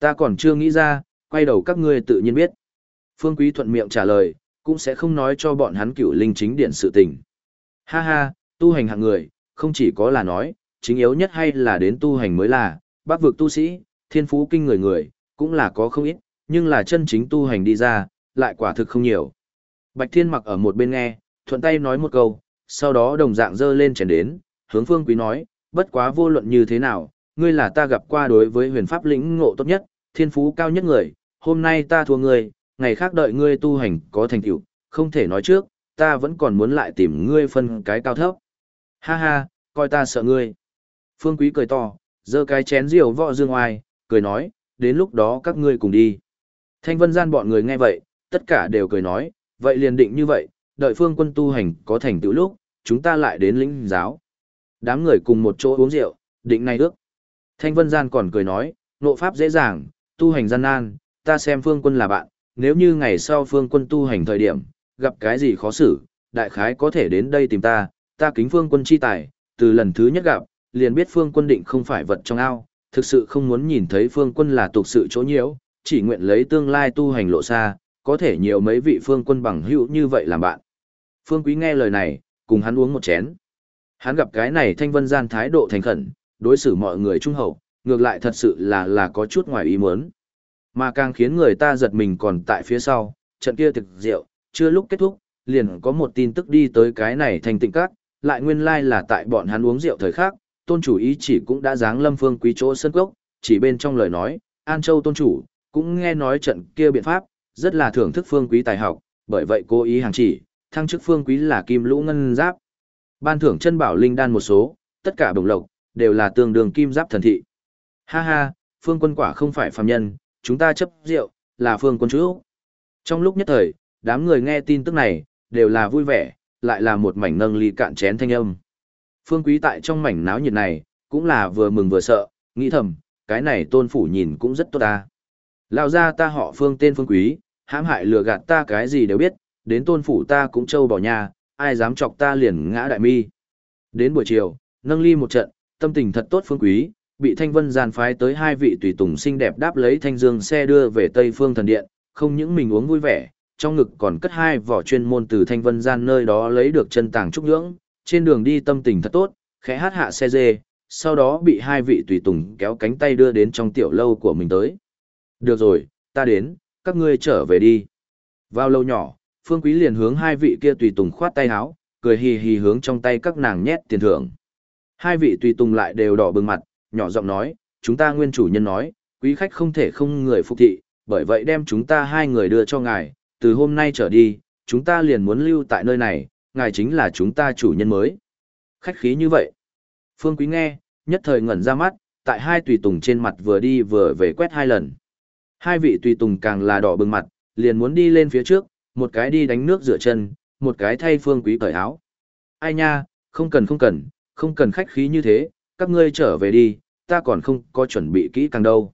Ta còn chưa nghĩ ra, quay đầu các ngươi tự nhiên biết. Phương Quý thuận miệng trả lời, cũng sẽ không nói cho bọn hắn cửu linh chính điện sự tình. Ha ha, tu hành hạng người, không chỉ có là nói, chính yếu nhất hay là đến tu hành mới là, bác vực tu sĩ, thiên phú kinh người người, cũng là có không ít, nhưng là chân chính tu hành đi ra, lại quả thực không nhiều. Bạch Thiên mặc ở một bên nghe, thuận tay nói một câu, sau đó đồng dạng dơ lên chén đến, hướng phương quý nói, bất quá vô luận như thế nào, ngươi là ta gặp qua đối với huyền pháp lĩnh ngộ tốt nhất, thiên phú cao nhất người, hôm nay ta thua ngươi, ngày khác đợi ngươi tu hành có thành tựu, không thể nói trước, ta vẫn còn muốn lại tìm ngươi phân cái cao thấp. Ha ha, coi ta sợ ngươi. Phương Quý cười to, giơ cái chén rượu vọ dương oai, cười nói, đến lúc đó các ngươi cùng đi. Thanh vân gian bọn người nghe vậy, tất cả đều cười nói, vậy liền định như vậy, đợi phương quân tu hành có thành tựu lúc, chúng ta lại đến lĩnh giáo. Đám người cùng một chỗ uống rượu, định này ước. Thanh vân gian còn cười nói, nộ pháp dễ dàng, tu hành gian nan, ta xem phương quân là bạn, nếu như ngày sau phương quân tu hành thời điểm, gặp cái gì khó xử, đại khái có thể đến đây tìm ta, ta kính phương quân chi tài, từ lần thứ nhất gặp, liền biết phương quân định không phải vật trong ao, thực sự không muốn nhìn thấy phương quân là tục sự chỗ nhiễu, chỉ nguyện lấy tương lai tu hành lộ xa, có thể nhiều mấy vị phương quân bằng hữu như vậy làm bạn. Phương Quý nghe lời này, cùng hắn uống một chén. Hắn gặp cái này thanh vân gian thái độ thành khẩn, đối xử mọi người trung hậu, ngược lại thật sự là là có chút ngoài ý muốn. Mà càng khiến người ta giật mình còn tại phía sau, trận kia thực rượu, chưa lúc kết thúc, liền có một tin tức đi tới cái này thành tịnh các, lại nguyên lai like là tại bọn hắn uống rượu thời khác, tôn chủ ý chỉ cũng đã dáng lâm phương quý chỗ sân cốc, chỉ bên trong lời nói, An Châu tôn chủ, cũng nghe nói trận kia biện pháp, rất là thưởng thức phương quý tài học, bởi vậy cố ý hàng chỉ, thăng chức phương quý là kim lũ ngân giáp. Ban thưởng chân bảo linh đan một số, tất cả đồng lộc, đều là tương đương kim giáp thần thị. Ha ha, phương quân quả không phải phàm nhân, chúng ta chấp rượu, là phương quân chú. Trong lúc nhất thời, đám người nghe tin tức này, đều là vui vẻ, lại là một mảnh nâng ly cạn chén thanh âm. Phương quý tại trong mảnh náo nhiệt này, cũng là vừa mừng vừa sợ, nghĩ thầm, cái này tôn phủ nhìn cũng rất tốt ta. Lao ra ta họ phương tên phương quý, hãm hại lừa gạt ta cái gì đều biết, đến tôn phủ ta cũng trâu bỏ nhà, ai dám chọc ta liền ngã đại mi. Đến buổi chiều, nâng ly một trận, tâm tình thật tốt phương quý, bị thanh vân gian phái tới hai vị tùy tùng xinh đẹp đáp lấy thanh dương xe đưa về Tây Phương Thần Điện, không những mình uống vui vẻ, trong ngực còn cất hai vỏ chuyên môn từ thanh vân gian nơi đó lấy được chân tàng trúc nhưỡng, trên đường đi tâm tình thật tốt, khẽ hát hạ xe dê, sau đó bị hai vị tùy tùng kéo cánh tay đưa đến trong tiểu lâu của mình tới. Được rồi, ta đến, các ngươi trở về đi. Vào lâu nhỏ, Phương Quý liền hướng hai vị kia tùy tùng khoát tay áo, cười hì hì hướng trong tay các nàng nhét tiền thưởng. Hai vị tùy tùng lại đều đỏ bừng mặt, nhỏ giọng nói, chúng ta nguyên chủ nhân nói, quý khách không thể không người phục thị, bởi vậy đem chúng ta hai người đưa cho ngài, từ hôm nay trở đi, chúng ta liền muốn lưu tại nơi này, ngài chính là chúng ta chủ nhân mới. Khách khí như vậy. Phương Quý nghe, nhất thời ngẩn ra mắt, tại hai tùy tùng trên mặt vừa đi vừa về quét hai lần. Hai vị tùy tùng càng là đỏ bừng mặt, liền muốn đi lên phía trước, một cái đi đánh nước rửa chân, một cái thay Phương Quý cởi áo. Ai nha, không cần không cần, không cần khách khí như thế, các ngươi trở về đi, ta còn không có chuẩn bị kỹ càng đâu.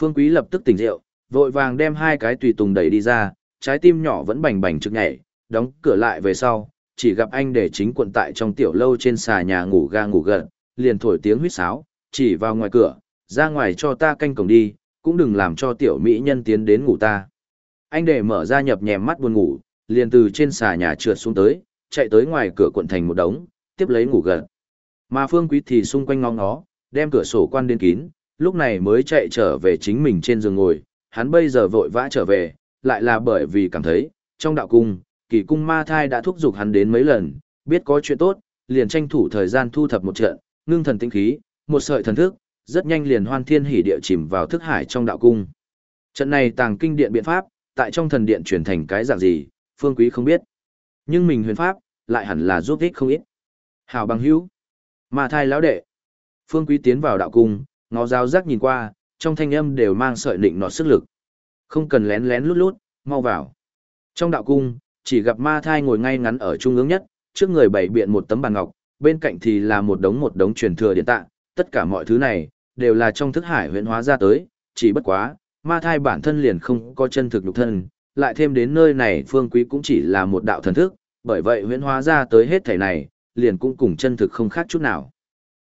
Phương Quý lập tức tỉnh rượu, vội vàng đem hai cái tùy tùng đẩy đi ra, trái tim nhỏ vẫn bành bành trực nhảy, đóng cửa lại về sau, chỉ gặp anh để chính quận tại trong tiểu lâu trên xà nhà ngủ ga ngủ gật, liền thổi tiếng huýt sáo, chỉ vào ngoài cửa, ra ngoài cho ta canh cổng đi, cũng đừng làm cho tiểu mỹ nhân tiến đến ngủ ta. Anh để mở ra nhập nhèm mắt buồn ngủ, liền từ trên xà nhà trượt xuống tới, chạy tới ngoài cửa quận thành một đống, tiếp lấy ngủ gật. Mà Phương Quý thì xung quanh ngó nó, đem cửa sổ quan đến kín, lúc này mới chạy trở về chính mình trên giường ngồi, hắn bây giờ vội vã trở về, lại là bởi vì cảm thấy, trong đạo cung, kỳ cung ma thai đã thúc giục hắn đến mấy lần, biết có chuyện tốt, liền tranh thủ thời gian thu thập một trận, ngưng thần tinh khí, một sợi thần thức, rất nhanh liền hoan thiên hỉ địa chìm vào thức hải trong đạo cung. Trận này tàng kinh điện biện pháp, tại trong thần điện truyền thành cái dạng gì, phương quý không biết. Nhưng mình huyền pháp, lại hẳn là giúp ích không ít. Hảo bằng hữu, ma thai lão đệ. Phương quý tiến vào đạo cung, ngó giáo giác nhìn qua, trong thanh âm đều mang sợi định nọ sức lực. Không cần lén lén lút lút, mau vào. Trong đạo cung, chỉ gặp ma thai ngồi ngay ngắn ở trung ương nhất, trước người bày biện một tấm bàn ngọc, bên cạnh thì là một đống một đống truyền thừa điện tạng, tất cả mọi thứ này, đều là trong thức hải huyễn hóa ra tới, chỉ bất quá, ma thai bản thân liền không có chân thực lục thân, lại thêm đến nơi này phương quý cũng chỉ là một đạo thần thức, bởi vậy huyễn hóa ra tới hết thảy này, liền cũng cùng chân thực không khác chút nào.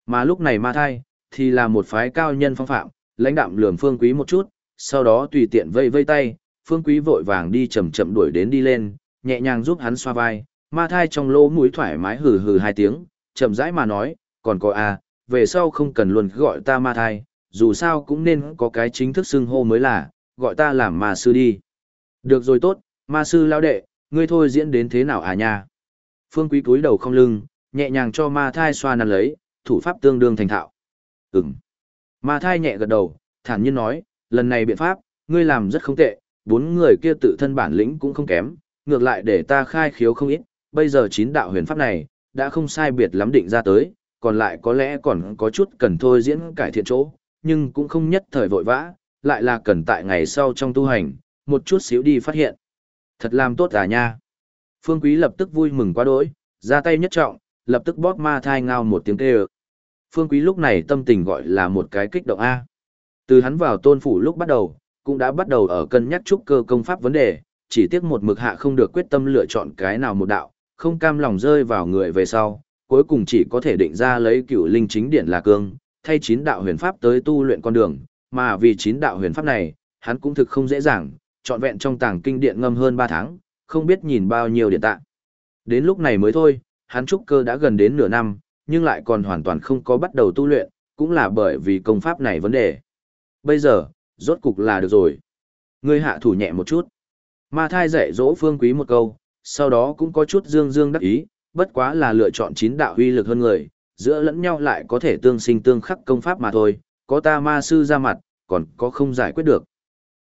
Mà lúc này ma thai, thì là một phái cao nhân phong phạm, lãnh đạm lườm phương quý một chút, sau đó tùy tiện vây vây tay, Phương Quý vội vàng đi chậm chậm đuổi đến đi lên, nhẹ nhàng giúp hắn xoa vai, ma thai trong lỗ mũi thoải mái hừ hừ hai tiếng, chậm rãi mà nói, còn có à, về sau không cần luôn gọi ta ma thai, dù sao cũng nên có cái chính thức xưng hô mới là, gọi ta làm ma sư đi. Được rồi tốt, ma sư lao đệ, ngươi thôi diễn đến thế nào à nha. Phương Quý cúi đầu không lưng, nhẹ nhàng cho ma thai xoa nắn lấy, thủ pháp tương đương thành thạo. Ừm. Ma thai nhẹ gật đầu, thản nhiên nói, lần này biện pháp, ngươi làm rất không tệ, bốn người kia tự thân bản lĩnh cũng không kém, ngược lại để ta khai khiếu không ít, bây giờ chín đạo huyền pháp này, đã không sai biệt lắm định ra tới, còn lại có lẽ còn có chút cần thôi diễn cải thiện chỗ, nhưng cũng không nhất thời vội vã, lại là cần tại ngày sau trong tu hành, một chút xíu đi phát hiện. Thật làm tốt à nha. Phương Quý lập tức vui mừng quá đỗi, ra tay nhất trọng, lập tức bóp ma thai ngao một tiếng kêu. Phương Quý lúc này tâm tình gọi là một cái kích động A. Từ hắn vào tôn phủ lúc bắt đầu, cũng đã bắt đầu ở cân nhắc trúc cơ công pháp vấn đề, chỉ tiếc một mực hạ không được quyết tâm lựa chọn cái nào một đạo, không cam lòng rơi vào người về sau, cuối cùng chỉ có thể định ra lấy cửu linh chính điển là cương, thay chín đạo huyền pháp tới tu luyện con đường, mà vì chín đạo huyền pháp này, hắn cũng thực không dễ dàng, trọn vẹn trong tàng kinh điện ngâm hơn 3 tháng, không biết nhìn bao nhiêu điện tạng. Đến lúc này mới thôi, hắn trúc cơ đã gần đến nửa năm, nhưng lại còn hoàn toàn không có bắt đầu tu luyện, cũng là bởi vì công pháp này vấn đề. Bây giờ, rốt cục là được rồi. Ngươi hạ thủ nhẹ một chút. Ma thai dạy dỗ phương quý một câu, sau đó cũng có chút dương dương đắc ý, bất quá là lựa chọn chín đạo huy lực hơn người, giữa lẫn nhau lại có thể tương sinh tương khắc công pháp mà thôi, có ta ma sư ra mặt, còn có không giải quyết được.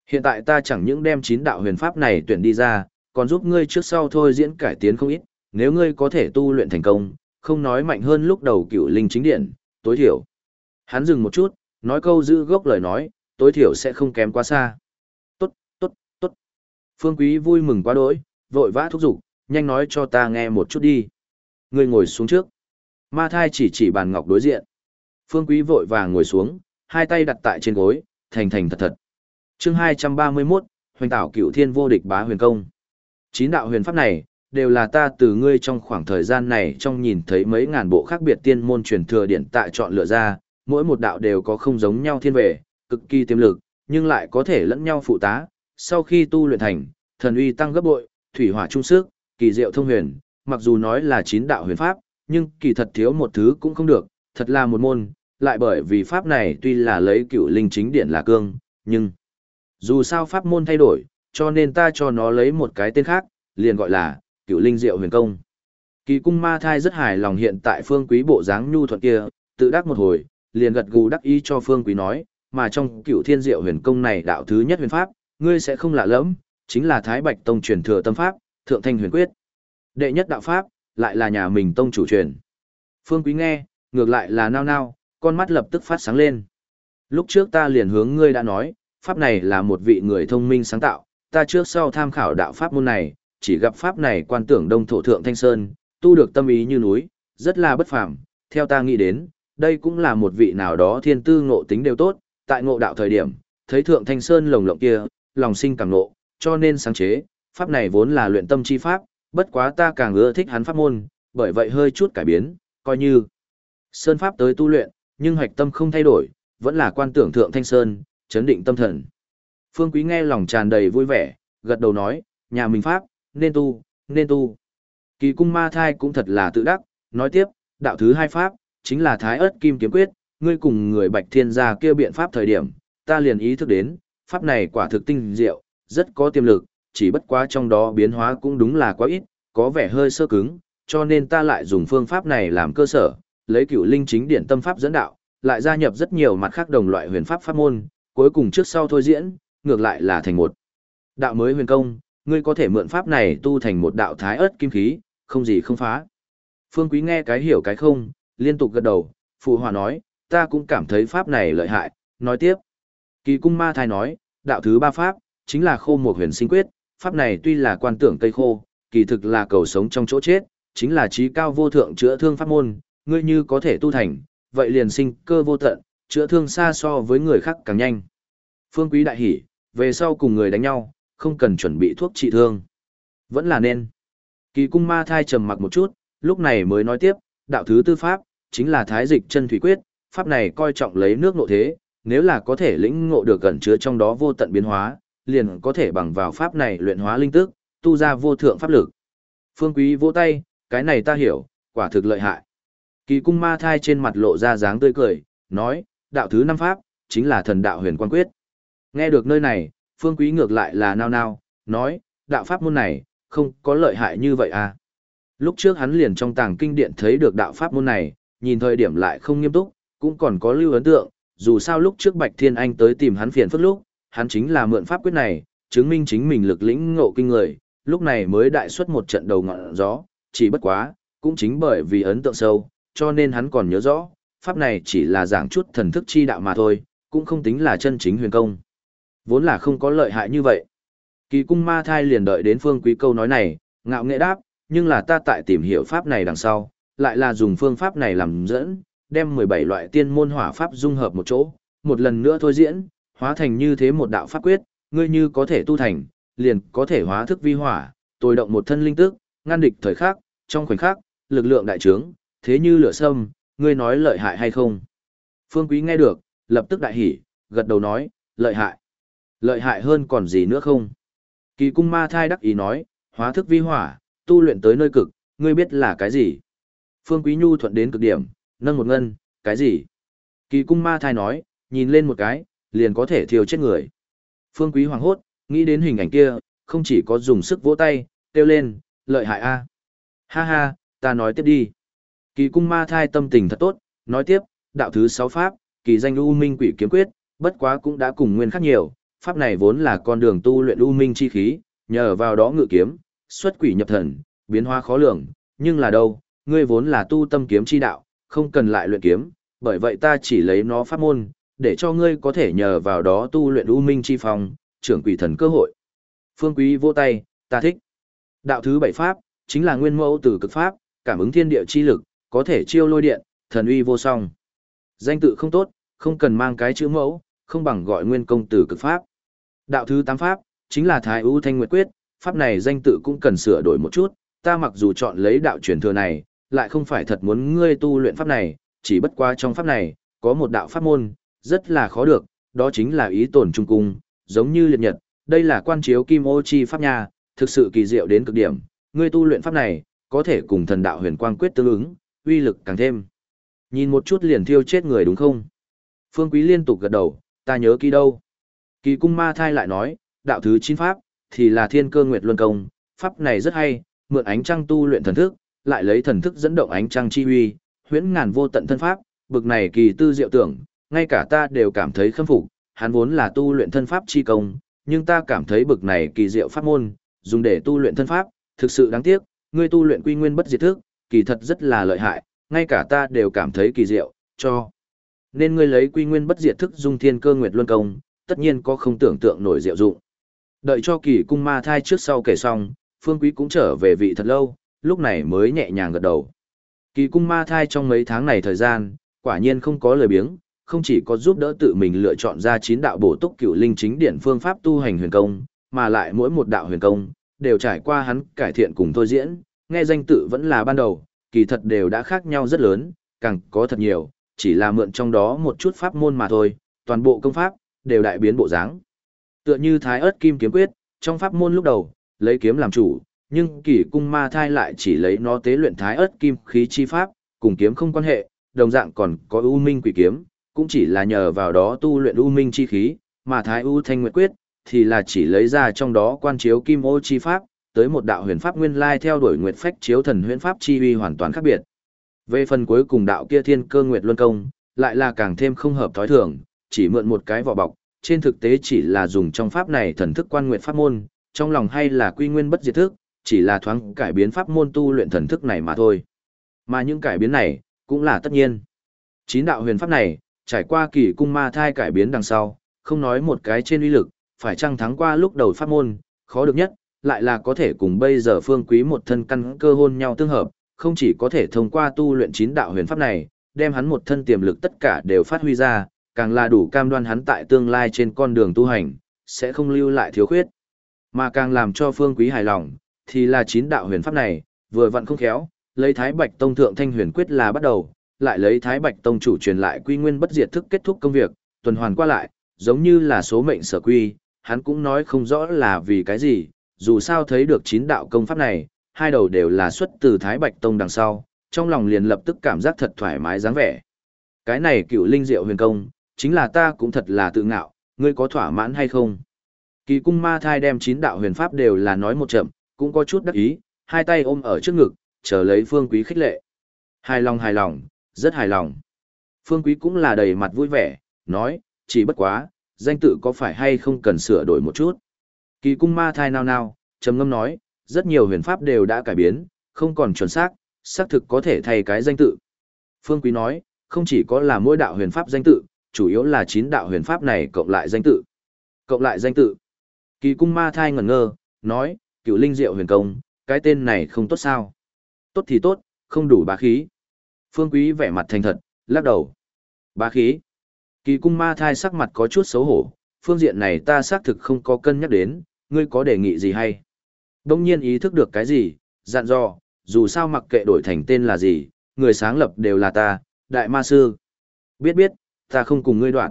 Hiện tại ta chẳng những đem chín đạo huyền pháp này tuyển đi ra, còn giúp ngươi trước sau thôi diễn cải tiến không ít, nếu ngươi có thể tu luyện thành công, không nói mạnh hơn lúc đầu cựu linh chính điện, tối thiểu. Hắn dừng một chút, nói câu giữ gốc lời nói, tối thiểu sẽ không kém quá xa. Tốt, tốt, tốt. Phương Quý vui mừng quá đỗi, vội vã thúc giục, nhanh nói cho ta nghe một chút đi. Ngươi ngồi xuống trước. Ma thai chỉ chỉ bàn ngọc đối diện. Phương Quý vội vàng ngồi xuống, hai tay đặt tại trên gối, thành thành thật thật. chương 231, Hoành Tảo Cựu Thiên Vô Địch Bá Huyền Công. Chín đạo huyền pháp này, đều là ta từ ngươi trong khoảng thời gian này trong nhìn thấy mấy ngàn bộ khác biệt tiên môn truyền thừa điển tại chọn lựa ra, mỗi một đạo đều có không giống nhau thiên về, cực kỳ tiềm lực, nhưng lại có thể lẫn nhau phụ tá. Sau khi tu luyện thành, thần uy tăng gấp bội, thủy hỏa trung sức, kỳ diệu thông huyền, mặc dù nói là chín đạo huyền pháp, nhưng kỳ thật thiếu một thứ cũng không được, thật là một môn, lại bởi vì pháp này tuy là lấy cựu linh chính điển là cương, nhưng dù sao pháp môn thay đổi, cho nên ta cho nó lấy một cái tên khác, liền gọi là cựu linh diệu huyền công. Kỳ cung ma thai rất hài lòng hiện tại phương quý bộ dáng nhu thuận kia, tự đắc một hồi, liền gật gù đắc ý cho phương quý nói, mà trong cựu thiên diệu huyền công này đạo thứ nhất huyền pháp, ngươi sẽ không lạ lẫm, chính là Thái Bạch Tông truyền thừa tâm pháp, Thượng Thanh huyền quyết. Đệ nhất đạo pháp, lại là nhà mình tông chủ truyền. Phương quý nghe, ngược lại là nao nao, con mắt lập tức phát sáng lên. Lúc trước ta liền hướng ngươi đã nói, pháp này là một vị người thông minh sáng tạo, ta trước sau tham khảo đạo pháp môn này, chỉ gặp pháp này quan tưởng đông thổ thượng thanh sơn, tu được tâm ý như núi, rất là bất phàm. Theo ta nghĩ đến, đây cũng là một vị nào đó thiên tư ngộ tính đều tốt, tại ngộ đạo thời điểm, thấy thượng thanh sơn lồng lộng kia, lòng sinh càng ngộ, cho nên sáng chế, pháp này vốn là luyện tâm chi pháp, bất quá ta càng ưa thích hắn pháp môn, bởi vậy hơi chút cải biến, coi như sơn pháp tới tu luyện, nhưng hoạch tâm không thay đổi, vẫn là quan tưởng thượng thanh sơn, chấn định tâm thần. Phương Quý nghe lòng tràn đầy vui vẻ, gật đầu nói, nhà mình pháp, nên tu, nên tu. Kỳ cung ma thai cũng thật là tự đắc, nói tiếp, đạo thứ hai pháp, chính là thái ớt kim kiếm quyết, ngươi cùng người bạch thiên gia kia biện pháp thời điểm, ta liền ý thức đến, pháp này quả thực tinh diệu, rất có tiềm lực, chỉ bất quá trong đó biến hóa cũng đúng là quá ít, có vẻ hơi sơ cứng, cho nên ta lại dùng phương pháp này làm cơ sở, lấy cựu linh chính điển tâm pháp dẫn đạo, lại gia nhập rất nhiều mặt khác đồng loại huyền pháp pháp môn, cuối cùng trước sau thôi diễn, ngược lại là thành một đạo mới huyền công, ngươi có thể mượn pháp này tu thành một đạo thái ớt kim khí, không gì không phá. Phương Quý nghe cái hiểu cái không, liên tục gật đầu, phụ hòa nói, ta cũng cảm thấy pháp này lợi hại, nói tiếp. Kỳ cung ma thai nói, đạo thứ ba pháp, chính là khô một huyền sinh quyết, pháp này tuy là quan tưởng cây khô, kỳ thực là cầu sống trong chỗ chết, chính là trí cao vô thượng chữa thương pháp môn, ngươi như có thể tu thành, vậy liền sinh cơ vô tận, chữa thương xa so với người khác càng nhanh. Phương Quý đại hỉ, về sau cùng người đánh nhau, không cần chuẩn bị thuốc trị thương. Vẫn là nên. Kỳ cung ma thai trầm mặc một chút, lúc này mới nói tiếp, đạo thứ tư pháp, chính là thái dịch chân thủy quyết, pháp này coi trọng lấy nước nộ thế, nếu là có thể lĩnh ngộ được gần chứa trong đó vô tận biến hóa, liền có thể bằng vào pháp này luyện hóa linh tức, tu ra vô thượng pháp lực. Phương Quý vỗ tay, cái này ta hiểu, quả thực lợi hại. Kỳ cung ma thai trên mặt lộ ra dáng tươi cười, nói, đạo thứ năm pháp, chính là thần đạo huyền quan quyết. Nghe được nơi này, Phương Quý ngược lại là nao nao, nói, đạo pháp môn này, không có lợi hại như vậy à. Lúc trước hắn liền trong tàng kinh điện thấy được đạo pháp môn này, nhìn thời điểm lại không nghiêm túc, cũng còn có lưu ấn tượng, dù sao lúc trước Bạch Thiên Anh tới tìm hắn phiền phức lúc, hắn chính là mượn pháp quyết này, chứng minh chính mình lực lĩnh ngộ kinh người, lúc này mới đại xuất một trận đầu ngọn gió, chỉ bất quá, cũng chính bởi vì ấn tượng sâu, cho nên hắn còn nhớ rõ, pháp này chỉ là giảng chút thần thức chi đạo mà thôi, cũng không tính là chân chính huyền công. Vốn là không có lợi hại như vậy. Kỳ cung ma thai liền đợi đến phương quý câu nói này, ngạo nghệ đáp, nhưng là ta tại tìm hiểu pháp này đằng sau, lại là dùng phương pháp này làm dẫn, đem 17 loại tiên môn hỏa pháp dung hợp một chỗ, một lần nữa thôi diễn, hóa thành như thế một đạo pháp quyết, ngươi như có thể tu thành, liền có thể hóa thức vi hỏa, tôi động một thân linh tức, ngăn địch thời khắc, trong khoảnh khắc, lực lượng đại trướng, thế như lửa sâm, ngươi nói lợi hại hay không? Phương Quý nghe được, lập tức đại hỉ, gật đầu nói, lợi hại. Lợi hại hơn còn gì nữa không? Kỳ cung ma thai đắc ý nói, hóa thức vi hỏa, tu luyện tới nơi cực, ngươi biết là cái gì? Phương Quý Nhu thuận đến cực điểm, nâng một ngân, cái gì? Kỳ cung ma thai nói, nhìn lên một cái, liền có thể thiêu chết người. Phương Quý hoàng hốt, nghĩ đến hình ảnh kia, không chỉ có dùng sức vỗ tay, kêu lên, lợi hại a. Ha ha, ta nói tiếp đi. Kỳ cung ma thai tâm tình thật tốt, nói tiếp, đạo thứ sáu pháp, kỳ danh U Minh Quỷ Kiếm Quyết, bất quá cũng đã cùng nguyên khác nhiều, pháp này vốn là con đường tu luyện U Minh chi khí, nhờ vào đó ngự kiếm, xuất quỷ nhập thần, biến hóa khó lường, nhưng là đâu, ngươi vốn là tu tâm kiếm chi đạo, không cần lại luyện kiếm, bởi vậy ta chỉ lấy nó pháp môn, để cho ngươi có thể nhờ vào đó tu luyện U Minh chi phong, trưởng quỷ thần cơ hội. Phương Quý vô tay, ta thích. Đạo thứ bảy pháp, chính là nguyên mẫu từ cực pháp, cảm ứng thiên địa chi lực, có thể chiêu lôi điện, thần uy vô song. Danh tự không tốt, không cần mang cái chữ mẫu, không bằng gọi nguyên công từ cực pháp. Đạo thứ tám pháp, chính là Thái ưu Thanh Nguyệt Quyết, pháp này danh tự cũng cần sửa đổi một chút, ta mặc dù chọn lấy đạo truyền thừa này, lại không phải thật muốn ngươi tu luyện pháp này, chỉ bất qua trong pháp này, có một đạo pháp môn, rất là khó được, đó chính là ý tổn trung cung, giống như liệt nhật, đây là quan chiếu kim ô chi pháp nha, thực sự kỳ diệu đến cực điểm, ngươi tu luyện pháp này, có thể cùng thần đạo huyền quang quyết tương ứng, uy lực càng thêm. Nhìn một chút liền thiêu chết người đúng không? Phương Quý liên tục gật đầu, ta nhớ kỹ đâu. Kỳ cung ma thai lại nói, đạo thứ chín pháp, thì là thiên cơ nguyệt luân công, pháp này rất hay, mượn ánh trăng tu luyện thần thức, lại lấy thần thức dẫn động ánh trăng chi huy, huyễn ngàn vô tận thân pháp, bực này kỳ tư diệu tưởng, ngay cả ta đều cảm thấy khâm phục, hắn vốn là tu luyện thân pháp chi công, nhưng ta cảm thấy bực này kỳ diệu pháp môn, dùng để tu luyện thân pháp, thực sự đáng tiếc, ngươi tu luyện quy nguyên bất diệt thức, kỳ thật rất là lợi hại, ngay cả ta đều cảm thấy kỳ diệu, cho. Nên ngươi lấy quy nguyên bất diệt thức dung thiên cơ nguyệt luân công, tất nhiên có không tưởng tượng nổi diệu dụng. Đợi cho kỳ cung ma thai trước sau kể xong, phương quý cũng trở về vị thật lâu, lúc này mới nhẹ nhàng gật đầu. Kỳ cung ma thai trong mấy tháng này thời gian, quả nhiên không có lời biếng, không chỉ có giúp đỡ tự mình lựa chọn ra chín đạo bổ túc cựu linh chính điển phương pháp tu hành huyền công, mà lại mỗi một đạo huyền công, đều trải qua hắn cải thiện cùng thôi diễn, nghe danh tự vẫn là ban đầu, kỳ thật đều đã khác nhau rất lớn, càng có thật nhiều, chỉ là mượn trong đó một chút pháp môn mà thôi, toàn bộ công pháp, đều đại biến bộ dáng. Tựa như thái ớt kim kiếm quyết, trong pháp môn lúc đầu, lấy kiếm làm chủ, nhưng kỳ cung ma thai lại chỉ lấy nó tế luyện thái ớt kim khí chi pháp, cùng kiếm không quan hệ, đồng dạng còn có ưu minh quỷ kiếm, cũng chỉ là nhờ vào đó tu luyện ưu minh chi khí, mà thái ưu thanh nguyệt quyết, thì là chỉ lấy ra trong đó quan chiếu kim ô chi pháp, tới một đạo huyền pháp nguyên lai theo đuổi nguyệt phách chiếu thần huyền pháp chi uy hoàn toàn khác biệt. Về phần cuối cùng đạo kia thiên cơ nguyệt luân công, lại là càng thêm không hợp thói thường, chỉ mượn một cái vỏ bọc, trên thực tế chỉ là dùng trong pháp này thần thức quan nguyện pháp môn, trong lòng hay là quy nguyên bất diệt thức, chỉ là thoáng cải biến pháp môn tu luyện thần thức này mà thôi. Mà những cải biến này, cũng là tất nhiên. Chín đạo huyền pháp này, trải qua kỳ cung ma thai cải biến đằng sau, không nói một cái trên uy lực, phải chăng thắng qua lúc đầu pháp môn, khó được nhất, lại là có thể cùng bây giờ phương quý một thân căn cơ hôn nhau tương hợp, không chỉ có thể thông qua tu luyện chín đạo huyền pháp này, đem hắn một thân tiềm lực tất cả đều phát huy ra, càng là đủ cam đoan hắn tại tương lai trên con đường tu hành, sẽ không lưu lại thiếu khuyết. Mà càng làm cho phương quý hài lòng, thì là chín đạo huyền pháp này, vừa vặn không khéo, lấy Thái Bạch Tông thượng thanh huyền quyết là bắt đầu, lại lấy Thái Bạch Tông chủ truyền lại quy nguyên bất diệt thức kết thúc công việc, tuần hoàn qua lại, giống như là số mệnh sở quy, hắn cũng nói không rõ là vì cái gì, dù sao thấy được chín đạo công pháp này, hai đầu đều là xuất từ Thái Bạch Tông đằng sau, trong lòng liền lập tức cảm giác thật thoải mái dáng vẻ. Cái này cựu linh diệu huyền công, chính là ta cũng thật là tự ngạo, ngươi có thỏa mãn hay không? Kỳ cung ma thai đem chín đạo huyền pháp đều là nói một chậm, cũng có chút đắc ý, hai tay ôm ở trước ngực, chờ lấy phương quý khích lệ. Hài lòng hài lòng, rất hài lòng. Phương quý cũng là đầy mặt vui vẻ, nói, chỉ bất quá, danh tự có phải hay không cần sửa đổi một chút. Kỳ cung ma thai nào nào, trầm ngâm nói, rất nhiều huyền pháp đều đã cải biến, không còn chuẩn xác, xác thực có thể thay cái danh tự. Phương Quý nói, không chỉ có là mỗi đạo huyền pháp danh tự, chủ yếu là chín đạo huyền pháp này cộng lại danh tự. Cộng lại danh tự. Kỳ cung ma thai ngẩn ngơ, nói, cựu linh diệu huyền công, cái tên này không tốt sao. Tốt thì tốt, không đủ bá khí. Phương Quý vẻ mặt thành thật, lắc đầu. Bá khí. Kỳ cung ma thai sắc mặt có chút xấu hổ, phương diện này ta xác thực không có cân nhắc đến, ngươi có đề nghị gì hay? Đông nhiên ý thức được cái gì, dặn dò, dù sao mặc kệ đổi thành tên là gì, người sáng lập đều là ta, đại ma sư. Biết biết, ta không cùng ngươi đoạn.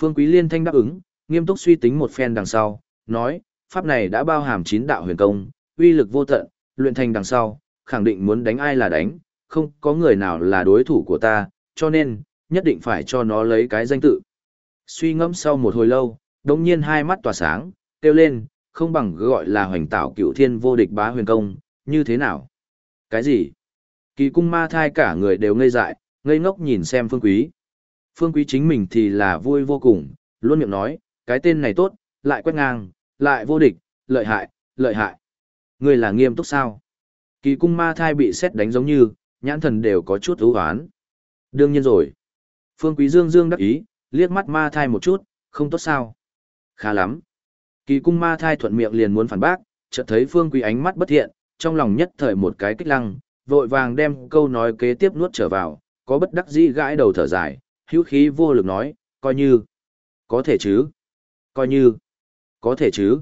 Phương Quý Liên thanh đáp ứng, nghiêm túc suy tính một phen đằng sau, nói, pháp này đã bao hàm chín đạo huyền công, uy lực vô tận, luyện thành đằng sau, khẳng định muốn đánh ai là đánh, không có người nào là đối thủ của ta, cho nên, nhất định phải cho nó lấy cái danh tự. Suy ngẫm sau một hồi lâu, đồng nhiên hai mắt tỏa sáng, kêu lên, không bằng gọi là hoành tạo cựu thiên vô địch bá huyền công, như thế nào? Cái gì? Kỳ cung ma thai cả người đều ngây dại, ngây ngốc nhìn xem phương quý. Phương quý chính mình thì là vui vô cùng, luôn miệng nói, cái tên này tốt, lại quét ngang, lại vô địch, lợi hại, lợi hại. Người là nghiêm túc sao? Kỳ cung ma thai bị xét đánh giống như, nhãn thần đều có chút ưu oán. Đương nhiên rồi. Phương quý dương dương đắc ý, liếc mắt ma thai một chút, không tốt sao? Khá lắm. Kỳ cung ma thai thuận miệng liền muốn phản bác, chợt thấy phương quý ánh mắt bất thiện, trong lòng nhất thời một cái kích lăng, vội vàng đem câu nói kế tiếp nuốt trở vào, có bất đắc dĩ gãi đầu thở dài, hữu khí vô lực nói, coi như, có thể chứ, coi như, có thể chứ.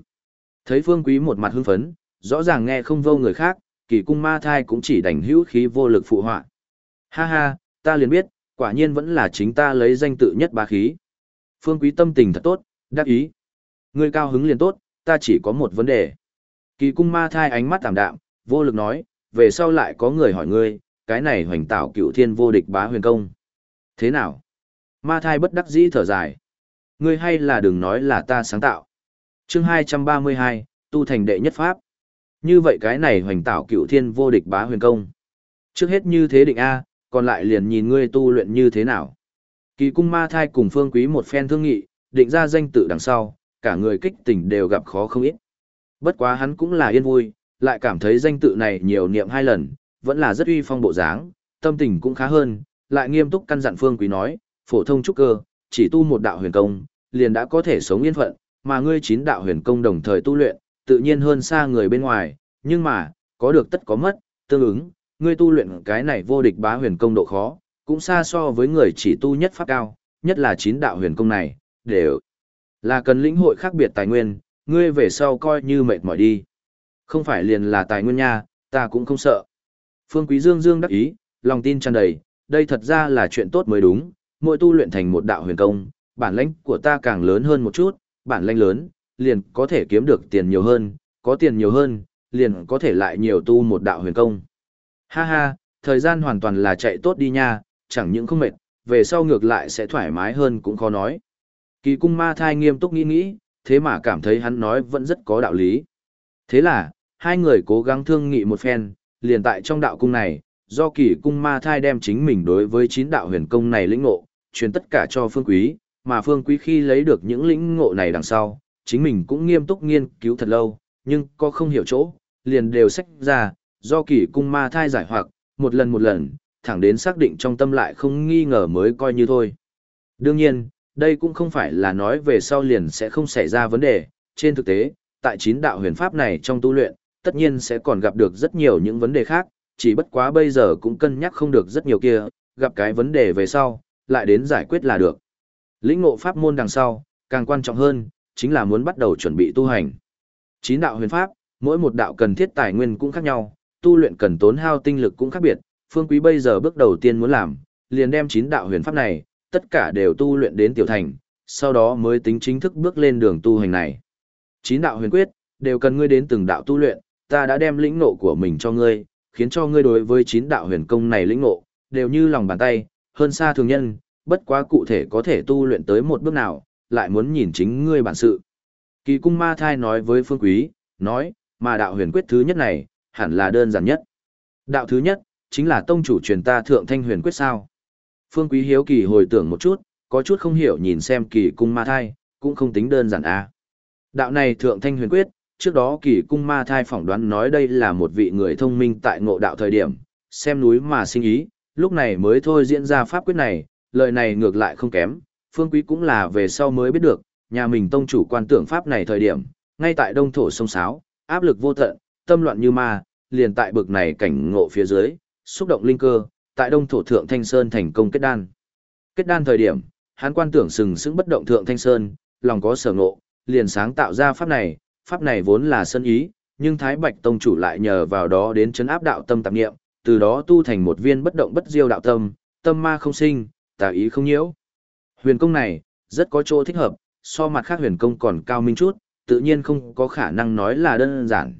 Thấy phương quý một mặt hưng phấn, rõ ràng nghe không vô người khác, kỳ cung ma thai cũng chỉ đành hữu khí vô lực phụ họa. Ha ha, ta liền biết, quả nhiên vẫn là chính ta lấy danh tự nhất bá khí. Phương quý tâm tình thật tốt, đắc ý. Ngươi cao hứng liền tốt, ta chỉ có một vấn đề. Kỳ cung ma thai ánh mắt tạm đạm, vô lực nói, về sau lại có người hỏi ngươi, cái này hoành tạo cựu thiên vô địch bá huyền công. Thế nào? Ma thai bất đắc dĩ thở dài. Ngươi hay là đừng nói là ta sáng tạo. chương 232, tu thành đệ nhất pháp. Như vậy cái này hoành tạo cựu thiên vô địch bá huyền công. Trước hết như thế định A, còn lại liền nhìn ngươi tu luyện như thế nào. Kỳ cung ma thai cùng phương quý một phen thương nghị, định ra danh tự đằng sau, cả người kích tỉnh đều gặp khó không ít. Bất quá hắn cũng là yên vui, lại cảm thấy danh tự này nhiều niệm hai lần, vẫn là rất uy phong bộ dáng, tâm tình cũng khá hơn, lại nghiêm túc căn dặn Phương Quý nói, phổ thông trúc cơ, chỉ tu một đạo huyền công, liền đã có thể sống yên phận, mà ngươi chín đạo huyền công đồng thời tu luyện, tự nhiên hơn xa người bên ngoài, nhưng mà, có được tất có mất, tương ứng, ngươi tu luyện cái này vô địch bá huyền công độ khó, cũng xa so với người chỉ tu nhất pháp cao, nhất là chín đạo huyền công này, đều là cần lĩnh hội khác biệt tài nguyên, ngươi về sau coi như mệt mỏi đi. Không phải liền là tài nguyên nha, ta cũng không sợ. Phương Quý Dương Dương đắc ý, lòng tin tràn đầy, đây thật ra là chuyện tốt mới đúng, mỗi tu luyện thành một đạo huyền công, bản lãnh của ta càng lớn hơn một chút, bản lãnh lớn, liền có thể kiếm được tiền nhiều hơn, có tiền nhiều hơn, liền có thể lại nhiều tu một đạo huyền công. Ha ha, thời gian hoàn toàn là chạy tốt đi nha, chẳng những không mệt, về sau ngược lại sẽ thoải mái hơn cũng khó nói. Kỳ cung ma thai nghiêm túc nghĩ nghĩ, thế mà cảm thấy hắn nói vẫn rất có đạo lý. Thế là, hai người cố gắng thương nghị một phen, liền tại trong đạo cung này, do kỳ cung ma thai đem chính mình đối với chín đạo huyền công này lĩnh ngộ, truyền tất cả cho phương quý, mà phương quý khi lấy được những lĩnh ngộ này đằng sau, chính mình cũng nghiêm túc nghiên cứu thật lâu, nhưng có không hiểu chỗ, liền đều sách ra, do kỳ cung ma thai giải hoặc, một lần một lần, thẳng đến xác định trong tâm lại không nghi ngờ mới coi như thôi. Đương nhiên, đây cũng không phải là nói về sau liền sẽ không xảy ra vấn đề, trên thực tế, tại chín đạo huyền pháp này trong tu luyện, tất nhiên sẽ còn gặp được rất nhiều những vấn đề khác, chỉ bất quá bây giờ cũng cân nhắc không được rất nhiều kia, gặp cái vấn đề về sau, lại đến giải quyết là được. Lĩnh ngộ pháp môn đằng sau, càng quan trọng hơn, chính là muốn bắt đầu chuẩn bị tu hành. Chín đạo huyền pháp, mỗi một đạo cần thiết tài nguyên cũng khác nhau, tu luyện cần tốn hao tinh lực cũng khác biệt, Phương Quý bây giờ bước đầu tiên muốn làm, liền đem chín đạo huyền pháp này, tất cả đều tu luyện đến tiểu thành, sau đó mới tính chính thức bước lên đường tu hành này. Chín đạo huyền quyết, đều cần ngươi đến từng đạo tu luyện, ta đã đem lĩnh ngộ của mình cho ngươi, khiến cho ngươi đối với chín đạo huyền công này lĩnh ngộ, đều như lòng bàn tay, hơn xa thường nhân, bất quá cụ thể có thể tu luyện tới một bước nào, lại muốn nhìn chính ngươi bản sự. Kỳ cung ma thai nói với phương quý, nói, mà đạo huyền quyết thứ nhất này, hẳn là đơn giản nhất. Đạo thứ nhất, chính là tông chủ truyền ta thượng thanh huyền quyết sao. Phương quý hiếu kỳ hồi tưởng một chút, có chút không hiểu nhìn xem kỳ cung ma thai, cũng không tính đơn giản à. Đạo này thượng thanh huyền quyết, trước đó kỳ cung ma thai phỏng đoán nói đây là một vị người thông minh tại ngộ đạo thời điểm, xem núi mà sinh ý, lúc này mới thôi diễn ra pháp quyết này, lời này ngược lại không kém, phương quý cũng là về sau mới biết được, nhà mình tông chủ quan tưởng pháp này thời điểm, ngay tại đông thổ sông Sáo, áp lực vô tận, tâm loạn như ma, liền tại bực này cảnh ngộ phía dưới, xúc động linh cơ, tại đông thổ thượng thanh sơn thành công kết đan. Kết đan thời điểm, hắn quan tưởng sừng sững bất động thượng thanh sơn, lòng có sở ngộ, liền sáng tạo ra pháp này, pháp này vốn là sân ý, nhưng Thái Bạch Tông chủ lại nhờ vào đó đến chấn áp đạo tâm tạp niệm, từ đó tu thành một viên bất động bất diêu đạo tâm, tâm ma không sinh, tà ý không nhiễu. Huyền công này, rất có chỗ thích hợp, so mặt khác huyền công còn cao minh chút, tự nhiên không có khả năng nói là đơn giản.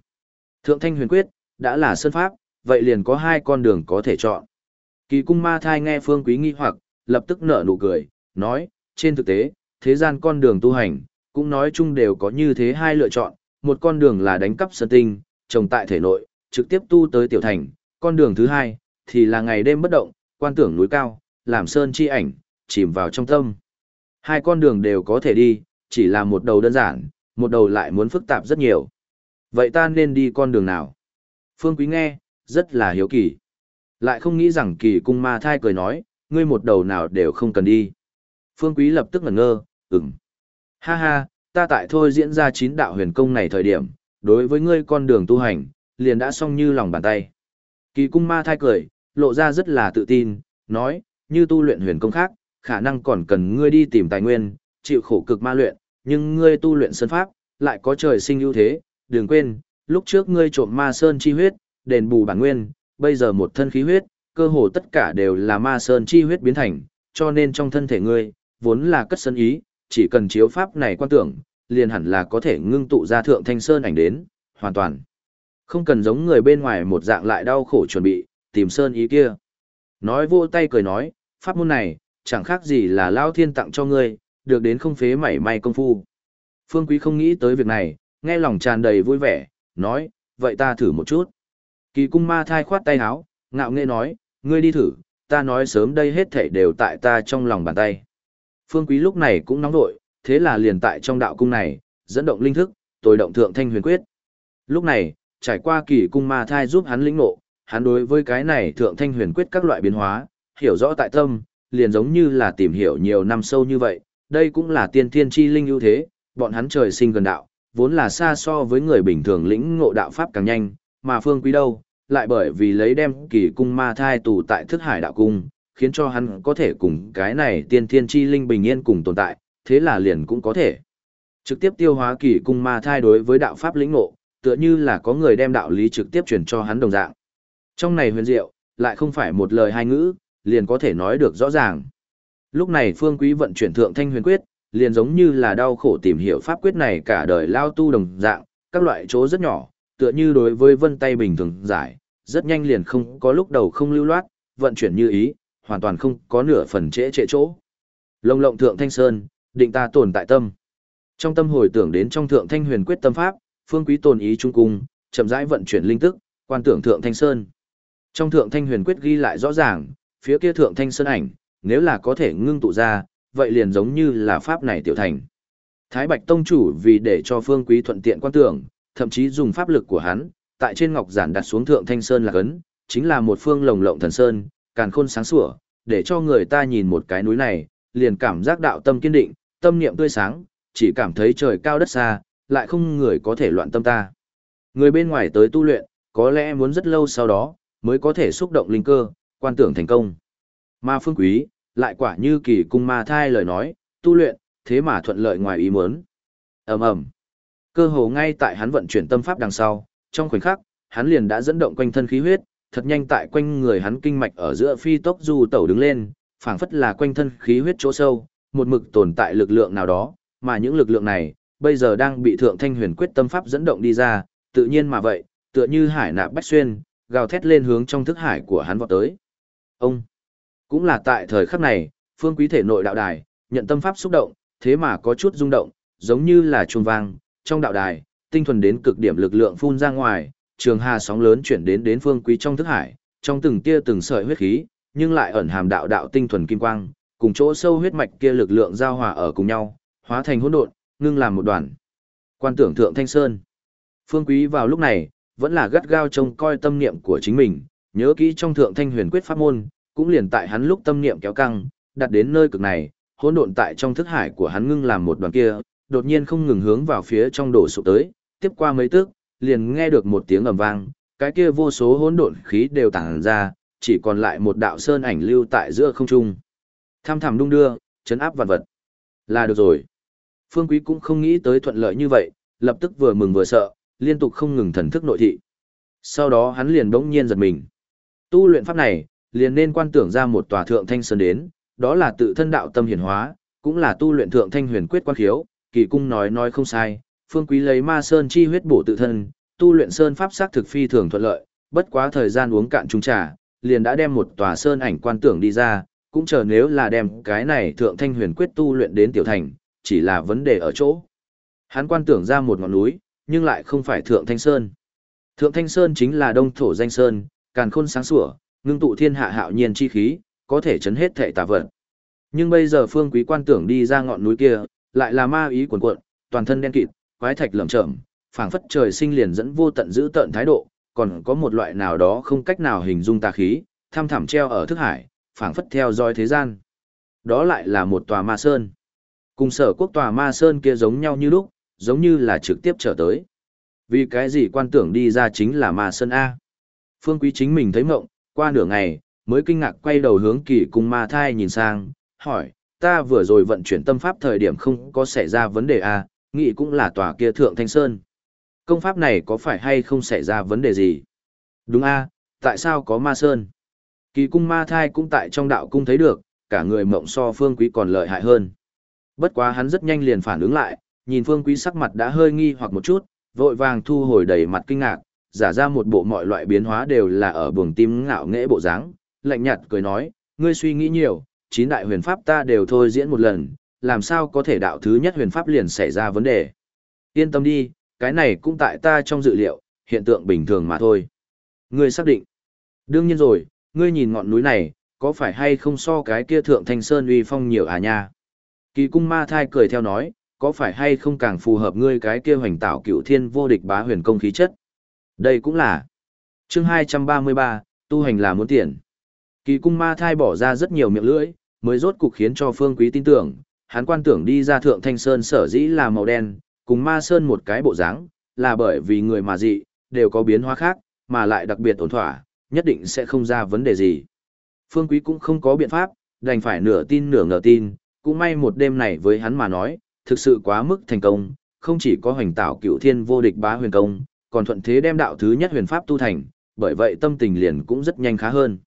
Thượng thanh huyền quyết, đã là sơn pháp, vậy liền có hai con đường có thể chọn. Kỳ cung ma thai nghe phương quý nghi hoặc, lập tức nở nụ cười, nói, trên thực tế, thế gian con đường tu hành, cũng nói chung đều có như thế hai lựa chọn, một con đường là đánh cắp sơn tinh, trồng tại thể nội, trực tiếp tu tới tiểu thành, con đường thứ hai, thì là ngày đêm bất động, quan tưởng núi cao, làm sơn chi ảnh, chìm vào trong tâm. Hai con đường đều có thể đi, chỉ là một đầu đơn giản, một đầu lại muốn phức tạp rất nhiều. Vậy ta nên đi con đường nào? Phương Quý nghe, rất là hiếu kỳ. Lại không nghĩ rằng kỳ cung ma thai cười nói, ngươi một đầu nào đều không cần đi. Phương Quý lập tức ngẩn ngơ, ừm. Ha ha, ta tại thôi diễn ra chín đạo huyền công này thời điểm, đối với ngươi con đường tu hành, liền đã xong như lòng bàn tay. Kỳ cung ma thai cười, lộ ra rất là tự tin, nói, như tu luyện huyền công khác, khả năng còn cần ngươi đi tìm tài nguyên, chịu khổ cực ma luyện, nhưng ngươi tu luyện sơn pháp, lại có trời sinh ưu thế, đừng quên, lúc trước ngươi trộm ma sơn chi huyết, đền bù bản nguyên, bây giờ một thân khí huyết, cơ hồ tất cả đều là ma sơn chi huyết biến thành, cho nên trong thân thể ngươi, vốn là cất sân ý, chỉ cần chiếu pháp này quan tưởng, liền hẳn là có thể ngưng tụ ra thượng thanh sơn ảnh đến, hoàn toàn. Không cần giống người bên ngoài một dạng lại đau khổ chuẩn bị, tìm sơn ý kia. Nói vô tay cười nói, pháp môn này, chẳng khác gì là lao thiên tặng cho ngươi, được đến không phế mảy may công phu. Phương Quý không nghĩ tới việc này, nghe lòng tràn đầy vui vẻ, nói, vậy ta thử một chút. Kỳ cung ma thai khoát tay áo ngạo nghễ nói, ngươi đi thử, ta nói sớm đây hết thảy đều tại ta trong lòng bàn tay. Phương Quý lúc này cũng nóng nội, thế là liền tại trong đạo cung này, dẫn động linh thức, tối động thượng thanh huyền quyết. Lúc này, trải qua kỳ cung ma thai giúp hắn lĩnh ngộ, hắn đối với cái này thượng thanh huyền quyết các loại biến hóa, hiểu rõ tại tâm, liền giống như là tìm hiểu nhiều năm sâu như vậy, đây cũng là tiên thiên chi linh ưu thế, bọn hắn trời sinh gần đạo, vốn là xa so với người bình thường lĩnh ngộ đạo pháp càng nhanh, mà phương quý đâu, lại bởi vì lấy đem kỳ cung ma thai tù tại thức hải đạo cung, khiến cho hắn có thể cùng cái này tiên thiên chi linh bình yên cùng tồn tại, thế là liền cũng có thể. Trực tiếp tiêu hóa kỳ cung ma thai đối với đạo pháp lĩnh ngộ, tựa như là có người đem đạo lý trực tiếp truyền cho hắn đồng dạng. Trong này huyền diệu, lại không phải một lời hai ngữ, liền có thể nói được rõ ràng. Lúc này Phương Quý vận chuyển thượng thanh huyền quyết, liền giống như là đau khổ tìm hiểu pháp quyết này cả đời lao tu đồng dạng, các loại chỗ rất nhỏ, tựa như đối với vân tay bình thường giải, rất nhanh liền không có lúc đầu không lưu loát, vận chuyển như ý, hoàn toàn không có nửa phần trễ trễ chỗ. Lông lộng thượng thanh sơn, định ta tồn tại tâm. Trong tâm hồi tưởng đến trong thượng thanh huyền quyết tâm pháp, phương quý tồn ý trung cung, chậm rãi vận chuyển linh tức, quan tưởng thượng thanh sơn. Trong thượng thanh huyền quyết ghi lại rõ ràng, phía kia thượng thanh sơn ảnh, nếu là có thể ngưng tụ ra, vậy liền giống như là pháp này tiểu thành. Thái Bạch Tông chủ vì để cho phương quý thuận tiện quan tưởng, thậm chí dùng pháp lực của hắn, tại trên ngọc giản đặt xuống thượng thanh sơn là cấn, chính là một phương lồng lộng thần sơn, càn khôn sáng sủa, để cho người ta nhìn một cái núi này, liền cảm giác đạo tâm kiên định, tâm niệm tươi sáng, chỉ cảm thấy trời cao đất xa, lại không người có thể loạn tâm ta. Người bên ngoài tới tu luyện, có lẽ muốn rất lâu sau đó, mới có thể xúc động linh cơ, quan tưởng thành công. Ma phương quý, lại quả như kỳ cung ma thai lời nói, tu luyện, thế mà thuận lợi ngoài ý muốn. ầm ầm Cơ hồ ngay tại hắn vận chuyển tâm pháp đằng sau, trong khoảnh khắc, hắn liền đã dẫn động quanh thân khí huyết, thật nhanh tại quanh người hắn kinh mạch ở giữa phi tốc du tẩu đứng lên, phảng phất là quanh thân khí huyết chỗ sâu, một mực tồn tại lực lượng nào đó, mà những lực lượng này, bây giờ đang bị thượng thanh huyền quyết tâm pháp dẫn động đi ra, tự nhiên mà vậy, tựa như hải nạp bách xuyên, gào thét lên hướng trong thức hải của hắn vọt tới. Ông, cũng là tại thời khắc này, phương quý thể nội đạo đài, nhận tâm pháp xúc động, thế mà có chút rung động, giống như là chuông vang, trong đạo đài, tinh thuần đến cực điểm lực lượng phun ra ngoài, trường hà sóng lớn chuyển đến đến phương quý trong thức hải, trong từng tia từng sợi huyết khí, nhưng lại ẩn hàm đạo đạo tinh thuần kim quang, cùng chỗ sâu huyết mạch kia lực lượng giao hòa ở cùng nhau, hóa thành hỗn độn, ngưng làm một đoàn. Quan tưởng thượng thanh sơn. Phương Quý vào lúc này, vẫn là gắt gao trông coi tâm niệm của chính mình, nhớ kỹ trong thượng thanh huyền quyết pháp môn, cũng liền tại hắn lúc tâm niệm kéo căng, đặt đến nơi cực này, hỗn độn tại trong thức hải của hắn ngưng làm một đoàn kia, đột nhiên không ngừng hướng vào phía trong đổ sụp tới, tiếp qua mấy tức, liền nghe được một tiếng ầm vang, cái kia vô số hỗn độn khí đều tản ra, chỉ còn lại một đạo sơn ảnh lưu tại giữa không trung. Tham thẳm đung đưa, chấn áp vạn vật. Là được rồi. Phương Quý cũng không nghĩ tới thuận lợi như vậy, lập tức vừa mừng vừa sợ, liên tục không ngừng thần thức nội thị. Sau đó hắn liền bỗng nhiên giật mình. Tu luyện pháp này, liền nên quan tưởng ra một tòa thượng thanh sơn đến, đó là tự thân đạo tâm hiển hóa, cũng là tu luyện thượng thanh huyền quyết quan khiếu, kỳ cung nói nói không sai, phương quý lấy ma sơn chi huyết bổ tự thân, tu luyện sơn pháp sắc thực phi thường thuận lợi, bất quá thời gian uống cạn chung trà, liền đã đem một tòa sơn ảnh quan tưởng đi ra, cũng chờ nếu là đem cái này thượng thanh huyền quyết tu luyện đến tiểu thành, chỉ là vấn đề ở chỗ. Hắn quan tưởng ra một ngọn núi, nhưng lại không phải thượng thanh sơn. Thượng thanh sơn chính là đông thổ danh sơn, càn khôn sáng sủa, ngưng tụ thiên hạ hạo nhiên chi khí, có thể chấn hết thể tà vật. Nhưng bây giờ phương quý quan tưởng đi ra ngọn núi kia, lại là ma ý cuồn cuộn, toàn thân đen kịt, quái thạch lởm chởm, phảng phất trời sinh liền dẫn vô tận giữ tận thái độ, còn có một loại nào đó không cách nào hình dung tà khí, tham thẳm treo ở thức hải, phảng phất theo dõi thế gian. Đó lại là một tòa ma sơn. Cùng sở quốc tòa ma sơn kia giống nhau như lúc, giống như là trực tiếp trở tới. Vì cái gì quan tưởng đi ra chính là ma sơn A. Phương Quý chính mình thấy mộng, qua nửa ngày, mới kinh ngạc quay đầu hướng kỳ cung ma thai nhìn sang, hỏi, ta vừa rồi vận chuyển tâm pháp thời điểm không có xảy ra vấn đề A, nghĩ cũng là tòa kia thượng thanh sơn. Công pháp này có phải hay không xảy ra vấn đề gì? Đúng A, tại sao có ma sơn? Kỳ cung ma thai cũng tại trong đạo cung thấy được, cả người mộng so phương quý còn lợi hại hơn. Bất quá hắn rất nhanh liền phản ứng lại, nhìn phương quý sắc mặt đã hơi nghi hoặc một chút, vội vàng thu hồi đầy mặt kinh ngạc, giả ra một bộ mọi loại biến hóa đều là ở buồng tim ngạo nghễ bộ dáng, lạnh nhạt cười nói, ngươi suy nghĩ nhiều, chín đại huyền pháp ta đều thôi diễn một lần, làm sao có thể đạo thứ nhất huyền pháp liền xảy ra vấn đề. Yên tâm đi, cái này cũng tại ta trong dự liệu, hiện tượng bình thường mà thôi. Ngươi xác định. Đương nhiên rồi, ngươi nhìn ngọn núi này, có phải hay không so cái kia thượng thanh sơn uy phong nhiều à nha? Kỳ cung ma thai cười theo nói, có phải hay không càng phù hợp ngươi cái kia hoành tạo cựu thiên vô địch bá huyền công khí chất? Đây cũng là. chương 233, tu hành là muốn tiền. Kỳ cung ma thai bỏ ra rất nhiều miệng lưỡi, mới rốt cục khiến cho phương quý tin tưởng, hắn quan tưởng đi ra thượng thanh sơn sở dĩ là màu đen, cùng ma sơn một cái bộ dáng, là bởi vì người mà dị, đều có biến hóa khác, mà lại đặc biệt ổn thỏa, nhất định sẽ không ra vấn đề gì. Phương quý cũng không có biện pháp, đành phải nửa tin nửa ngờ tin, cũng may một đêm này với hắn mà nói, thực sự quá mức thành công, không chỉ có hoành tạo cựu thiên vô địch bá huyền công, còn thuận thế đem đạo thứ nhất huyền pháp tu thành, bởi vậy tâm tình liền cũng rất nhanh khá hơn.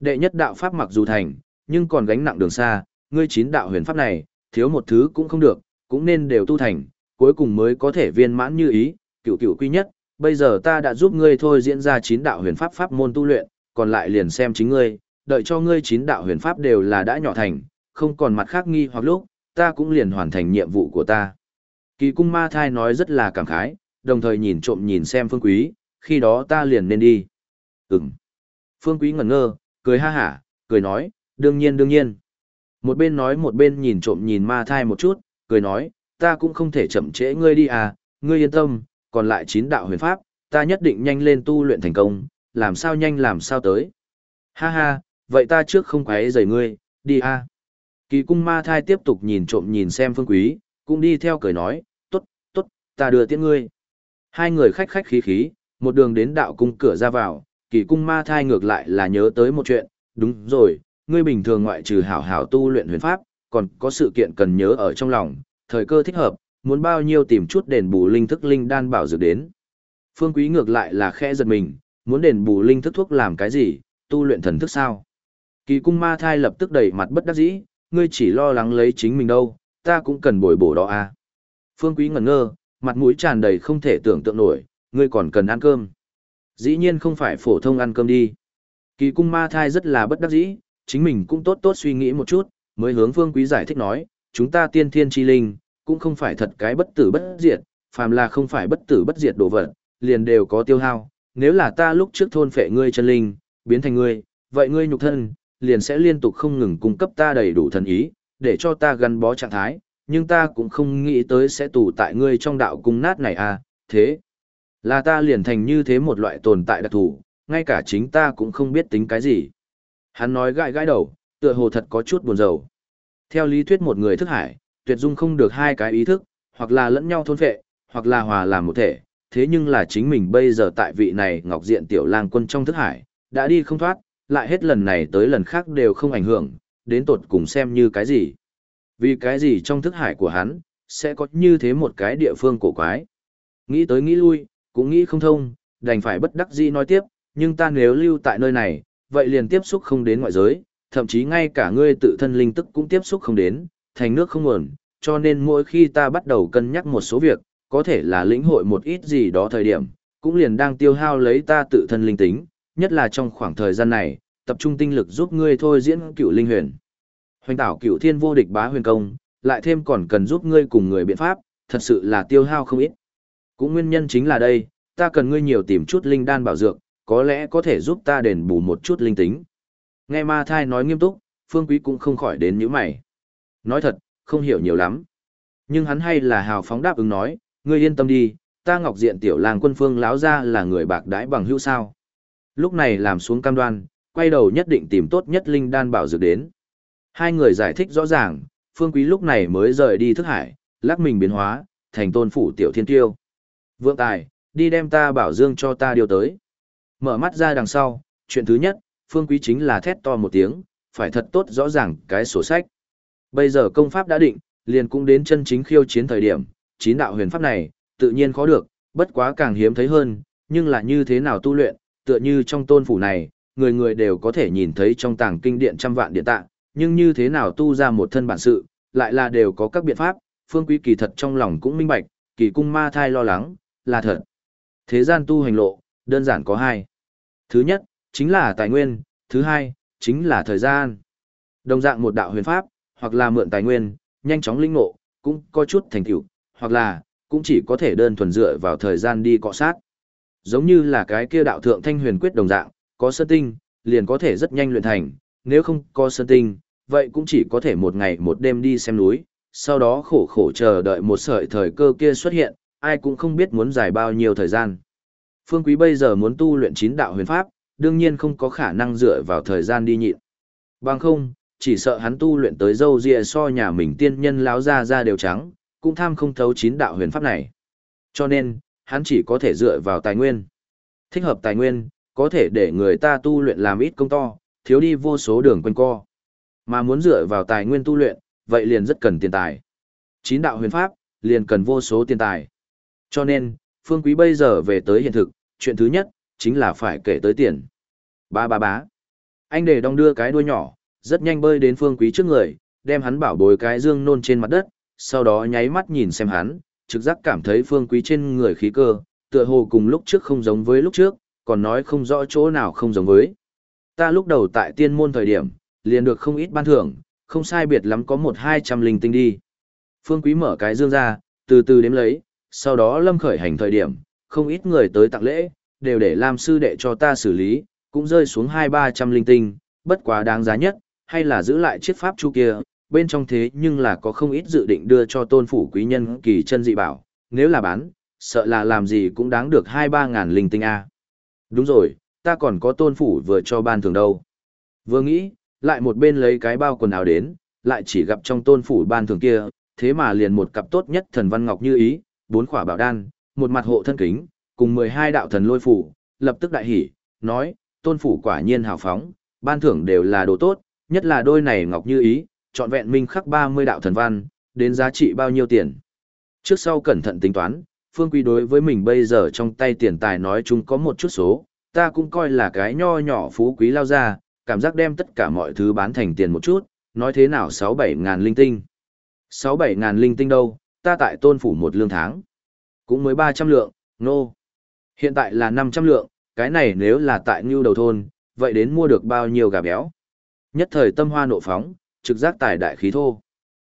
Đệ nhất đạo pháp mặc dù thành, nhưng còn gánh nặng đường xa, ngươi chín đạo huyền pháp này, thiếu một thứ cũng không được, cũng nên đều tu thành, cuối cùng mới có thể viên mãn như ý, cựu cựu quy nhất, bây giờ ta đã giúp ngươi thôi diễn ra chín đạo huyền pháp pháp môn tu luyện, còn lại liền xem chính ngươi, đợi cho ngươi chín đạo huyền pháp đều là đã nhỏ thành, không còn mặt khác nghi hoặc lúc, ta cũng liền hoàn thành nhiệm vụ của ta. Kỳ cung ma thai nói rất là cảm khái, đồng thời nhìn trộm nhìn xem phương quý, khi đó ta liền nên đi. Ừm. Phương quý ngẩn ngơ, cười ha hả, cười nói, đương nhiên đương nhiên. Một bên nói một bên nhìn trộm nhìn ma thai một chút, cười nói, ta cũng không thể chậm trễ ngươi đi à, ngươi yên tâm, còn lại chín đạo huyền pháp, ta nhất định nhanh lên tu luyện thành công, làm sao nhanh làm sao tới. Ha ha, vậy ta trước không quấy rầy ngươi, đi à. Kỳ cung ma thai tiếp tục nhìn trộm nhìn xem phương quý, cũng đi theo cười nói, tốt, tốt, ta đưa tiễn ngươi. Hai người khách khách khí khí, một đường đến đạo cung cửa ra vào, kỳ cung ma thai ngược lại là nhớ tới một chuyện, đúng rồi, ngươi bình thường ngoại trừ hảo hảo tu luyện huyền pháp, còn có sự kiện cần nhớ ở trong lòng, thời cơ thích hợp, muốn bao nhiêu tìm chút đền bù linh thức linh đan bảo dược đến. Phương Quý ngược lại là khẽ giật mình, muốn đền bù linh thức thuốc làm cái gì, tu luyện thần thức sao? Kỳ cung ma thai lập tức đẩy mặt bất đắc dĩ, ngươi chỉ lo lắng lấy chính mình đâu, ta cũng cần bồi bổ đó à. Phương Quý ngẩn ngơ, mặt mũi tràn đầy không thể tưởng tượng nổi, ngươi còn cần ăn cơm. Dĩ nhiên không phải phổ thông ăn cơm đi. Kỳ cung ma thai rất là bất đắc dĩ, chính mình cũng tốt tốt suy nghĩ một chút, mới hướng Phương Quý giải thích nói, chúng ta tiên thiên chi linh, cũng không phải thật cái bất tử bất diệt, phàm là không phải bất tử bất diệt đồ vật, liền đều có tiêu hao. Nếu là ta lúc trước thôn phệ ngươi chân linh, biến thành ngươi, vậy ngươi nhục thân, liền sẽ liên tục không ngừng cung cấp ta đầy đủ thần ý, để cho ta gắn bó trạng thái, nhưng ta cũng không nghĩ tới sẽ tù tại ngươi trong đạo cung nát này à, thế. Là ta liền thành như thế một loại tồn tại đặc thù, ngay cả chính ta cũng không biết tính cái gì. Hắn nói gãi gãi đầu, tựa hồ thật có chút buồn rầu. Theo lý thuyết một người thức hải, tuyệt dung không được hai cái ý thức, hoặc là lẫn nhau thôn phệ, hoặc là hòa làm một thể, thế nhưng là chính mình bây giờ tại vị này ngọc diện tiểu lang quân trong thức hải, đã đi không thoát, lại hết lần này tới lần khác đều không ảnh hưởng, đến tột cùng xem như cái gì. Vì cái gì trong thức hải của hắn, sẽ có như thế một cái địa phương cổ quái. Nghĩ tới nghĩ lui, cũng nghĩ không thông, đành phải bất đắc dĩ nói tiếp, nhưng ta nếu lưu tại nơi này, vậy liền tiếp xúc không đến ngoại giới, thậm chí ngay cả ngươi tự thân linh tức cũng tiếp xúc không đến, thành nước không nguồn, cho nên mỗi khi ta bắt đầu cân nhắc một số việc, có thể là lĩnh hội một ít gì đó thời điểm, cũng liền đang tiêu hao lấy ta tự thân linh tính, nhất là trong khoảng thời gian này, tập trung tinh lực giúp ngươi thôi diễn cựu linh huyền. Hoành tảo cựu thiên vô địch bá huyền công, lại thêm còn cần giúp ngươi cùng người biện pháp, thật sự là tiêu hao không ít. Cũng nguyên nhân chính là đây, ta cần ngươi nhiều tìm chút linh đan bảo dược, có lẽ có thể giúp ta đền bù một chút linh tính. Nghe ma thai nói nghiêm túc, phương quý cũng không khỏi đến những mày. Nói thật, không hiểu nhiều lắm. Nhưng hắn hay là hào phóng đáp ứng nói, ngươi yên tâm đi, ta ngọc diện tiểu làng quân phương láo ra là người bạc đãi bằng hữu sao. Lúc này làm xuống cam đoan, quay đầu nhất định tìm tốt nhất linh đan bảo dược đến. Hai người giải thích rõ ràng, phương quý lúc này mới rời đi thức hải, lắc mình biến hóa, thành tôn phủ tiểu thiên tiêu. Vượng tài, đi đem ta bảo dương cho ta điều tới. Mở mắt ra đằng sau, chuyện thứ nhất, phương quý chính là thét to một tiếng, phải thật tốt rõ ràng cái sổ sách. Bây giờ công pháp đã định, liền cũng đến chân chính khiêu chiến thời điểm, chín đạo huyền pháp này, tự nhiên khó được, bất quá càng hiếm thấy hơn, nhưng là như thế nào tu luyện, tựa như trong tôn phủ này, người người đều có thể nhìn thấy trong tàng kinh điện trăm vạn điện tạng, nhưng như thế nào tu ra một thân bản sự, lại là đều có các biện pháp, phương quý kỳ thật trong lòng cũng minh bạch, kỳ cung ma thai lo lắng, là thật. Thế gian tu hành lộ, đơn giản có hai. Thứ nhất, chính là tài nguyên, thứ hai, chính là thời gian. Đồng dạng một đạo huyền pháp, hoặc là mượn tài nguyên, nhanh chóng linh ngộ, cũng có chút thành tựu, hoặc là, cũng chỉ có thể đơn thuần dựa vào thời gian đi cọ sát. Giống như là cái kia đạo thượng thanh huyền quyết đồng dạng, có sơn tinh, liền có thể rất nhanh luyện thành, nếu không có sơn tinh, vậy cũng chỉ có thể một ngày một đêm đi xem núi, sau đó khổ khổ chờ đợi một sợi thời cơ kia xuất hiện, ai cũng không biết muốn dài bao nhiêu thời gian. Phương Quý bây giờ muốn tu luyện chín đạo huyền pháp, đương nhiên không có khả năng dựa vào thời gian đi nhịn. Bằng không, chỉ sợ hắn tu luyện tới dâu ria so nhà mình tiên nhân láo ra ra đều trắng, cũng tham không thấu chín đạo huyền pháp này. Cho nên, hắn chỉ có thể dựa vào tài nguyên. Thích hợp tài nguyên, có thể để người ta tu luyện làm ít công to, thiếu đi vô số đường quanh co. Mà muốn dựa vào tài nguyên tu luyện, vậy liền rất cần tiền tài. Chín đạo huyền pháp, liền cần vô số tiền tài. Cho nên, Phương Quý bây giờ về tới hiện thực, chuyện thứ nhất, chính là phải kể tới tiền. Ba ba bá. Anh để đong đưa cái đuôi nhỏ, rất nhanh bơi đến Phương Quý trước người, đem hắn bảo bồi cái dương nôn trên mặt đất, sau đó nháy mắt nhìn xem hắn, trực giác cảm thấy Phương Quý trên người khí cơ, tựa hồ cùng lúc trước không giống với lúc trước, còn nói không rõ chỗ nào không giống với. Ta lúc đầu tại tiên môn thời điểm, liền được không ít ban thưởng, không sai biệt lắm có một hai trăm linh tinh đi. Phương Quý mở cái dương ra, từ từ đếm lấy, sau đó lâm khởi hành thời điểm, không ít người tới tặng lễ, đều để làm sư đệ cho ta xử lý, cũng rơi xuống hai ba trăm linh tinh, bất quá đáng giá nhất, hay là giữ lại chiếc pháp chu kia, bên trong thế nhưng là có không ít dự định đưa cho tôn phủ quý nhân kỳ chân dị bảo, nếu là bán, sợ là làm gì cũng đáng được hai ba ngàn linh tinh a. Đúng rồi, ta còn có tôn phủ vừa cho ban thường đâu. Vừa nghĩ, lại một bên lấy cái bao quần áo đến, lại chỉ gặp trong tôn phủ ban thường kia, thế mà liền một cặp tốt nhất thần văn ngọc như ý, bốn khỏa bảo đan, một mặt hộ thân kính, cùng 12 đạo thần lôi phủ, lập tức đại hỉ, nói, tôn phủ quả nhiên hào phóng, ban thưởng đều là đồ tốt, nhất là đôi này ngọc như ý, trọn vẹn minh khắc 30 đạo thần văn, đến giá trị bao nhiêu tiền. Trước sau cẩn thận tính toán, Phương Quý đối với mình bây giờ trong tay tiền tài nói chung có một chút số, ta cũng coi là cái nho nhỏ phú quý lao ra, cảm giác đem tất cả mọi thứ bán thành tiền một chút, nói thế nào 6-7 ngàn linh tinh. 6-7 ngàn linh tinh đâu, ta tại tôn phủ một lương tháng. Cũng mới 300 lượng, nô. No. Hiện tại là 500 lượng, cái này nếu là tại ngưu đầu thôn, vậy đến mua được bao nhiêu gà béo. Nhất thời tâm hoa nộ phóng, trực giác tài đại khí thô.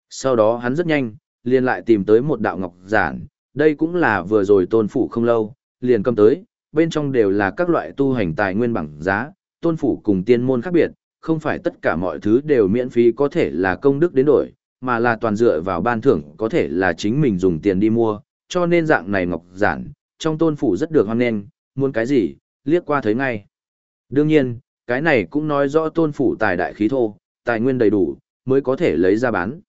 Sau đó hắn rất nhanh, liền lại tìm tới một đạo ngọc giản, đây cũng là vừa rồi tôn phủ không lâu, liền cầm tới, bên trong đều là các loại tu hành tài nguyên bằng giá, tôn phủ cùng tiên môn khác biệt, không phải tất cả mọi thứ đều miễn phí có thể là công đức đến đổi, mà là toàn dựa vào ban thưởng có thể là chính mình dùng tiền đi mua, cho nên dạng này ngọc giản, trong tôn phủ rất được hoan nghênh, muốn cái gì, liếc qua thấy ngay. Đương nhiên, cái này cũng nói rõ tôn phủ tài đại khí thô, tài nguyên đầy đủ, mới có thể lấy ra bán.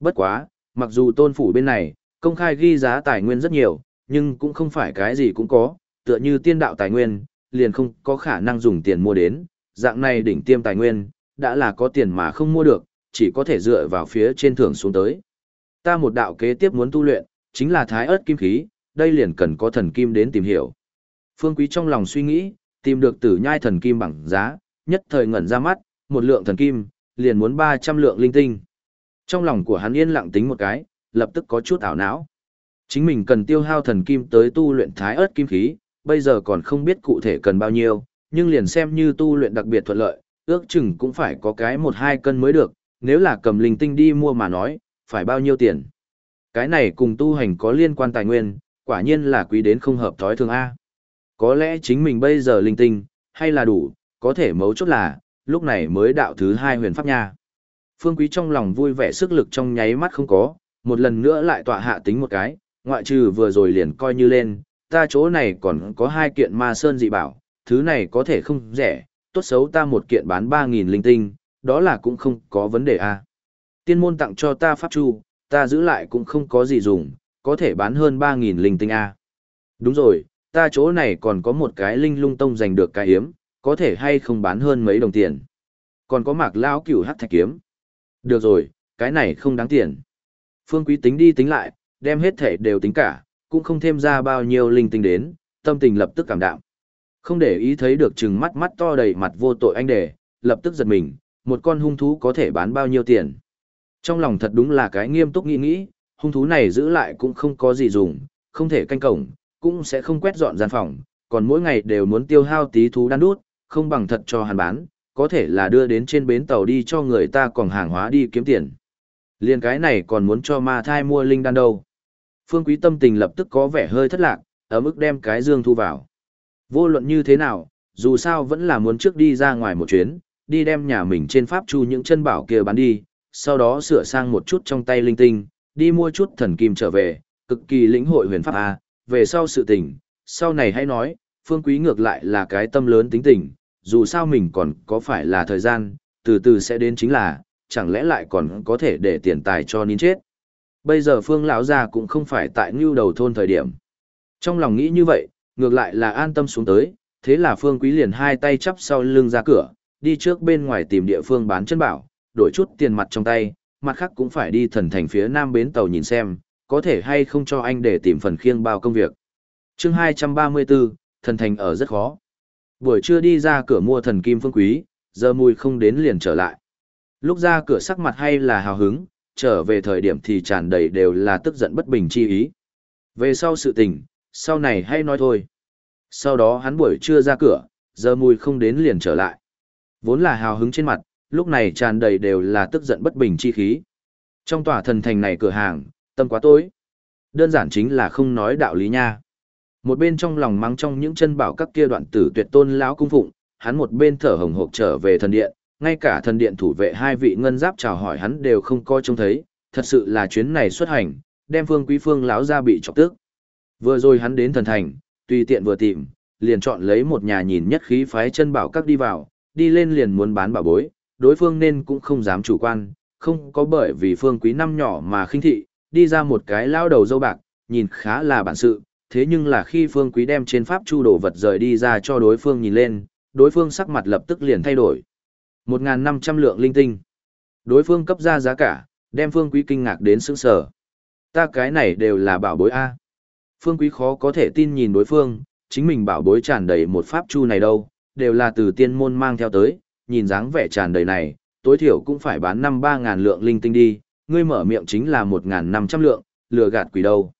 Bất quá, mặc dù tôn phủ bên này, công khai ghi giá tài nguyên rất nhiều, nhưng cũng không phải cái gì cũng có, tựa như tiên đạo tài nguyên, liền không có khả năng dùng tiền mua đến, dạng này đỉnh tiêm tài nguyên, đã là có tiền mà không mua được, chỉ có thể dựa vào phía trên thưởng xuống tới. Ta một đạo kế tiếp muốn tu luyện, chính là thái ớt kim khí, đây liền cần có thần kim đến tìm hiểu. Phương Quý trong lòng suy nghĩ, tìm được tử nhai thần kim bằng giá, nhất thời ngẩn ra mắt, một lượng thần kim, liền muốn 300 lượng linh tinh. Trong lòng của hắn yên lặng tính một cái, lập tức có chút ảo não. Chính mình cần tiêu hao thần kim tới tu luyện thái ớt kim khí, bây giờ còn không biết cụ thể cần bao nhiêu, nhưng liền xem như tu luyện đặc biệt thuận lợi, ước chừng cũng phải có cái một hai cân mới được, nếu là cầm linh tinh đi mua mà nói, phải bao nhiêu tiền. Cái này cùng tu hành có liên quan tài nguyên, quả nhiên là quý đến không hợp thói thường A. Có lẽ chính mình bây giờ linh tinh, hay là đủ, có thể mấu chốt là, lúc này mới đạo thứ hai huyền pháp nha. Phương Quý trong lòng vui vẻ sức lực trong nháy mắt không có, một lần nữa lại tọa hạ tính một cái, ngoại trừ vừa rồi liền coi như lên, ta chỗ này còn có hai kiện ma sơn dị bảo, thứ này có thể không rẻ, tốt xấu ta một kiện bán 3.000 linh tinh, đó là cũng không có vấn đề a. Tiên môn tặng cho ta pháp chu, ta giữ lại cũng không có gì dùng, có thể bán hơn 3.000 linh tinh a. Đúng rồi, ta chỗ này còn có một cái linh lung tông giành được cái hiếm, có thể hay không bán hơn mấy đồng tiền. Còn có mạc lao cửu hát thạch kiếm. Được rồi, cái này không đáng tiền. Phương Quý tính đi tính lại, đem hết thể đều tính cả, cũng không thêm ra bao nhiêu linh tinh đến, tâm tình lập tức cảm đạm. Không để ý thấy được trừng mắt mắt to đầy mặt vô tội anh đề, lập tức giật mình, một con hung thú có thể bán bao nhiêu tiền. Trong lòng thật đúng là cái nghiêm túc nghĩ nghĩ, hung thú này giữ lại cũng không có gì dùng, không thể canh cổng, cũng sẽ không quét dọn gian phòng, còn mỗi ngày đều muốn tiêu hao tí thú đan đút, không bằng thật cho hắn bán, có thể là đưa đến trên bến tàu đi cho người ta còn hàng hóa đi kiếm tiền. Liên cái này còn muốn cho ma thai mua linh đan đâu. Phương Quý tâm tình lập tức có vẻ hơi thất lạc, ở mức đem cái dương thu vào. Vô luận như thế nào, dù sao vẫn là muốn trước đi ra ngoài một chuyến, đi đem nhà mình trên pháp chu những chân bảo kia bán đi, sau đó sửa sang một chút trong tay linh tinh, đi mua chút thần kim trở về, cực kỳ lĩnh hội huyền pháp A, về sau sự tình, sau này hãy nói, phương quý ngược lại là cái tâm lớn tính tình, dù sao mình còn có phải là thời gian, từ từ sẽ đến chính là, chẳng lẽ lại còn có thể để tiền tài cho nín chết. Bây giờ phương lão gia cũng không phải tại ngưu đầu thôn thời điểm. Trong lòng nghĩ như vậy, ngược lại là an tâm xuống tới, thế là phương quý liền hai tay chắp sau lưng ra cửa, đi trước bên ngoài tìm địa phương bán chân bảo, đổi chút tiền mặt trong tay, mặt khác cũng phải đi thần thành phía nam bến tàu nhìn xem, có thể hay không cho anh để tìm phần khiêng bao công việc. chương 234, thần thành ở rất khó. Buổi trưa đi ra cửa mua thần kim phương quý, giờ mùi không đến liền trở lại. Lúc ra cửa sắc mặt hay là hào hứng, trở về thời điểm thì tràn đầy đều là tức giận bất bình chi ý. Về sau sự tình, sau này hay nói thôi. Sau đó hắn buổi trưa ra cửa, giờ mùi không đến liền trở lại. Vốn là hào hứng trên mặt, lúc này tràn đầy đều là tức giận bất bình chi khí. Trong tòa thần thành này cửa hàng, tâm quá tối. Đơn giản chính là không nói đạo lý nha. Một bên trong lòng mắng trong những chân bảo các kia đoạn tử tuyệt tôn lão cung phụng, hắn một bên thở hồng hộc trở về thần điện, ngay cả thần điện thủ vệ hai vị ngân giáp chào hỏi hắn đều không coi trông thấy, thật sự là chuyến này xuất hành, đem phương quý phương lão ra bị chọc tức. Vừa rồi hắn đến thần thành, tùy tiện vừa tìm, liền chọn lấy một nhà nhìn nhất khí phái chân bảo các đi vào, đi lên liền muốn bán bảo bối, đối phương nên cũng không dám chủ quan, không có bởi vì phương quý năm nhỏ mà khinh thị, đi ra một cái lao đầu dâu bạc, nhìn khá là bản sự, thế nhưng là khi phương quý đem trên pháp chu đồ vật rời đi ra cho đối phương nhìn lên, đối phương sắc mặt lập tức liền thay đổi. 1.500 lượng linh tinh. Đối phương cấp ra giá cả, đem phương quý kinh ngạc đến sững sở. Ta cái này đều là bảo bối A. Phương quý khó có thể tin nhìn đối phương, chính mình bảo bối tràn đầy một pháp chu này đâu, đều là từ tiên môn mang theo tới, nhìn dáng vẻ tràn đầy này, tối thiểu cũng phải bán năm ba ngàn lượng linh tinh đi, ngươi mở miệng chính là một ngàn năm trăm lượng, lừa gạt quỷ đâu.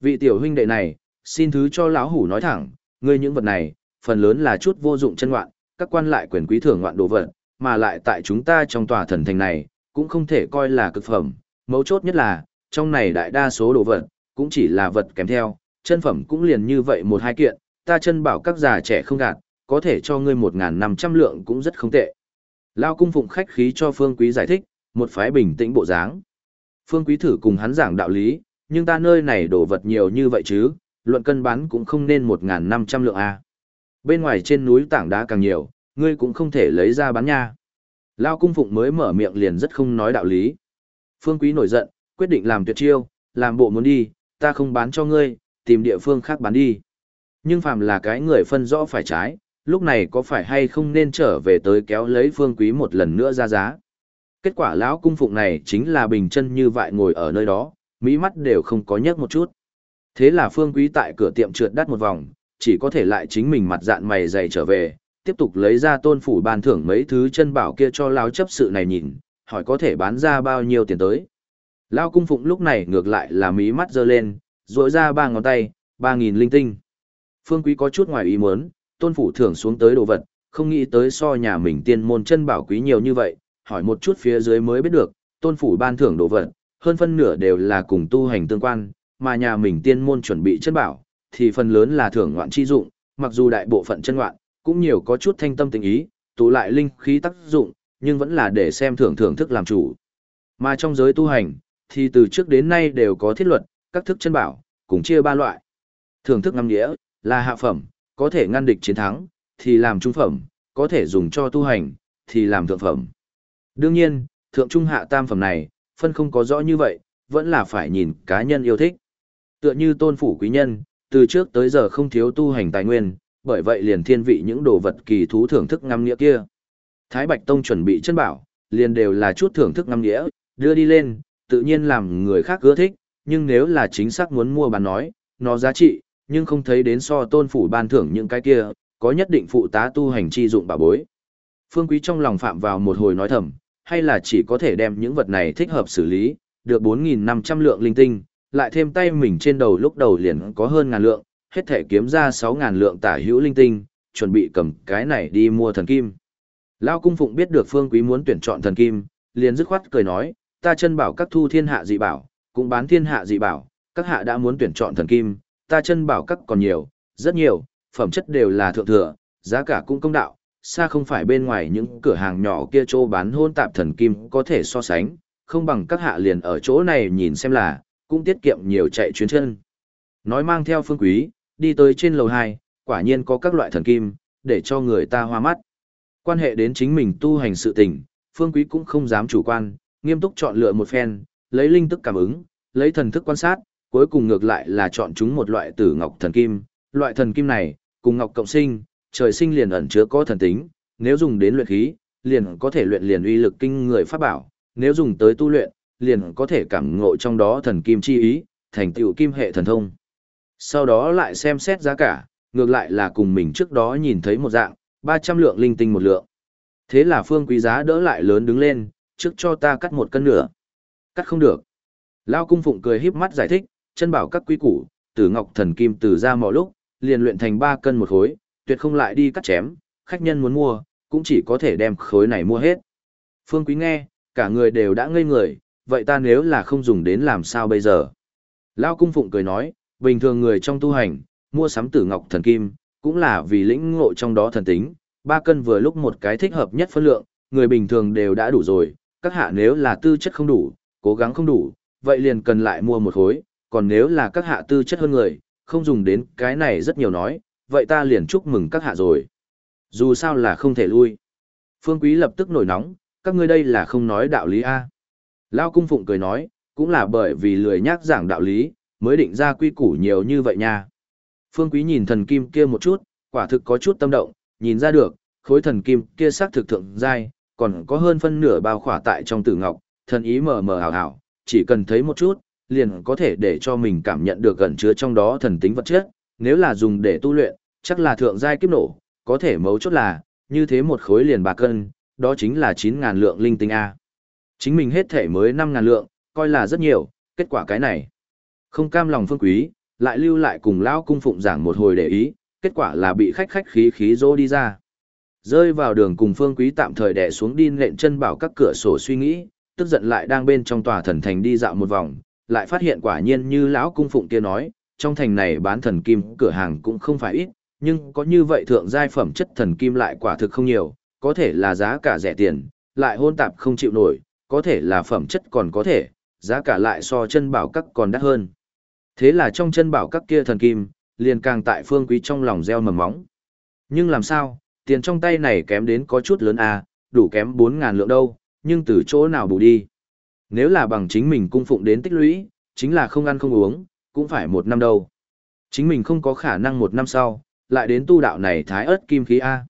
Vị tiểu huynh đệ này, xin thứ cho lão hủ nói thẳng, ngươi những vật này, phần lớn là chút vô dụng chân ngoạn, các quan lại quyền quý thưởng ngoạn đồ vật, mà lại tại chúng ta trong tòa thần thành này, cũng không thể coi là cực phẩm, mấu chốt nhất là, trong này đại đa số đồ vật, cũng chỉ là vật kèm theo, chân phẩm cũng liền như vậy một hai kiện, ta chân bảo các già trẻ không gạt, có thể cho ngươi một năm trăm lượng cũng rất không tệ. Lao cung phụng khách khí cho Phương Quý giải thích, một phái bình tĩnh bộ dáng. Phương Quý thử cùng hắn giảng đạo lý, nhưng ta nơi này đồ vật nhiều như vậy chứ, luận cân bán cũng không nên một năm trăm lượng A. Bên ngoài trên núi tảng đá càng nhiều, ngươi cũng không thể lấy ra bán nha. Lao cung phụng mới mở miệng liền rất không nói đạo lý. Phương Quý nổi giận, quyết định làm tuyệt chiêu, làm bộ muốn đi, ta không bán cho ngươi, tìm địa phương khác bán đi. Nhưng phàm là cái người phân rõ phải trái, lúc này có phải hay không nên trở về tới kéo lấy Phương Quý một lần nữa ra giá. Kết quả lão cung phụng này chính là bình chân như vậy ngồi ở nơi đó, mỹ mắt đều không có nhấc một chút. Thế là Phương Quý tại cửa tiệm trượt đắt một vòng, chỉ có thể lại chính mình mặt dạn mày dày trở về, tiếp tục lấy ra tôn phủ ban thưởng mấy thứ chân bảo kia cho lão chấp sự này nhìn, hỏi có thể bán ra bao nhiêu tiền tới. Lão cung phụng lúc này ngược lại là mí mắt giơ lên, rỗi ra ba ngón tay, ba nghìn linh tinh. Phương Quý có chút ngoài ý muốn, tôn phủ thưởng xuống tới đồ vật, không nghĩ tới so nhà mình tiên môn chân bảo quý nhiều như vậy, hỏi một chút phía dưới mới biết được, tôn phủ ban thưởng đồ vật, hơn phân nửa đều là cùng tu hành tương quan, mà nhà mình tiên môn chuẩn bị chân bảo, thì phần lớn là thưởng ngoạn chi dụng, mặc dù đại bộ phận chân ngoạn, cũng nhiều có chút thanh tâm tình ý, tụ lại linh khí tác dụng, nhưng vẫn là để xem thưởng thưởng thức làm chủ. Mà trong giới tu hành, thì từ trước đến nay đều có thiết luật, các thức chân bảo, cùng chia ba loại. Thưởng thức ngâm nghĩa, là hạ phẩm, có thể ngăn địch chiến thắng, thì làm trung phẩm, có thể dùng cho tu hành, thì làm thượng phẩm. Đương nhiên, thượng trung hạ tam phẩm này, phân không có rõ như vậy, vẫn là phải nhìn cá nhân yêu thích. Tựa như tôn phủ quý nhân, từ trước tới giờ không thiếu tu hành tài nguyên, bởi vậy liền thiên vị những đồ vật kỳ thú thưởng thức ngâm nghĩa kia. Thái Bạch Tông chuẩn bị chân bảo, liền đều là chút thưởng thức ngâm nghĩa, đưa đi lên, tự nhiên làm người khác ưa thích, nhưng nếu là chính xác muốn mua bán nói, nó giá trị, nhưng không thấy đến so tôn phủ ban thưởng những cái kia, có nhất định phụ tá tu hành chi dụng bà bối. Phương Quý trong lòng phạm vào một hồi nói thầm, hay là chỉ có thể đem những vật này thích hợp xử lý, được 4.500 lượng linh tinh, lại thêm tay mình trên đầu lúc đầu liền có hơn ngàn lượng, hết thể kiếm ra 6.000 lượng tả hữu linh tinh, chuẩn bị cầm cái này đi mua thần kim. Lao cung phụng biết được Phương Quý muốn tuyển chọn thần kim, liền dứt khoát cười nói, ta chân bảo các thu thiên hạ dị bảo, cũng bán thiên hạ dị bảo, các hạ đã muốn tuyển chọn thần kim, ta chân bảo các còn nhiều, rất nhiều, phẩm chất đều là thượng thừa, giá cả cũng công đạo, xa không phải bên ngoài những cửa hàng nhỏ kia chỗ bán hôn tạp thần kim có thể so sánh, không bằng các hạ liền ở chỗ này nhìn xem là, cũng tiết kiệm nhiều chạy chuyến chân. Nói mang theo phương quý, đi tới trên lầu 2, quả nhiên có các loại thần kim, để cho người ta hoa mắt. Quan hệ đến chính mình tu hành sự tình, phương quý cũng không dám chủ quan, nghiêm túc chọn lựa một phen, lấy linh tức cảm ứng, lấy thần thức quan sát, cuối cùng ngược lại là chọn chúng một loại tử ngọc thần kim. Loại thần kim này, cùng ngọc cộng sinh, trời sinh liền ẩn chứa có thần tính, nếu dùng đến luyện khí, liền có thể luyện liền uy lực kinh người pháp bảo, nếu dùng tới tu luyện, liền có thể cảm ngộ trong đó thần kim chi ý, thành tựu kim hệ thần thông. Sau đó lại xem xét giá cả, ngược lại là cùng mình trước đó nhìn thấy một dạng, 300 lượng linh tinh một lượng. Thế là phương quý giá đỡ lại lớn đứng lên, trước cho ta cắt một cân nửa. Cắt không được. Lao cung phụng cười híp mắt giải thích, chân bảo các quý củ, tử ngọc thần kim từ ra mọi lúc, liền luyện thành 3 cân một khối, tuyệt không lại đi cắt chém, khách nhân muốn mua, cũng chỉ có thể đem khối này mua hết. Phương Quý nghe, cả người đều đã ngây người, vậy ta nếu là không dùng đến làm sao bây giờ? Lao cung phụng cười nói, bình thường người trong tu hành, mua sắm tử ngọc thần kim, cũng là vì lĩnh ngộ trong đó thần tính, ba cân vừa lúc một cái thích hợp nhất phân lượng, người bình thường đều đã đủ rồi, các hạ nếu là tư chất không đủ, cố gắng không đủ, vậy liền cần lại mua một khối, còn nếu là các hạ tư chất hơn người, không dùng đến cái này rất nhiều nói, vậy ta liền chúc mừng các hạ rồi. Dù sao là không thể lui. Phương Quý lập tức nổi nóng, các ngươi đây là không nói đạo lý A. Lao Cung Phụng cười nói, cũng là bởi vì lười nhác giảng đạo lý, mới định ra quy củ nhiều như vậy nha. Phương Quý nhìn thần kim kia một chút, quả thực có chút tâm động, nhìn ra được, khối thần kim kia sắc thực thượng dai, còn có hơn phân nửa bao khỏa tại trong tử ngọc, thần ý mờ mờ ảo ảo, chỉ cần thấy một chút, liền có thể để cho mình cảm nhận được gần chứa trong đó thần tính vật chất, nếu là dùng để tu luyện, chắc là thượng giai kiếp nổ, có thể mấu chốt là, như thế một khối liền ba cân, đó chính là 9.000 lượng linh tinh A. Chính mình hết thể mới 5.000 lượng, coi là rất nhiều, kết quả cái này. Không cam lòng phương quý, lại lưu lại cùng lão cung phụng giảng một hồi để ý, kết quả là bị khách khách khí khí dỗ đi ra. Rơi vào đường cùng phương quý tạm thời đè xuống đi nện chân bảo các cửa sổ suy nghĩ, tức giận lại đang bên trong tòa thần thành đi dạo một vòng, lại phát hiện quả nhiên như lão cung phụng kia nói, trong thành này bán thần kim cửa hàng cũng không phải ít, nhưng có như vậy thượng giai phẩm chất thần kim lại quả thực không nhiều, có thể là giá cả rẻ tiền, lại hôn tạp không chịu nổi, có thể là phẩm chất còn có thể, giá cả lại so chân bảo các còn đắt hơn. Thế là trong chân bảo các kia thần kim, liền càng tại phương quý trong lòng gieo mầm móng. Nhưng làm sao, tiền trong tay này kém đến có chút lớn à, đủ kém 4.000 lượng đâu, nhưng từ chỗ nào bù đi. Nếu là bằng chính mình cung phụng đến tích lũy, chính là không ăn không uống, cũng phải một năm đâu. Chính mình không có khả năng một năm sau, lại đến tu đạo này thái ớt kim khí A.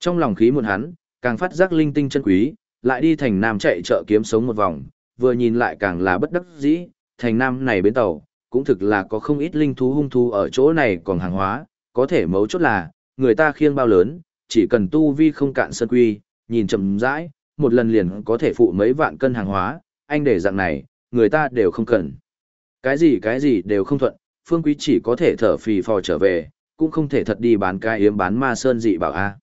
Trong lòng khí một hắn, càng phát giác linh tinh chân quý, lại đi thành nam chạy chợ kiếm sống một vòng, vừa nhìn lại càng là bất đắc dĩ, thành nam này bến tàu, cũng thực là có không ít linh thú hung thú ở chỗ này còn hàng hóa, có thể mấu chốt là, người ta khiêng bao lớn, chỉ cần tu vi không cạn sân quy, nhìn chậm rãi, một lần liền có thể phụ mấy vạn cân hàng hóa, anh để dạng này, người ta đều không cần. Cái gì cái gì đều không thuận, phương quý chỉ có thể thở phì phò trở về, cũng không thể thật đi bán cái yếm bán ma sơn dị bảo a.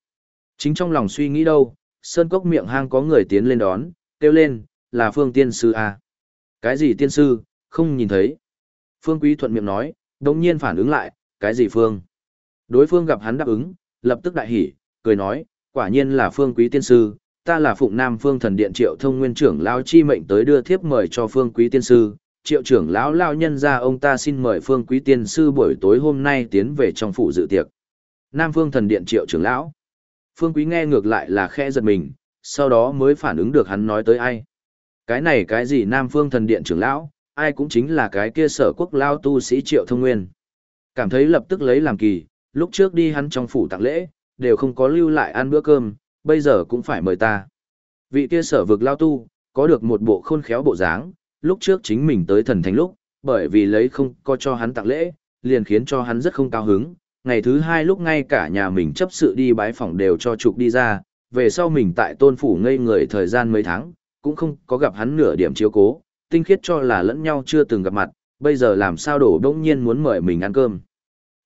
Chính trong lòng suy nghĩ đâu, sơn cốc miệng hang có người tiến lên đón, kêu lên, là phương tiên sư à? Cái gì tiên sư, không nhìn thấy. Phương quý thuận miệng nói, đồng nhiên phản ứng lại, cái gì phương. Đối phương gặp hắn đáp ứng, lập tức đại hỉ, cười nói, quả nhiên là phương quý tiên sư, ta là phụng nam phương thần điện triệu thông nguyên trưởng lao chi mệnh tới đưa thiếp mời cho phương quý tiên sư triệu trưởng lão lao nhân ra ông ta xin mời phương quý tiên sư buổi tối hôm nay tiến về trong phủ dự tiệc nam phương thần điện triệu trưởng lão phương quý nghe ngược lại là khe giật mình sau đó mới phản ứng được hắn nói tới ai cái này cái gì nam phương thần điện trưởng lão ai cũng chính là cái kia sở quốc lao tu sĩ triệu thông nguyên cảm thấy lập tức lấy làm kỳ lúc trước đi hắn trong phủ tặng lễ đều không có lưu lại ăn bữa cơm bây giờ cũng phải mời ta. Vị kia sở vực lao tu, có được một bộ khôn khéo bộ dáng, lúc trước chính mình tới thần thánh lúc, bởi vì lấy không có cho hắn tặng lễ, liền khiến cho hắn rất không cao hứng. Ngày thứ hai lúc ngay cả nhà mình chấp sự đi bái phỏng đều cho trục đi ra, về sau mình tại tôn phủ ngây người thời gian mấy tháng, cũng không có gặp hắn nửa điểm chiếu cố, tinh khiết cho là lẫn nhau chưa từng gặp mặt, bây giờ làm sao đổ đông nhiên muốn mời mình ăn cơm.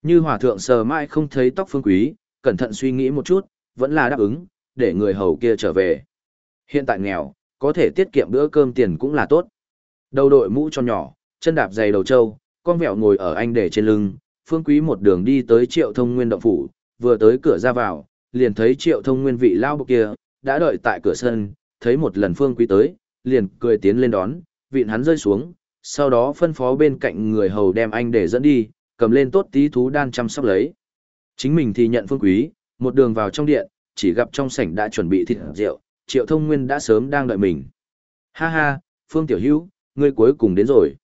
Như hòa thượng sờ mãi không thấy tóc phương quý, cẩn thận suy nghĩ một chút, vẫn là đáp ứng, để người hầu kia trở về. Hiện tại nghèo, có thể tiết kiệm bữa cơm tiền cũng là tốt. Đầu đội mũ cho nhỏ, chân đạp giày đầu trâu, con vẹo ngồi ở anh để trên lưng, phương quý một đường đi tới triệu thông nguyên động phủ, vừa tới cửa ra vào, liền thấy triệu thông nguyên vị lao bộ kia, đã đợi tại cửa sân, thấy một lần phương quý tới, liền cười tiến lên đón, vịn hắn rơi xuống, sau đó phân phó bên cạnh người hầu đem anh để dẫn đi, cầm lên tốt tí thú đan chăm sóc lấy. Chính mình thì nhận phương quý, một đường vào trong điện, chỉ gặp trong sảnh đã chuẩn bị thịt rượu, Triệu Thông Nguyên đã sớm đang đợi mình. Ha ha, Phương Tiểu Hữu, ngươi cuối cùng đến rồi.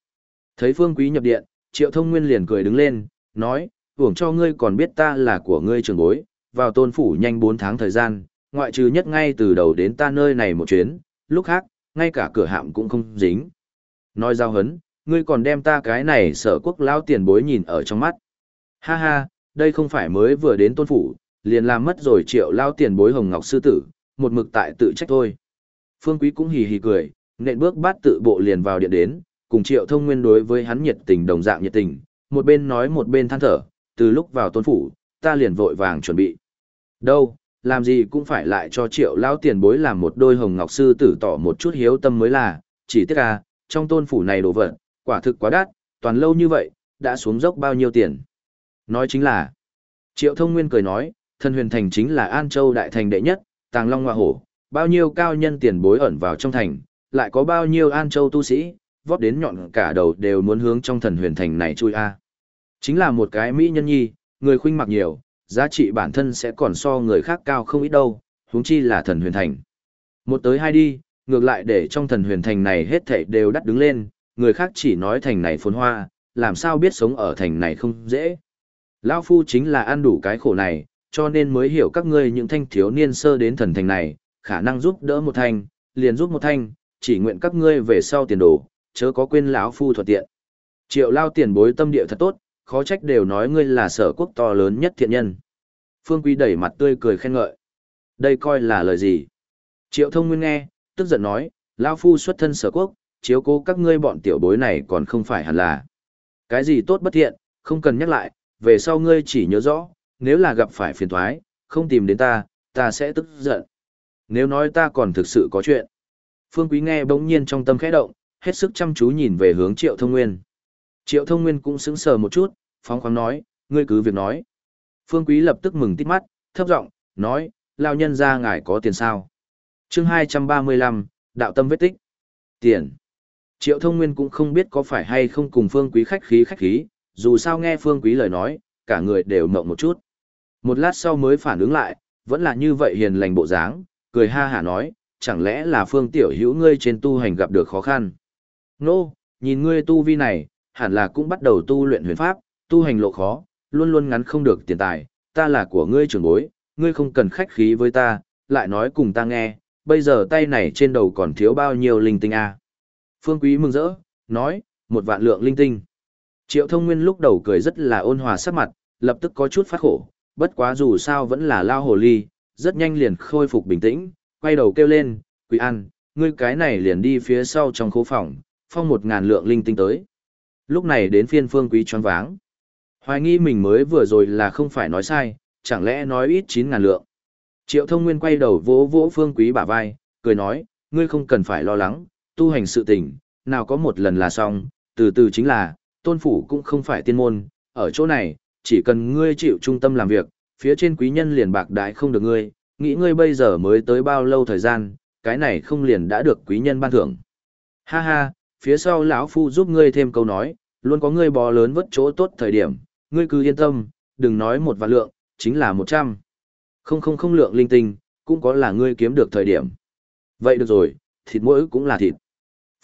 Thấy Phương Quý nhập điện, Triệu Thông Nguyên liền cười đứng lên, nói, hưởng cho ngươi còn biết ta là của ngươi trường bối, vào tôn phủ nhanh 4 tháng thời gian, ngoại trừ nhất ngay từ đầu đến ta nơi này một chuyến, lúc khác, ngay cả cửa hạm cũng không dính. Nói giao hấn, ngươi còn đem ta cái này sở quốc lao tiền bối nhìn ở trong mắt. Ha ha, đây không phải mới vừa đến tôn phủ, liền làm mất rồi triệu lao tiền bối hồng ngọc sư tử, một mực tại tự trách thôi. Phương Quý cũng hì hì cười, nện bước bát tự bộ liền vào điện đến, cùng triệu thông nguyên đối với hắn nhiệt tình đồng dạng nhiệt tình, một bên nói một bên than thở, từ lúc vào tôn phủ, ta liền vội vàng chuẩn bị. Đâu, làm gì cũng phải lại cho triệu lao tiền bối làm một đôi hồng ngọc sư tử tỏ một chút hiếu tâm mới là, chỉ tiếc à, trong tôn phủ này đồ vật, quả thực quá đắt, toàn lâu như vậy, đã xuống dốc bao nhiêu tiền. Nói chính là, triệu thông nguyên cười nói, thân huyền thành chính là An Châu đại thành đệ nhất, tàng long hoa hổ, bao nhiêu cao nhân tiền bối ẩn vào trong thành, lại có bao nhiêu An Châu tu sĩ, vót đến nhọn cả đầu đều muốn hướng trong thần huyền thành này chui a. Chính là một cái mỹ nhân nhi, người khuynh mặc nhiều, giá trị bản thân sẽ còn so người khác cao không ít đâu, huống chi là thần huyền thành. Một tới hai đi, ngược lại để trong thần huyền thành này hết thảy đều đắt đứng lên, người khác chỉ nói thành này phồn hoa, làm sao biết sống ở thành này không dễ. Lão phu chính là ăn đủ cái khổ này, cho nên mới hiểu các ngươi những thanh thiếu niên sơ đến thần thành này, khả năng giúp đỡ một thanh, liền giúp một thanh, chỉ nguyện các ngươi về sau tiền đồ, chớ có quên lão phu thuận tiện. Triệu lao tiền bối tâm địa thật tốt, khó trách đều nói ngươi là sở quốc to lớn nhất thiện nhân. Phương Quý đẩy mặt tươi cười khen ngợi. Đây coi là lời gì? Triệu thông nguyên nghe, tức giận nói, lão Phu xuất thân sở quốc, chiếu cố các ngươi bọn tiểu bối này còn không phải hẳn là. Cái gì tốt bất thiện, không cần nhắc lại, về sau ngươi chỉ nhớ rõ, nếu là gặp phải phiền thoái, không tìm đến ta, ta sẽ tức giận. Nếu nói ta còn thực sự có chuyện. Phương Quý nghe bỗng nhiên trong tâm khẽ động, hết sức chăm chú nhìn về hướng Triệu Thông Nguyên. Triệu Thông Nguyên cũng sững sờ một chút, phóng khoáng nói, ngươi cứ việc nói. Phương Quý lập tức mừng tít mắt, thấp giọng nói, lao nhân ra ngài có tiền sao. chương 235, đạo tâm vết tích. Tiền. Triệu Thông Nguyên cũng không biết có phải hay không cùng Phương Quý khách khí khách khí, dù sao nghe Phương Quý lời nói, cả người đều mộng một chút. Một lát sau mới phản ứng lại, vẫn là như vậy hiền lành bộ dáng, cười ha hả nói, chẳng lẽ là Phương Tiểu Hữu ngươi trên tu hành gặp được khó khăn. Nô, no, nhìn ngươi tu vi này, hẳn là cũng bắt đầu tu luyện huyền pháp, tu hành lộ khó, luôn luôn ngắn không được tiền tài, ta là của ngươi trưởng bối, ngươi không cần khách khí với ta, lại nói cùng ta nghe, bây giờ tay này trên đầu còn thiếu bao nhiêu linh tinh à. Phương Quý mừng rỡ, nói, một vạn lượng linh tinh. Triệu thông nguyên lúc đầu cười rất là ôn hòa sắc mặt, lập tức có chút phát khổ, bất quá dù sao vẫn là lao hồ ly, rất nhanh liền khôi phục bình tĩnh, quay đầu kêu lên, Quý An, ngươi cái này liền đi phía sau trong khu phòng, phong một ngàn lượng linh tinh tới. Lúc này đến phiên phương quý choáng váng. Hoài nghi mình mới vừa rồi là không phải nói sai, chẳng lẽ nói ít chín ngàn lượng. Triệu thông nguyên quay đầu vỗ vỗ phương quý bả vai, cười nói, ngươi không cần phải lo lắng, tu hành sự tình, nào có một lần là xong, từ từ chính là, tôn phủ cũng không phải tiên môn, ở chỗ này, chỉ cần ngươi chịu trung tâm làm việc, phía trên quý nhân liền bạc đại không được ngươi, nghĩ ngươi bây giờ mới tới bao lâu thời gian, cái này không liền đã được quý nhân ban thưởng. Ha ha, phía sau lão phu giúp ngươi thêm câu nói, luôn có ngươi bò lớn vất chỗ tốt thời điểm, ngươi cứ yên tâm, đừng nói một vạn lượng, chính là một trăm. Không không không lượng linh tinh, cũng có là ngươi kiếm được thời điểm. Vậy được rồi, thịt mỗi cũng là thịt.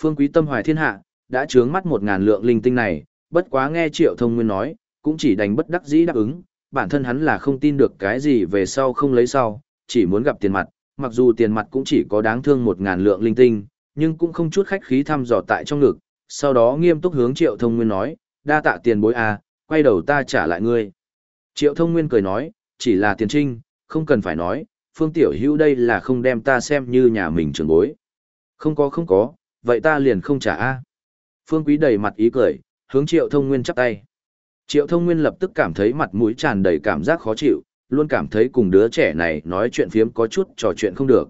Phương quý tâm hoài thiên hạ, đã trướng mắt một ngàn lượng linh tinh này, bất quá nghe triệu thông nguyên nói, cũng chỉ đành bất đắc dĩ đáp ứng, bản thân hắn là không tin được cái gì về sau không lấy sau, chỉ muốn gặp tiền mặt, mặc dù tiền mặt cũng chỉ có đáng thương một ngàn lượng linh tinh, nhưng cũng không chút khách khí thăm dò tại trong ngực, sau đó nghiêm túc hướng Triệu Thông Nguyên nói, đa tạ tiền bối à, quay đầu ta trả lại ngươi. Triệu Thông Nguyên cười nói, chỉ là tiền trinh, không cần phải nói, Phương Tiểu Hữu đây là không đem ta xem như nhà mình trưởng bối. Không có không có, vậy ta liền không trả a. Phương Quý đầy mặt ý cười, hướng Triệu Thông Nguyên chắp tay. Triệu Thông Nguyên lập tức cảm thấy mặt mũi tràn đầy cảm giác khó chịu, luôn cảm thấy cùng đứa trẻ này nói chuyện phiếm có chút trò chuyện không được.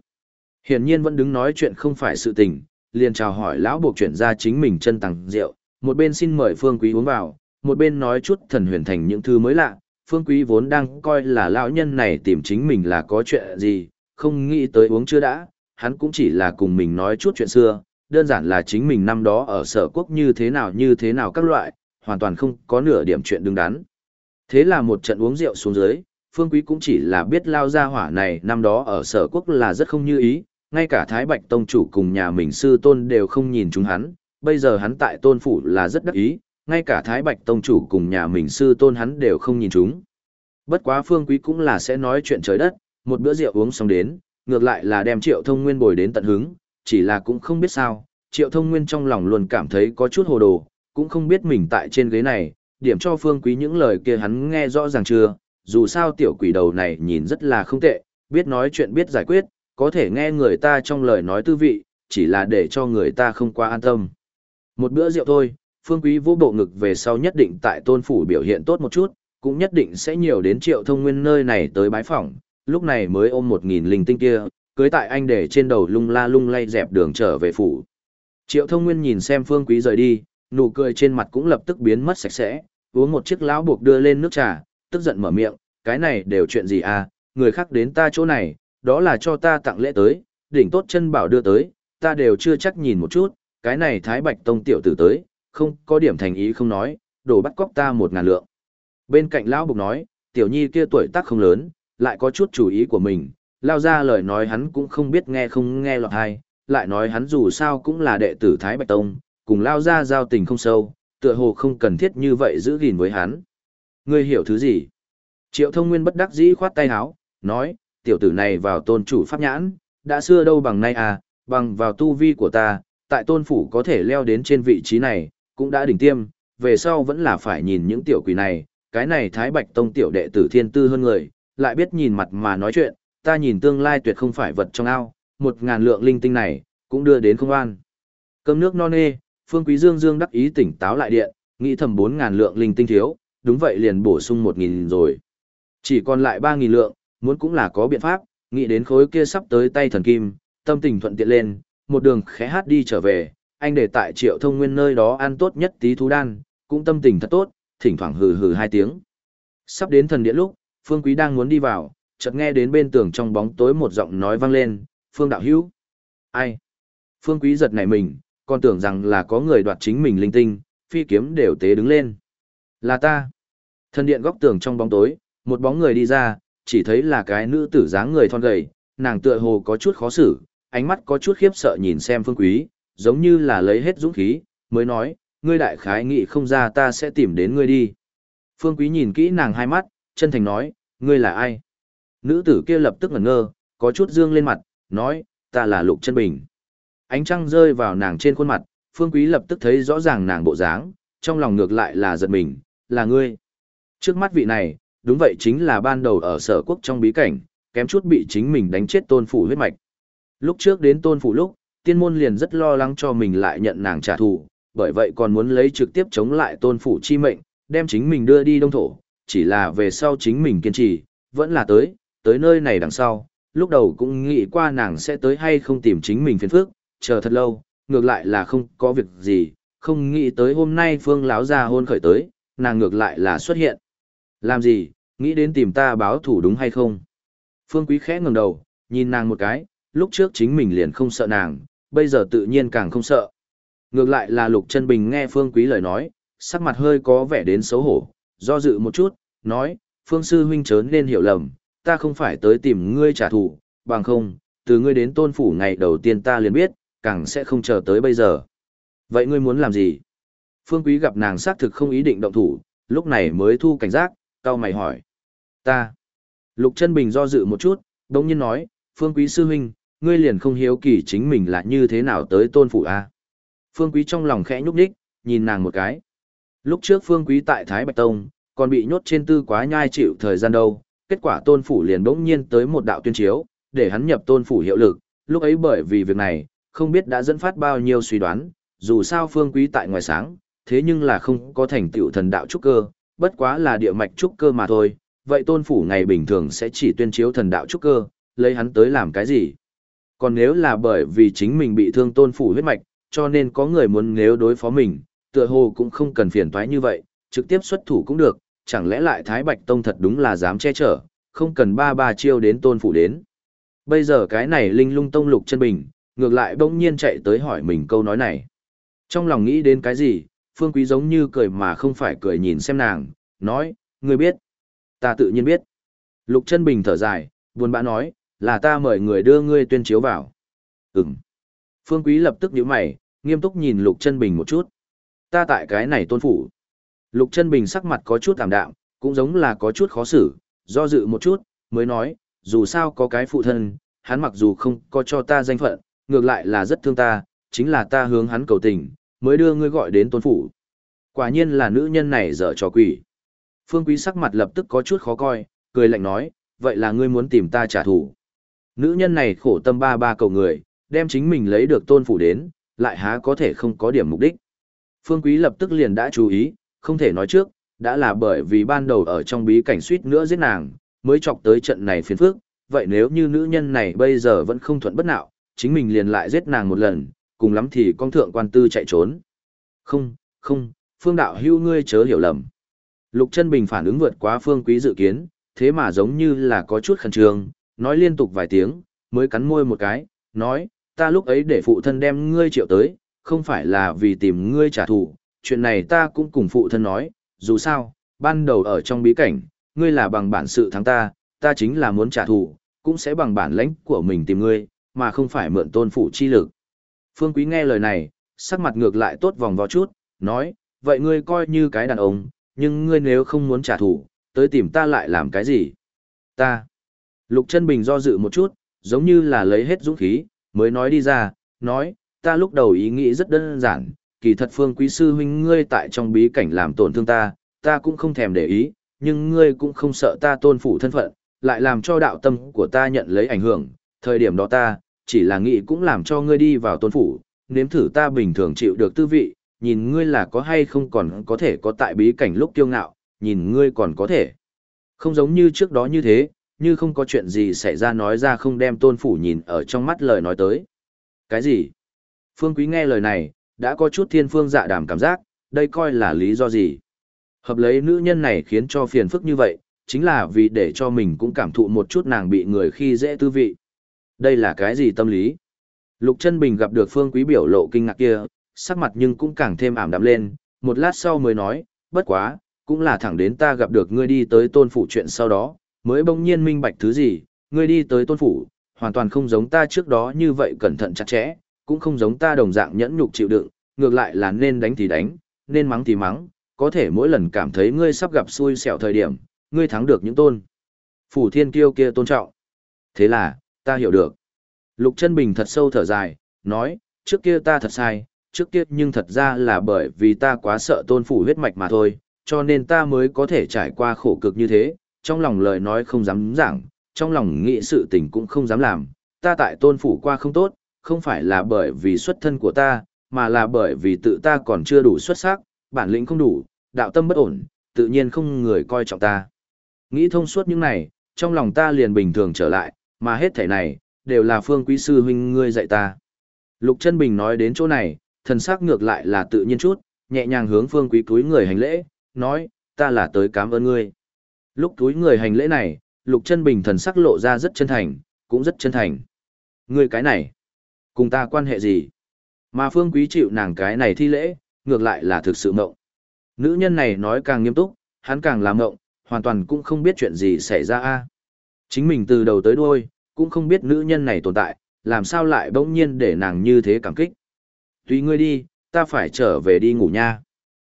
Hiển nhiên vẫn đứng nói chuyện không phải sự tình, liền chào hỏi lão buộc chuyển ra chính mình chân tặng rượu, một bên xin mời Phương Quý uống vào, một bên nói chút thần huyền thành những thứ mới lạ. Phương Quý vốn đang coi là lão nhân này tìm chính mình là có chuyện gì, không nghĩ tới uống chưa đã, hắn cũng chỉ là cùng mình nói chút chuyện xưa, đơn giản là chính mình năm đó ở sở quốc như thế nào như thế nào các loại, hoàn toàn không có nửa điểm chuyện đứng đắn. Thế là một trận uống rượu xuống dưới, Phương Quý cũng chỉ là biết lao ra hỏa này năm đó ở sở quốc là rất không như ý, ngay cả Thái Bạch Tông chủ cùng nhà mình sư tôn đều không nhìn chúng hắn, bây giờ hắn tại tôn phủ là rất đắc ý, ngay cả Thái Bạch Tông chủ cùng nhà mình sư tôn hắn đều không nhìn chúng. Bất quá Phương Quý cũng là sẽ nói chuyện trời đất, một bữa rượu uống xong đến, ngược lại là đem Triệu Thông Nguyên bồi đến tận hứng, chỉ là cũng không biết sao, Triệu Thông Nguyên trong lòng luôn cảm thấy có chút hồ đồ, cũng không biết mình tại trên ghế này, điểm cho Phương Quý những lời kia hắn nghe rõ ràng chưa, dù sao tiểu quỷ đầu này nhìn rất là không tệ, biết nói chuyện biết giải quyết, có thể nghe người ta trong lời nói tư vị, chỉ là để cho người ta không quá an tâm. Một bữa rượu thôi, Phương Quý vô bộ ngực về sau nhất định tại tôn phủ biểu hiện tốt một chút, cũng nhất định sẽ nhiều đến triệu thông nguyên nơi này tới bái phỏng, lúc này mới ôm một nghìn linh tinh kia, cưới tại anh để trên đầu lung la lung lay dẹp đường trở về phủ. Triệu thông nguyên nhìn xem Phương Quý rời đi, nụ cười trên mặt cũng lập tức biến mất sạch sẽ, uống một chiếc lão buộc đưa lên nước trà, tức giận mở miệng, cái này đều chuyện gì à, người khác đến ta chỗ này, đó là cho ta tặng lễ tới, đỉnh tốt chân bảo đưa tới, ta đều chưa chắc nhìn một chút, cái này Thái Bạch Tông tiểu tử tới, không có điểm thành ý không nói, đổ bắt cóc ta một ngàn lượng. Bên cạnh Lão Bục nói, tiểu nhi kia tuổi tác không lớn, lại có chút chủ ý của mình, lao ra lời nói hắn cũng không biết nghe không nghe lọt hay, lại nói hắn dù sao cũng là đệ tử Thái Bạch Tông, cùng lao ra giao tình không sâu, tựa hồ không cần thiết như vậy giữ gìn với hắn. Ngươi hiểu thứ gì? Triệu thông nguyên bất đắc dĩ khoát tay áo, nói, tiểu tử này vào tôn chủ pháp nhãn, đã xưa đâu bằng nay à, bằng vào tu vi của ta, tại tôn phủ có thể leo đến trên vị trí này, cũng đã đỉnh tiêm, về sau vẫn là phải nhìn những tiểu quỷ này, cái này Thái Bạch Tông tiểu đệ tử thiên tư hơn người, lại biết nhìn mặt mà nói chuyện, ta nhìn tương lai tuyệt không phải vật trong ao, một ngàn lượng linh tinh này, cũng đưa đến không an. Cơm nước non nê, Phương Quý Dương Dương đắc ý tỉnh táo lại điện, nghĩ thầm bốn ngàn lượng linh tinh thiếu, đúng vậy liền bổ sung một nghìn rồi. Chỉ còn lại ba nghìn lượng, muốn cũng là có biện pháp, nghĩ đến khối kia sắp tới tay thần kim, tâm tình thuận tiện lên, một đường khẽ hát đi trở về, anh để tại triệu thông nguyên nơi đó ăn tốt nhất tí thú đan, cũng tâm tình thật tốt, thỉnh thoảng hừ hừ hai tiếng. Sắp đến thần điện lúc, Phương Quý đang muốn đi vào, chợt nghe đến bên tường trong bóng tối một giọng nói vang lên, Phương Đạo Hữu Ai? Phương Quý giật nảy mình, còn tưởng rằng là có người đoạt chính mình linh tinh, phi kiếm đều tế đứng lên. Là ta. Thần điện góc tường trong bóng tối, một bóng người đi ra, chỉ thấy là cái nữ tử dáng người thon gầy, nàng tựa hồ có chút khó xử, ánh mắt có chút khiếp sợ nhìn xem Phương Quý, giống như là lấy hết dũng khí, mới nói, ngươi đại khái nghị không ra ta sẽ tìm đến ngươi đi. Phương Quý nhìn kỹ nàng hai mắt, chân thành nói, ngươi là ai? Nữ tử kia lập tức ngẩn ngơ, có chút dương lên mặt, nói, ta là Lục Chân Bình. Ánh trăng rơi vào nàng trên khuôn mặt, Phương Quý lập tức thấy rõ ràng nàng bộ dáng, trong lòng ngược lại là giật mình, là ngươi. Trước mắt vị này, đúng vậy chính là ban đầu ở sở quốc trong bí cảnh, kém chút bị chính mình đánh chết tôn phủ huyết mạch. Lúc trước đến tôn phủ lúc, tiên môn liền rất lo lắng cho mình lại nhận nàng trả thù, bởi vậy còn muốn lấy trực tiếp chống lại tôn phủ chi mệnh, đem chính mình đưa đi đông thổ, chỉ là về sau chính mình kiên trì, vẫn là tới, tới nơi này đằng sau, lúc đầu cũng nghĩ qua nàng sẽ tới hay không tìm chính mình phiền phức, chờ thật lâu, ngược lại là không có việc gì, không nghĩ tới hôm nay phương láo ra hôn khởi tới, nàng ngược lại là xuất hiện. Làm gì, nghĩ đến tìm ta báo thủ đúng hay không? Phương Quý khẽ ngẩng đầu, nhìn nàng một cái, lúc trước chính mình liền không sợ nàng, bây giờ tự nhiên càng không sợ. Ngược lại là Lục Chân Bình nghe Phương Quý lời nói, sắc mặt hơi có vẻ đến xấu hổ, do dự một chút, nói, Phương Sư huynh chớ nên hiểu lầm, ta không phải tới tìm ngươi trả thù, bằng không, từ ngươi đến tôn phủ ngày đầu tiên ta liền biết, càng sẽ không chờ tới bây giờ. Vậy ngươi muốn làm gì? Phương Quý gặp nàng xác thực không ý định động thủ, lúc này mới thu cảnh giác, cao mày hỏi. Ta. Lục chân bình do dự một chút, đồng nhiên nói, Phương Quý sư huynh, ngươi liền không hiếu kỳ chính mình là như thế nào tới tôn phủ a Phương Quý trong lòng khẽ nhúc đích, nhìn nàng một cái. Lúc trước Phương Quý tại Thái Bạch Tông, còn bị nhốt trên tư quá nhai chịu thời gian đâu, kết quả tôn phủ liền bỗng nhiên tới một đạo tuyên chiếu, để hắn nhập tôn phủ hiệu lực, lúc ấy bởi vì việc này, không biết đã dẫn phát bao nhiêu suy đoán, dù sao Phương Quý tại ngoài sáng, thế nhưng là không có thành tựu thần đạo trúc cơ, bất quá là địa mạch trúc cơ mà thôi, vậy tôn phủ ngày bình thường sẽ chỉ tuyên chiếu thần đạo trúc cơ, lấy hắn tới làm cái gì? Còn nếu là bởi vì chính mình bị thương tôn phủ huyết mạch, cho nên có người muốn nếu đối phó mình, tựa hồ cũng không cần phiền toái như vậy, trực tiếp xuất thủ cũng được, chẳng lẽ lại Thái Bạch Tông thật đúng là dám che chở, không cần ba ba chiêu đến tôn phủ đến. Bây giờ cái này linh lung tông lục chân bình, ngược lại bỗng nhiên chạy tới hỏi mình câu nói này. Trong lòng nghĩ đến cái gì, Phương Quý giống như cười mà không phải cười nhìn xem nàng, nói, ngươi biết. Ta tự nhiên biết. Lục chân bình thở dài, buồn bã nói, là ta mời người đưa ngươi tuyên chiếu vào. Ừm. Phương Quý lập tức nhíu mày, nghiêm túc nhìn Lục chân bình một chút. Ta tại cái này tôn phủ. Lục chân bình sắc mặt có chút tạm đạm, cũng giống là có chút khó xử, do dự một chút, mới nói, dù sao có cái phụ thân, hắn mặc dù không có cho ta danh phận, ngược lại là rất thương ta, chính là ta hướng hắn cầu tình, mới đưa ngươi gọi đến tôn phủ. Quả nhiên là nữ nhân này dở trò quỷ. Phương Quý sắc mặt lập tức có chút khó coi, cười lạnh nói, vậy là ngươi muốn tìm ta trả thù. Nữ nhân này khổ tâm ba ba cầu người, đem chính mình lấy được tôn phủ đến, lại há có thể không có điểm mục đích. Phương Quý lập tức liền đã chú ý, không thể nói trước, đã là bởi vì ban đầu ở trong bí cảnh suýt nữa giết nàng, mới chọc tới trận này phiền phức, vậy nếu như nữ nhân này bây giờ vẫn không thuận bất nạo, chính mình liền lại giết nàng một lần, cùng lắm thì con thượng quan tư chạy trốn. Không, không, phương đạo hưu ngươi chớ hiểu lầm. Lục chân bình phản ứng vượt quá phương quý dự kiến, thế mà giống như là có chút khẩn trương, nói liên tục vài tiếng, mới cắn môi một cái, nói, ta lúc ấy để phụ thân đem ngươi triệu tới, không phải là vì tìm ngươi trả thù, chuyện này ta cũng cùng phụ thân nói, dù sao, ban đầu ở trong bí cảnh, ngươi là bằng bản sự thắng ta, ta chính là muốn trả thù, cũng sẽ bằng bản lãnh của mình tìm ngươi, mà không phải mượn tôn phụ chi lực. Phương Quý nghe lời này, sắc mặt ngược lại tốt vòng vào chút, nói, vậy ngươi coi như cái đàn ông, nhưng ngươi nếu không muốn trả thù, tới tìm ta lại làm cái gì? Ta. Lục chân bình do dự một chút, giống như là lấy hết dũng khí, mới nói đi ra, nói, ta lúc đầu ý nghĩ rất đơn giản, kỳ thật phương quý sư huynh ngươi tại trong bí cảnh làm tổn thương ta, ta cũng không thèm để ý, nhưng ngươi cũng không sợ ta tôn phủ thân phận, lại làm cho đạo tâm của ta nhận lấy ảnh hưởng, thời điểm đó ta, chỉ là nghĩ cũng làm cho ngươi đi vào tôn phủ, nếm thử ta bình thường chịu được tư vị, nhìn ngươi là có hay không còn có thể có tại bí cảnh lúc kiêu ngạo, nhìn ngươi còn có thể. Không giống như trước đó như thế, như không có chuyện gì xảy ra nói ra không đem tôn phủ nhìn ở trong mắt lời nói tới. Cái gì? Phương Quý nghe lời này, đã có chút thiên phương dạ đàm cảm giác, đây coi là lý do gì? Hợp lấy nữ nhân này khiến cho phiền phức như vậy, chính là vì để cho mình cũng cảm thụ một chút nàng bị người khi dễ tư vị. Đây là cái gì tâm lý? Lục chân bình gặp được phương quý biểu lộ kinh ngạc kia, sắc mặt nhưng cũng càng thêm ảm đạm lên, một lát sau mới nói, bất quá, cũng là thẳng đến ta gặp được ngươi đi tới tôn phủ chuyện sau đó, mới bỗng nhiên minh bạch thứ gì, ngươi đi tới tôn phủ, hoàn toàn không giống ta trước đó như vậy cẩn thận chặt chẽ, cũng không giống ta đồng dạng nhẫn nhục chịu đựng, ngược lại là nên đánh thì đánh, nên mắng thì mắng, có thể mỗi lần cảm thấy ngươi sắp gặp xui xẻo thời điểm, ngươi thắng được những tôn. Phủ thiên kiêu kia tôn trọng. Thế là, ta hiểu được. Lục chân bình thật sâu thở dài, nói, trước kia ta thật sai, trước kia nhưng thật ra là bởi vì ta quá sợ tôn phủ huyết mạch mà thôi, cho nên ta mới có thể trải qua khổ cực như thế, trong lòng lời nói không dám giảng, trong lòng nghĩ sự tình cũng không dám làm, ta tại tôn phủ qua không tốt, không phải là bởi vì xuất thân của ta, mà là bởi vì tự ta còn chưa đủ xuất sắc, bản lĩnh không đủ, đạo tâm bất ổn, tự nhiên không người coi trọng ta. Nghĩ thông suốt những này, trong lòng ta liền bình thường trở lại, mà hết thể này, đều là phương quý sư huynh ngươi dạy ta. Lục chân bình nói đến chỗ này, thần sắc ngược lại là tự nhiên chút, nhẹ nhàng hướng phương quý túi người hành lễ, nói, ta là tới cảm ơn ngươi. Lúc túi người hành lễ này, lục chân bình thần sắc lộ ra rất chân thành, cũng rất chân thành. Ngươi cái này, cùng ta quan hệ gì? Mà phương quý chịu nàng cái này thi lễ, ngược lại là thực sự mộng. Nữ nhân này nói càng nghiêm túc, hắn càng làm mộng, hoàn toàn cũng không biết chuyện gì xảy ra a. Chính mình từ đầu tới đuôi, cũng không biết nữ nhân này tồn tại, làm sao lại bỗng nhiên để nàng như thế cảm kích. Tùy ngươi đi, ta phải trở về đi ngủ nha.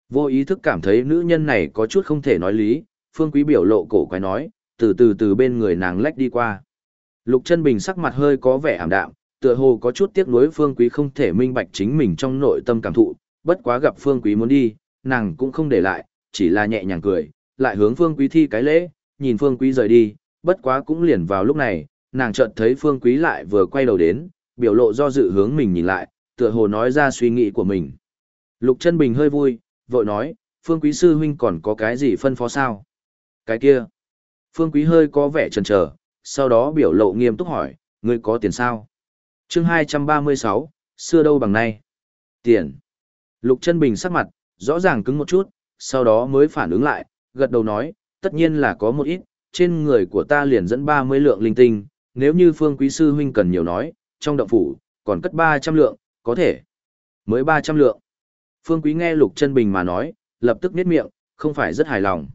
Vô ý thức cảm thấy nữ nhân này có chút không thể nói lý, phương quý biểu lộ cổ quái nói, từ từ từ bên người nàng lách đi qua. Lục chân bình sắc mặt hơi có vẻ ảm đạm, tựa hồ có chút tiếc nuối phương quý không thể minh bạch chính mình trong nội tâm cảm thụ, bất quá gặp phương quý muốn đi, nàng cũng không để lại, chỉ là nhẹ nhàng cười, lại hướng phương quý thi cái lễ, nhìn phương quý rời đi, bất quá cũng liền vào lúc này, nàng chợt thấy phương quý lại vừa quay đầu đến, biểu lộ do dự hướng mình nhìn lại, tựa hồ nói ra suy nghĩ của mình. Lục chân bình hơi vui, vội nói, phương quý sư huynh còn có cái gì phân phó sao? Cái kia. Phương quý hơi có vẻ chần chờ, sau đó biểu lộ nghiêm túc hỏi, ngươi có tiền sao? chương 236, xưa đâu bằng nay? Tiền. Lục chân bình sắc mặt, rõ ràng cứng một chút, sau đó mới phản ứng lại, gật đầu nói, tất nhiên là có một ít, trên người của ta liền dẫn 30 lượng linh tinh, nếu như phương quý sư huynh cần nhiều nói, trong động phủ, còn cất 300 lượng, có thể. Mới 300 lượng. Phương quý nghe lục chân bình mà nói, lập tức niết miệng, không phải rất hài lòng.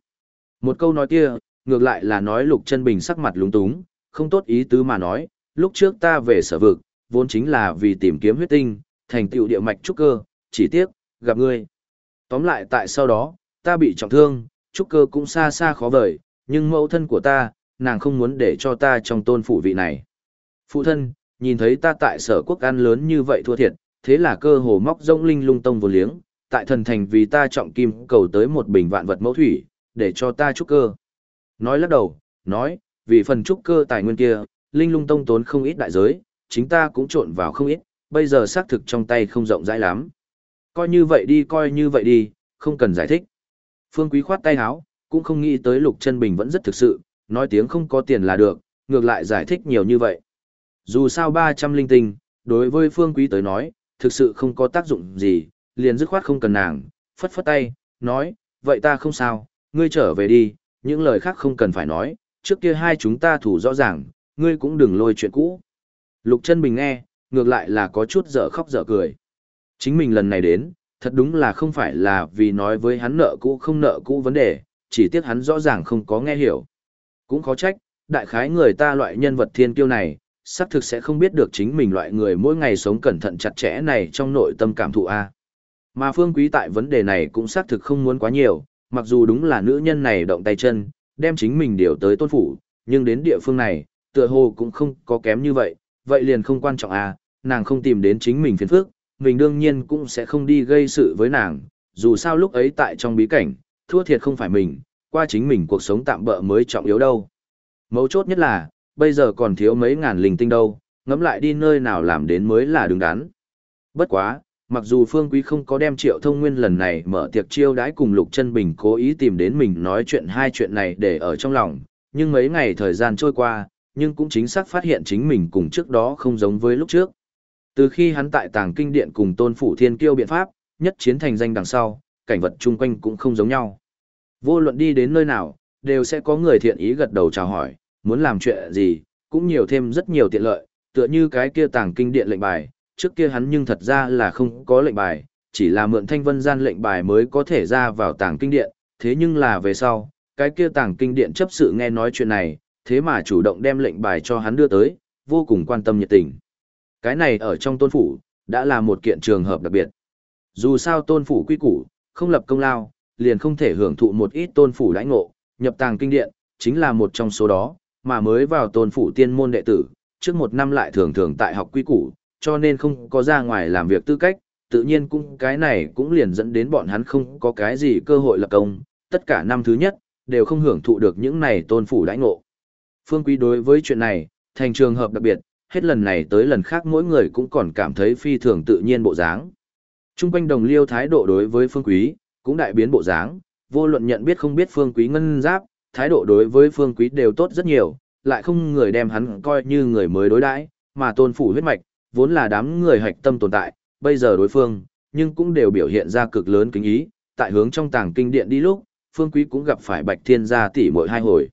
Một câu nói kia, ngược lại là nói lục chân bình sắc mặt lúng túng, không tốt ý tứ mà nói, lúc trước ta về sở vực, vốn chính là vì tìm kiếm huyết tinh, thành tựu địa mạch trúc cơ, chỉ tiếc, gặp ngươi. Tóm lại tại sau đó, ta bị trọng thương, trúc cơ cũng xa xa khó vời, nhưng mẫu thân của ta, nàng không muốn để cho ta trong tôn phủ vị này. Phụ thân, nhìn thấy ta tại sở quốc ăn lớn như vậy thua thiệt, thế là cơ hồ móc rông linh lung tông vô liếng, tại thần thành vì ta trọng kim cầu tới một bình vạn vật mẫu thủy, để cho ta trúc cơ. Nói lắc đầu, nói, vì phần trúc cơ tài nguyên kia, linh lung tông tốn không ít đại giới, chính ta cũng trộn vào không ít, bây giờ xác thực trong tay không rộng rãi lắm. Coi như vậy đi coi như vậy đi, không cần giải thích. Phương Quý khoát tay áo, cũng không nghĩ tới Lục Chân Bình vẫn rất thực sự, nói tiếng không có tiền là được, ngược lại giải thích nhiều như vậy. Dù sao 300 linh tinh, đối với Phương Quý tới nói, thực sự không có tác dụng gì, liền dứt khoát không cần nàng, phất phất tay, nói, vậy ta không sao, ngươi trở về đi, những lời khác không cần phải nói, trước kia hai chúng ta thủ rõ ràng, ngươi cũng đừng lôi chuyện cũ. Lục chân bình nghe, ngược lại là có chút dở khóc dở cười. Chính mình lần này đến, thật đúng là không phải là vì nói với hắn nợ cũ không nợ cũ vấn đề, chỉ tiếc hắn rõ ràng không có nghe hiểu. Cũng khó trách, đại khái người ta loại nhân vật thiên kiêu này, xác thực sẽ không biết được chính mình loại người mỗi ngày sống cẩn thận chặt chẽ này trong nội tâm cảm thụ A. Mà phương quý tại vấn đề này cũng xác thực không muốn quá nhiều, mặc dù đúng là nữ nhân này động tay chân, đem chính mình điều tới tôn phủ, nhưng đến địa phương này, tựa hồ cũng không có kém như vậy, vậy liền không quan trọng à, nàng không tìm đến chính mình phiền phức, mình đương nhiên cũng sẽ không đi gây sự với nàng, dù sao lúc ấy tại trong bí cảnh, thua thiệt không phải mình, qua chính mình cuộc sống tạm bỡ mới trọng yếu đâu. Mấu chốt nhất là, bây giờ còn thiếu mấy ngàn linh tinh đâu, ngẫm lại đi nơi nào làm đến mới là đứng đắn. Bất quá, mặc dù Phương Quý không có đem Triệu Thông Nguyên lần này mở tiệc chiêu đãi cùng Lục Chân Bình cố ý tìm đến mình nói chuyện hai chuyện này để ở trong lòng, nhưng mấy ngày thời gian trôi qua, nhưng cũng chính xác phát hiện chính mình cùng trước đó không giống với lúc trước. Từ khi hắn tại tàng kinh điện cùng tôn phủ thiên kiêu biện pháp, nhất chiến thành danh đằng sau, cảnh vật chung quanh cũng không giống nhau. Vô luận đi đến nơi nào, đều sẽ có người thiện ý gật đầu chào hỏi, muốn làm chuyện gì, cũng nhiều thêm rất nhiều tiện lợi, tựa như cái kia tàng kinh điện lệnh bài, trước kia hắn nhưng thật ra là không có lệnh bài, chỉ là mượn thanh vân gian lệnh bài mới có thể ra vào tàng kinh điện, thế nhưng là về sau, cái kia tàng kinh điện chấp sự nghe nói chuyện này, thế mà chủ động đem lệnh bài cho hắn đưa tới, vô cùng quan tâm nhiệt tình. Cái này ở trong tôn phủ, đã là một kiện trường hợp đặc biệt. Dù sao tôn phủ quy củ, không lập công lao, liền không thể hưởng thụ một ít tôn phủ đãi ngộ, nhập tàng kinh điện, chính là một trong số đó, mà mới vào tôn phủ tiên môn đệ tử, trước một năm lại thường thường tại học quy củ, cho nên không có ra ngoài làm việc tư cách, tự nhiên cũng cái này cũng liền dẫn đến bọn hắn không có cái gì cơ hội lập công, tất cả năm thứ nhất, đều không hưởng thụ được những này tôn phủ đãi ngộ. Phương Quý đối với chuyện này, thành trường hợp đặc biệt, hết lần này tới lần khác mỗi người cũng còn cảm thấy phi thường tự nhiên bộ dáng. Trung quanh đồng liêu thái độ đối với Phương Quý, cũng đại biến bộ dáng, vô luận nhận biết không biết Phương Quý ngân giáp, thái độ đối với Phương Quý đều tốt rất nhiều, lại không người đem hắn coi như người mới đối đãi, mà tôn phủ huyết mạch, vốn là đám người hạch tâm tồn tại, bây giờ đối phương, nhưng cũng đều biểu hiện ra cực lớn kính ý, tại hướng trong tàng kinh điện đi lúc, Phương Quý cũng gặp phải Bạch Thiên gia tỷ muội hai hồi.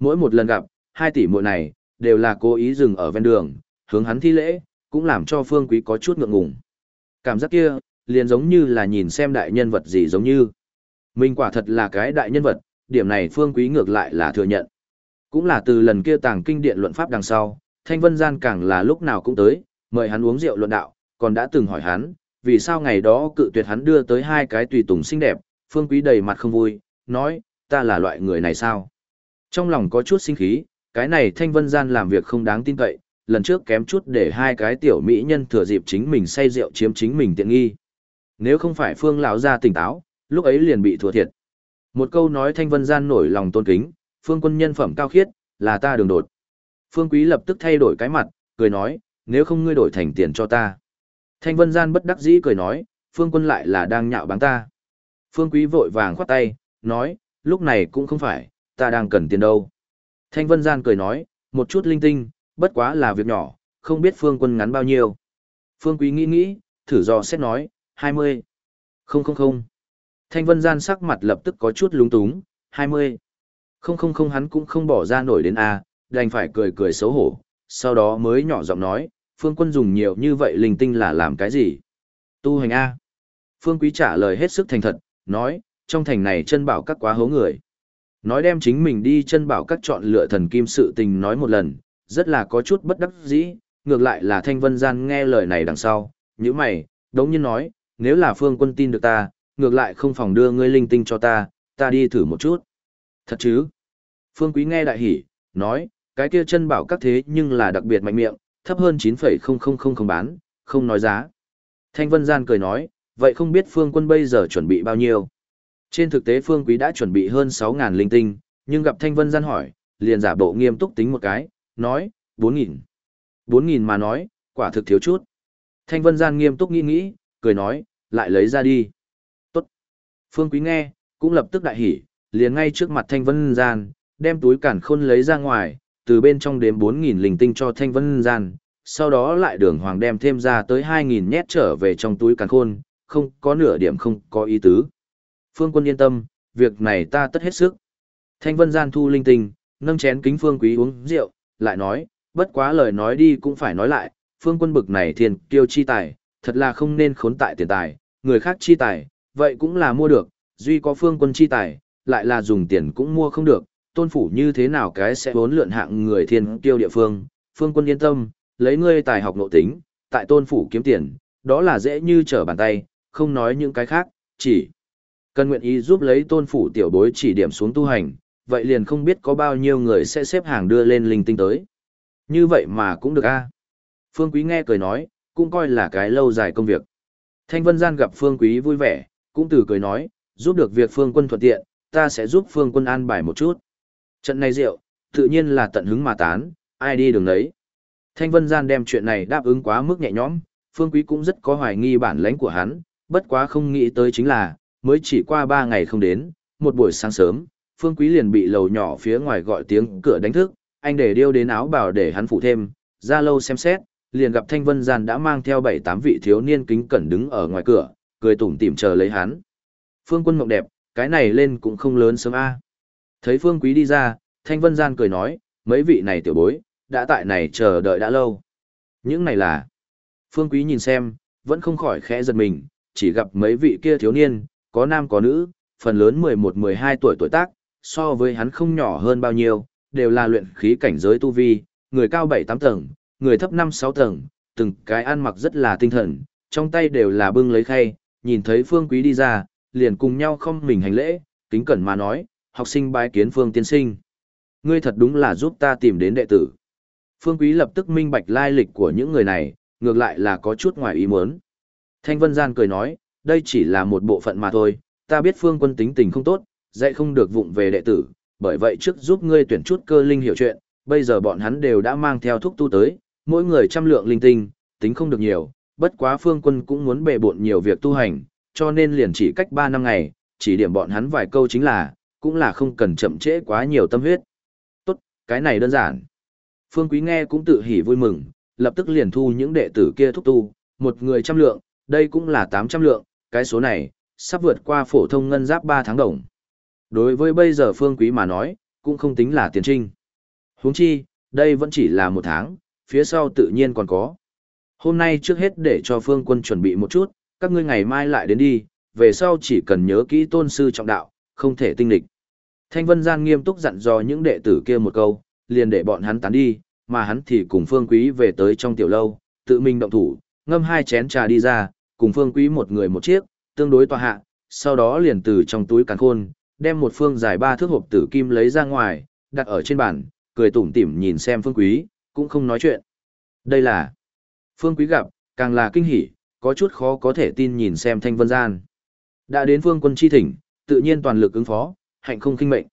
Mỗi một lần gặp, hai tỷ muội này đều là cố ý dừng ở ven đường, hướng hắn thi lễ, cũng làm cho Phương Quý có chút ngượng ngùng. Cảm giác kia, liền giống như là nhìn xem đại nhân vật gì giống như. Mình quả thật là cái đại nhân vật, điểm này Phương Quý ngược lại là thừa nhận. Cũng là từ lần kia tàng kinh điện luận pháp đằng sau, Thanh Vân Gian càng là lúc nào cũng tới, mời hắn uống rượu luận đạo, còn đã từng hỏi hắn, vì sao ngày đó cự tuyệt hắn đưa tới hai cái tùy tùng xinh đẹp, Phương Quý đầy mặt không vui, nói, ta là loại người này sao? Trong lòng có chút sinh khí, cái này Thanh Vân Gian làm việc không đáng tin cậy, lần trước kém chút để hai cái tiểu mỹ nhân thừa dịp chính mình say rượu chiếm chính mình tiện nghi. Nếu không phải Phương lão gia tỉnh táo, lúc ấy liền bị thua thiệt. Một câu nói Thanh Vân Gian nổi lòng tôn kính, Phương quân nhân phẩm cao khiết, là ta đường đột. Phương Quý lập tức thay đổi cái mặt, cười nói, nếu không ngươi đổi thành tiền cho ta. Thanh Vân Gian bất đắc dĩ cười nói, Phương quân lại là đang nhạo báng ta. Phương Quý vội vàng khoát tay, nói, lúc này cũng không phải, ta đang cần tiền đâu. Thanh Vân Gian cười nói, một chút linh tinh, bất quá là việc nhỏ, không biết Phương quân ngắn bao nhiêu. Phương Quý nghĩ nghĩ, thử do xét nói, 20. Không không không. Thanh Vân Gian sắc mặt lập tức có chút lúng túng, 20. Không không không hắn cũng không bỏ ra nổi đến A, đành phải cười cười xấu hổ, sau đó mới nhỏ giọng nói, Phương quân dùng nhiều như vậy linh tinh là làm cái gì? Tu hành A. Phương Quý trả lời hết sức thành thật, nói, trong thành này chân bảo các quá hố người. Nói đem chính mình đi chân bảo các chọn lựa thần kim sự tình nói một lần, rất là có chút bất đắc dĩ, ngược lại là Thanh Vân Gian nghe lời này đằng sau, như mày, đống nhiên nói, nếu là phương quân tin được ta, ngược lại không phòng đưa ngươi linh tinh cho ta, ta đi thử một chút. Thật chứ? Phương Quý nghe đại hỉ, nói, cái kia chân bảo các thế nhưng là đặc biệt mạnh miệng, thấp hơn 9,0000 không bán, không nói giá. Thanh Vân Gian cười nói, vậy không biết Phương quân bây giờ chuẩn bị bao nhiêu? Trên thực tế Phương Quý đã chuẩn bị hơn 6.000 linh tinh, nhưng gặp Thanh Vân Gian hỏi, liền giả bộ nghiêm túc tính một cái, nói, 4.000. 4.000 mà nói, quả thực thiếu chút. Thanh Vân Gian nghiêm túc nghĩ nghĩ, cười nói, lại lấy ra đi. Tốt. Phương Quý nghe, cũng lập tức đại hỉ, liền ngay trước mặt Thanh Vân Gian, đem túi cản khôn lấy ra ngoài, từ bên trong đếm 4.000 linh tinh cho Thanh Vân Gian, sau đó lại đường hoàng đem thêm ra tới 2.000 nhét trở về trong túi cản khôn, không có nửa điểm không có ý tứ. Phương quân yên tâm, việc này ta tất hết sức. Thanh Vân Gian thu linh tinh, nâng chén kính Phương Quý uống rượu, lại nói, bất quá lời nói đi cũng phải nói lại, Phương quân bực này thiền kiêu chi tài, thật là không nên khốn tại tiền tài, người khác chi tài, vậy cũng là mua được, duy có Phương quân chi tài, lại là dùng tiền cũng mua không được, tôn phủ như thế nào cái sẽ vốn lượn hạng người thiên tiêu địa phương, Phương quân yên tâm, lấy ngươi tài học nội tính, tại tôn phủ kiếm tiền, đó là dễ như trở bàn tay, không nói những cái khác, chỉ Cần nguyện ý giúp lấy tôn phủ tiểu bối chỉ điểm xuống tu hành, vậy liền không biết có bao nhiêu người sẽ xếp hàng đưa lên linh tinh tới. Như vậy mà cũng được a. Phương Quý nghe cười nói, cũng coi là cái lâu dài công việc. Thanh Vân Gian gặp Phương Quý vui vẻ, cũng từ cười nói, giúp được việc Phương Quân thuận tiện, ta sẽ giúp Phương Quân an bài một chút. Trận này rượu, tự nhiên là tận hứng mà tán, ai đi đường đấy. Thanh Vân Gian đem chuyện này đáp ứng quá mức nhẹ nhõm, Phương Quý cũng rất có hoài nghi bản lãnh của hắn, bất quá không nghĩ tới chính là, mới chỉ qua 3 ngày không đến, một buổi sáng sớm, Phương Quý liền bị lầu nhỏ phía ngoài gọi tiếng cửa đánh thức, anh để điêu đến áo bảo để hắn phụ thêm, ra lâu xem xét, liền gặp Thanh Vân Gian đã mang theo 7-8 vị thiếu niên kính cẩn đứng ở ngoài cửa, cười tủm tỉm chờ lấy hắn. Phương Quân mộng đẹp, cái này lên cũng không lớn sớm a. Thấy Phương Quý đi ra, Thanh Vân Gian cười nói, mấy vị này tiểu bối, đã tại này chờ đợi đã lâu. Những này là... Phương Quý nhìn xem, vẫn không khỏi khẽ giật mình, chỉ gặp mấy vị kia thiếu niên, có nam có nữ, phần lớn 11-12 tuổi tuổi tác, so với hắn không nhỏ hơn bao nhiêu, đều là luyện khí cảnh giới tu vi, người cao 7-8 tầng, người thấp 5-6 tầng, từng cái ăn mặc rất là tinh thần, trong tay đều là bưng lấy khay, nhìn thấy Phương Quý đi ra, liền cùng nhau không mình hành lễ, kính cẩn mà nói, học sinh bái kiến Phương tiên sinh. Ngươi thật đúng là giúp ta tìm đến đệ tử. Phương Quý lập tức minh bạch lai lịch của những người này, ngược lại là có chút ngoài ý muốn. Thanh Vân Gian cười nói, đây chỉ là một bộ phận mà thôi, ta biết Phương quân tính tình không tốt, dạy không được vụng về đệ tử, bởi vậy trước giúp ngươi tuyển chút cơ linh hiểu chuyện, bây giờ bọn hắn đều đã mang theo thuốc tu tới, mỗi người trăm lượng linh tinh, tính không được nhiều, bất quá Phương quân cũng muốn bề bộn nhiều việc tu hành, cho nên liền chỉ cách 3 năm ngày, chỉ điểm bọn hắn vài câu chính là, cũng là không cần chậm trễ quá nhiều tâm huyết. Tốt, cái này đơn giản. Phương Quý nghe cũng tự hỉ vui mừng, lập tức liền thu những đệ tử kia thúc tu, một người trăm lượng, đây cũng là 800 lượng, cái số này, sắp vượt qua phổ thông ngân giáp 3 tháng đồng. Đối với bây giờ Phương Quý mà nói, cũng không tính là tiền trinh. Huống chi, đây vẫn chỉ là một tháng, phía sau tự nhiên còn có. Hôm nay trước hết để cho Phương quân chuẩn bị một chút, các ngươi ngày mai lại đến đi, về sau chỉ cần nhớ kỹ tôn sư trọng đạo, không thể tinh lịch. Thanh Vân Gian nghiêm túc dặn dò những đệ tử kia một câu, liền để bọn hắn tán đi, mà hắn thì cùng Phương Quý về tới trong tiểu lâu, tự mình động thủ, ngâm hai chén trà đi ra, cùng Phương Quý một người một chiếc, tương đối tòa hạ, sau đó liền từ trong túi càn khôn, đem một phương dài ba thước hộp tử kim lấy ra ngoài, đặt ở trên bàn, cười tủm tỉm nhìn xem Phương Quý, cũng không nói chuyện. Đây là Phương Quý gặp, càng là kinh hỉ, có chút khó có thể tin nhìn xem Thanh Vân Gian. Đã đến Phương Quân chi thỉnh, tự nhiên toàn lực ứng phó, hạnh không kinh mệnh.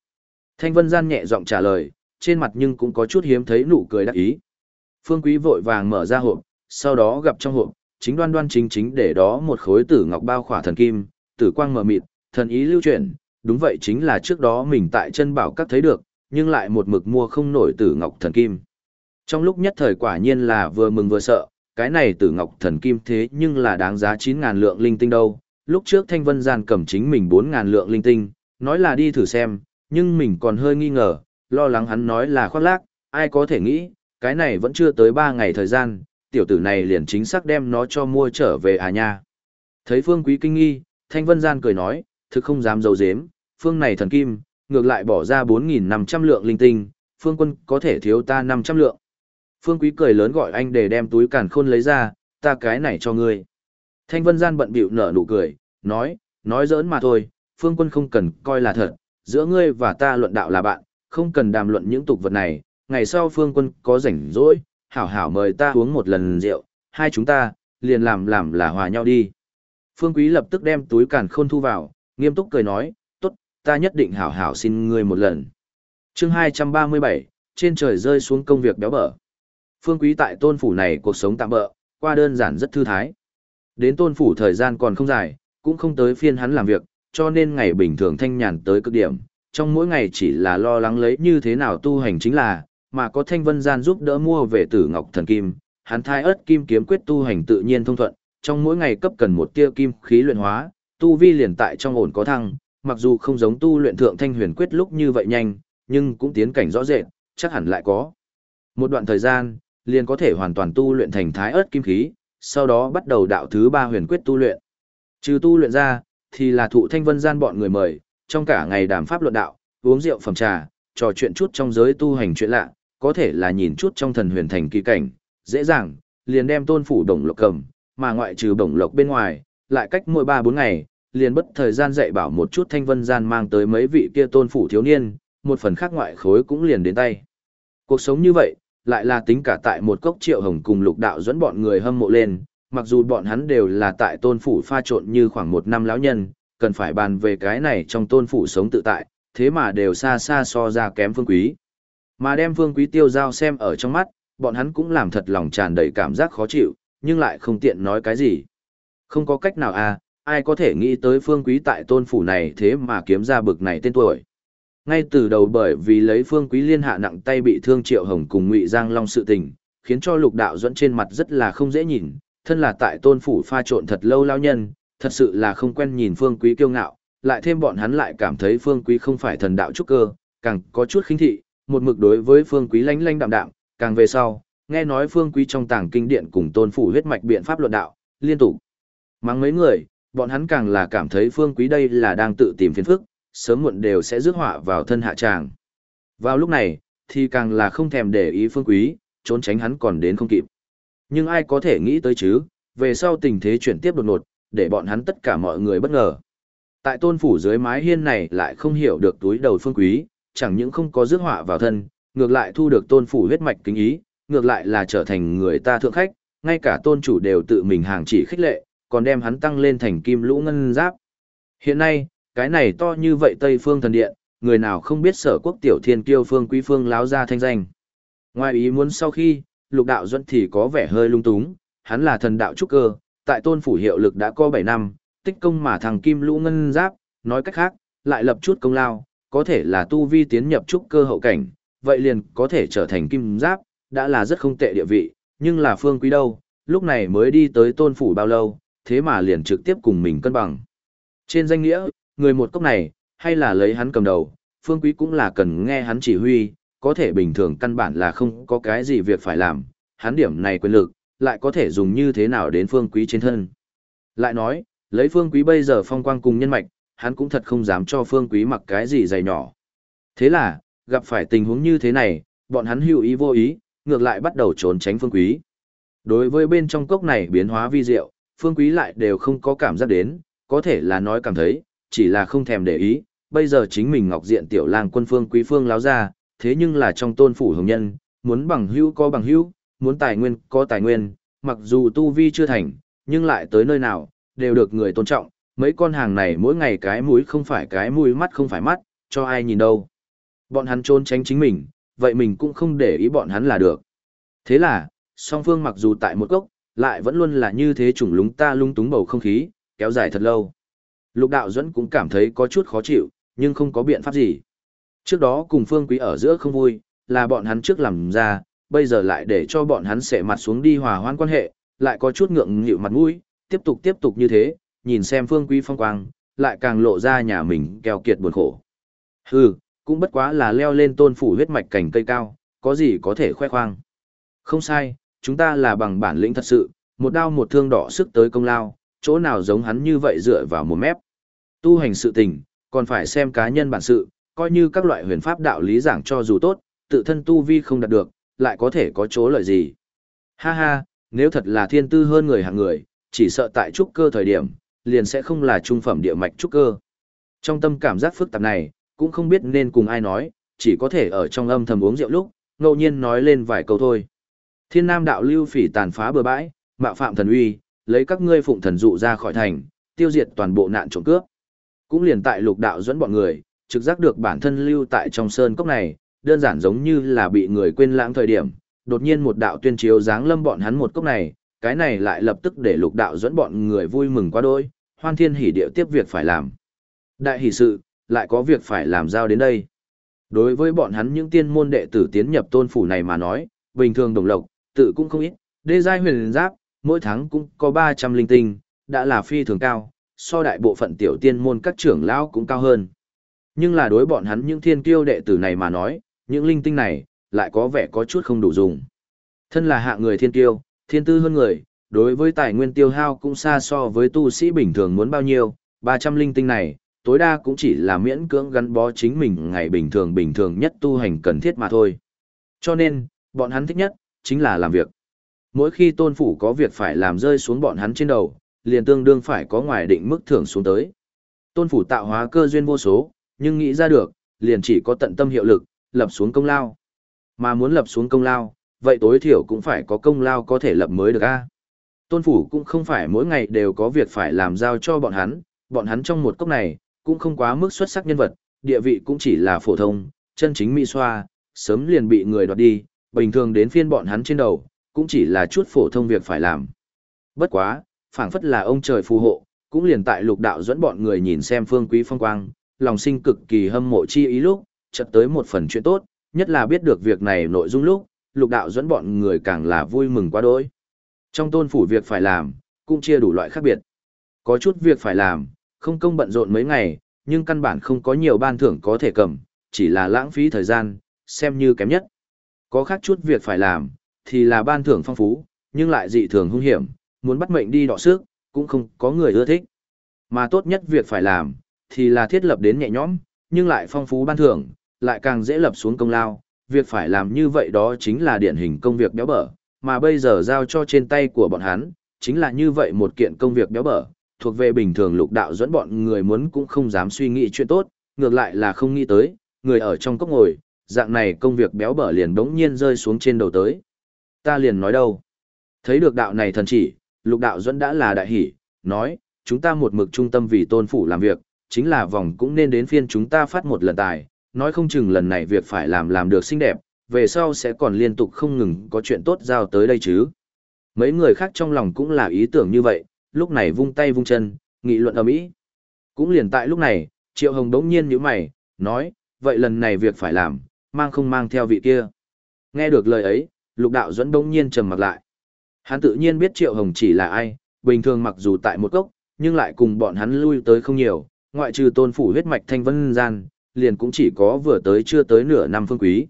Thanh Vân Gian nhẹ giọng trả lời, trên mặt nhưng cũng có chút hiếm thấy nụ cười đắc ý. Phương Quý vội vàng mở ra hộp, sau đó gặp trong hộp, chính đoan đoan chính chính để đó một khối tử ngọc bao khỏa thần kim, tử quang mở mịt, thần ý lưu chuyển, đúng vậy chính là trước đó mình tại chân bảo các thấy được, nhưng lại một mực mua không nổi tử ngọc thần kim. Trong lúc nhất thời quả nhiên là vừa mừng vừa sợ, cái này tử ngọc thần kim thế nhưng là đáng giá 9.000 lượng linh tinh đâu. Lúc trước Thanh Vân Gian cầm chính mình 4.000 lượng linh tinh, nói là đi thử xem, nhưng mình còn hơi nghi ngờ, lo lắng hắn nói là khoác lác, ai có thể nghĩ, cái này vẫn chưa tới 3 ngày thời gian, tiểu tử này liền chính xác đem nó cho mua trở về à nha. Thấy Phương Quý kinh nghi, Thanh Vân Gian cười nói, thực không dám dấu dếm, Phương này thần kim, ngược lại bỏ ra 4.500 lượng linh tinh, Phương quân có thể thiếu ta 500 lượng. Phương Quý cười lớn gọi anh để đem túi càn khôn lấy ra, ta cái này cho ngươi. Thanh Vân Gian bận bịu nở nụ cười, nói, nói giỡn mà thôi, Phương quân không cần coi là thật, giữa ngươi và ta luận đạo là bạn, không cần đàm luận những tục vật này, ngày sau Phương quân có rảnh rỗi, hảo hảo mời ta uống một lần rượu, hai chúng ta, liền làm làm là hòa nhau đi. Phương Quý lập tức đem túi càn khôn thu vào, nghiêm túc cười nói, tốt, ta nhất định hảo hảo xin ngươi một lần. chương 237, trên trời rơi xuống công việc béo bở. Phương Quý tại tôn phủ này cuộc sống tạm bỡ, qua đơn giản rất thư thái. Đến tôn phủ thời gian còn không dài, cũng không tới phiên hắn làm việc, cho nên ngày bình thường thanh nhàn tới cực điểm, trong mỗi ngày chỉ là lo lắng lấy như thế nào tu hành chính là, mà có thanh vân gian giúp đỡ mua về tử ngọc thần kim, hắn thai ớt kim kiếm quyết tu hành tự nhiên thông thuận, trong mỗi ngày cấp cần một tia kim khí luyện hóa, tu vi liền tại trong ổn có thăng, mặc dù không giống tu luyện thượng thanh huyền quyết lúc như vậy nhanh, nhưng cũng tiến cảnh rõ rệt, chắc hẳn lại có. Một đoạn thời gian, liền có thể hoàn toàn tu luyện thành thái ớt kim khí, sau đó bắt đầu đạo thứ ba huyền quyết tu luyện. Trừ tu luyện ra, thì là thụ thanh vân gian bọn người mời, trong cả ngày đàm pháp luận đạo, uống rượu phẩm trà, trò chuyện chút trong giới tu hành chuyện lạ, có thể là nhìn chút trong thần huyền thành kỳ cảnh, dễ dàng, liền đem tôn phủ đồng lộc cầm, mà ngoại trừ đồng lộc bên ngoài, lại cách mỗi 3-4 ngày, liền bất thời gian dạy bảo một chút thanh vân gian mang tới mấy vị kia tôn phủ thiếu niên, một phần khác ngoại khối cũng liền đến tay. Cuộc sống như vậy, lại là tính cả tại một cốc triệu hồng cùng lục đạo dẫn bọn người hâm mộ lên, mặc dù bọn hắn đều là tại tôn phủ pha trộn như khoảng một năm lão nhân, cần phải bàn về cái này trong tôn phủ sống tự tại, thế mà đều xa xa so ra kém phương quý. Mà đem phương quý tiêu giao xem ở trong mắt, bọn hắn cũng làm thật lòng tràn đầy cảm giác khó chịu, nhưng lại không tiện nói cái gì. Không có cách nào à, ai có thể nghĩ tới phương quý tại tôn phủ này thế mà kiếm ra bực này tên tuổi. Ngay từ đầu bởi vì lấy phương quý liên hạ nặng tay bị thương triệu hồng cùng ngụy Giang Long sự tình, khiến cho lục đạo dẫn trên mặt rất là không dễ nhìn, thân là tại tôn phủ pha trộn thật lâu lao nhân, thật sự là không quen nhìn phương quý kiêu ngạo, lại thêm bọn hắn lại cảm thấy phương quý không phải thần đạo trúc cơ, càng có chút khinh thị, một mực đối với phương quý lánh lánh đạm đạm, càng về sau, nghe nói phương quý trong tàng kinh điện cùng tôn phủ huyết mạch biện pháp luận đạo, liên tục mang mấy người, bọn hắn càng là cảm thấy phương quý đây là đang tự tìm phiền phức, sớm muộn đều sẽ rước họa vào thân hạ tràng. Vào lúc này, thì càng là không thèm để ý phương quý, trốn tránh hắn còn đến không kịp. Nhưng ai có thể nghĩ tới chứ, về sau tình thế chuyển tiếp đột ngột, để bọn hắn tất cả mọi người bất ngờ. Tại tôn phủ dưới mái hiên này lại không hiểu được túi đầu phương quý, chẳng những không có rước họa vào thân, ngược lại thu được tôn phủ huyết mạch kính ý, ngược lại là trở thành người ta thượng khách, ngay cả tôn chủ đều tự mình hàng chỉ khích lệ, còn đem hắn tăng lên thành kim lũ ngân giáp. Hiện nay, cái này to như vậy Tây Phương thần điện, người nào không biết sở quốc tiểu thiên kiêu phương quý phương láo ra thanh danh. Ngoài ý muốn sau khi, lục đạo dẫn thì có vẻ hơi lung túng, hắn là thần đạo trúc cơ, tại tôn phủ hiệu lực đã có 7 năm, tích công mà thằng kim lũ ngân giáp, nói cách khác, lại lập chút công lao, có thể là tu vi tiến nhập trúc cơ hậu cảnh, vậy liền có thể trở thành kim giáp, đã là rất không tệ địa vị, nhưng là phương quý đâu, lúc này mới đi tới tôn phủ bao lâu, thế mà liền trực tiếp cùng mình cân bằng. Trên danh nghĩa, người một cốc này, hay là lấy hắn cầm đầu, phương quý cũng là cần nghe hắn chỉ huy, có thể bình thường căn bản là không có cái gì việc phải làm, hắn điểm này quyền lực, lại có thể dùng như thế nào đến phương quý trên thân. Lại nói, lấy phương quý bây giờ phong quang cùng nhân mạch, hắn cũng thật không dám cho phương quý mặc cái gì dày nhỏ. Thế là, gặp phải tình huống như thế này, bọn hắn hữu ý vô ý, ngược lại bắt đầu trốn tránh phương quý. Đối với bên trong cốc này biến hóa vi diệu, phương quý lại đều không có cảm giác đến, có thể là nói cảm thấy, chỉ là không thèm để ý, bây giờ chính mình ngọc diện tiểu lang quân phương quý phương láo ra, thế nhưng là trong tôn phủ hồng nhân, muốn bằng hữu có bằng hữu, muốn tài nguyên có tài nguyên, mặc dù tu vi chưa thành, nhưng lại tới nơi nào, đều được người tôn trọng, mấy con hàng này mỗi ngày cái mũi không phải cái mũi mắt không phải mắt, cho ai nhìn đâu. Bọn hắn trốn tránh chính mình, vậy mình cũng không để ý bọn hắn là được. Thế là, song phương mặc dù tại một gốc, lại vẫn luôn là như thế chủng lúng ta lung túng bầu không khí, kéo dài thật lâu. Lục đạo dẫn cũng cảm thấy có chút khó chịu, nhưng không có biện pháp gì. Trước đó cùng phương quý ở giữa không vui, là bọn hắn trước làm ra, bây giờ lại để cho bọn hắn sẽ mặt xuống đi hòa hoãn quan hệ, lại có chút ngượng nghịu mặt mũi, tiếp tục tiếp tục như thế, nhìn xem phương quý phong quang, lại càng lộ ra nhà mình keo kiệt buồn khổ. Hừ, cũng bất quá là leo lên tôn phủ huyết mạch cảnh cây cao, có gì có thể khoe khoang. Không sai, chúng ta là bằng bản lĩnh thật sự, một đao một thương đỏ sức tới công lao, chỗ nào giống hắn như vậy dựa vào một mép. Tu hành sự tình, còn phải xem cá nhân bản sự, coi như các loại huyền pháp đạo lý giảng cho dù tốt, tự thân tu vi không đạt được, lại có thể có chỗ lợi gì. Ha ha, nếu thật là thiên tư hơn người hạng người, chỉ sợ tại trúc cơ thời điểm, liền sẽ không là trung phẩm địa mạch trúc cơ. Trong tâm cảm giác phức tạp này, cũng không biết nên cùng ai nói, chỉ có thể ở trong âm thầm uống rượu lúc, ngẫu nhiên nói lên vài câu thôi. Thiên Nam đạo lưu phỉ tàn phá bờ bãi, mạo phạm thần uy, lấy các ngươi phụng thần dụ ra khỏi thành, tiêu diệt toàn bộ nạn trộm cướp. Cũng liền tại lục đạo dẫn bọn người, trực giác được bản thân lưu tại trong sơn cốc này, đơn giản giống như là bị người quên lãng thời điểm, đột nhiên một đạo tuyên chiếu dáng lâm bọn hắn một cốc này, cái này lại lập tức để lục đạo dẫn bọn người vui mừng quá đôi, hoan thiên hỉ điệu tiếp việc phải làm. Đại hỷ sự, lại có việc phải làm giao đến đây. Đối với bọn hắn những tiên môn đệ tử tiến nhập tôn phủ này mà nói, bình thường đồng lộc, tự cũng không ít, đê giai huyền giáp, mỗi tháng cũng có 300 linh tinh, đã là phi thường cao, so đại bộ phận tiểu tiên môn các trưởng lão cũng cao hơn. Nhưng là đối bọn hắn những thiên kiêu đệ tử này mà nói, những linh tinh này, lại có vẻ có chút không đủ dùng. Thân là hạ người thiên kiêu, thiên tư hơn người, đối với tài nguyên tiêu hao cũng xa so với tu sĩ bình thường muốn bao nhiêu, 300 linh tinh này, tối đa cũng chỉ là miễn cưỡng gắn bó chính mình ngày bình thường bình thường nhất tu hành cần thiết mà thôi. Cho nên, bọn hắn thích nhất, chính là làm việc. Mỗi khi tôn phủ có việc phải làm rơi xuống bọn hắn trên đầu, liền tương đương phải có ngoài định mức thưởng xuống tới. Tôn phủ tạo hóa cơ duyên vô số, nhưng nghĩ ra được, liền chỉ có tận tâm hiệu lực, lập xuống công lao. Mà muốn lập xuống công lao, vậy tối thiểu cũng phải có công lao có thể lập mới được a. Tôn phủ cũng không phải mỗi ngày đều có việc phải làm giao cho bọn hắn, bọn hắn trong một cốc này, cũng không quá mức xuất sắc nhân vật, địa vị cũng chỉ là phổ thông, chân chính mỹ xoa, sớm liền bị người đoạt đi, bình thường đến phiên bọn hắn trên đầu, cũng chỉ là chút phổ thông việc phải làm. Bất quá, phảng phất là ông trời phù hộ, cũng liền tại lục đạo dẫn bọn người nhìn xem phương quý phong quang, lòng sinh cực kỳ hâm mộ chi ý lúc, chợt tới một phần chuyện tốt, nhất là biết được việc này nội dung lúc, lục đạo dẫn bọn người càng là vui mừng quá đỗi. Trong tôn phủ việc phải làm, cũng chia đủ loại khác biệt. Có chút việc phải làm, không công bận rộn mấy ngày, nhưng căn bản không có nhiều ban thưởng có thể cầm, chỉ là lãng phí thời gian, xem như kém nhất. Có khác chút việc phải làm, thì là ban thưởng phong phú, nhưng lại dị thường hung hiểm, muốn bắt mệnh đi đọ sức, cũng không có người ưa thích. Mà tốt nhất việc phải làm, thì là thiết lập đến nhẹ nhõm, nhưng lại phong phú ban thưởng, lại càng dễ lập xuống công lao. Việc phải làm như vậy đó chính là điển hình công việc béo bở, mà bây giờ giao cho trên tay của bọn hắn, chính là như vậy một kiện công việc béo bở, thuộc về bình thường lục đạo dẫn bọn người muốn cũng không dám suy nghĩ chuyện tốt, ngược lại là không nghĩ tới, người ở trong cốc ngồi, dạng này công việc béo bở liền đống nhiên rơi xuống trên đầu tới. Ta liền nói đâu. Thấy được đạo này thần chỉ, lục đạo dẫn đã là đại hỷ, nói, chúng ta một mực trung tâm vì tôn phủ làm việc, chính là vòng cũng nên đến phiên chúng ta phát một lần tài, nói không chừng lần này việc phải làm làm được xinh đẹp, về sau sẽ còn liên tục không ngừng có chuyện tốt giao tới đây chứ. Mấy người khác trong lòng cũng là ý tưởng như vậy, lúc này vung tay vung chân, nghị luận ầm ĩ. Cũng liền tại lúc này, Triệu Hồng đống nhiên nhíu mày, nói, vậy lần này việc phải làm, mang không mang theo vị kia. Nghe được lời ấy, lục đạo dẫn đống nhiên trầm mặt lại. Hắn tự nhiên biết Triệu Hồng chỉ là ai, bình thường mặc dù tại một gốc, nhưng lại cùng bọn hắn lui tới không nhiều, ngoại trừ tôn phủ huyết mạch thanh vân gian, liền cũng chỉ có vừa tới chưa tới nửa năm phương quý.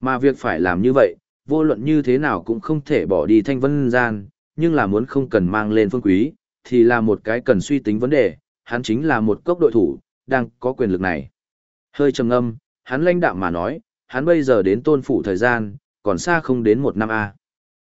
Mà việc phải làm như vậy, vô luận như thế nào cũng không thể bỏ đi thanh vân gian, nhưng là muốn không cần mang lên phương quý, thì là một cái cần suy tính vấn đề, hắn chính là một cốc đội thủ, đang có quyền lực này. Hơi trầm âm, hắn lãnh đạm mà nói, hắn bây giờ đến tôn phủ thời gian, còn xa không đến một năm a.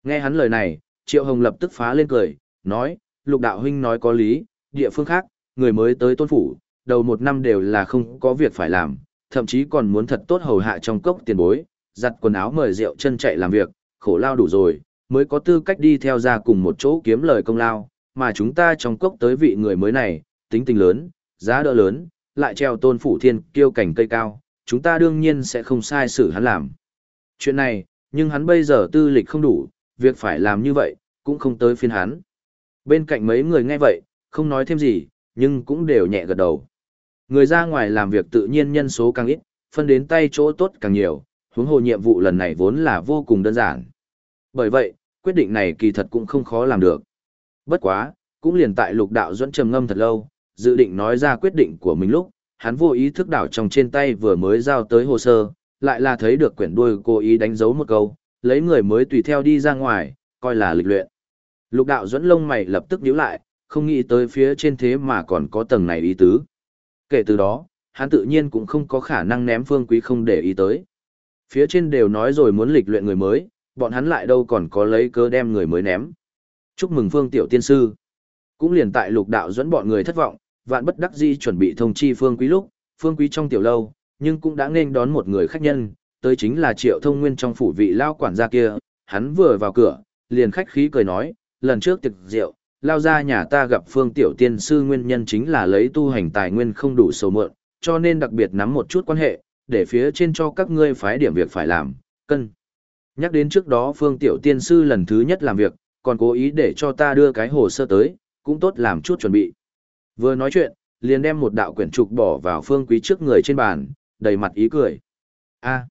Nghe hắn lời này, Triệu Hồng lập tức phá lên cười, nói, lục đạo huynh nói có lý, địa phương khác, người mới tới tôn phủ, đầu một năm đều là không có việc phải làm, thậm chí còn muốn thật tốt hầu hạ trong cốc tiền bối, giặt quần áo mời rượu chân chạy làm việc, khổ lao đủ rồi, mới có tư cách đi theo ra cùng một chỗ kiếm lời công lao, mà chúng ta trong cốc tới vị người mới này, tính tình lớn, giá đỡ lớn, lại treo tôn phủ thiên kiêu cảnh cây cao, chúng ta đương nhiên sẽ không sai xử hắn làm. Chuyện này, nhưng hắn bây giờ tư lịch không đủ, việc phải làm như vậy, cũng không tới phiên hắn. Bên cạnh mấy người nghe vậy, không nói thêm gì, nhưng cũng đều nhẹ gật đầu. Người ra ngoài làm việc tự nhiên nhân số càng ít, phân đến tay chỗ tốt càng nhiều, huống hồ nhiệm vụ lần này vốn là vô cùng đơn giản. Bởi vậy, quyết định này kỳ thật cũng không khó làm được. Bất quá, cũng liền tại lục đạo dẫn trầm ngâm thật lâu, dự định nói ra quyết định của mình lúc, hắn vô ý thức đảo trong trên tay vừa mới giao tới hồ sơ, lại là thấy được quyển đuôi cố ý đánh dấu một câu, lấy người mới tùy theo đi ra ngoài, coi là lịch luyện. Lục đạo dẫn lông mày lập tức nhíu lại, không nghĩ tới phía trên thế mà còn có tầng này ý tứ. Kể từ đó, hắn tự nhiên cũng không có khả năng ném phương quý không để ý tới. Phía trên đều nói rồi muốn lịch luyện người mới, bọn hắn lại đâu còn có lấy cớ đem người mới ném. Chúc mừng phương tiểu tiên sư. Cũng liền tại lục đạo dẫn bọn người thất vọng, vạn bất đắc di chuẩn bị thông chi phương quý lúc, phương quý trong tiểu lâu, nhưng cũng đã nên đón một người khách nhân, tới chính là triệu thông nguyên trong phủ vị lao quản gia kia, hắn vừa vào cửa, liền khách khí cười nói, lần trước tiệc rượu, lao ra nhà ta gặp phương tiểu tiên sư nguyên nhân chính là lấy tu hành tài nguyên không đủ sầu mượn, cho nên đặc biệt nắm một chút quan hệ, để phía trên cho các ngươi phái điểm việc phải làm, cân. Nhắc đến trước đó phương tiểu tiên sư lần thứ nhất làm việc, còn cố ý để cho ta đưa cái hồ sơ tới, cũng tốt làm chút chuẩn bị. Vừa nói chuyện, liền đem một đạo quyển trục bỏ vào phương quý trước người trên bàn, đầy mặt ý cười. a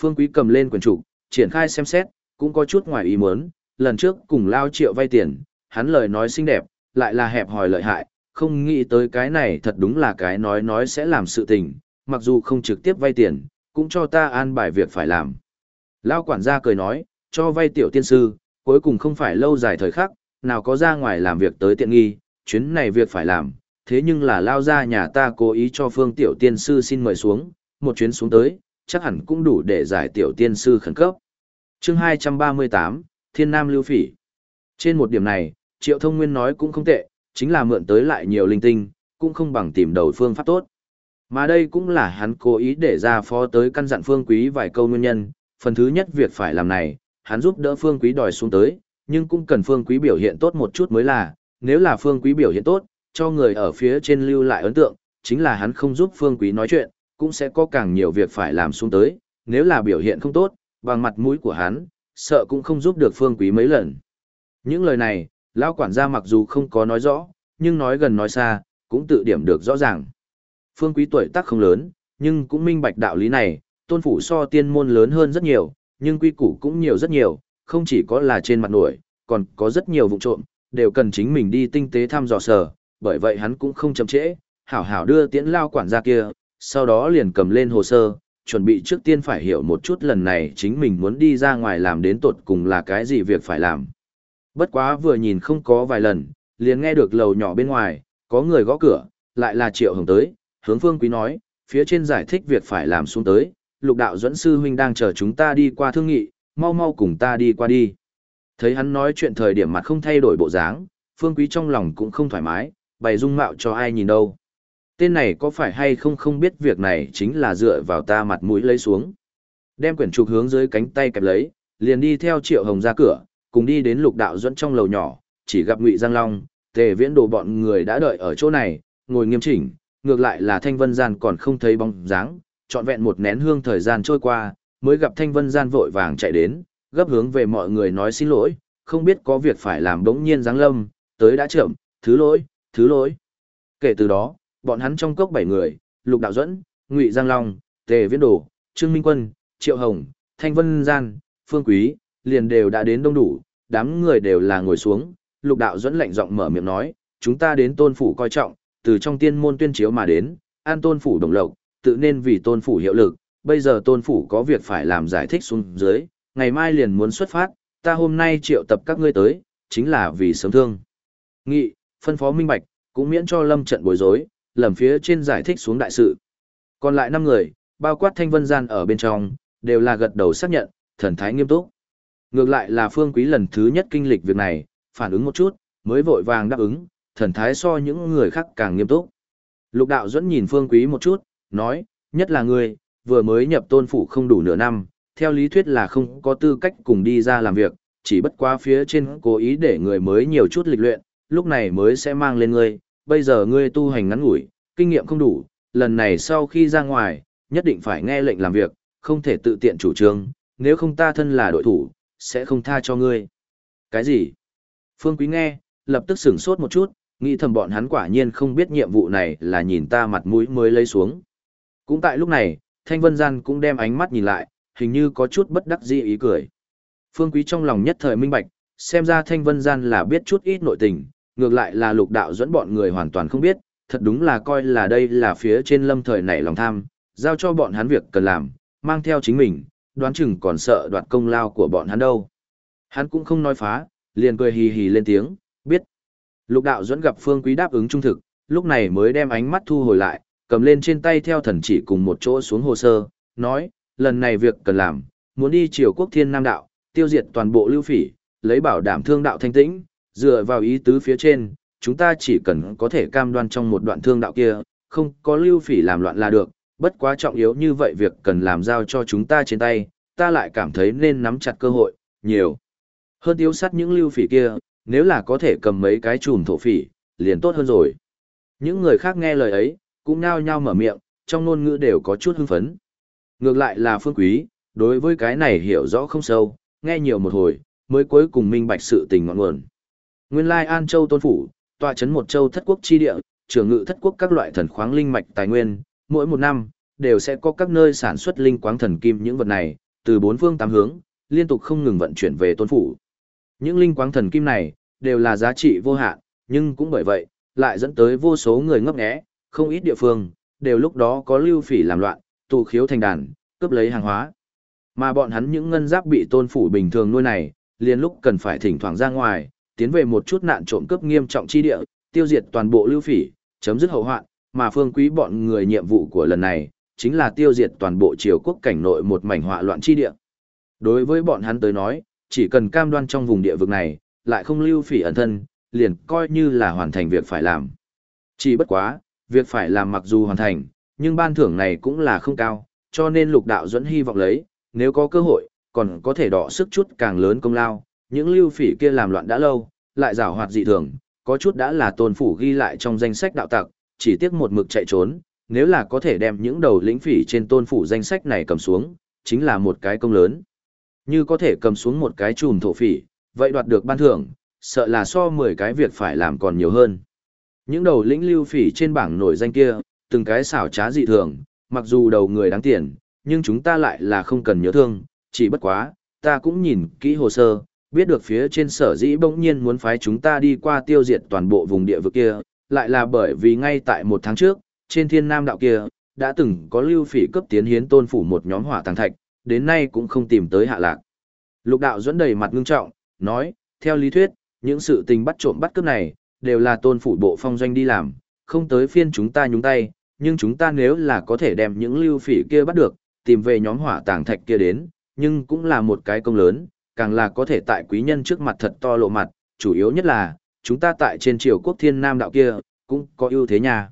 phương quý cầm lên quyển trục, triển khai xem xét, cũng có chút ngoài ý muốn, lần trước cùng lao triệu vay tiền, hắn lời nói xinh đẹp, lại là hẹp hòi lợi hại, không nghĩ tới cái này thật đúng là cái nói nói sẽ làm sự tình, mặc dù không trực tiếp vay tiền, cũng cho ta an bài việc phải làm. Lao quản gia cười nói, cho vay tiểu tiên sư, cuối cùng không phải lâu dài thời khắc, nào có ra ngoài làm việc tới tiện nghi, chuyến này việc phải làm, thế nhưng là lao ra nhà ta cố ý cho phương tiểu tiên sư xin mời xuống, một chuyến xuống tới, chắc hẳn cũng đủ để giải tiểu tiên sư khẩn cấp. chương 238, Thiên Nam Lưu Phỉ Trên một điểm này, Triệu Thông Nguyên nói cũng không tệ, chính là mượn tới lại nhiều linh tinh, cũng không bằng tìm đầu phương pháp tốt. Mà đây cũng là hắn cố ý để ra phó tới căn dặn phương quý vài câu nguyên nhân, phần thứ nhất việc phải làm này, hắn giúp đỡ phương quý đòi xuống tới, nhưng cũng cần phương quý biểu hiện tốt một chút mới là, nếu là phương quý biểu hiện tốt, cho người ở phía trên lưu lại ấn tượng, chính là hắn không giúp phương quý nói chuyện, cũng sẽ có càng nhiều việc phải làm xuống tới, nếu là biểu hiện không tốt, bằng mặt mũi của hắn, sợ cũng không giúp được phương quý mấy lần. Những lời này, lão quản gia mặc dù không có nói rõ, nhưng nói gần nói xa, cũng tự điểm được rõ ràng. Phương quý tuổi tác không lớn, nhưng cũng minh bạch đạo lý này, tôn phủ so tiên môn lớn hơn rất nhiều, nhưng quy củ cũng nhiều rất nhiều, không chỉ có là trên mặt nổi, còn có rất nhiều vụ trộm, đều cần chính mình đi tinh tế thăm dò sở, bởi vậy hắn cũng không chậm trễ, hảo hảo đưa tiễn lao quản gia kia, sau đó liền cầm lên hồ sơ, chuẩn bị trước tiên phải hiểu một chút lần này chính mình muốn đi ra ngoài làm đến tột cùng là cái gì việc phải làm. Bất quá vừa nhìn không có vài lần, liền nghe được lầu nhỏ bên ngoài, có người gõ cửa, lại là Triệu Hồng tới, hướng Phương Quý nói, phía trên giải thích việc phải làm xuống tới, lục đạo dẫn sư huynh đang chờ chúng ta đi qua thương nghị, mau mau cùng ta đi qua đi. Thấy hắn nói chuyện thời điểm mặt không thay đổi bộ dáng, Phương Quý trong lòng cũng không thoải mái, bày dung mạo cho ai nhìn đâu. Tên này có phải hay không không biết việc này chính là dựa vào ta mặt mũi lấy xuống. Đem quyển trục hướng dưới cánh tay kẹp lấy, liền đi theo Triệu Hồng ra cửa, cùng đi đến lục đạo dẫn trong lầu nhỏ, chỉ gặp Ngụy Giang Long, tề viễn đồ bọn người đã đợi ở chỗ này, ngồi nghiêm chỉnh, ngược lại là Thanh Vân Gian còn không thấy bóng dáng, trọn vẹn một nén hương thời gian trôi qua, mới gặp Thanh Vân Gian vội vàng chạy đến, gấp hướng về mọi người nói xin lỗi, không biết có việc phải làm đống nhiên giáng lâm, tới đã chậm, thứ lỗi, thứ lỗi. Kể từ đó, bọn hắn trong cốc bảy người, Lục Đạo Duẫn, Ngụy Giang Long, Tề Viễn Đồ, Trương Minh Quân, Triệu Hồng, Thanh Vân Gian, Phương Quý, liền đều đã đến đông đủ, đám người đều là ngồi xuống, Lục Đạo Duẫn lạnh giọng mở miệng nói, chúng ta đến tôn phủ coi trọng, từ trong tiên môn tuyên chiếu mà đến, an tôn phủ đồng lộc, tự nên vì tôn phủ hiệu lực, bây giờ tôn phủ có việc phải làm giải thích xuống dưới, ngày mai liền muốn xuất phát, ta hôm nay triệu tập các ngươi tới, chính là vì sớm thương. Nghị, phân phó minh bạch, cũng miễn cho lâm trận bối rối, lầm phía trên giải thích xuống đại sự. Còn lại 5 người, bao quát thanh vân gian ở bên trong, đều là gật đầu xác nhận, thần thái nghiêm túc. Ngược lại là phương quý lần thứ nhất kinh lịch việc này, phản ứng một chút, mới vội vàng đáp ứng, thần thái so những người khác càng nghiêm túc. Lục đạo dẫn nhìn phương quý một chút, nói, nhất là người vừa mới nhập tôn phủ không đủ nửa năm, theo lý thuyết là không có tư cách cùng đi ra làm việc, chỉ bất quá phía trên cố ý để người mới nhiều chút lịch luyện, lúc này mới sẽ mang lên ngươi, bây giờ ngươi tu hành ngắn ngủi, kinh nghiệm không đủ, lần này sau khi ra ngoài, nhất định phải nghe lệnh làm việc, không thể tự tiện chủ trương, nếu không ta thân là đội thủ, sẽ không tha cho ngươi. Cái gì? Phương Quý nghe, lập tức sửng sốt một chút, nghĩ thầm bọn hắn quả nhiên không biết nhiệm vụ này là nhìn ta mặt mũi mới lấy xuống. Cũng tại lúc này, Thanh Vân Gian cũng đem ánh mắt nhìn lại, hình như có chút bất đắc dĩ ý cười. Phương Quý trong lòng nhất thời minh bạch, xem ra Thanh Vân Gian là biết chút ít nội tình, ngược lại là lục đạo dẫn bọn người hoàn toàn không biết, thật đúng là coi là đây là phía trên lâm thời nảy lòng tham, giao cho bọn hắn việc cần làm, mang theo chính mình, đoán chừng còn sợ đoạt công lao của bọn hắn đâu. Hắn cũng không nói phá, liền cười hì hì lên tiếng, biết. Lục đạo dẫn gặp Phương Quý đáp ứng trung thực, lúc này mới đem ánh mắt thu hồi lại, cầm lên trên tay theo thần chỉ cùng một chỗ xuống hồ sơ, nói, lần này việc cần làm, muốn đi triều quốc thiên nam đạo, tiêu diệt toàn bộ lưu phỉ, lấy bảo đảm thương đạo thanh tĩnh, dựa vào ý tứ phía trên, chúng ta chỉ cần có thể cam đoan trong một đoạn thương đạo kia, không có lưu phỉ làm loạn là được, bất quá trọng yếu như vậy việc cần làm giao cho chúng ta trên tay, ta lại cảm thấy nên nắm chặt cơ hội, nhiều. Hơn thiếu sát những lưu phỉ kia, nếu là có thể cầm mấy cái chùm thổ phỉ, liền tốt hơn rồi. Những người khác nghe lời ấy, cũng nhao nhao mở miệng, trong ngôn ngữ đều có chút hưng phấn. Ngược lại là phương quý, đối với cái này hiểu rõ không sâu, nghe nhiều một hồi, mới cuối cùng minh bạch sự tình ngọn nguồn. Nguyên lai An Châu Tôn Phủ, tòa chấn một châu thất quốc chi địa, trưởng ngự thất quốc các loại thần khoáng linh mạch tài nguyên, mỗi một năm, đều sẽ có các nơi sản xuất linh quáng thần kim những vật này, từ bốn phương tám hướng, liên tục không ngừng vận chuyển về Tôn Phủ. Những linh quáng thần kim này, đều là giá trị vô hạn, nhưng cũng bởi vậy, lại dẫn tới vô số người ngấp nghé, không ít địa phương, đều lúc đó có lưu phỉ làm loạn, tụ khiếu thành đàn, cướp lấy hàng hóa. Mà bọn hắn những ngân giáp bị tôn phủ bình thường nuôi này, liền lúc cần phải thỉnh thoảng ra ngoài, tiến về một chút nạn trộm cướp nghiêm trọng chi địa, tiêu diệt toàn bộ lưu phỉ, chấm dứt hậu hoạn, mà phương quý bọn người nhiệm vụ của lần này, chính là tiêu diệt toàn bộ triều quốc cảnh nội một mảnh họa loạn chi địa. Đối với bọn hắn tới nói, chỉ cần cam đoan trong vùng địa vực này, lại không lưu phỉ ẩn thân, liền coi như là hoàn thành việc phải làm. Chỉ bất quá, việc phải làm mặc dù hoàn thành, nhưng ban thưởng này cũng là không cao, cho nên lục đạo dẫn hy vọng lấy, nếu có cơ hội, còn có thể đọ sức chút càng lớn công lao, những lưu phỉ kia làm loạn đã lâu, lại giảo hoạt dị thường, có chút đã là tôn phủ ghi lại trong danh sách đạo tặc, chỉ tiếc một mực chạy trốn, nếu là có thể đem những đầu lĩnh phỉ trên tôn phủ danh sách này cầm xuống, chính là một cái công lớn. Như có thể cầm xuống một cái chùm thổ phỉ, vậy đoạt được ban thưởng, sợ là so 10 cái việc phải làm còn nhiều hơn. Những đầu lĩnh lưu phỉ trên bảng nổi danh kia, từng cái xảo trá dị thường, mặc dù đầu người đáng tiền, nhưng chúng ta lại là không cần nhớ thương, chỉ bất quá, ta cũng nhìn kỹ hồ sơ, biết được phía trên sở dĩ bỗng nhiên muốn phái chúng ta đi qua tiêu diệt toàn bộ vùng địa vực kia, lại là bởi vì ngay tại một tháng trước, trên thiên nam đạo kia, đã từng có lưu phỉ cấp tiến hiến tôn phủ một nhóm hỏa tàng thạch, đến nay cũng không tìm tới hạ lạc. Lục đạo dẫn đầy mặt ngưng trọng, nói, theo lý thuyết, những sự tình bắt trộm bắt cướp này, đều là tôn phủ bộ phong doanh đi làm, không tới phiên chúng ta nhúng tay, nhưng chúng ta nếu là có thể đem những lưu phỉ kia bắt được, tìm về nhóm hỏa tàng thạch kia đến, nhưng cũng là một cái công lớn, càng là có thể tại quý nhân trước mặt thật to lộ mặt, chủ yếu nhất là, chúng ta tại trên triều quốc thiên nam đạo kia, cũng có ưu thế nha.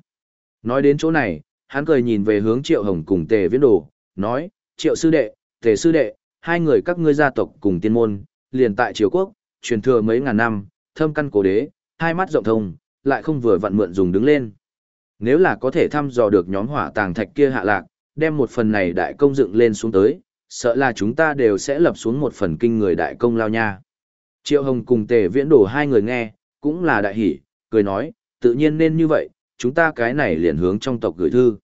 Nói đến chỗ này, hắn cười nhìn về hướng triệu hồng cùng tề viễn đồ, nói, triệu sư đệ, tề sư đệ, hai người các ngươi gia tộc cùng tiên môn, liền tại triều quốc, truyền thừa mấy ngàn năm, thâm căn cổ đế, hai mắt rộng thông, lại không vừa vặn mượn dùng đứng lên. Nếu là có thể thăm dò được nhóm hỏa tàng thạch kia hạ lạc, đem một phần này đại công dựng lên xuống tới, sợ là chúng ta đều sẽ lập xuống một phần kinh người đại công lao nha. Triệu Hồng cùng tề viễn đổ hai người nghe, cũng là đại hỉ, cười nói, tự nhiên nên như vậy, chúng ta cái này liền hướng trong tộc gửi thư.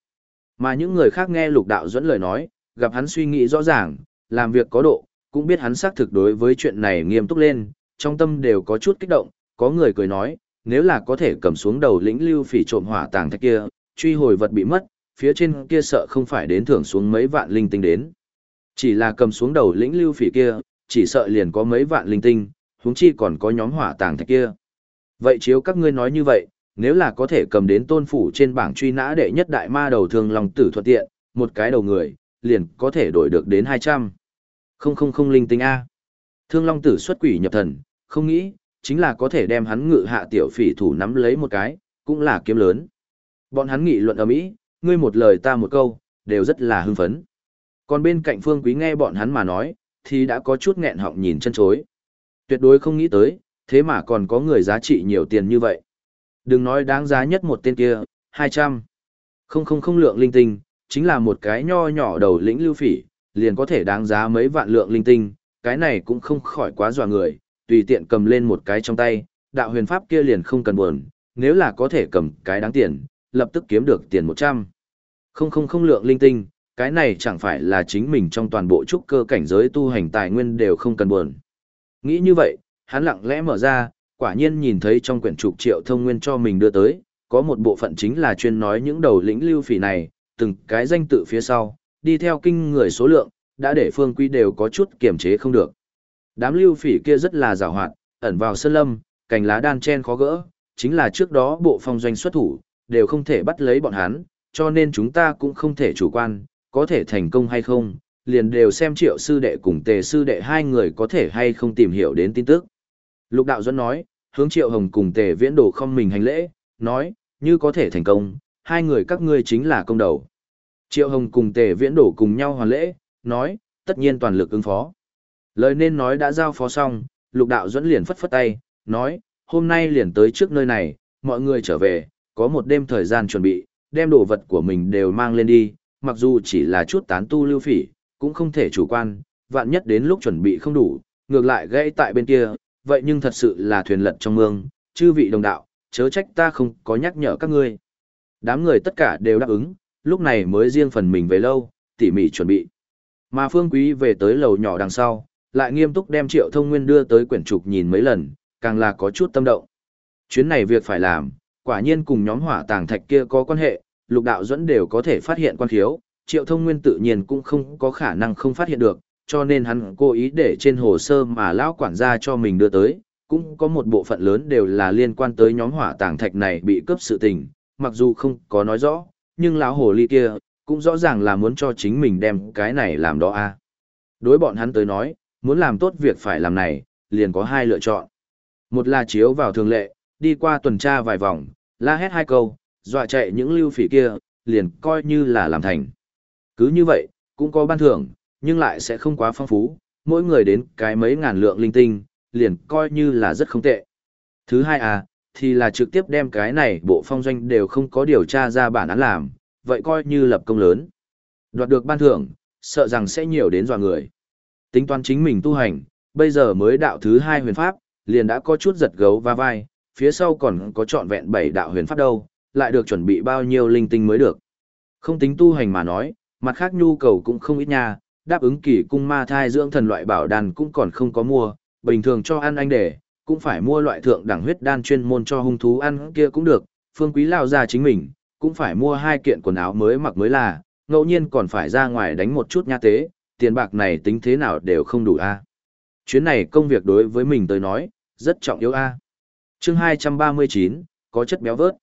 Mà những người khác nghe lục đạo dẫn lời nói, gặp hắn suy nghĩ rõ ràng, làm việc có độ, cũng biết hắn xác thực đối với chuyện này nghiêm túc lên, trong tâm đều có chút kích động, có người cười nói, nếu là có thể cầm xuống đầu lĩnh lưu phỉ trộm hỏa tàng thạch kia, truy hồi vật bị mất, phía trên kia sợ không phải đến thưởng xuống mấy vạn linh tinh đến. Chỉ là cầm xuống đầu lĩnh lưu phỉ kia, chỉ sợ liền có mấy vạn linh tinh, huống chi còn có nhóm hỏa tàng thạch kia. Vậy chiếu các ngươi nói như vậy, nếu là có thể cầm đến tôn phủ trên bảng truy nã đệ nhất đại ma đầu thường lòng tử thuận tiện, một cái đầu người, liền có thể đổi được đến 200. Không không không linh tinh A. Thương Long tử xuất quỷ nhập thần, không nghĩ, chính là có thể đem hắn ngự hạ tiểu phỉ thủ nắm lấy một cái, cũng là kiếm lớn. Bọn hắn nghị luận ở mỹ, ngươi một lời ta một câu, đều rất là hưng phấn. Còn bên cạnh phương quý nghe bọn hắn mà nói, thì đã có chút nghẹn họng nhìn chân chối. Tuyệt đối không nghĩ tới, thế mà còn có người giá trị nhiều tiền như vậy. Đừng nói đáng giá nhất một tên kia, 200. Không không không lượng linh tinh, chính là một cái nho nhỏ đầu lĩnh lưu phỉ, liền có thể đáng giá mấy vạn lượng linh tinh, cái này cũng không khỏi quá dọa người, tùy tiện cầm lên một cái trong tay, đạo huyền pháp kia liền không cần buồn, nếu là có thể cầm cái đáng tiền, lập tức kiếm được tiền 100. Không không không lượng linh tinh, cái này chẳng phải là chính mình trong toàn bộ trúc cơ cảnh giới tu hành tài nguyên đều không cần buồn. Nghĩ như vậy, hắn lặng lẽ mở ra, quả nhiên nhìn thấy trong quyển trục triệu thông nguyên cho mình đưa tới, có một bộ phận chính là chuyên nói những đầu lĩnh lưu phỉ này, từng cái danh tự phía sau, đi theo kinh người số lượng, đã để phương quý đều có chút kiềm chế không được. Đám lưu phỉ kia rất là rào hoạt, ẩn vào sơn lâm, cành lá đan chen khó gỡ, chính là trước đó bộ phong doanh xuất thủ, đều không thể bắt lấy bọn hắn, cho nên chúng ta cũng không thể chủ quan, có thể thành công hay không, liền đều xem triệu sư đệ cùng tề sư đệ hai người có thể hay không tìm hiểu đến tin tức. Lục đạo dẫn nói, hướng triệu hồng cùng tề viễn đồ không mình hành lễ, nói, như có thể thành công, hai người các ngươi chính là công đầu. Triệu hồng cùng tề viễn đồ cùng nhau hoàn lễ, nói, tất nhiên toàn lực ứng phó. Lời nên nói đã giao phó xong, lục đạo dẫn liền phất phất tay, nói, hôm nay liền tới trước nơi này, mọi người trở về, có một đêm thời gian chuẩn bị, đem đồ vật của mình đều mang lên đi, mặc dù chỉ là chút tán tu lưu phỉ, cũng không thể chủ quan, vạn nhất đến lúc chuẩn bị không đủ, ngược lại gãy tại bên kia, vậy nhưng thật sự là thuyền lật trong mương, chư vị đồng đạo, chớ trách ta không có nhắc nhở các ngươi. Đám người tất cả đều đáp ứng, lúc này mới riêng phần mình về lâu, tỉ mỉ chuẩn bị. Mà Phương Quý về tới lầu nhỏ đằng sau, lại nghiêm túc đem Triệu Thông Nguyên đưa tới quyển trục nhìn mấy lần, càng là có chút tâm động. Chuyến này việc phải làm, quả nhiên cùng nhóm hỏa tàng thạch kia có quan hệ, lục đạo dẫn đều có thể phát hiện quan khiếu, Triệu Thông Nguyên tự nhiên cũng không có khả năng không phát hiện được, cho nên hắn cố ý để trên hồ sơ mà lão quản gia cho mình đưa tới, cũng có một bộ phận lớn đều là liên quan tới nhóm hỏa tàng thạch này bị cướp sự tình, mặc dù không có nói rõ, nhưng lão hồ ly kia cũng rõ ràng là muốn cho chính mình đem cái này làm đó a. Đối bọn hắn tới nói, muốn làm tốt việc phải làm này, liền có hai lựa chọn. Một là chiếu vào thường lệ, đi qua tuần tra vài vòng, la hét hai câu, dọa chạy những lưu phỉ kia, liền coi như là làm thành. Cứ như vậy, cũng có ban thưởng, nhưng lại sẽ không quá phong phú, mỗi người đến cái mấy ngàn lượng linh tinh, liền coi như là rất không tệ. Thứ hai à, thì là trực tiếp đem cái này bộ phong doanh đều không có điều tra ra bản án làm, vậy coi như lập công lớn. Đoạt được ban thưởng, sợ rằng sẽ nhiều đến dọa người. Tính toán chính mình tu hành, bây giờ mới đạo thứ hai huyền pháp, liền đã có chút giật gấu va vai, phía sau còn có trọn vẹn bảy đạo huyền pháp đâu, lại được chuẩn bị bao nhiêu linh tinh mới được. Không tính tu hành mà nói, mặt khác nhu cầu cũng không ít nha, đáp ứng kỳ cung ma thai dưỡng thần loại bảo đàn cũng còn không có mua, bình thường cho ăn anh để, cũng phải mua loại thượng đẳng huyết đan chuyên môn cho hung thú ăn kia cũng được, phương quý lao ra chính mình, cũng phải mua hai kiện quần áo mới mặc mới là, ngẫu nhiên còn phải ra ngoài đánh một chút nha tế, tiền bạc này tính thế nào đều không đủ a. Chuyến này công việc đối với mình tới nói, rất trọng yếu a. Chương 239, có chất béo vớt.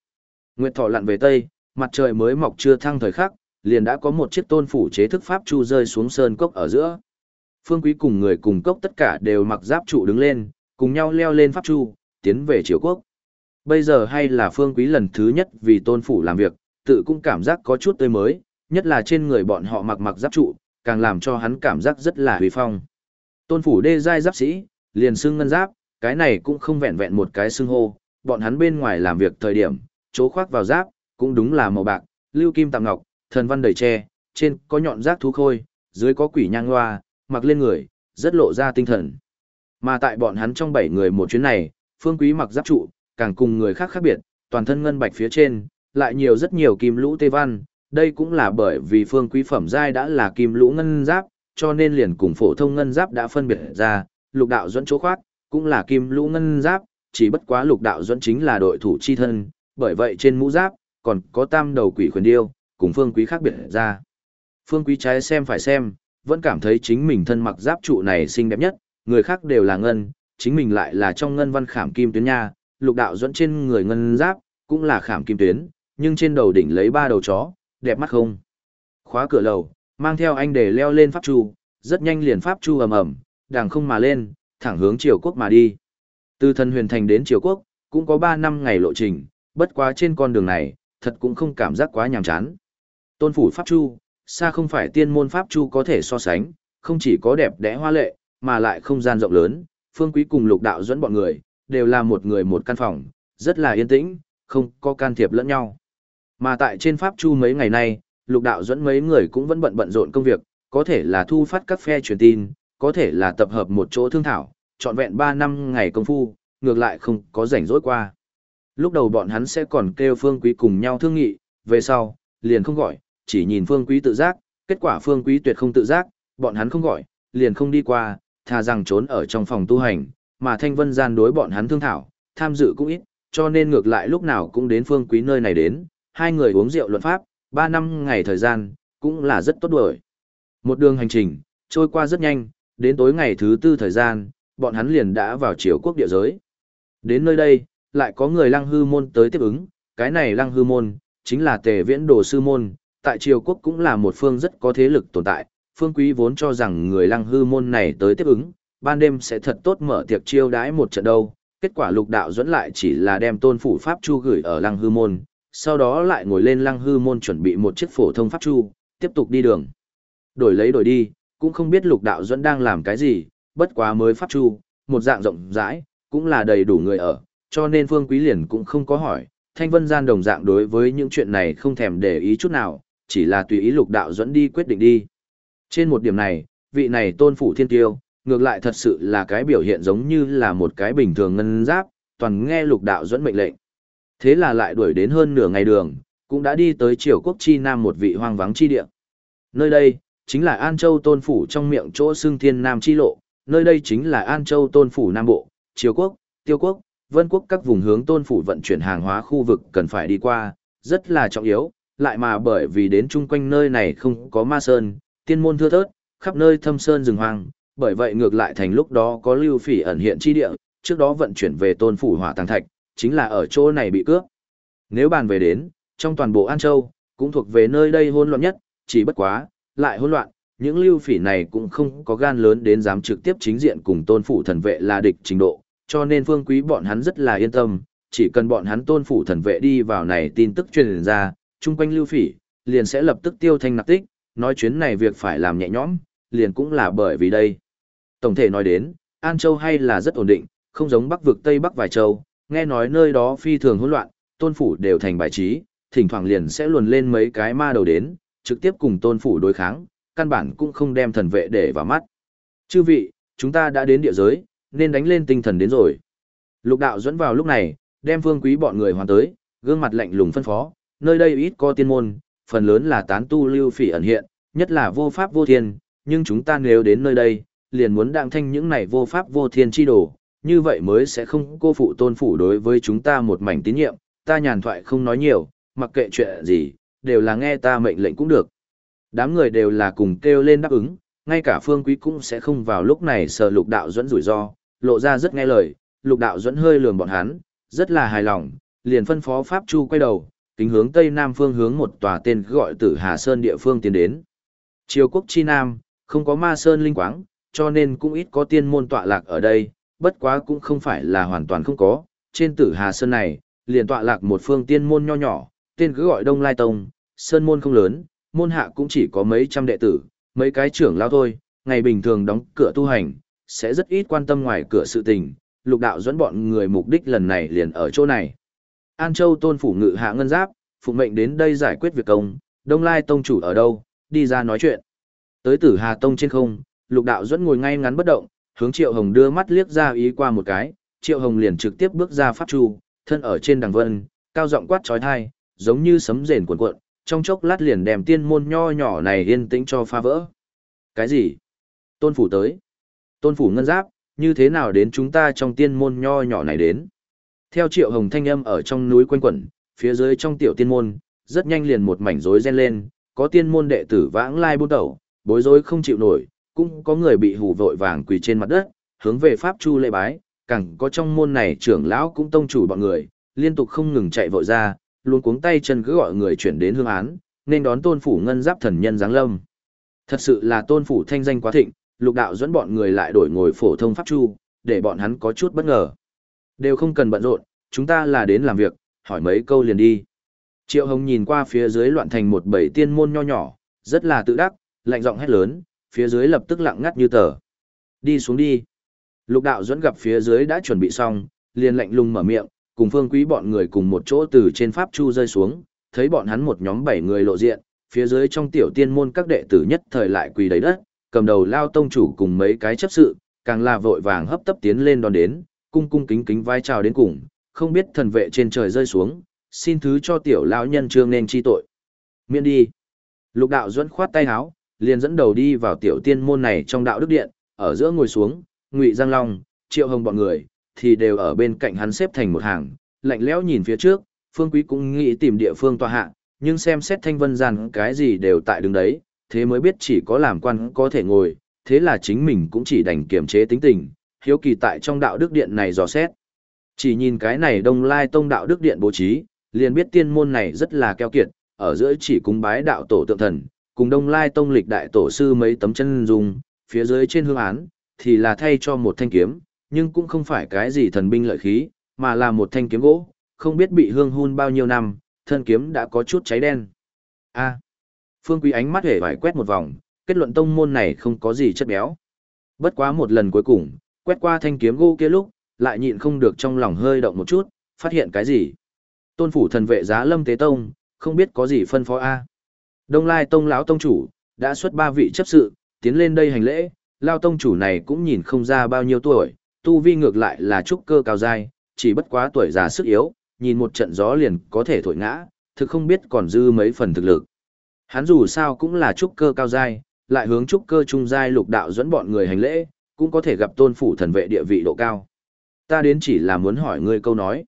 Nguyệt Thọ lặn về Tây, mặt trời mới mọc chưa thăng thời khắc, liền đã có một chiếc tôn phủ chế thức pháp chu rơi xuống sơn cốc ở giữa. Phương Quý cùng người cùng cốc tất cả đều mặc giáp trụ đứng lên, cùng nhau leo lên pháp chu, tiến về triều quốc. Bây giờ hay là Phương Quý lần thứ nhất vì tôn phủ làm việc, tự cũng cảm giác có chút tươi mới, nhất là trên người bọn họ mặc mặc giáp trụ, càng làm cho hắn cảm giác rất là huy phong. Tôn phủ đê giai giáp sĩ, liền xưng ngân giáp, cái này cũng không vẹn vẹn một cái xưng hô, bọn hắn bên ngoài làm việc thời điểm, chỗ khoác vào giáp, cũng đúng là màu bạc, lưu kim tạm ngọc, thần văn đầy tre, trên có nhọn giác thú khôi, dưới có quỷ nhang loa, mặc lên người, rất lộ ra tinh thần. Mà tại bọn hắn trong bảy người một chuyến này, phương quý mặc giáp trụ, càng cùng người khác khác biệt, toàn thân ngân bạch phía trên, lại nhiều rất nhiều kim lũ tê văn, đây cũng là bởi vì phương quý phẩm giai đã là kim lũ ngân giáp, cho nên liền cùng phổ thông ngân giáp đã phân biệt ra, lục đạo dẫn chỗ khoát, cũng là kim lũ ngân giáp, chỉ bất quá lục đạo dẫn chính là đội thủ chi thân, bởi vậy trên mũ giáp, còn có tam đầu quỷ khuyển điêu, cùng phương quý khác biệt ra. Phương quý trái xem phải xem, vẫn cảm thấy chính mình thân mặc giáp trụ này xinh đẹp nhất, người khác đều là ngân, chính mình lại là trong ngân văn khảm kim tuyến nha, lục đạo dẫn trên người ngân giáp, cũng là khảm kim tuyến, nhưng trên đầu đỉnh lấy ba đầu chó, đẹp mắt không. Khóa cửa lầu, mang theo anh để leo lên pháp chu, rất nhanh liền pháp chu ầm ầm, đàng không mà lên, thẳng hướng triều quốc mà đi. Từ thần huyền thành đến triều quốc, cũng có 3 năm ngày lộ trình, bất quá trên con đường này, thật cũng không cảm giác quá nhàm chán. Tôn phủ pháp chu, xa không phải tiên môn pháp chu có thể so sánh, không chỉ có đẹp đẽ hoa lệ, mà lại không gian rộng lớn, phương quý cùng lục đạo dẫn bọn người, đều là một người một căn phòng, rất là yên tĩnh, không có can thiệp lẫn nhau. Mà tại trên pháp chu mấy ngày nay, lục đạo dẫn mấy người cũng vẫn bận bận rộn công việc, có thể là thu phát các phe truyền tin, có thể là tập hợp một chỗ thương thảo, trọn vẹn 3 năm ngày công phu, ngược lại không có rảnh rỗi qua. Lúc đầu bọn hắn sẽ còn kêu phương quý cùng nhau thương nghị, về sau, liền không gọi, chỉ nhìn phương quý tự giác, kết quả phương quý tuyệt không tự giác, bọn hắn không gọi, liền không đi qua, thà rằng trốn ở trong phòng tu hành, mà thanh vân gian đối bọn hắn thương thảo, tham dự cũng ít, cho nên ngược lại lúc nào cũng đến phương quý nơi này đến, hai người uống rượu luận pháp, ba năm ngày thời gian, cũng là rất tốt đuổi. Một đường hành trình, trôi qua rất nhanh, đến tối ngày thứ tư thời gian, bọn hắn liền đã vào triều quốc địa giới. Đến nơi đây, lại có người lăng hư môn tới tiếp ứng, cái này lăng hư môn, chính là tề viễn đồ sư môn, tại triều quốc cũng là một phương rất có thế lực tồn tại, phương quý vốn cho rằng người lăng hư môn này tới tiếp ứng, ban đêm sẽ thật tốt mở tiệc chiêu đãi một trận đâu, kết quả lục đạo dẫn lại chỉ là đem tôn phủ pháp chu gửi ở lăng hư môn, sau đó lại ngồi lên lăng hư môn chuẩn bị một chiếc phổ thông pháp chu, tiếp tục đi đường. Đổi lấy đổi đi, cũng không biết lục đạo dẫn đang làm cái gì, bất quá mới pháp chu, một dạng rộng rãi, cũng là đầy đủ người ở, cho nên Phương Quý liền cũng không có hỏi, Thanh Vân Gian đồng dạng đối với những chuyện này không thèm để ý chút nào, chỉ là tùy ý lục đạo dẫn đi quyết định đi. Trên một điểm này, vị này tôn phủ thiên tiêu, ngược lại thật sự là cái biểu hiện giống như là một cái bình thường ngân giáp, toàn nghe lục đạo dẫn mệnh lệnh. Thế là lại đuổi đến hơn nửa ngày đường, cũng đã đi tới triều quốc chi nam một vị hoang vắng chi địa. Nơi đây, chính là An Châu tôn phủ trong miệng chỗ xương thiên nam chi lộ, nơi đây chính là An Châu tôn phủ nam bộ, triều quốc, tiêu quốc, vân quốc các vùng hướng tôn phủ vận chuyển hàng hóa khu vực cần phải đi qua, rất là trọng yếu, lại mà bởi vì đến chung quanh nơi này không có ma sơn, tiên môn thưa thớt, khắp nơi thâm sơn rừng hoang, bởi vậy ngược lại thành lúc đó có lưu phỉ ẩn hiện chi địa, trước đó vận chuyển về tôn phủ hỏa tàng thạch, chính là ở chỗ này bị cướp. Nếu bàn về đến, trong toàn bộ An Châu, cũng thuộc về nơi đây hỗn loạn nhất, chỉ bất quá, lại hỗn loạn, những lưu phỉ này cũng không có gan lớn đến dám trực tiếp chính diện cùng tôn phủ thần vệ là địch trình độ, cho nên vương quý bọn hắn rất là yên tâm, chỉ cần bọn hắn tôn phủ thần vệ đi vào này tin tức truyền ra, chung quanh lưu phỉ, liền sẽ lập tức tiêu thanh nạp tích, nói chuyến này việc phải làm nhẹ nhõm, liền cũng là bởi vì đây. Tổng thể nói đến, An Châu hay là rất ổn định, không giống Bắc vực Tây Bắc vài châu, nghe nói nơi đó phi thường hỗn loạn, tôn phủ đều thành bài trí, thỉnh thoảng liền sẽ luồn lên mấy cái ma đầu đến, trực tiếp cùng tôn phủ đối kháng, căn bản cũng không đem thần vệ để vào mắt. Chư vị, chúng ta đã đến địa giới, nên đánh lên tinh thần đến rồi. Lục đạo dẫn vào lúc này, đem phương quý bọn người hoàn tới, gương mặt lạnh lùng phân phó, nơi đây ít có tiên môn, phần lớn là tán tu lưu phỉ ẩn hiện, nhất là vô pháp vô thiên, nhưng chúng ta nếu đến nơi đây, liền muốn đặng thanh những này vô pháp vô thiên chi đồ, như vậy mới sẽ không cô phụ tôn phủ đối với chúng ta một mảnh tín nhiệm, ta nhàn thoại không nói nhiều, mặc kệ chuyện gì, đều là nghe ta mệnh lệnh cũng được. Đám người đều là cùng kêu lên đáp ứng, ngay cả phương quý cũng sẽ không vào lúc này sợ lục đạo dẫn rủi ro, lộ ra rất nghe lời, lục đạo dẫn hơi lườm bọn hắn, rất là hài lòng, liền phân phó Pháp Chu quay đầu, kính hướng tây nam phương hướng một tòa tên gọi tử Hà Sơn địa phương tiến đến. Triều quốc chi nam, không có ma sơn linh quáng, cho nên cũng ít có tiên môn tọa lạc ở đây, bất quá cũng không phải là hoàn toàn không có, trên tử Hà Sơn này, liền tọa lạc một phương tiên môn nho nhỏ, tên cứ gọi Đông Lai Tông, Sơn môn không lớn, môn hạ cũng chỉ có mấy trăm đệ tử, mấy cái trưởng lao thôi, ngày bình thường đóng cửa tu hành, sẽ rất ít quan tâm ngoài cửa sự tình, lục đạo dẫn bọn người mục đích lần này liền ở chỗ này. An Châu tôn phủ ngự hạ ngân giáp, phụ mệnh đến đây giải quyết việc công, Đông Lai Tông chủ ở đâu, đi ra nói chuyện. Tới tử Hà Tông trên không, lục đạo dẫn ngồi ngay ngắn bất động, hướng Triệu Hồng đưa mắt liếc ra ý qua một cái, Triệu Hồng liền trực tiếp bước ra pháp trụ, thân ở trên đằng vân, cao giọng quát trói thai, giống như sấm rền cuộn cuộn, trong chốc lát liền đem tiên môn nho nhỏ này yên tĩnh cho phá vỡ. Cái gì? Tôn phủ tới. Tôn phủ ngân giáp, như thế nào đến chúng ta trong tiên môn nho nhỏ này đến? Theo triệu hồng thanh âm ở trong núi quanh quẩn, phía dưới trong tiểu tiên môn, rất nhanh liền một mảnh rối ren lên, có tiên môn đệ tử vãng lai bút đầu, bối rối không chịu nổi, cũng có người bị hù vội vàng quỳ trên mặt đất, hướng về pháp chu lễ bái, càng có trong môn này trưởng lão cũng tông chủ bọn người, liên tục không ngừng chạy vội ra, luôn cuống tay chân cứ gọi người chuyển đến hương án, nên đón tôn phủ ngân giáp thần nhân giáng lâm. Thật sự là tôn phủ thanh danh quá thịnh, lục đạo dẫn bọn người lại đổi ngồi phổ thông pháp chu, để bọn hắn có chút bất ngờ. Đều không cần bận rộn, chúng ta là đến làm việc, hỏi mấy câu liền đi. Triệu Hồng nhìn qua phía dưới loạn thành một bầy tiên môn nho nhỏ, rất là tự đắc, lạnh giọng hét lớn, phía dưới lập tức lặng ngắt như tờ. Đi xuống đi. Lục đạo dẫn gặp phía dưới đã chuẩn bị xong, liền lạnh lùng mở miệng, cùng phương quý bọn người cùng một chỗ từ trên pháp chu rơi xuống, thấy bọn hắn một nhóm bảy người lộ diện, phía dưới trong tiểu tiên môn các đệ tử nhất thời lại quỳ đầy đất, cầm đầu lao tông chủ cùng mấy cái chấp sự, càng là vội vàng hấp tấp tiến lên đón đến, cung cung kính kính vai chào đến cùng, không biết thần vệ trên trời rơi xuống, xin thứ cho tiểu lão nhân trương nên chi tội. Miễn đi. Lục đạo duẫn khoát tay áo, liền dẫn đầu đi vào tiểu tiên môn này trong đạo đức điện, ở giữa ngồi xuống, Ngụy Giang Long, Triệu Hồng bọn người, thì đều ở bên cạnh hắn xếp thành một hàng, lạnh lẽo nhìn phía trước, Phương Quý cũng nghĩ tìm địa phương tòa hạ, nhưng xem xét thanh vân gian cái gì đều tại đứng đấy, thế mới biết chỉ có làm quan có thể ngồi, thế là chính mình cũng chỉ đành kiềm chế tính tình, hiếu kỳ tại trong đạo đức điện này dò xét. Chỉ nhìn cái này đông lai tông đạo đức điện bố trí, liền biết tiên môn này rất là keo kiệt, ở giữa chỉ cúng bái đạo tổ tượng thần, cùng đông lai tông lịch đại tổ sư mấy tấm chân dung, phía dưới trên hương án, thì là thay cho một thanh kiếm, nhưng cũng không phải cái gì thần binh lợi khí, mà là một thanh kiếm gỗ, không biết bị hương hun bao nhiêu năm, thân kiếm đã có chút cháy đen. A. Phương Quý ánh mắt hề vải quét một vòng, kết luận tông môn này không có gì chất béo. Bất quá một lần cuối cùng, quét qua thanh kiếm gỗ kia lúc, lại nhịn không được trong lòng hơi động một chút, phát hiện cái gì. Tôn phủ thần vệ giá lâm tế tông, không biết có gì phân phó A. Đông Lai tông lão tông chủ, đã xuất ba vị chấp sự, tiến lên đây hành lễ, lao tông chủ này cũng nhìn không ra bao nhiêu tuổi, tu vi ngược lại là trúc cơ cao dai, chỉ bất quá tuổi già sức yếu, nhìn một trận gió liền có thể thổi ngã, thực không biết còn dư mấy phần thực lực. Hắn dù sao cũng là trúc cơ cao dai, lại hướng trúc cơ trung dai lục đạo dẫn bọn người hành lễ, cũng có thể gặp tôn phủ thần vệ địa vị độ cao. Ta đến chỉ là muốn hỏi ngươi câu nói.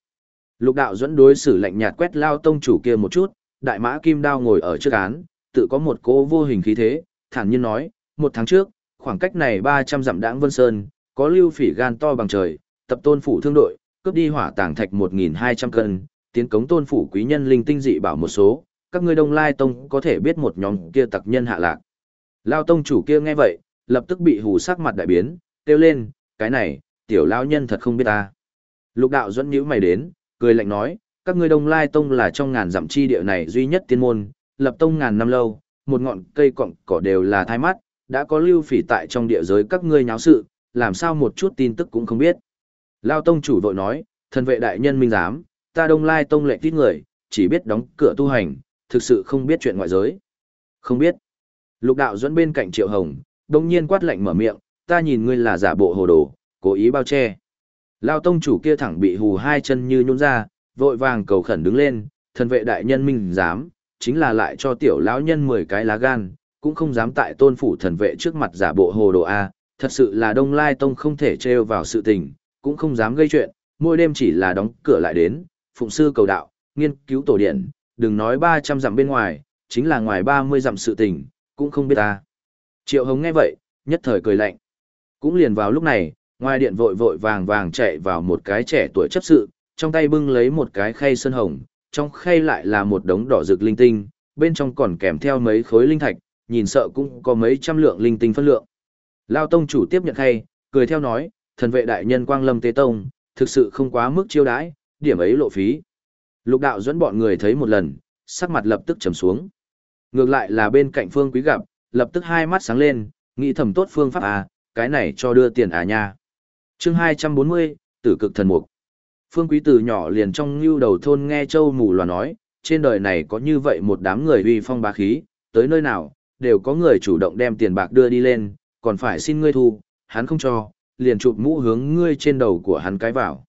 Lục đạo dẫn đối xử lạnh nhạt quét lao tông chủ kia một chút, đại mã kim đao ngồi ở trước án, tự có một cố vô hình khí thế, thản nhiên nói, một tháng trước, khoảng cách này 300 dặm đãng vân sơn, có lưu phỉ gan to bằng trời, tập tôn phủ thương đội, cướp đi hỏa tàng thạch 1.200 cân, tiến cống tôn phủ quý nhân linh tinh dị bảo một số, các ngươi đông lai tông có thể biết một nhóm kia tặc nhân hạ lạc. Lao tông chủ kia nghe vậy, lập tức bị hù sắc mặt đại biến, kêu lên, cái này, tiểu lao nhân thật không biết ta. Lục đạo dẫn nhữ mày đến, cười lạnh nói, các ngươi đông lai tông là trong ngàn dặm chi địa này duy nhất tiên môn, lập tông ngàn năm lâu, một ngọn cây cọng cỏ đều là thai mắt, đã có lưu phỉ tại trong địa giới các ngươi nháo sự, làm sao một chút tin tức cũng không biết. Lao tông chủ vội nói, thần vệ đại nhân minh giám, ta đông lai tông lệ tít người, chỉ biết đóng cửa tu hành, thực sự không biết chuyện ngoại giới. Không biết. Lục đạo dẫn bên cạnh triệu hồng, đông nhiên quát lạnh mở miệng, ta nhìn ngươi là giả bộ hồ đồ, cố ý bao che. Lao tông chủ kia thẳng bị hù hai chân như nhún ra, vội vàng cầu khẩn đứng lên, thần vệ đại nhân minh giám, chính là lại cho tiểu lão nhân 10 cái lá gan, cũng không dám tại tôn phủ thần vệ trước mặt giả bộ hồ đồ A, thật sự là đông lai tông không thể trêu vào sự tình, cũng không dám gây chuyện, mỗi đêm chỉ là đóng cửa lại đến, phụng sư cầu đạo, nghiên cứu tổ điện, đừng nói 300 dặm bên ngoài, chính là ngoài 30 dặm sự tình, cũng không biết ta. Triệu Hồng nghe vậy, nhất thời cười lạnh. Cũng liền vào lúc này, ngoài điện vội vội vàng vàng chạy vào một cái trẻ tuổi chấp sự, trong tay bưng lấy một cái khay sơn hồng, trong khay lại là một đống đỏ rực linh tinh, bên trong còn kèm theo mấy khối linh thạch, nhìn sợ cũng có mấy trăm lượng linh tinh phân lượng. Lao tông chủ tiếp nhận khay, cười theo nói, thần vệ đại nhân quang lâm tế tông, thực sự không quá mức chiêu đãi, điểm ấy lộ phí. Lục đạo dẫn bọn người thấy một lần, sắc mặt lập tức trầm xuống. Ngược lại là bên cạnh phương quý gặp, lập tức hai mắt sáng lên, nghĩ thầm tốt phương pháp à, cái này cho đưa tiền à nha. chương 240, tử cực thần mục. Phương quý từ nhỏ liền trong lưu đầu thôn nghe châu mù loà nói, trên đời này có như vậy một đám người uy phong bá khí, tới nơi nào, đều có người chủ động đem tiền bạc đưa đi lên, còn phải xin ngươi thu, hắn không cho, liền chụp mũ hướng ngươi trên đầu của hắn cái vào.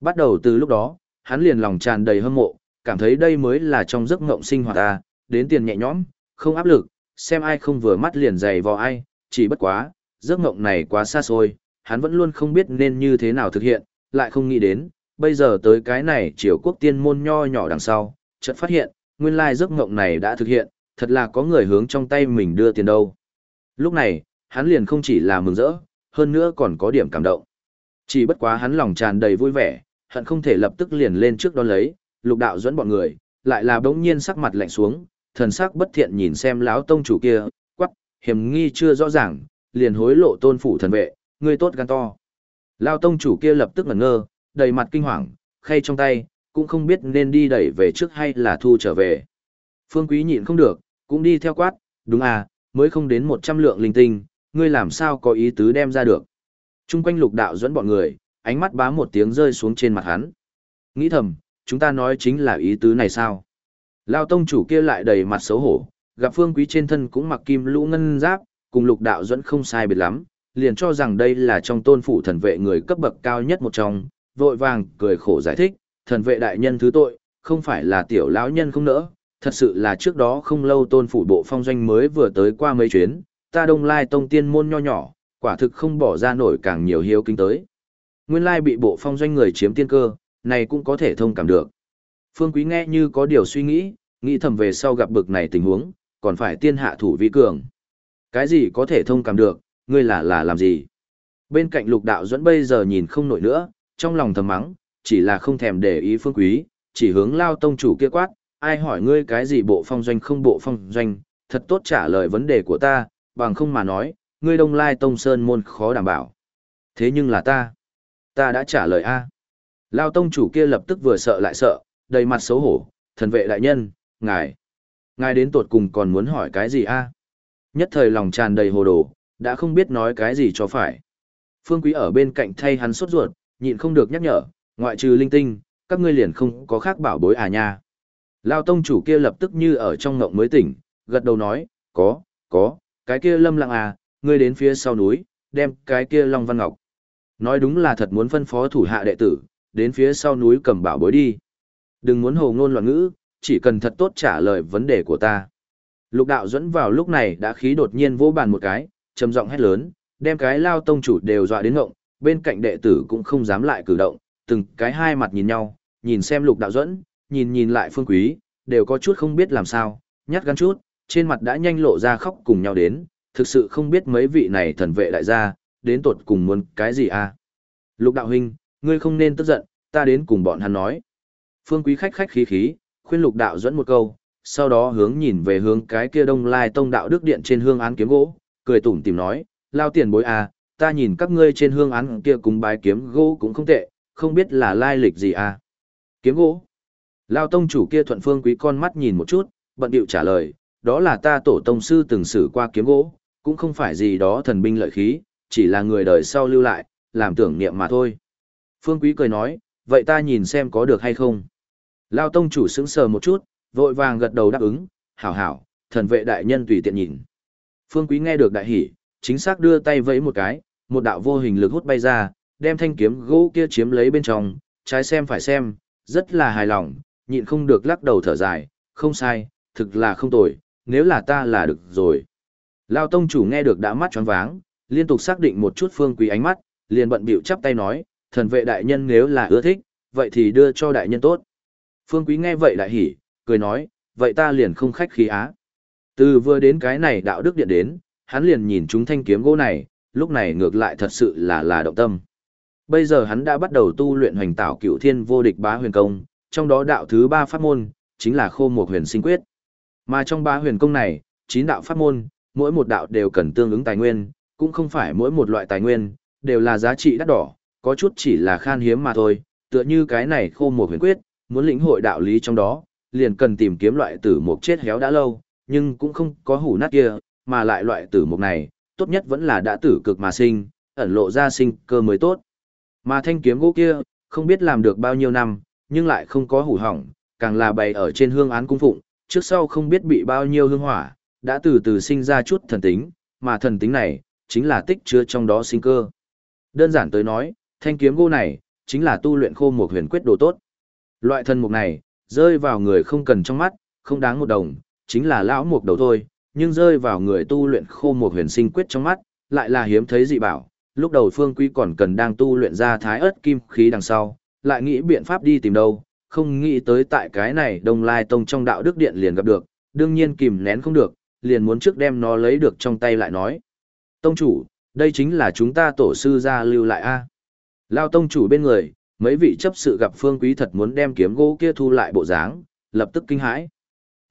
Bắt đầu từ lúc đó, hắn liền lòng tràn đầy hâm mộ, cảm thấy đây mới là trong giấc ngộng sinh hoạt ta, đến tiền nhẹ nhõm, không áp lực, xem ai không vừa mắt liền dày vào ai, chỉ bất quá, giấc ngộng này quá xa xôi, hắn vẫn luôn không biết nên như thế nào thực hiện, lại không nghĩ đến, bây giờ tới cái này triều quốc tiên môn nho nhỏ đằng sau, chợt phát hiện, nguyên lai giấc ngộng này đã thực hiện, thật là có người hướng trong tay mình đưa tiền đâu. Lúc này, hắn liền không chỉ là mừng rỡ, hơn nữa còn có điểm cảm động. Chỉ bất quá hắn lòng tràn đầy vui vẻ, hận không thể lập tức liền lên trước đó lấy, lục đạo dẫn bọn người, lại là bỗng nhiên sắc mặt lạnh xuống, thần sắc bất thiện nhìn xem lão tông chủ kia, quắc, hiểm nghi chưa rõ ràng, liền hối lộ tôn phủ thần vệ, ngươi tốt gan to. Lão tông chủ kia lập tức ngẩn ngơ, đầy mặt kinh hoàng, khay trong tay, cũng không biết nên đi đẩy về trước hay là thu trở về. Phương Quý nhịn không được, cũng đi theo quát, đúng à, mới không đến 100 lượng linh tinh, ngươi làm sao có ý tứ đem ra được. Trung quanh lục đạo dẫn bọn người, ánh mắt bá một tiếng rơi xuống trên mặt hắn. Nghĩ thầm, chúng ta nói chính là ý tứ này sao? Lao tông chủ kia lại đầy mặt xấu hổ, gặp phương quý trên thân cũng mặc kim lũ ngân giáp, cùng lục đạo dẫn không sai biệt lắm, liền cho rằng đây là trong tôn phủ thần vệ người cấp bậc cao nhất một trong, vội vàng, cười khổ giải thích, thần vệ đại nhân thứ tội, không phải là tiểu lão nhân không nỡ, thật sự là trước đó không lâu tôn phủ bộ phong doanh mới vừa tới qua mấy chuyến, ta đông lai tông tiên môn nho nhỏ, quả thực không bỏ ra nổi càng nhiều hiếu kính tới. Nguyên lai bị bộ phong doanh người chiếm tiên cơ, này cũng có thể thông cảm được. Phương Quý nghe như có điều suy nghĩ, nghĩ thầm về sau gặp bực này tình huống, còn phải tiên hạ thủ vi cường. Cái gì có thể thông cảm được, ngươi là là làm gì? Bên cạnh lục đạo dẫn bây giờ nhìn không nổi nữa, trong lòng thầm mắng, chỉ là không thèm để ý phương quý, chỉ hướng lao tông chủ kia quát, ai hỏi ngươi cái gì bộ phong doanh không bộ phong doanh, thật tốt trả lời vấn đề của ta, bằng không mà nói, ngươi đông lai tông sơn môn khó đảm bảo. Thế nhưng là ta, ta đã trả lời A. Lao tông chủ kia lập tức vừa sợ lại sợ, đầy mặt xấu hổ, thần vệ đại nhân, ngài, ngài đến tuột cùng còn muốn hỏi cái gì A. Nhất thời lòng tràn đầy hồ đồ, đã không biết nói cái gì cho phải. Phương Quý ở bên cạnh thay hắn sốt ruột, nhịn không được nhắc nhở, ngoại trừ linh tinh, các ngươi liền không có khác bảo bối à nha. Lao tông chủ kia lập tức như ở trong ngộng mới tỉnh, gật đầu nói, có, có, cái kia lâm lặng à, ngươi đến phía sau núi, đem cái kia Long Văn Ngọc. Nói đúng là thật muốn phân phó thủ hạ đệ tử, đến phía sau núi cầm bảo bối đi. Đừng muốn hồ ngôn loạn ngữ, chỉ cần thật tốt trả lời vấn đề của ta. Lục đạo dẫn vào lúc này đã khí đột nhiên vỗ bàn một cái, trầm giọng hét lớn, đem cái lao tông chủ đều dọa đến ngộng, bên cạnh đệ tử cũng không dám lại cử động, từng cái hai mặt nhìn nhau, nhìn xem lục đạo dẫn, nhìn nhìn lại phương quý, đều có chút không biết làm sao, nhát gan chút, trên mặt đã nhanh lộ ra khóc cùng nhau đến, thực sự không biết mấy vị này thần vệ đại gia, đến tột cùng muốn cái gì à. Lục đạo huynh, ngươi không nên tức giận, ta đến cùng bọn hắn nói. Phương quý khách khách khí khí, khuyên lục đạo dẫn một câu, sau đó hướng nhìn về hướng cái kia đông lai tông đạo đức điện trên hương án kiếm gỗ, cười tủm tìm nói, lao tiền bối à, ta nhìn các ngươi trên hương án kia cùng bái kiếm gỗ cũng không tệ, không biết là lai lịch gì à. Kiếm gỗ. Lao tông chủ kia thuận phương quý con mắt nhìn một chút, bận điệu trả lời, đó là ta tổ tông sư từng sử qua kiếm gỗ, cũng không phải gì đó thần binh lợi khí, chỉ là người đời sau lưu lại, làm tưởng niệm mà thôi. Phương quý cười nói, vậy ta nhìn xem có được hay không. Lao tông chủ sững sờ một chút, vội vàng gật đầu đáp ứng, hảo hảo, thần vệ đại nhân tùy tiện nhìn. Phương quý nghe được đại hỉ, chính xác đưa tay vẫy một cái, một đạo vô hình lực hút bay ra, đem thanh kiếm gỗ kia chiếm lấy bên trong, trái xem phải xem, rất là hài lòng, nhịn không được lắc đầu thở dài, không sai, thực là không tồi, nếu là ta là được rồi. Lao tông chủ nghe được đã mắt choáng váng, liên tục xác định một chút phương quý ánh mắt, liền bận bịu chắp tay nói, thần vệ đại nhân nếu là ưa thích, vậy thì đưa cho đại nhân tốt. Phương quý nghe vậy đại hỉ, cười nói, vậy ta liền không khách khí á. Từ vừa đến cái này đạo đức điện đến, hắn liền nhìn chúng thanh kiếm gỗ này, lúc này ngược lại thật sự là là động tâm. Bây giờ hắn đã bắt đầu tu luyện hoành tạo cửu thiên vô địch bá huyền công, trong đó đạo thứ ba pháp môn, chính là khô một huyền sinh quyết. Mà trong ba huyền công này, chín đạo pháp môn, mỗi một đạo đều cần tương ứng tài nguyên, cũng không phải mỗi một loại tài nguyên, đều là giá trị đắt đỏ, có chút chỉ là khan hiếm mà thôi, tựa như cái này khô một huyền quyết, muốn lĩnh hội đạo lý trong đó, liền cần tìm kiếm loại tử mục chết héo đã lâu, nhưng cũng không có hủ nát kia, mà lại loại tử mục này, tốt nhất vẫn là đã tử cực mà sinh, ẩn lộ ra sinh cơ mới tốt. Mà thanh kiếm gỗ kia, không biết làm được bao nhiêu năm, nhưng lại không có hủ hỏng, càng là bày ở trên hương án cung phụng, trước sau không biết bị bao nhiêu hương hỏa, đã từ từ sinh ra chút thần tính, mà thần tính này, chính là tích chứa trong đó sinh cơ. Đơn giản tới nói, thanh kiếm gỗ này, chính là tu luyện khô một huyền quyết đồ tốt. Loại thần mục này, rơi vào người không cần trong mắt, không đáng một đồng, chính là lão mục đầu thôi, nhưng rơi vào người tu luyện khô một huyền sinh quyết trong mắt, lại là hiếm thấy dị bảo. Lúc đầu Phương Quý còn cần đang tu luyện ra thái ớt kim khí đằng sau, lại nghĩ biện pháp đi tìm đâu, không nghĩ tới tại cái này Đông Lai Tông trong đạo đức điện liền gặp được, đương nhiên kìm nén không được, liền muốn trước đem nó lấy được trong tay lại nói. Tông chủ, đây chính là chúng ta tổ sư gia lưu lại a. Lao tông chủ bên người, mấy vị chấp sự gặp Phương Quý thật muốn đem kiếm gỗ kia thu lại bộ dáng, lập tức kinh hãi.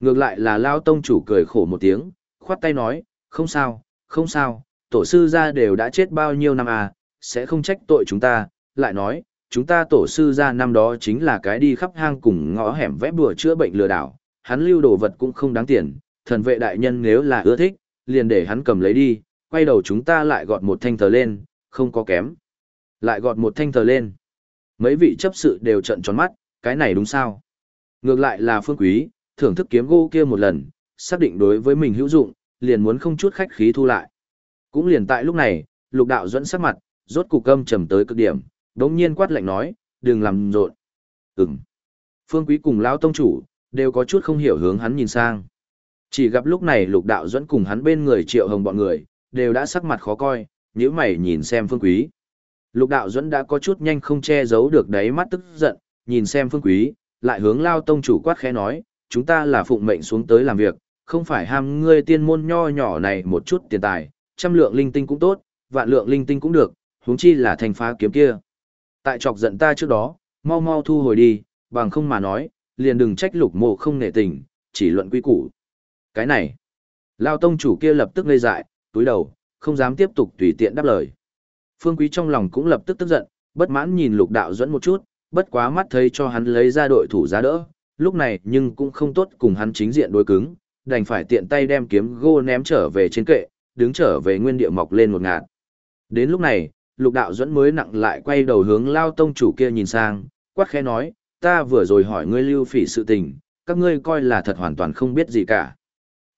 Ngược lại là Lao tông chủ cười khổ một tiếng, khoát tay nói, không sao, không sao, tổ sư gia đều đã chết bao nhiêu năm à, sẽ không trách tội chúng ta, lại nói, chúng ta tổ sư ra năm đó chính là cái đi khắp hang cùng ngõ hẻm vẽ bùa chữa bệnh lừa đảo, hắn lưu đồ vật cũng không đáng tiền, thần vệ đại nhân nếu là ưa thích, liền để hắn cầm lấy đi, quay đầu chúng ta lại gọt một thanh thờ lên, không có kém. Lại gọt một thanh thờ lên. Mấy vị chấp sự đều trận tròn mắt, cái này đúng sao? Ngược lại là phương quý, thưởng thức kiếm gỗ kia một lần, xác định đối với mình hữu dụng, liền muốn không chút khách khí thu lại. Cũng liền tại lúc này, lục đạo dẫn sắc mặt, rốt cục câm trầm tới cực điểm, đống nhiên quát lạnh nói, đừng làm rộn. Ừm. Phương quý cùng lão tông chủ, đều có chút không hiểu hướng hắn nhìn sang. Chỉ gặp lúc này lục đạo dẫn cùng hắn bên người triệu hồng bọn người, đều đã sắc mặt khó coi, nhíu mày nhìn xem phương quý. Lục đạo dẫn đã có chút nhanh không che giấu được đáy mắt tức giận, nhìn xem phương quý, lại hướng lao tông chủ quát khẽ nói, chúng ta là phụng mệnh xuống tới làm việc, không phải ham ngươi tiên môn nho nhỏ này một chút tiền tài, trăm lượng linh tinh cũng tốt, vạn lượng linh tinh cũng được, huống chi là thành phá kiếm kia. Tại chọc giận ta trước đó, mau mau thu hồi đi, bằng không mà nói, liền đừng trách lục mộ không nể tình, chỉ luận quy củ. Cái này, lao tông chủ kia lập tức ngây dại, túi đầu, không dám tiếp tục tùy tiện đáp lời. Phương Quý trong lòng cũng lập tức tức giận, bất mãn nhìn lục đạo dẫn một chút, bất quá mắt thấy cho hắn lấy ra đội thủ giá đỡ, lúc này nhưng cũng không tốt cùng hắn chính diện đối cứng, đành phải tiện tay đem kiếm gô ném trở về trên kệ, đứng trở về nguyên địa mọc lên một ngạt. Đến lúc này, lục đạo dẫn mới nặng lại quay đầu hướng lao tông chủ kia nhìn sang, quát khẽ nói, ta vừa rồi hỏi ngươi lưu phỉ sự tình, các ngươi coi là thật hoàn toàn không biết gì cả.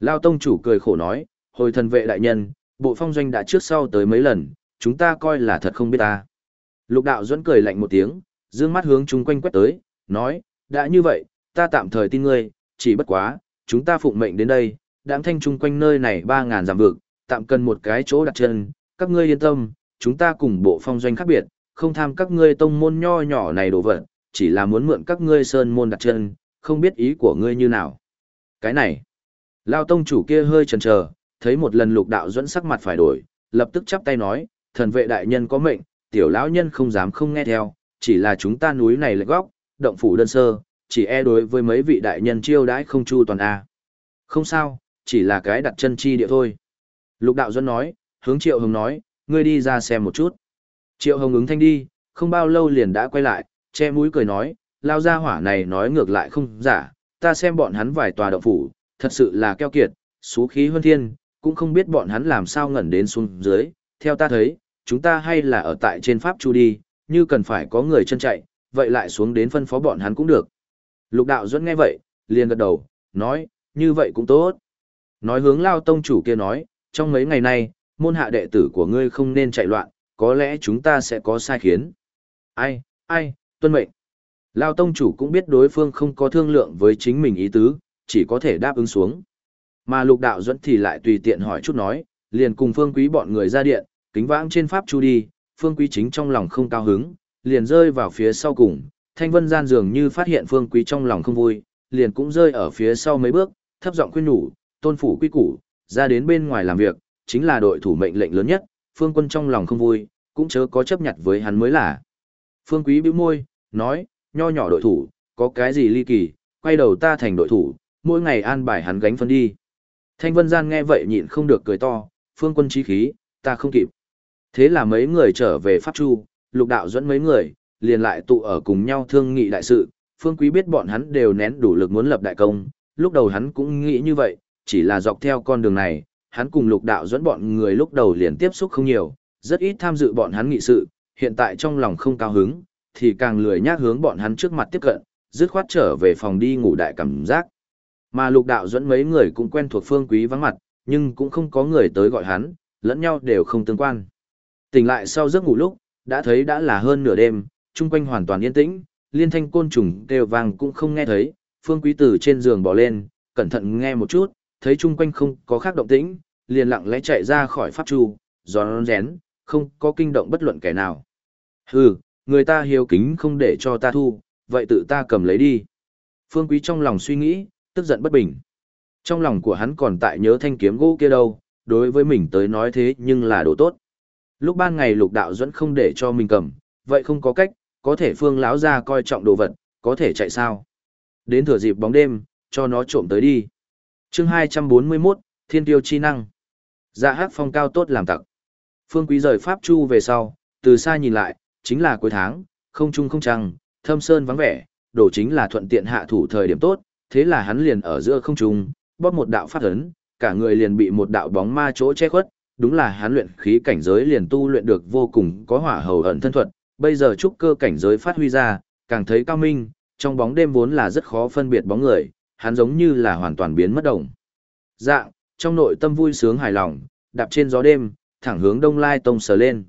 Lao tông chủ cười khổ nói, hồi thần vệ đại nhân, bộ phong doanh đã trước sau tới mấy lần, chúng ta coi là thật không biết ta. Lục đạo dẫn cười lạnh một tiếng, dương mắt hướng chúng quanh quét tới, nói, đã như vậy, ta tạm thời tin ngươi, chỉ bất quá, chúng ta phụng mệnh đến đây, đáng thanh chung quanh nơi này 3.000 giảm vực, tạm cần một cái chỗ đặt chân, các ngươi yên tâm, chúng ta cùng bộ phong doanh khác biệt, không tham các ngươi tông môn nho nhỏ này đồ vật, chỉ là muốn mượn các ngươi sơn môn đặt chân, không biết ý của ngươi như nào. Cái này, Lao tông chủ kia hơi chần chờ, thấy một lần lục đạo dẫn sắc mặt phải đổi, lập tức chắp tay nói, thần vệ đại nhân có mệnh, tiểu lão nhân không dám không nghe theo, chỉ là chúng ta núi này lệch góc, động phủ đơn sơ, chỉ e đối với mấy vị đại nhân chiêu đãi không chu toàn a. Không sao, chỉ là cái đặt chân chi địa thôi. Lục đạo dẫn nói, hướng Triệu Hồng nói, ngươi đi ra xem một chút. Triệu Hồng ứng thanh đi, không bao lâu liền đã quay lại, che mũi cười nói, lao ra hỏa này nói ngược lại không giả, ta xem bọn hắn vài tòa động phủ, thật sự là keo kiệt, xú khí hơn thiên, cũng không biết bọn hắn làm sao ngẩn đến xuống dưới, theo ta thấy, chúng ta hay là ở tại trên pháp chu đi, như cần phải có người chân chạy, vậy lại xuống đến phân phó bọn hắn cũng được. Lục đạo dẫn nghe vậy, liền gật đầu, nói, như vậy cũng tốt. Nói hướng lao tông chủ kia nói, trong mấy ngày nay, môn hạ đệ tử của ngươi không nên chạy loạn, có lẽ chúng ta sẽ có sai khiến. Ai, ai, tuân mệnh. Lao tông chủ cũng biết đối phương không có thương lượng với chính mình ý tứ, chỉ có thể đáp ứng xuống. Mà lục đạo dẫn thì lại tùy tiện hỏi chút nói, liền cùng phương quý bọn người ra điện, kính vãng trên pháp chu đi, phương quý chính trong lòng không cao hứng, liền rơi vào phía sau cùng, thanh vân gian dường như phát hiện phương quý trong lòng không vui, liền cũng rơi ở phía sau mấy bước, thấp giọng khuyên nhủ, tôn phủ quy củ, ra đến bên ngoài làm việc, chính là đội thủ mệnh lệnh lớn nhất, phương quân trong lòng không vui, cũng chớ có chấp nhận với hắn mới là. Phương quý bĩu môi, nói, nho nhỏ đội thủ, có cái gì ly kỳ, quay đầu ta thành đội thủ, mỗi ngày an bài hắn gánh phân đi. Thanh vân gian nghe vậy nhịn không được cười to, phương quân trí khí, ta không kịp. Thế là mấy người trở về Pháp Chu, lục đạo dẫn mấy người, liền lại tụ ở cùng nhau thương nghị đại sự, phương quý biết bọn hắn đều nén đủ lực muốn lập đại công, lúc đầu hắn cũng nghĩ như vậy, chỉ là dọc theo con đường này, hắn cùng lục đạo dẫn bọn người lúc đầu liền tiếp xúc không nhiều, rất ít tham dự bọn hắn nghị sự, hiện tại trong lòng không cao hứng, thì càng lười nhác hướng bọn hắn trước mặt tiếp cận, dứt khoát trở về phòng đi ngủ đại cảm giác. Mà lục đạo dẫn mấy người cũng quen thuộc phương quý vắng mặt, nhưng cũng không có người tới gọi hắn, lẫn nhau đều không tương quan. Tỉnh lại sau giấc ngủ lúc, đã thấy đã là hơn nửa đêm, chung quanh hoàn toàn yên tĩnh, liên thanh côn trùng đều vàng cũng không nghe thấy, phương quý từ trên giường bỏ lên, cẩn thận nghe một chút, thấy chung quanh không có khác động tĩnh, liền lặng lẽ chạy ra khỏi pháp chu, gió rén, không có kinh động bất luận kẻ nào. Hừ, người ta hiếu kính không để cho ta thu, vậy tự ta cầm lấy đi. Phương Quý trong lòng suy nghĩ, tức giận bất bình. Trong lòng của hắn còn tại nhớ thanh kiếm gỗ kia đâu, đối với mình tới nói thế nhưng là đồ tốt. Lúc ban ngày lục đạo dẫn không để cho mình cầm, vậy không có cách, có thể phương lão ra coi trọng đồ vật, có thể chạy sao. Đến thừa dịp bóng đêm, cho nó trộm tới đi. chương 241, Thiên tiêu chi năng. Dạ hát phong cao tốt làm tặc. Phương Quý rời Pháp Chu về sau, từ xa nhìn lại, chính là cuối tháng, không trung không trăng, thâm sơn vắng vẻ, đổ chính là thuận tiện hạ thủ thời điểm tốt, thế là hắn liền ở giữa không trung, bóp một đạo phát ấn, cả người liền bị một đạo bóng ma chỗ che khuất, đúng là hắn luyện khí cảnh giới liền tu luyện được vô cùng có hỏa hầu ẩn thân thuật, bây giờ trúc cơ cảnh giới phát huy ra, càng thấy cao minh, trong bóng đêm vốn là rất khó phân biệt bóng người, hắn giống như là hoàn toàn biến mất đồng. Dạng, trong nội tâm vui sướng hài lòng, đạp trên gió đêm, thẳng hướng Đông Lai Tông sờ lên.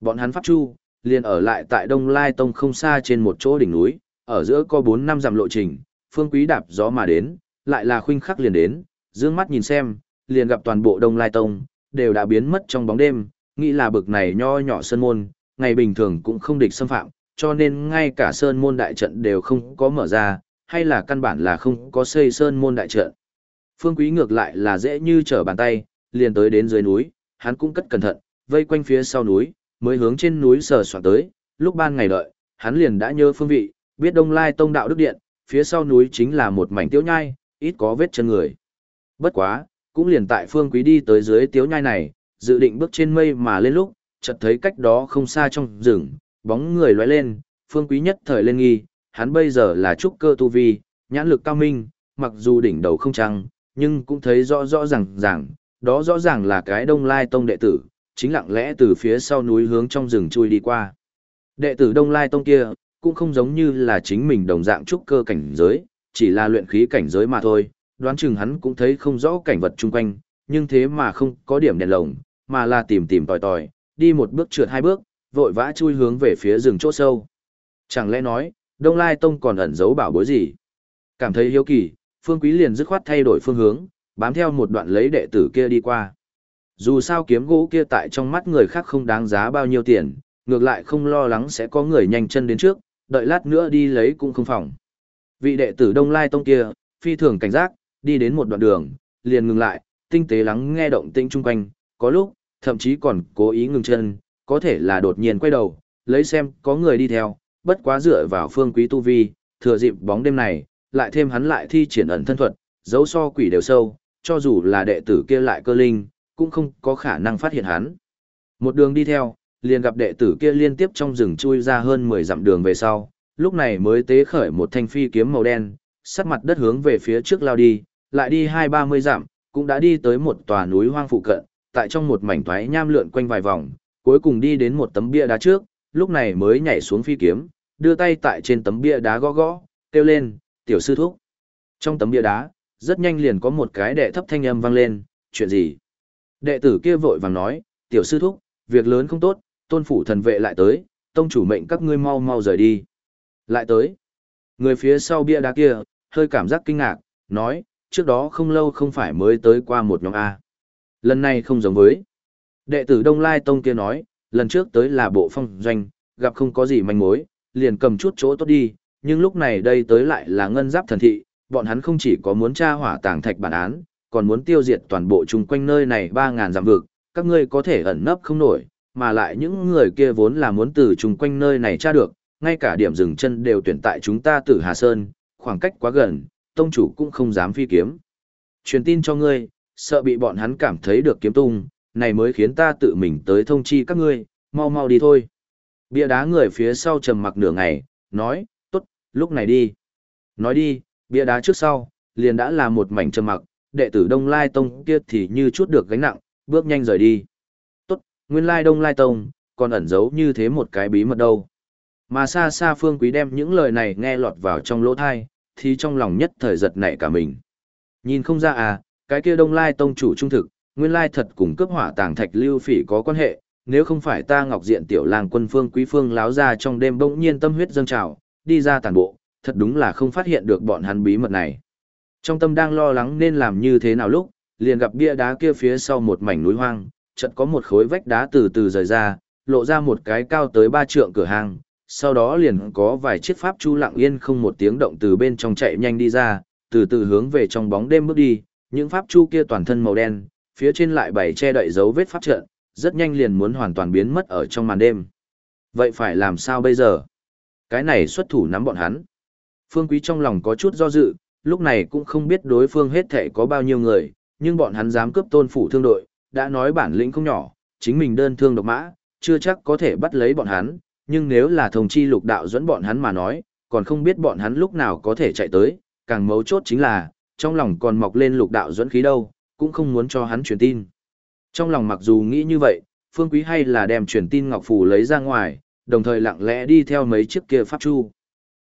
Bọn hắn pháp chu, liền ở lại tại Đông Lai Tông không xa trên một chỗ đỉnh núi, ở giữa có 4 năm dặm lộ trình, phương quý đạp gió mà đến, lại là khuynh khắc liền đến, dương mắt nhìn xem, liền gặp toàn bộ Đông Lai Tông, đều đã biến mất trong bóng đêm, nghĩ là bực này nho nhỏ sơn môn, ngày bình thường cũng không địch xâm phạm, cho nên ngay cả sơn môn đại trận đều không có mở ra, hay là căn bản là không có xây sơn môn đại trận. Phương Quý ngược lại là dễ như trở bàn tay, liền tới đến dưới núi, hắn cũng cất cẩn thận, vây quanh phía sau núi, mới hướng trên núi sờ soạn tới, lúc ban ngày đợi, hắn liền đã nhớ phương vị, biết Đông Lai Tông đạo đức điện, phía sau núi chính là một mảnh tiếu nhai, ít có vết chân người. Bất quá, cũng liền tại phương quý đi tới dưới tiếu nhai này, dự định bước trên mây mà lên lúc, chợt thấy cách đó không xa trong rừng, bóng người lóe lên, phương quý nhất thời lên nghi, hắn bây giờ là trúc cơ tu vi, nhãn lực cao minh, mặc dù đỉnh đầu không trăng, nhưng cũng thấy rõ rõ ràng ràng, đó rõ ràng là cái Đông Lai Tông đệ tử, chính lặng lẽ từ phía sau núi hướng trong rừng chui đi qua. Đệ tử Đông Lai Tông kia, cũng không giống như là chính mình đồng dạng trúc cơ cảnh giới, chỉ là luyện khí cảnh giới mà thôi, đoán chừng hắn cũng thấy không rõ cảnh vật chung quanh, nhưng thế mà không có điểm đèn lồng, mà là tìm tìm tòi tòi, đi một bước trượt hai bước, vội vã chui hướng về phía rừng chỗ sâu. Chẳng lẽ nói, Đông Lai Tông còn ẩn giấu bảo bối gì? Cảm thấy hiếu kỳ, Phương Quý liền dứt khoát thay đổi phương hướng, bám theo một đoạn lấy đệ tử kia đi qua. Dù sao kiếm gỗ kia tại trong mắt người khác không đáng giá bao nhiêu tiền, ngược lại không lo lắng sẽ có người nhanh chân đến trước, đợi lát nữa đi lấy cũng không phòng. Vị đệ tử Đông Lai Tông kia, phi thường cảnh giác, đi đến một đoạn đường, liền ngừng lại, tinh tế lắng nghe động tĩnh chung quanh, có lúc, thậm chí còn cố ý ngừng chân, có thể là đột nhiên quay đầu, lấy xem có người đi theo, bất quá dựa vào phương quý tu vi, thừa dịp bóng đêm này, lại thêm hắn lại thi triển ẩn thân thuật, dấu so quỷ đều sâu, cho dù là đệ tử kia lại cơ linh, cũng không có khả năng phát hiện hắn. Một đường đi theo, liền gặp đệ tử kia liên tiếp trong rừng chui ra hơn 10 dặm đường về sau, lúc này mới tế khởi một thanh phi kiếm màu đen, sắt mặt đất hướng về phía trước lao đi, lại đi hai ba mươi dặm, cũng đã đi tới một tòa núi hoang phụ cận, tại trong một mảnh thoái nham lượn quanh vài vòng, cuối cùng đi đến một tấm bia đá trước, lúc này mới nhảy xuống phi kiếm, đưa tay tại trên tấm bia đá gõ gõ, kêu lên, tiểu sư thúc. Trong tấm bia đá, rất nhanh liền có một cái đệ thấp thanh âm vang lên, chuyện gì? Đệ tử kia vội vàng nói, tiểu sư thúc, việc lớn không tốt, tôn phủ thần vệ lại tới, tông chủ mệnh các ngươi mau mau rời đi. Lại tới. Người phía sau bia đá kia, hơi cảm giác kinh ngạc, nói, trước đó không lâu không phải mới tới qua một nhóm A. Lần này không giống với. Đệ tử Đông Lai Tông kia nói, lần trước tới là bộ phong doanh, gặp không có gì manh mối, liền cầm chút chỗ tốt đi, nhưng lúc này đây tới lại là ngân giáp thần thị, bọn hắn không chỉ có muốn tra hỏa tàng thạch bản án, còn muốn tiêu diệt toàn bộ chung quanh nơi này 3.000 giảm vực, các ngươi có thể ẩn nấp không nổi, mà lại những người kia vốn là muốn từ chung quanh nơi này tra được, ngay cả điểm dừng chân đều tuyển tại chúng ta từ Hà Sơn, khoảng cách quá gần, tông chủ cũng không dám phi kiếm. Truyền tin cho ngươi, sợ bị bọn hắn cảm thấy được kiếm tung, này mới khiến ta tự mình tới thông chi các ngươi, mau mau đi thôi. Bia đá người phía sau trầm mặc nửa ngày, nói, lúc này đi. Nói đi, bia đá trước sau, liền đã là một mảnh trầm mặc, đệ tử Đông Lai Tông kia thì như chút được gánh nặng, bước nhanh rời đi. Tốt, nguyên lai Đông Lai Tông, còn ẩn giấu như thế một cái bí mật đâu. Mà xa xa phương quý đem những lời này nghe lọt vào trong lỗ thai, thì trong lòng nhất thời giật nảy cả mình. Nhìn không ra à, cái kia Đông Lai Tông chủ trung thực, nguyên lai thật cùng cướp hỏa tàng thạch lưu phỉ có quan hệ, nếu không phải ta ngọc diện tiểu làng quân phương quý phương láo ra trong đêm bỗng nhiên tâm huyết dâng trào, đi ra tàn bộ, thật đúng là không phát hiện được bọn hắn bí mật này. Trong tâm đang lo lắng nên làm như thế nào lúc, liền gặp bia đá kia phía sau một mảnh núi hoang, chợt có một khối vách đá từ từ rời ra, lộ ra một cái cao tới ba trượng cửa hàng, sau đó liền có vài chiếc pháp chu lặng yên không một tiếng động từ bên trong chạy nhanh đi ra, từ từ hướng về trong bóng đêm bước đi, những pháp chu kia toàn thân màu đen, phía trên lại bày che đậy dấu vết pháp trận, rất nhanh liền muốn hoàn toàn biến mất ở trong màn đêm. Vậy phải làm sao bây giờ? Cái này xuất thủ nắm bọn hắn. Phương Quý trong lòng có chút do dự, lúc này cũng không biết đối phương hết thể có bao nhiêu người, nhưng bọn hắn dám cướp tôn phủ thương đội, đã nói bản lĩnh không nhỏ, chính mình đơn thương độc mã, chưa chắc có thể bắt lấy bọn hắn, nhưng nếu là thông chi lục đạo dẫn bọn hắn mà nói, còn không biết bọn hắn lúc nào có thể chạy tới, càng mấu chốt chính là, trong lòng còn mọc lên lục đạo dẫn khí đâu, cũng không muốn cho hắn truyền tin. Trong lòng mặc dù nghĩ như vậy, Phương Quý hay là đem truyền tin Ngọc Phù lấy ra ngoài, đồng thời lặng lẽ đi theo mấy chiếc kia pháp chu.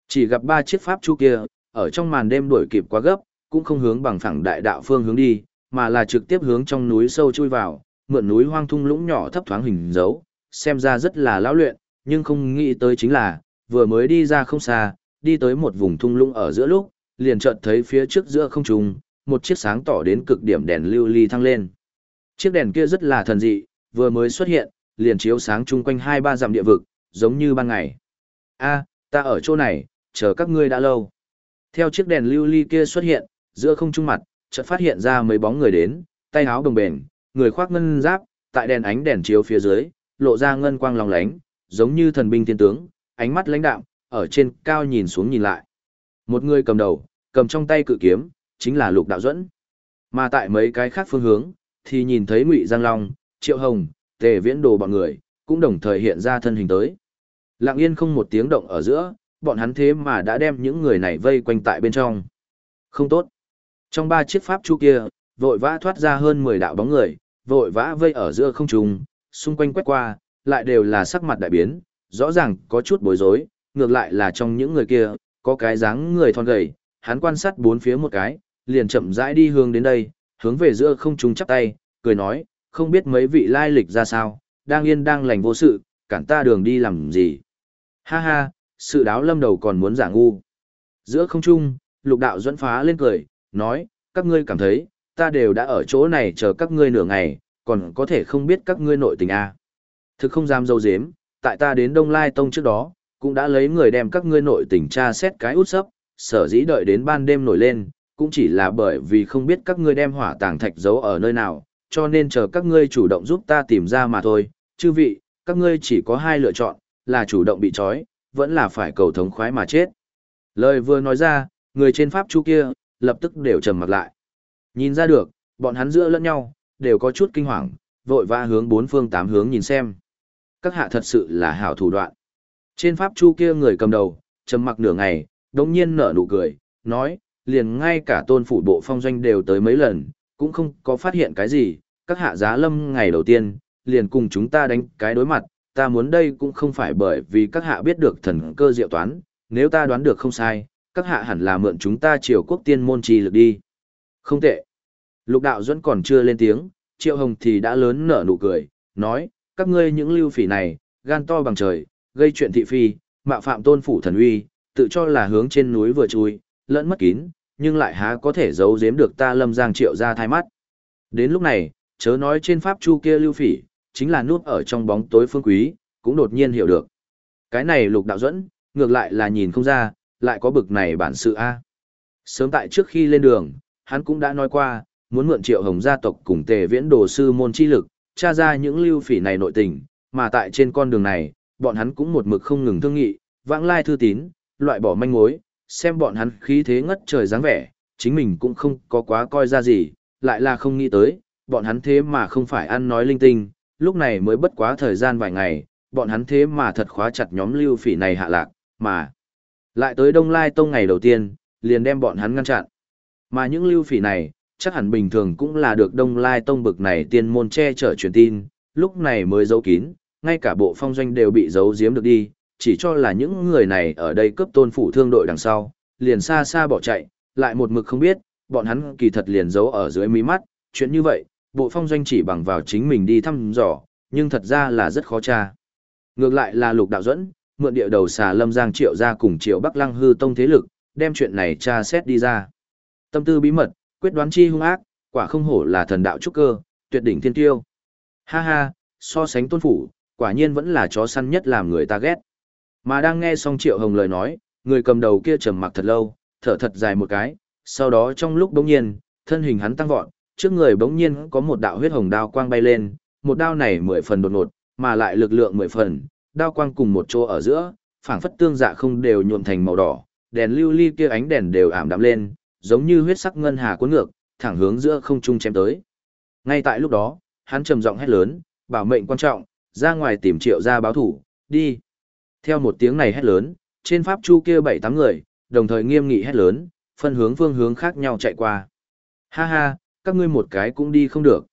Chỉ gặp ba chiếc pháp chu kia, ở trong màn đêm đuổi kịp quá gấp, cũng không hướng bằng phẳng đại đạo phương hướng đi, mà là trực tiếp hướng trong núi sâu chui vào, mượn núi hoang thung lũng nhỏ thấp thoáng hình dấu, xem ra rất là lão luyện, nhưng không nghĩ tới chính là, vừa mới đi ra không xa, đi tới một vùng thung lũng ở giữa lúc, liền chợt thấy phía trước giữa không trung, một chiếc sáng tỏ đến cực điểm đèn lưu ly thăng lên. Chiếc đèn kia rất là thần dị, vừa mới xuất hiện, liền chiếu sáng chung quanh hai ba dặm địa vực, giống như ban ngày. A, ta ở chỗ này, chờ các ngươi đã lâu. Theo chiếc đèn lưu ly kia xuất hiện, giữa không trung mặt, chợt phát hiện ra mấy bóng người đến, tay áo đồng bền, người khoác ngân giáp, tại đèn ánh đèn chiếu phía dưới, lộ ra ngân quang lòng lánh, giống như thần binh thiên tướng, ánh mắt lãnh đạm, ở trên cao nhìn xuống nhìn lại. Một người cầm đầu, cầm trong tay cự kiếm, chính là Lục Đạo Duẫn. Mà tại mấy cái khác phương hướng, thì nhìn thấy Ngụy Giang Long, Triệu Hồng, Tề Viễn Đồ bọn người, cũng đồng thời hiện ra thân hình tới. Lặng yên không một tiếng động ở giữa, bọn hắn thế mà đã đem những người này vây quanh tại bên trong. Không tốt. Trong ba chiếc pháp chu kia, vội vã thoát ra hơn 10 đạo bóng người, vội vã vây ở giữa không trung, xung quanh quét qua, lại đều là sắc mặt đại biến, rõ ràng có chút bối rối, ngược lại là trong những người kia, có cái dáng người thon gầy, hắn quan sát bốn phía một cái, liền chậm rãi đi hướng đến đây, hướng về giữa không trung chắp tay, cười nói, không biết mấy vị lai lịch ra sao, đang yên đang lành vô sự, cản ta đường đi làm gì. Ha ha, sự đáo lâm đầu còn muốn giả ngu. Giữa không trung, lục đạo dẫn phá lên cười, nói, các ngươi cảm thấy, ta đều đã ở chỗ này chờ các ngươi nửa ngày, còn có thể không biết các ngươi nội tình à. Thực không dám dâu dếm, tại ta đến Đông Lai Tông trước đó, cũng đã lấy người đem các ngươi nội tình tra xét cái út sấp, sở dĩ đợi đến ban đêm nổi lên, cũng chỉ là bởi vì không biết các ngươi đem hỏa tàng thạch giấu ở nơi nào, cho nên chờ các ngươi chủ động giúp ta tìm ra mà thôi. Chư vị, các ngươi chỉ có hai lựa chọn, là chủ động bị trói, vẫn là phải cầu thống khoái mà chết. Lời vừa nói ra, người trên pháp chu kia, lập tức đều trầm mặt lại. Nhìn ra được, bọn hắn giữa lẫn nhau, đều có chút kinh hoàng, vội vã hướng bốn phương tám hướng nhìn xem. Các hạ thật sự là hảo thủ đoạn. Trên pháp chu kia người cầm đầu, trầm mặc nửa ngày, đống nhiên nở nụ cười, nói, liền ngay cả tôn phủ bộ phong doanh đều tới mấy lần, cũng không có phát hiện cái gì, các hạ giá lâm ngày đầu tiên, liền cùng chúng ta đánh cái đối mặt, ta muốn đây cũng không phải bởi vì các hạ biết được thần cơ diệu toán, nếu ta đoán được không sai, các hạ hẳn là mượn chúng ta triều quốc tiên môn trì lực đi. Không tệ. Lục đạo dẫn còn chưa lên tiếng, triệu hồng thì đã lớn nở nụ cười, nói, các ngươi những lưu phỉ này, gan to bằng trời, gây chuyện thị phi, mạo phạm tôn phủ thần uy, tự cho là hướng trên núi vừa chui, lẫn mất kín, nhưng lại há có thể giấu giếm được ta lâm giang triệu ra thai mắt. Đến lúc này, chớ nói trên pháp chu kia lưu phỉ, chính là núp ở trong bóng tối phương quý, cũng đột nhiên hiểu được. Cái này lục đạo dẫn, ngược lại là nhìn không ra, lại có bực này bản sự A. Sớm tại trước khi lên đường, hắn cũng đã nói qua, muốn mượn triệu hồng gia tộc cùng tề viễn đồ sư môn chi lực, tra ra những lưu phỉ này nội tình, mà tại trên con đường này, bọn hắn cũng một mực không ngừng thương nghị, vãng lai thư tín, loại bỏ manh mối, xem bọn hắn khí thế ngất trời dáng vẻ, chính mình cũng không có quá coi ra gì, lại là không nghĩ tới, bọn hắn thế mà không phải ăn nói linh tinh, lúc này mới bất quá thời gian vài ngày, bọn hắn thế mà thật khóa chặt nhóm lưu phỉ này hạ lạc, mà lại tới Đông Lai Tông ngày đầu tiên, liền đem bọn hắn ngăn chặn. Mà những lưu phỉ này, chắc hẳn bình thường cũng là được Đông Lai Tông bực này tiên môn che chở truyền tin, lúc này mới giấu kín, ngay cả bộ phong doanh đều bị giấu giếm được đi, chỉ cho là những người này ở đây cướp tôn phủ thương đội đằng sau, liền xa xa bỏ chạy, lại một mực không biết, bọn hắn kỳ thật liền giấu ở dưới mí mắt, chuyện như vậy, bộ phong doanh chỉ bằng vào chính mình đi thăm dò, nhưng thật ra là rất khó tra. Ngược lại là lục đạo dẫn, mượn địa đầu xà lâm giang triệu ra cùng triệu bắc lăng hư tông thế lực, đem chuyện này tra xét đi ra. Tâm tư bí mật, quyết đoán chi hung ác, quả không hổ là thần đạo trúc cơ, tuyệt đỉnh thiên tiêu. Ha ha, so sánh tôn phủ, quả nhiên vẫn là chó săn nhất làm người ta ghét. Mà đang nghe xong Triệu Hồng lời nói, người cầm đầu kia trầm mặc thật lâu, thở thật dài một cái, sau đó trong lúc đống nhiên, thân hình hắn tăng vọt, trước người bỗng nhiên có một đạo huyết hồng đao quang bay lên, một đao này mười phần đột ngột, mà lại lực lượng mười phần, đao quang cùng một chỗ ở giữa, phảng phất tương dạ không đều nhuộm thành màu đỏ, đèn lưu ly kia ánh đèn đều ảm đạm lên, giống như huyết sắc ngân hà cuốn ngược, thẳng hướng giữa không trung chém tới. Ngay tại lúc đó, hắn trầm giọng hét lớn, bảo mệnh quan trọng, ra ngoài tìm triệu gia báo thủ, đi. Theo một tiếng này hét lớn, trên pháp chu kia bảy tám người, đồng thời nghiêm nghị hét lớn, phân hướng phương hướng khác nhau chạy qua. Ha ha, các ngươi một cái cũng đi không được.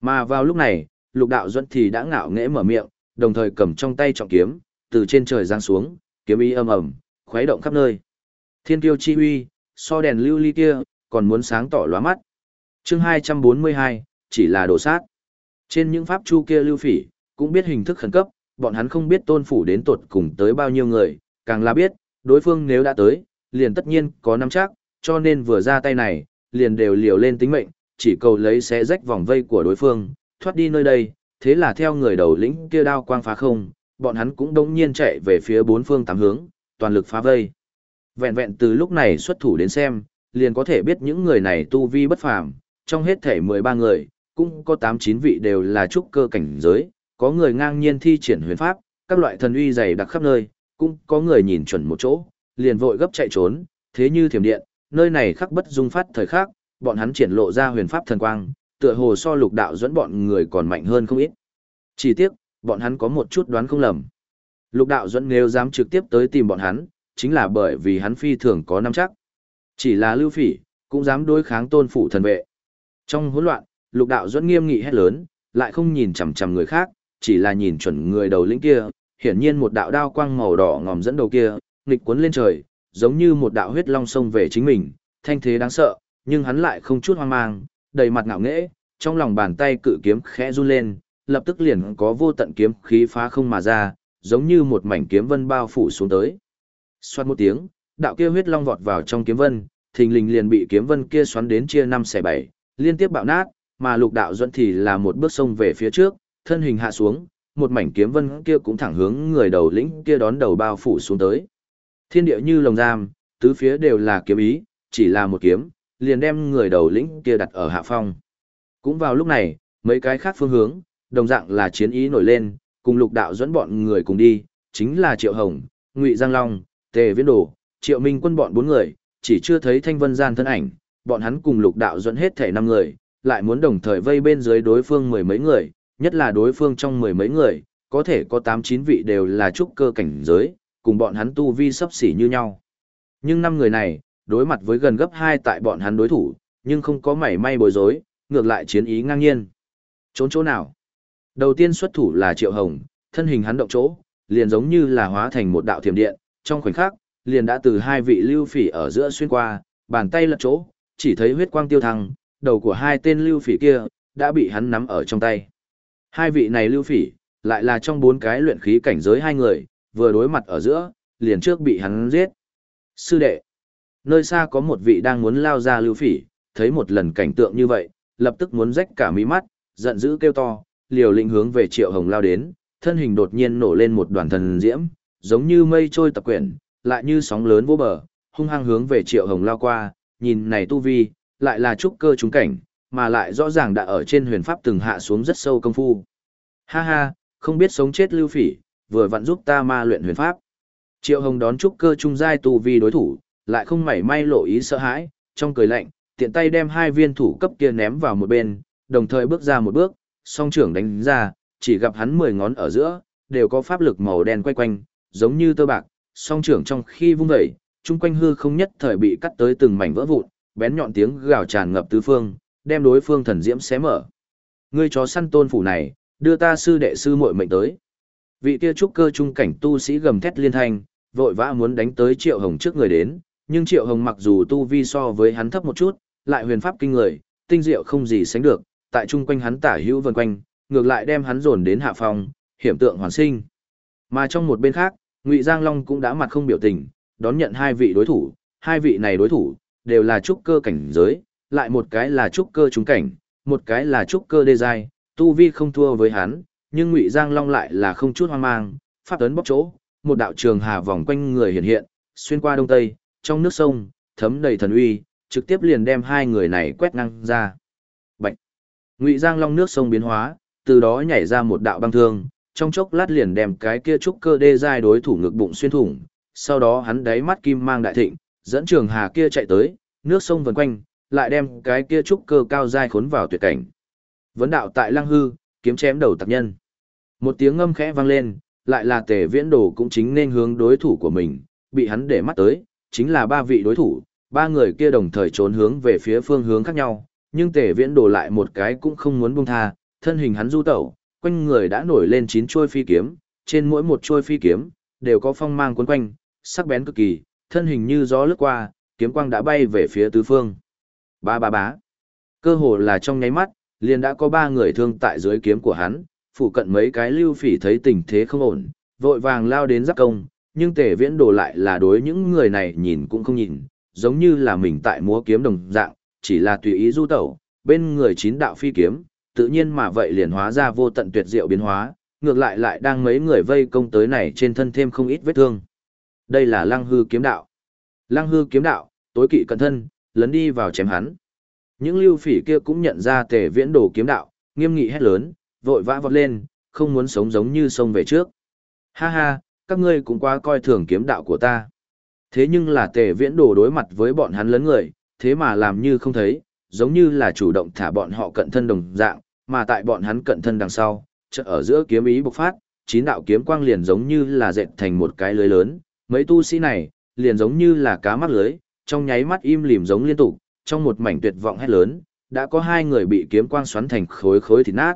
Mà vào lúc này, lục đạo duẫn thì đã ngạo nghễ mở miệng, đồng thời cầm trong tay trọng kiếm, từ trên trời giáng xuống, kiếm ý âm ầm, khuấy động khắp nơi. Thiên tiêu chi huy, so đèn lưu ly kia, còn muốn sáng tỏ lóa mắt. chương 242, chỉ là đổ sát. Trên những pháp chu kia lưu phỉ, cũng biết hình thức khẩn cấp, bọn hắn không biết tôn phủ đến tột cùng tới bao nhiêu người, càng là biết, đối phương nếu đã tới, liền tất nhiên có nắm chắc, cho nên vừa ra tay này, liền đều liều lên tính mệnh, chỉ cầu lấy xé rách vòng vây của đối phương, thoát đi nơi đây, thế là theo người đầu lĩnh kia đao quang phá không, bọn hắn cũng đông nhiên chạy về phía bốn phương tám hướng, toàn lực phá vây. Vẹn vẹn từ lúc này xuất thủ đến xem, liền có thể biết những người này tu vi bất phàm, trong hết thể 13 người, cũng có 8-9 vị đều là trúc cơ cảnh giới, có người ngang nhiên thi triển huyền pháp, các loại thần uy dày đặc khắp nơi, cũng có người nhìn chuẩn một chỗ, liền vội gấp chạy trốn, thế như thiểm điện, nơi này khắc bất dung phát thời khắc, bọn hắn triển lộ ra huyền pháp thần quang, tựa hồ so lục đạo dẫn bọn người còn mạnh hơn không ít. Chỉ tiếc, bọn hắn có một chút đoán không lầm. Lục đạo dẫn nếu dám trực tiếp tới tìm bọn hắn, chính là bởi vì hắn phi thường có nắm chắc. Chỉ là lưu phỉ, cũng dám đối kháng tôn phủ thần vệ. Trong hỗn loạn, lục đạo dẫn nghiêm nghị hét lớn, lại không nhìn chằm chằm người khác, chỉ là nhìn chuẩn người đầu lĩnh kia, hiển nhiên một đạo đao quang màu đỏ ngòm dẫn đầu kia, nghịch cuốn lên trời, giống như một đạo huyết long sông về chính mình, thanh thế đáng sợ, nhưng hắn lại không chút hoang mang, đầy mặt ngạo nghễ, trong lòng bàn tay cự kiếm khẽ run lên, lập tức liền có vô tận kiếm khí phá không mà ra, giống như một mảnh kiếm vân bao phủ xuống tới. Xoát một tiếng, đạo kia huyết long vọt vào trong kiếm vân, thình lình liền bị kiếm vân kia xoắn đến chia năm xẻ bảy, liên tiếp bạo nát, mà lục đạo dẫn thì là một bước sông về phía trước, thân hình hạ xuống, một mảnh kiếm vân kia cũng thẳng hướng người đầu lĩnh kia đón đầu bao phủ xuống tới. Thiên địa như lồng giam, tứ phía đều là kiếm ý, chỉ là một kiếm, liền đem người đầu lĩnh kia đặt ở hạ phong. Cũng vào lúc này, mấy cái khác phương hướng, đồng dạng là chiến ý nổi lên, cùng lục đạo dẫn bọn người cùng đi, chính là Triệu Hồng, Ngụy Giang Long, Tề Viễn Đồ, Triệu Minh quân bọn bốn người, chỉ chưa thấy Thanh Vân Gian thân ảnh, bọn hắn cùng lục đạo dẫn hết thể năm người, lại muốn đồng thời vây bên dưới đối phương mười mấy người, nhất là đối phương trong mười mấy người, có thể có tám chín vị đều là trúc cơ cảnh giới, cùng bọn hắn tu vi sấp xỉ như nhau. Nhưng năm người này, đối mặt với gần gấp hai tại bọn hắn đối thủ, nhưng không có mảy may bối rối, ngược lại chiến ý ngang nhiên. Trốn chỗ nào? Đầu tiên xuất thủ là Triệu Hồng, thân hình hắn động chỗ, liền giống như là hóa thành một đạo thiểm điện, trong khoảnh khắc, liền đã từ hai vị lưu phỉ ở giữa xuyên qua, bàn tay lật chỗ, chỉ thấy huyết quang tiêu thăng, đầu của hai tên lưu phỉ kia, đã bị hắn nắm ở trong tay. Hai vị này lưu phỉ, lại là trong bốn cái luyện khí cảnh giới hai người, vừa đối mặt ở giữa, liền trước bị hắn giết. Sư đệ, nơi xa có một vị đang muốn lao ra lưu phỉ, thấy một lần cảnh tượng như vậy, lập tức muốn rách cả mí mắt, giận dữ kêu to, liều lĩnh hướng về Triệu Hồng lao đến, thân hình đột nhiên nổ lên một đoàn thần diễm, giống như mây trôi tập quyển, lại như sóng lớn vô bờ, hung hăng hướng về Triệu Hồng lao qua, nhìn này tu vi, lại là trúc cơ trúng cảnh, mà lại rõ ràng đã ở trên huyền pháp từng hạ xuống rất sâu công phu. Ha ha, không biết sống chết lưu phỉ, vừa vặn giúp ta ma luyện huyền pháp. Triệu Hồng đón trúc cơ trung giai tu vi đối thủ, lại không mảy may lộ ý sợ hãi, trong cười lạnh, tiện tay đem hai viên thủ cấp kia ném vào một bên, đồng thời bước ra một bước, song trưởng đánh ra, chỉ gặp hắn mười ngón ở giữa, đều có pháp lực màu đen quay quanh, giống như tơ bạc, song trưởng trong khi vung dậy, chung quanh hư không nhất thời bị cắt tới từng mảnh vỡ vụn, bén nhọn tiếng gào tràn ngập tứ phương, đem đối phương thần diễm xé mở. Ngươi chó săn tôn phủ này, đưa ta sư đệ sư muội mệnh tới. Vị kia trúc cơ trung cảnh tu sĩ gầm thét liên thanh, vội vã muốn đánh tới Triệu Hồng trước người đến, nhưng Triệu Hồng mặc dù tu vi so với hắn thấp một chút, lại huyền pháp kinh người, tinh diệu không gì sánh được, tại chung quanh hắn tả hữu vần quanh, ngược lại đem hắn dồn đến hạ phòng, hiểm tượng hoàn sinh. Mà trong một bên khác, Ngụy Giang Long cũng đã mặt không biểu tình, đón nhận hai vị đối thủ, hai vị này đối thủ đều là trúc cơ cảnh giới, lại một cái là trúc cơ trung cảnh, một cái là trúc cơ đê giai, tu vi không thua với hắn, nhưng Ngụy Giang Long lại là không chút hoang mang, pháp tấn bóc chỗ, một đạo trường hà vòng quanh người hiện hiện, xuyên qua đông tây, trong nước sông, thấm đầy thần uy, trực tiếp liền đem hai người này quét ngang ra. Bạch. Ngụy Giang Long nước sông biến hóa, từ đó nhảy ra một đạo băng thương, trong chốc lát liền đem cái kia trúc cơ đê giai đối thủ ngực bụng xuyên thủng, sau đó hắn đáy mắt kim mang đại thịnh, dẫn trường hà kia chạy tới, nước sông vần quanh, lại đem cái kia trúc cơ cao giai khốn vào tuyệt cảnh. Vấn đạo tại Lăng Hư, kiếm chém đầu tặc nhân. Một tiếng ngâm khẽ vang lên, lại là Tề Viễn Đồ cũng chính nên hướng đối thủ của mình, bị hắn để mắt tới, chính là ba vị đối thủ, ba người kia đồng thời trốn hướng về phía phương hướng khác nhau, nhưng Tề Viễn Đồ lại một cái cũng không muốn buông tha, thân hình hắn du tẩu, quanh người đã nổi lên chín chuôi phi kiếm, trên mỗi một chuôi phi kiếm đều có phong mang cuốn quanh, sắc bén cực kỳ, thân hình như gió lướt qua, kiếm quang đã bay về phía tứ phương. Ba ba bá. Cơ hồ là trong nháy mắt, liền đã có ba người thương tại dưới kiếm của hắn, phụ cận mấy cái lưu phỉ thấy tình thế không ổn, vội vàng lao đến giáp công, nhưng tề viễn đồ lại là đối những người này nhìn cũng không nhìn, giống như là mình tại múa kiếm đồng dạng, chỉ là tùy ý du tẩu, bên người chín đạo phi kiếm, tự nhiên mà vậy liền hóa ra vô tận tuyệt diệu biến hóa, ngược lại lại đang mấy người vây công tới này trên thân thêm không ít vết thương. Đây là lăng hư kiếm đạo. Lăng hư kiếm đạo, tối kỵ cẩn thân, lấn đi vào chém hắn. Những lưu phỉ kia cũng nhận ra tề viễn đồ kiếm đạo, nghiêm nghị hét lớn, vội vã vọt lên, không muốn sống giống như sông về trước. Ha ha, các ngươi cũng quá coi thường kiếm đạo của ta. Thế nhưng là tề viễn đồ đối mặt với bọn hắn lớn người, thế mà làm như không thấy, giống như là chủ động thả bọn họ cận thân đồng dạng, mà tại bọn hắn cận thân đằng sau, chợt ở giữa kiếm ý bộc phát, chín đạo kiếm quang liền giống như là dệt thành một cái lưới lớn, mấy tu sĩ này, liền giống như là cá mắt lưới, trong nháy mắt im lìm giống liên tục, trong một mảnh tuyệt vọng hét lớn, đã có hai người bị kiếm quang xoắn thành khối khối thịt nát.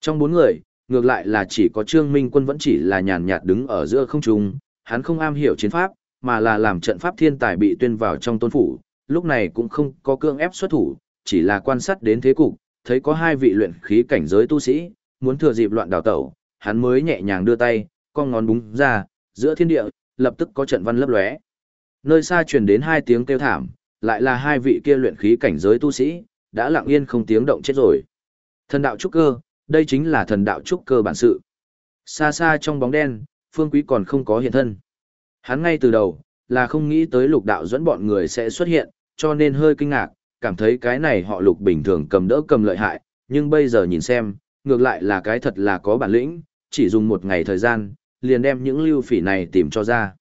Trong bốn người, ngược lại là chỉ có Trương Minh Quân vẫn chỉ là nhàn nhạt đứng ở giữa không trung, hắn không am hiểu chiến pháp, mà là làm trận pháp thiên tài bị tuyên vào trong tôn phủ, lúc này cũng không có cương ép xuất thủ, chỉ là quan sát đến thế cục, thấy có hai vị luyện khí cảnh giới tu sĩ, muốn thừa dịp loạn đào tẩu, hắn mới nhẹ nhàng đưa tay, con ngón búng ra, giữa thiên địa, lập tức có trận văn lấp lóe. Nơi xa truyền đến hai tiếng kêu thảm, lại là hai vị kia luyện khí cảnh giới tu sĩ, đã lặng yên không tiếng động chết rồi. Thần đạo trúc cơ, đây chính là thần đạo trúc cơ bản sự. Xa xa trong bóng đen, Phương Quý còn không có hiện thân. Hắn ngay từ đầu, là không nghĩ tới lục đạo dẫn bọn người sẽ xuất hiện, cho nên hơi kinh ngạc, cảm thấy cái này họ lục bình thường cầm đỡ cầm lợi hại, nhưng bây giờ nhìn xem, ngược lại là cái thật là có bản lĩnh, chỉ dùng một ngày thời gian, liền đem những lưu phỉ này tìm cho ra.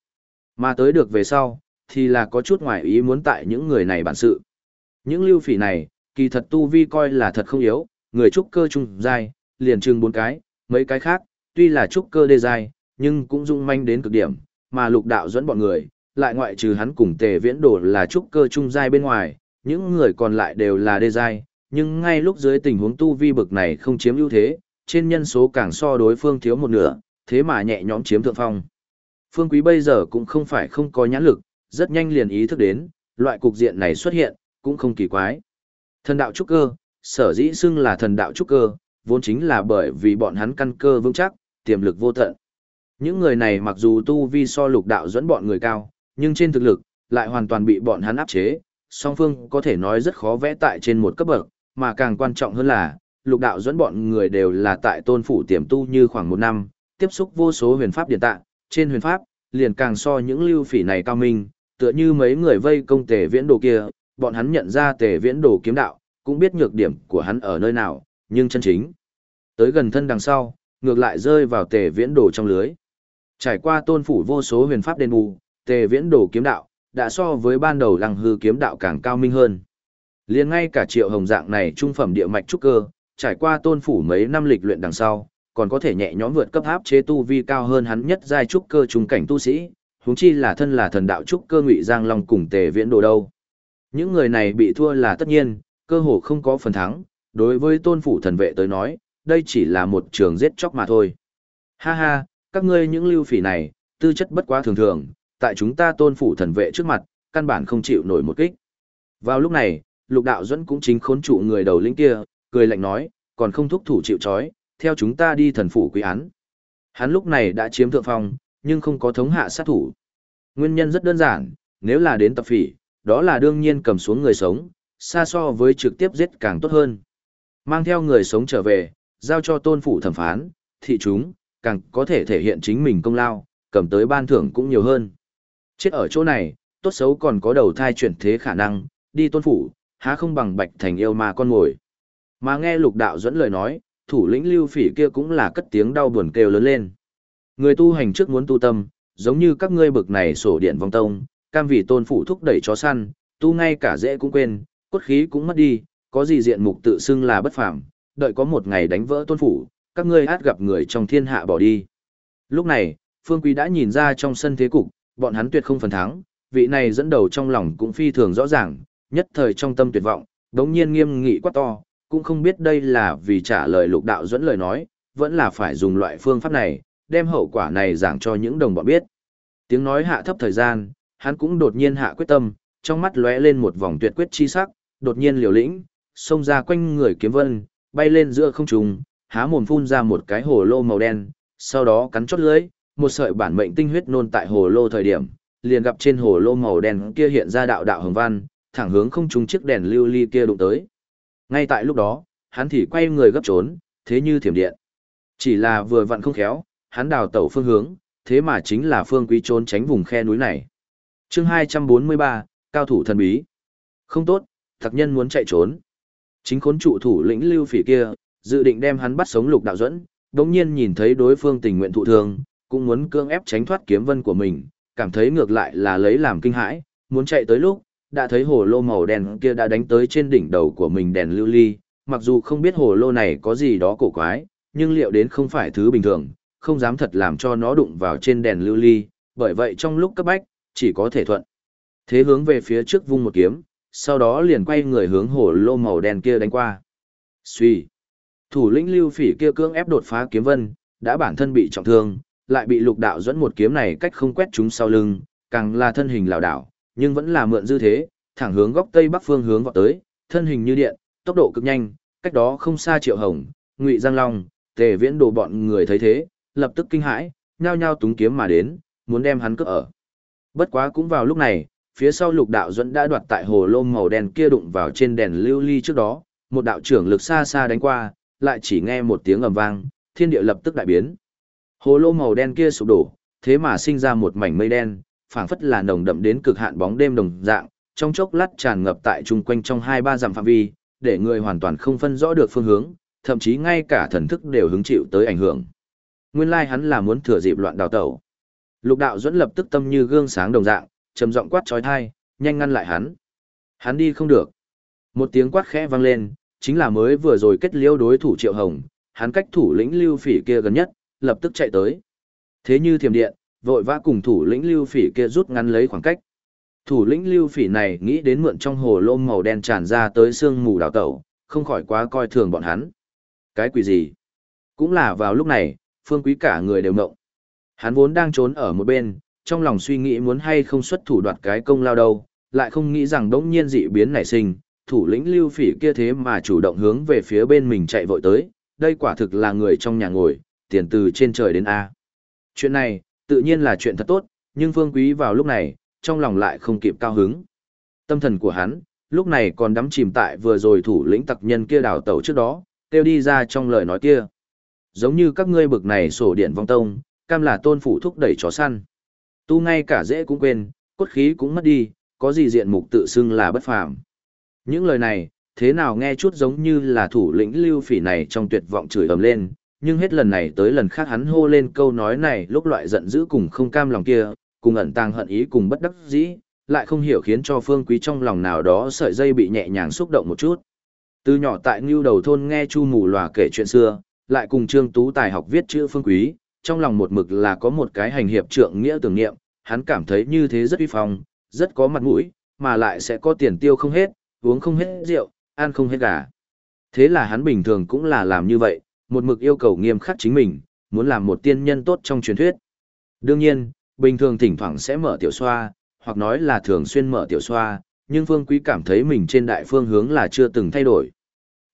Mà tới được về sau, thì là có chút ngoài ý muốn tại những người này bản sự. Những lưu phỉ này, kỳ thật tu vi coi là thật không yếu, người trúc cơ trung giai, liền trưng bốn cái, mấy cái khác, tuy là trúc cơ đê dài, nhưng cũng dung manh đến cực điểm, mà lục đạo dẫn bọn người, lại ngoại trừ hắn cùng tề viễn đổ là trúc cơ trung giai bên ngoài, những người còn lại đều là đê giai, nhưng ngay lúc dưới tình huống tu vi bực này không chiếm ưu thế, trên nhân số càng so đối phương thiếu một nửa, thế mà nhẹ nhõm chiếm thượng phong. Phương Quý bây giờ cũng không phải không có nhãn lực, rất nhanh liền ý thức đến, loại cục diện này xuất hiện, cũng không kỳ quái. Thần đạo trúc cơ, sở dĩ xưng là thần đạo trúc cơ, vốn chính là bởi vì bọn hắn căn cơ vững chắc, tiềm lực vô tận. Những người này mặc dù tu vi so lục đạo dẫn bọn người cao, nhưng trên thực lực, lại hoàn toàn bị bọn hắn áp chế, song phương có thể nói rất khó vẽ tại trên một cấp bậc, mà càng quan trọng hơn là, lục đạo dẫn bọn người đều là tại tôn phủ tiềm tu như khoảng một năm, tiếp xúc vô số huyền pháp điện tạng, trên huyền pháp, liền càng so những lưu phỉ này cao minh, tựa như mấy người vây công tề viễn đồ kia, bọn hắn nhận ra tề viễn đồ kiếm đạo, cũng biết nhược điểm của hắn ở nơi nào, nhưng chân chính. Tới gần thân đằng sau, ngược lại rơi vào tề viễn đồ trong lưới. Trải qua tôn phủ vô số huyền pháp đền bù, tề viễn đồ kiếm đạo, đã so với ban đầu lăng hư kiếm đạo càng cao minh hơn. liền ngay cả triệu hồng dạng này trung phẩm địa mạch trúc cơ, trải qua tôn phủ mấy năm lịch luyện đằng sau, còn có thể nhẹ nhõm vượt cấp áp chế tu vi cao hơn hắn nhất giai trúc cơ trung cảnh tu sĩ, huống chi là thân là thần đạo trúc cơ ngụy giang long cùng tề viễn đồ đâu. Những người này bị thua là tất nhiên, cơ hồ không có phần thắng, đối với tôn phủ thần vệ tới nói, đây chỉ là một trường giết chóc mà thôi. Ha ha, các ngươi những lưu phỉ này, tư chất bất quá thường thường, tại chúng ta tôn phủ thần vệ trước mặt, căn bản không chịu nổi một kích. Vào lúc này, lục đạo dẫn cũng chính khốn trụ người đầu lĩnh kia, cười lạnh nói, còn không thúc thủ chịu chói, theo chúng ta đi thần phủ quý án. Hắn lúc này đã chiếm thượng phong, nhưng không có thống hạ sát thủ. Nguyên nhân rất đơn giản, nếu là đến tập phỉ, đó là đương nhiên cầm xuống người sống, xa so với trực tiếp giết càng tốt hơn. Mang theo người sống trở về, giao cho tôn phủ thẩm phán, thị chúng, càng có thể thể hiện chính mình công lao, cầm tới ban thưởng cũng nhiều hơn. Chết ở chỗ này, tốt xấu còn có đầu thai chuyển thế khả năng, đi tôn phủ, há không bằng bạch thành yêu mà con ngồi. Mà nghe lục đạo dẫn lời nói, thủ lĩnh lưu phỉ kia cũng là cất tiếng đau buồn kêu lớn lên. Người tu hành trước muốn tu tâm, giống như các ngươi bực này sổ điện vong tông, cam vì tôn phủ thúc đẩy chó săn, tu ngay cả dễ cũng quên, cốt khí cũng mất đi, có gì diện mục tự xưng là bất phàm, đợi có một ngày đánh vỡ tôn phủ, các ngươi át gặp người trong thiên hạ bỏ đi. Lúc này, Phương Quý đã nhìn ra trong sân thế cục, bọn hắn tuyệt không phần thắng, vị này dẫn đầu trong lòng cũng phi thường rõ ràng, nhất thời trong tâm tuyệt vọng, đống nhiên nghiêm nghị quá to, cũng không biết đây là vì trả lời lục đạo dẫn lời nói, vẫn là phải dùng loại phương pháp này, đem hậu quả này giảng cho những đồng bọn biết. Tiếng nói hạ thấp thời gian, hắn cũng đột nhiên hạ quyết tâm, trong mắt lóe lên một vòng tuyệt quyết chi sắc, đột nhiên liều lĩnh, xông ra quanh người kiếm vân, bay lên giữa không trung, há mồm phun ra một cái hồ lô màu đen, sau đó cắn chốt lưỡi, một sợi bản mệnh tinh huyết nôn tại hồ lô thời điểm, liền gặp trên hồ lô màu đen kia hiện ra đạo đạo hồng văn, thẳng hướng không trung chiếc đèn lưu ly kia đụng tới. Ngay tại lúc đó, hắn thì quay người gấp trốn, thế như thiểm điện. Chỉ là vừa vặn không khéo, hắn đào tẩu phương hướng, thế mà chính là phương quý trốn tránh vùng khe núi này. chương 243, cao thủ thần bí. Không tốt, thật nhân muốn chạy trốn. Chính khốn trụ thủ lĩnh lưu phỉ kia, dự định đem hắn bắt sống lục đạo dẫn, đồng nhiên nhìn thấy đối phương tình nguyện thụ thương, cũng muốn cưỡng ép tránh thoát kiếm vân của mình, cảm thấy ngược lại là lấy làm kinh hãi, muốn chạy tới lúc, đã thấy hồ lô màu đen kia đã đánh tới trên đỉnh đầu của mình đèn lưu ly, mặc dù không biết hồ lô này có gì đó cổ quái, nhưng liệu đến không phải thứ bình thường, không dám thật làm cho nó đụng vào trên đèn lưu ly, bởi vậy trong lúc cấp bách, chỉ có thể thuận. Thế hướng về phía trước vung một kiếm, sau đó liền quay người hướng hồ lô màu đen kia đánh qua. Xuy. Thủ lĩnh lưu phỉ kia cưỡng ép đột phá kiếm vân, đã bản thân bị trọng thương, lại bị lục đạo dẫn một kiếm này cách không quét chúng sau lưng, càng là thân hình lảo đảo, nhưng vẫn là mượn dư thế, thẳng hướng góc tây bắc phương hướng vọt tới, thân hình như điện, tốc độ cực nhanh, cách đó không xa Triệu Hồng, Ngụy Giang Long, Tề Viễn Đồ bọn người thấy thế, lập tức kinh hãi, nhao nhao túng kiếm mà đến, muốn đem hắn cướp ở. Bất quá cũng vào lúc này, phía sau Lục Đạo dẫn đã đoạt tại hồ lô màu đen kia đụng vào trên đèn lưu ly trước đó, một đạo trưởng lực xa xa đánh qua, lại chỉ nghe một tiếng ầm vang, thiên địa lập tức đại biến. Hồ lô màu đen kia sụp đổ, thế mà sinh ra một mảnh mây đen, phảng phất là nồng đậm đến cực hạn bóng đêm đồng dạng, trong chốc lát tràn ngập tại chung quanh trong hai ba dặm phạm vi, để người hoàn toàn không phân rõ được phương hướng, thậm chí ngay cả thần thức đều hứng chịu tới ảnh hưởng. Nguyên lai like hắn là muốn thừa dịp loạn đào tẩu. Lục đạo dẫn lập tức tâm như gương sáng đồng dạng, trầm giọng quát chói tai, nhanh ngăn lại hắn. Hắn đi không được. Một tiếng quát khẽ vang lên, chính là mới vừa rồi kết liễu đối thủ Triệu Hồng, hắn cách thủ lĩnh Lưu Phỉ kia gần nhất, lập tức chạy tới. Thế như thiểm điện, vội vã cùng thủ lĩnh Lưu Phỉ kia rút ngắn lấy khoảng cách. Thủ lĩnh Lưu Phỉ này nghĩ đến mượn trong hồ lô màu đen tràn ra tới sương mù đào tẩu, không khỏi quá coi thường bọn hắn. Cái quỷ gì? Cũng là vào lúc này, Phương Quý cả người đều ngộng. Hắn vốn đang trốn ở một bên, trong lòng suy nghĩ muốn hay không xuất thủ đoạt cái công lao đâu, lại không nghĩ rằng đống nhiên dị biến nảy sinh, thủ lĩnh lưu phỉ kia thế mà chủ động hướng về phía bên mình chạy vội tới, đây quả thực là người trong nhà ngồi, tiền từ trên trời đến A. Chuyện này, tự nhiên là chuyện thật tốt, nhưng Phương Quý vào lúc này, trong lòng lại không kịp cao hứng. Tâm thần của hắn, lúc này còn đắm chìm tại vừa rồi thủ lĩnh tặc nhân kia đào tẩu trước đó, kêu đi ra trong lời nói kia. Giống như các ngươi bực này sổ điện vong tông, cam là tôn phủ thúc đẩy chó săn. Tu ngay cả dễ cũng quên, cốt khí cũng mất đi, có gì diện mục tự xưng là bất phàm. Những lời này, thế nào nghe chút giống như là thủ lĩnh lưu phỉ này trong tuyệt vọng chửi ầm lên, nhưng hết lần này tới lần khác hắn hô lên câu nói này lúc loại giận dữ cùng không cam lòng kia, cùng ẩn tàng hận ý cùng bất đắc dĩ, lại không hiểu khiến cho phương quý trong lòng nào đó sợi dây bị nhẹ nhàng xúc động một chút. Từ nhỏ tại Ngưu Đầu thôn nghe Chu Mù Lòa kể chuyện xưa, lại cùng Trương Tú Tài học viết chữ phương quý, trong lòng một mực là có một cái hành hiệp trượng nghĩa tưởng niệm, hắn cảm thấy như thế rất uy phong, rất có mặt mũi, mà lại sẽ có tiền tiêu không hết, uống không hết rượu, ăn không hết gà. Thế là hắn bình thường cũng là làm như vậy, một mực yêu cầu nghiêm khắc chính mình, muốn làm một tiên nhân tốt trong truyền thuyết. Đương nhiên, bình thường thỉnh thoảng sẽ mở tiểu xoa, hoặc nói là thường xuyên mở tiểu xoa, nhưng Phương Quý cảm thấy mình trên đại phương hướng là chưa từng thay đổi.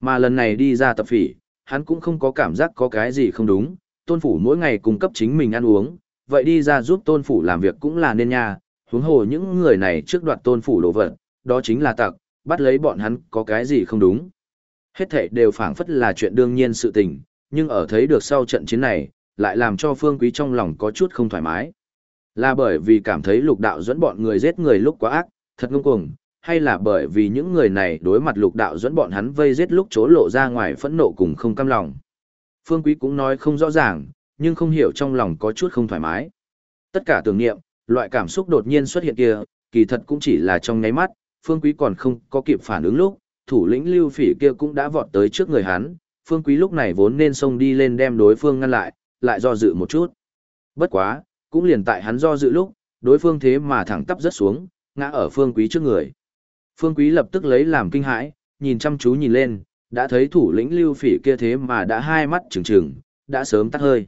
Mà lần này đi ra tập phỉ, hắn cũng không có cảm giác có cái gì không đúng, tôn phủ mỗi ngày cung cấp chính mình ăn uống, vậy đi ra giúp tôn phủ làm việc cũng là nên nha, huống hồ những người này trước đoạt tôn phủ đồ vật, đó chính là tặc, bắt lấy bọn hắn có cái gì không đúng. Hết thảy đều phảng phất là chuyện đương nhiên sự tình, nhưng ở thấy được sau trận chiến này, lại làm cho Phương Quý trong lòng có chút không thoải mái. Là bởi vì cảm thấy lục đạo dẫn bọn người giết người lúc quá ác, thật ngông cuồng, hay là bởi vì những người này đối mặt lục đạo dẫn bọn hắn vây giết lúc chỗ lộ ra ngoài phẫn nộ cùng không cam lòng. Phương Quý cũng nói không rõ ràng, nhưng không hiểu trong lòng có chút không thoải mái. Tất cả tưởng niệm, loại cảm xúc đột nhiên xuất hiện kia, kỳ thật cũng chỉ là trong nháy mắt, Phương Quý còn không có kịp phản ứng lúc, thủ lĩnh Lưu Phỉ kia cũng đã vọt tới trước người hắn, Phương Quý lúc này vốn nên xông đi lên đem đối phương ngăn lại, lại do dự một chút. Bất quá, cũng liền tại hắn do dự lúc, đối phương thế mà thẳng tắp rất xuống, ngã ở Phương Quý trước người. Phương Quý lập tức lấy làm kinh hãi, nhìn chăm chú nhìn lên, đã thấy thủ lĩnh Lưu Phỉ kia thế mà đã hai mắt trừng trừng, đã sớm tắt hơi.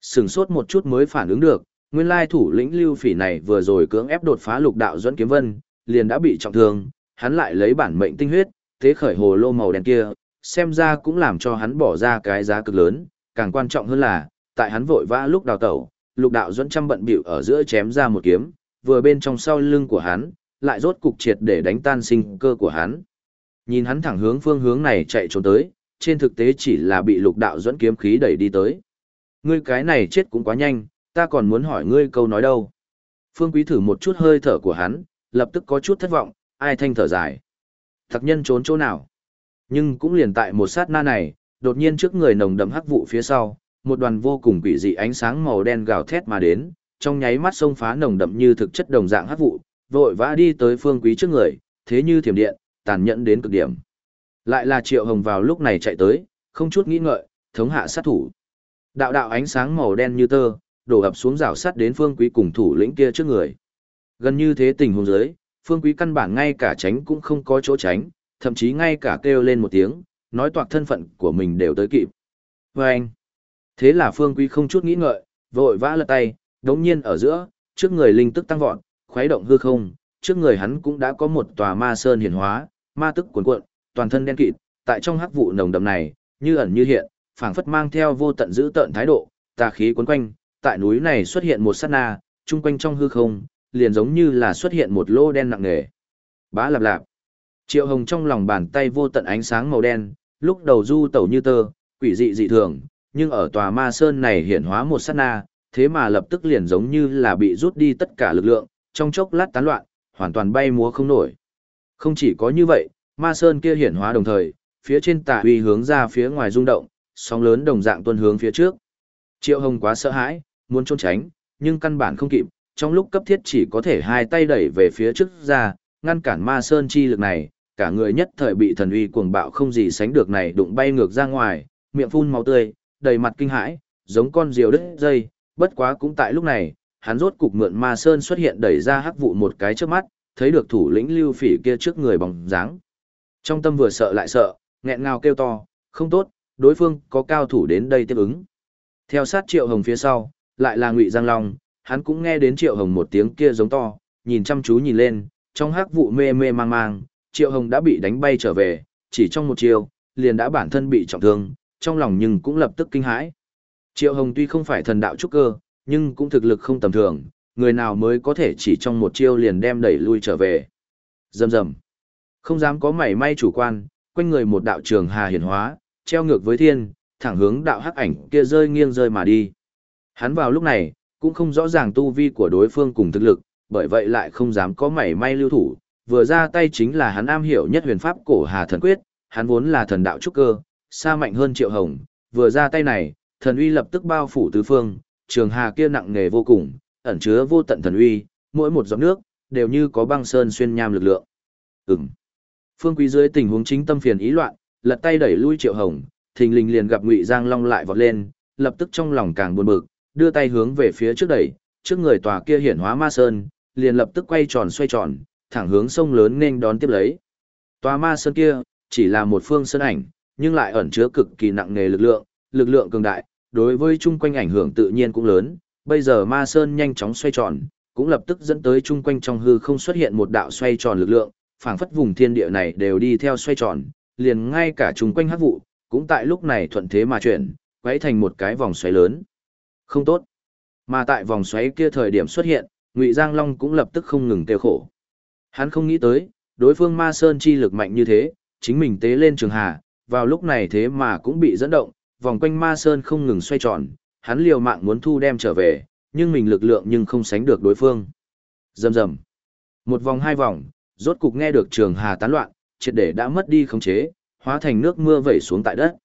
Sừng sốt một chút mới phản ứng được, nguyên lai thủ lĩnh Lưu Phỉ này vừa rồi cưỡng ép đột phá lục đạo dẫn kiếm vân, liền đã bị trọng thương, hắn lại lấy bản mệnh tinh huyết, thế khởi hồ lô màu đen kia, xem ra cũng làm cho hắn bỏ ra cái giá cực lớn, càng quan trọng hơn là, tại hắn vội vã lúc đào tẩu, lục đạo dẫn trăm bận bịu ở giữa chém ra một kiếm, vừa bên trong sau lưng của hắn, lại rốt cục triệt để đánh tan sinh cơ của hắn. Nhìn hắn thẳng hướng phương hướng này chạy trốn tới, trên thực tế chỉ là bị lục đạo dẫn kiếm khí đẩy đi tới. Ngươi cái này chết cũng quá nhanh, ta còn muốn hỏi ngươi câu nói đâu. Phương Quý thử một chút hơi thở của hắn, lập tức có chút thất vọng, ai thanh thở dài. Thật nhân trốn chỗ nào? Nhưng cũng liền tại một sát na này, đột nhiên trước người nồng đậm hắc vụ phía sau, một đoàn vô cùng quỷ dị ánh sáng màu đen gào thét mà đến, trong nháy mắt xông phá nồng đậm như thực chất đồng dạng hắc vụ, vội vã đi tới Phương Quý trước người, thế như thiểm điện, tàn nhẫn đến cực điểm. Lại là Triệu Hồng vào lúc này chạy tới, không chút nghĩ ngợi, thống hạ sát thủ. Đạo đạo ánh sáng màu đen như tơ, đổ ập xuống rào sắt đến Phương Quý cùng thủ lĩnh kia trước người. Gần như thế tình huống dưới, Phương Quý căn bản ngay cả tránh cũng không có chỗ tránh, thậm chí ngay cả kêu lên một tiếng, nói toạc thân phận của mình đều tới kịp. Và anh, thế là Phương Quý không chút nghĩ ngợi, vội vã lật tay, đống nhiên ở giữa, trước người linh tức tăng vọt, khuấy động hư không, trước người hắn cũng đã có một tòa ma sơn hiển hóa, ma tức cuồn cuộn, toàn thân đen kịt, tại trong hắc vụ nồng đậm này, như ẩn như hiện, phảng phất mang theo vô tận giữ tận thái độ, tà khí cuốn quanh, tại núi này xuất hiện một sát na, trung quanh trong hư không, liền giống như là xuất hiện một lô đen nặng nề. Bá lạp lạp. Triệu Hồng trong lòng bàn tay vô tận ánh sáng màu đen, lúc đầu du tẩu như tơ, quỷ dị dị thường, nhưng ở tòa ma sơn này hiện hóa một sát na, thế mà lập tức liền giống như là bị rút đi tất cả lực lượng, trong chốc lát tán loạn, hoàn toàn bay múa không nổi. Không chỉ có như vậy, ma sơn kia hiển hóa đồng thời, phía trên tà uy hướng ra phía ngoài rung động, sóng lớn đồng dạng tuân hướng phía trước. Triệu Hồng quá sợ hãi, muốn trốn tránh, nhưng căn bản không kịp, trong lúc cấp thiết chỉ có thể hai tay đẩy về phía trước ra, ngăn cản ma sơn chi lực này, cả người nhất thời bị thần uy cuồng bạo không gì sánh được này đụng bay ngược ra ngoài, miệng phun máu tươi, đầy mặt kinh hãi, giống con diều đứt dây, bất quá cũng tại lúc này, hắn rốt cục mượn ma sơn xuất hiện đẩy ra hắc vụ một cái trước mắt, thấy được thủ lĩnh lưu phỉ kia trước người bóng dáng. Trong tâm vừa sợ lại sợ, nghẹn ngào kêu to, không tốt, đối phương có cao thủ đến đây tiếp ứng. Theo sát triệu hồng phía sau, lại là ngụy Giang Long, hắn cũng nghe đến triệu hồng một tiếng kia giống to, nhìn chăm chú nhìn lên, trong hắc vụ mê mê mang mang, triệu hồng đã bị đánh bay trở về, chỉ trong một chiều, liền đã bản thân bị trọng thương, trong lòng nhưng cũng lập tức kinh hãi. Triệu Hồng tuy không phải thần đạo trúc cơ, nhưng cũng thực lực không tầm thường, người nào mới có thể chỉ trong một chiêu liền đem đẩy lui trở về. Dầm dầm. Không dám có mảy may chủ quan, quanh người một đạo trường hà hiển hóa, treo ngược với thiên, thẳng hướng đạo hắc ảnh kia rơi nghiêng rơi mà đi. Hắn vào lúc này, cũng không rõ ràng tu vi của đối phương cùng thực lực, bởi vậy lại không dám có mảy may lưu thủ, vừa ra tay chính là hắn am hiểu nhất huyền pháp cổ Hà thần quyết, hắn vốn là thần đạo trúc cơ, xa mạnh hơn Triệu Hồng, vừa ra tay này, thần uy lập tức bao phủ tứ phương, trường hà kia nặng nề vô cùng, ẩn chứa vô tận thần uy, mỗi một giọt nước đều như có băng sơn xuyên nham lực lượng. Ừm. Phương Quý dưới tình huống chính tâm phiền ý loạn, lật tay đẩy lui Triệu Hồng, thình lình liền gặp Ngụy Giang Long lại vọt lên, lập tức trong lòng càng buồn bực, đưa tay hướng về phía trước đẩy, trước người tòa kia hiển hóa ma sơn, liền lập tức quay tròn xoay tròn, thẳng hướng sông lớn nên đón tiếp lấy. Tòa ma sơn kia, chỉ là một phương sơn ảnh, nhưng lại ẩn chứa cực kỳ nặng nề lực lượng, lực lượng cường đại, đối với chung quanh ảnh hưởng tự nhiên cũng lớn, bây giờ ma sơn nhanh chóng xoay tròn, cũng lập tức dẫn tới chung quanh trong hư không xuất hiện một đạo xoay tròn lực lượng, phảng phất vùng thiên địa này đều đi theo xoay tròn, liền ngay cả chung quanh hắc vụ, cũng tại lúc này thuận thế mà chuyển, quấy thành một cái vòng xoáy lớn. Không tốt. Mà tại vòng xoáy kia thời điểm xuất hiện, Ngụy Giang Long cũng lập tức không ngừng tiêu khổ. Hắn không nghĩ tới, đối phương Ma Sơn chi lực mạnh như thế, chính mình tế lên trường hà, vào lúc này thế mà cũng bị dẫn động, vòng quanh Ma Sơn không ngừng xoay tròn, hắn liều mạng muốn thu đem trở về, nhưng mình lực lượng nhưng không sánh được đối phương. Dầm dầm, Một vòng hai vòng, rốt cục nghe được trường hà tán loạn, triệt để đã mất đi khống chế, hóa thành nước mưa vẩy xuống tại đất.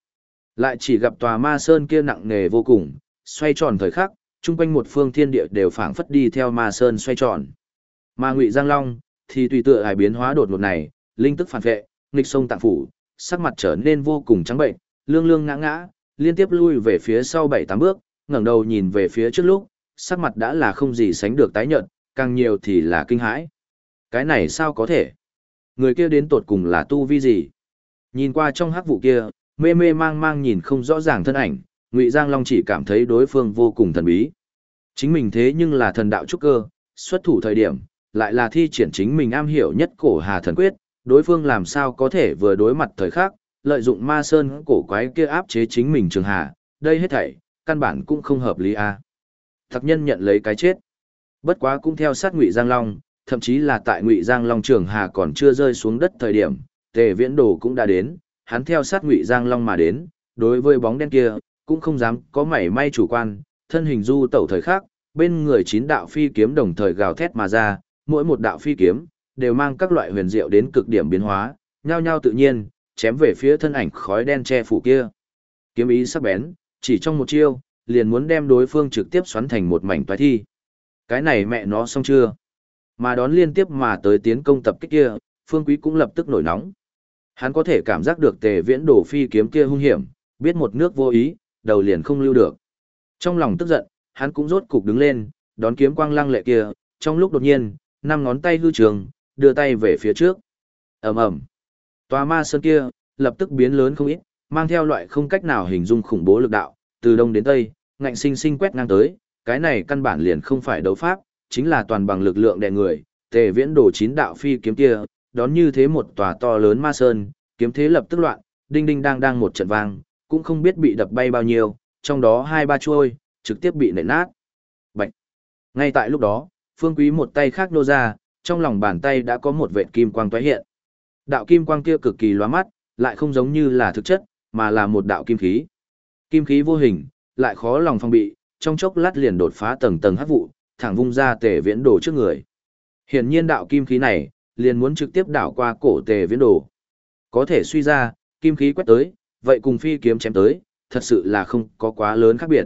Lại chỉ gặp tòa ma sơn kia nặng nề vô cùng, xoay tròn thời khắc, chung quanh một phương thiên địa đều phảng phất đi theo ma sơn xoay tròn. Ma Ngụy Giang Long thì tùy tựa hải biến hóa đột ngột này, linh tức phản vệ, nghịch sông tạng phủ, sắc mặt trở nên vô cùng trắng bệnh, lương lương ngã ngã, liên tiếp lui về phía sau bảy tám bước, ngẩng đầu nhìn về phía trước lúc, sắc mặt đã là không gì sánh được tái nhợt, càng nhiều thì là kinh hãi. Cái này sao có thể? Người kia đến tột cùng là tu vi gì? Nhìn qua trong hắc vụ kia, mê mê mang mang nhìn không rõ ràng thân ảnh, Ngụy Giang Long chỉ cảm thấy đối phương vô cùng thần bí. Chính mình thế nhưng là thần đạo trúc cơ, xuất thủ thời điểm, lại là thi triển chính mình am hiểu nhất cổ Hà thần quyết, đối phương làm sao có thể vừa đối mặt thời khắc, lợi dụng ma sơn cổ quái kia áp chế chính mình trường hà, đây hết thảy, căn bản cũng không hợp lý a. À. Thạc nhân nhận lấy cái chết. Bất quá cũng theo sát Ngụy Giang Long, thậm chí là tại Ngụy Giang Long trường hà còn chưa rơi xuống đất thời điểm, Tề Viễn Đồ cũng đã đến, hắn theo sát Ngụy Giang Long mà đến, đối với bóng đen kia, cũng không dám có mảy may chủ quan, thân hình du tẩu thời khác, bên người chín đạo phi kiếm đồng thời gào thét mà ra, mỗi một đạo phi kiếm đều mang các loại huyền diệu đến cực điểm biến hóa, nhao nhao tự nhiên, chém về phía thân ảnh khói đen che phủ kia. Kiếm ý sắc bén, chỉ trong một chiêu, liền muốn đem đối phương trực tiếp xoắn thành một mảnh toái thi. Cái này mẹ nó xong chưa? Mà đón liên tiếp mà tới tiến công tập kích kia, Phương Quý cũng lập tức nổi nóng. Hắn có thể cảm giác được tề viễn đổ phi kiếm kia hung hiểm, biết một nước vô ý, đầu liền không lưu được. Trong lòng tức giận, hắn cũng rốt cục đứng lên, đón kiếm quang lăng lệ kia, trong lúc đột nhiên, năm ngón tay hư trường, đưa tay về phía trước. ầm ầm, Tòa ma sơn kia, lập tức biến lớn không ít, mang theo loại không cách nào hình dung khủng bố lực đạo, từ đông đến tây, ngạnh sinh sinh quét ngang tới, cái này căn bản liền không phải đấu pháp, chính là toàn bằng lực lượng đè người, tề viễn đổ chín đạo phi kiếm kia, đón như thế một tòa to lớn ma sơn, kiếm thế lập tức loạn, đinh đinh đang đang một trận vang, cũng không biết bị đập bay bao nhiêu, trong đó hai ba chuôi, trực tiếp bị nện nát. Bạch! Ngay tại lúc đó, phương quý một tay khác nô ra, trong lòng bàn tay đã có một vệt kim quang tóe hiện. Đạo kim quang kia cực kỳ lóa mắt, lại không giống như là thực chất, mà là một đạo kim khí. Kim khí vô hình, lại khó lòng phong bị, trong chốc lát liền đột phá tầng tầng hắc vụ, thẳng vung ra tề viễn đồ trước người. Hiển nhiên đạo kim khí này, liền muốn trực tiếp đảo qua cổ tề viễn đồ. Có thể suy ra, kim khí quét tới, vậy cùng phi kiếm chém tới, thật sự là không có quá lớn khác biệt.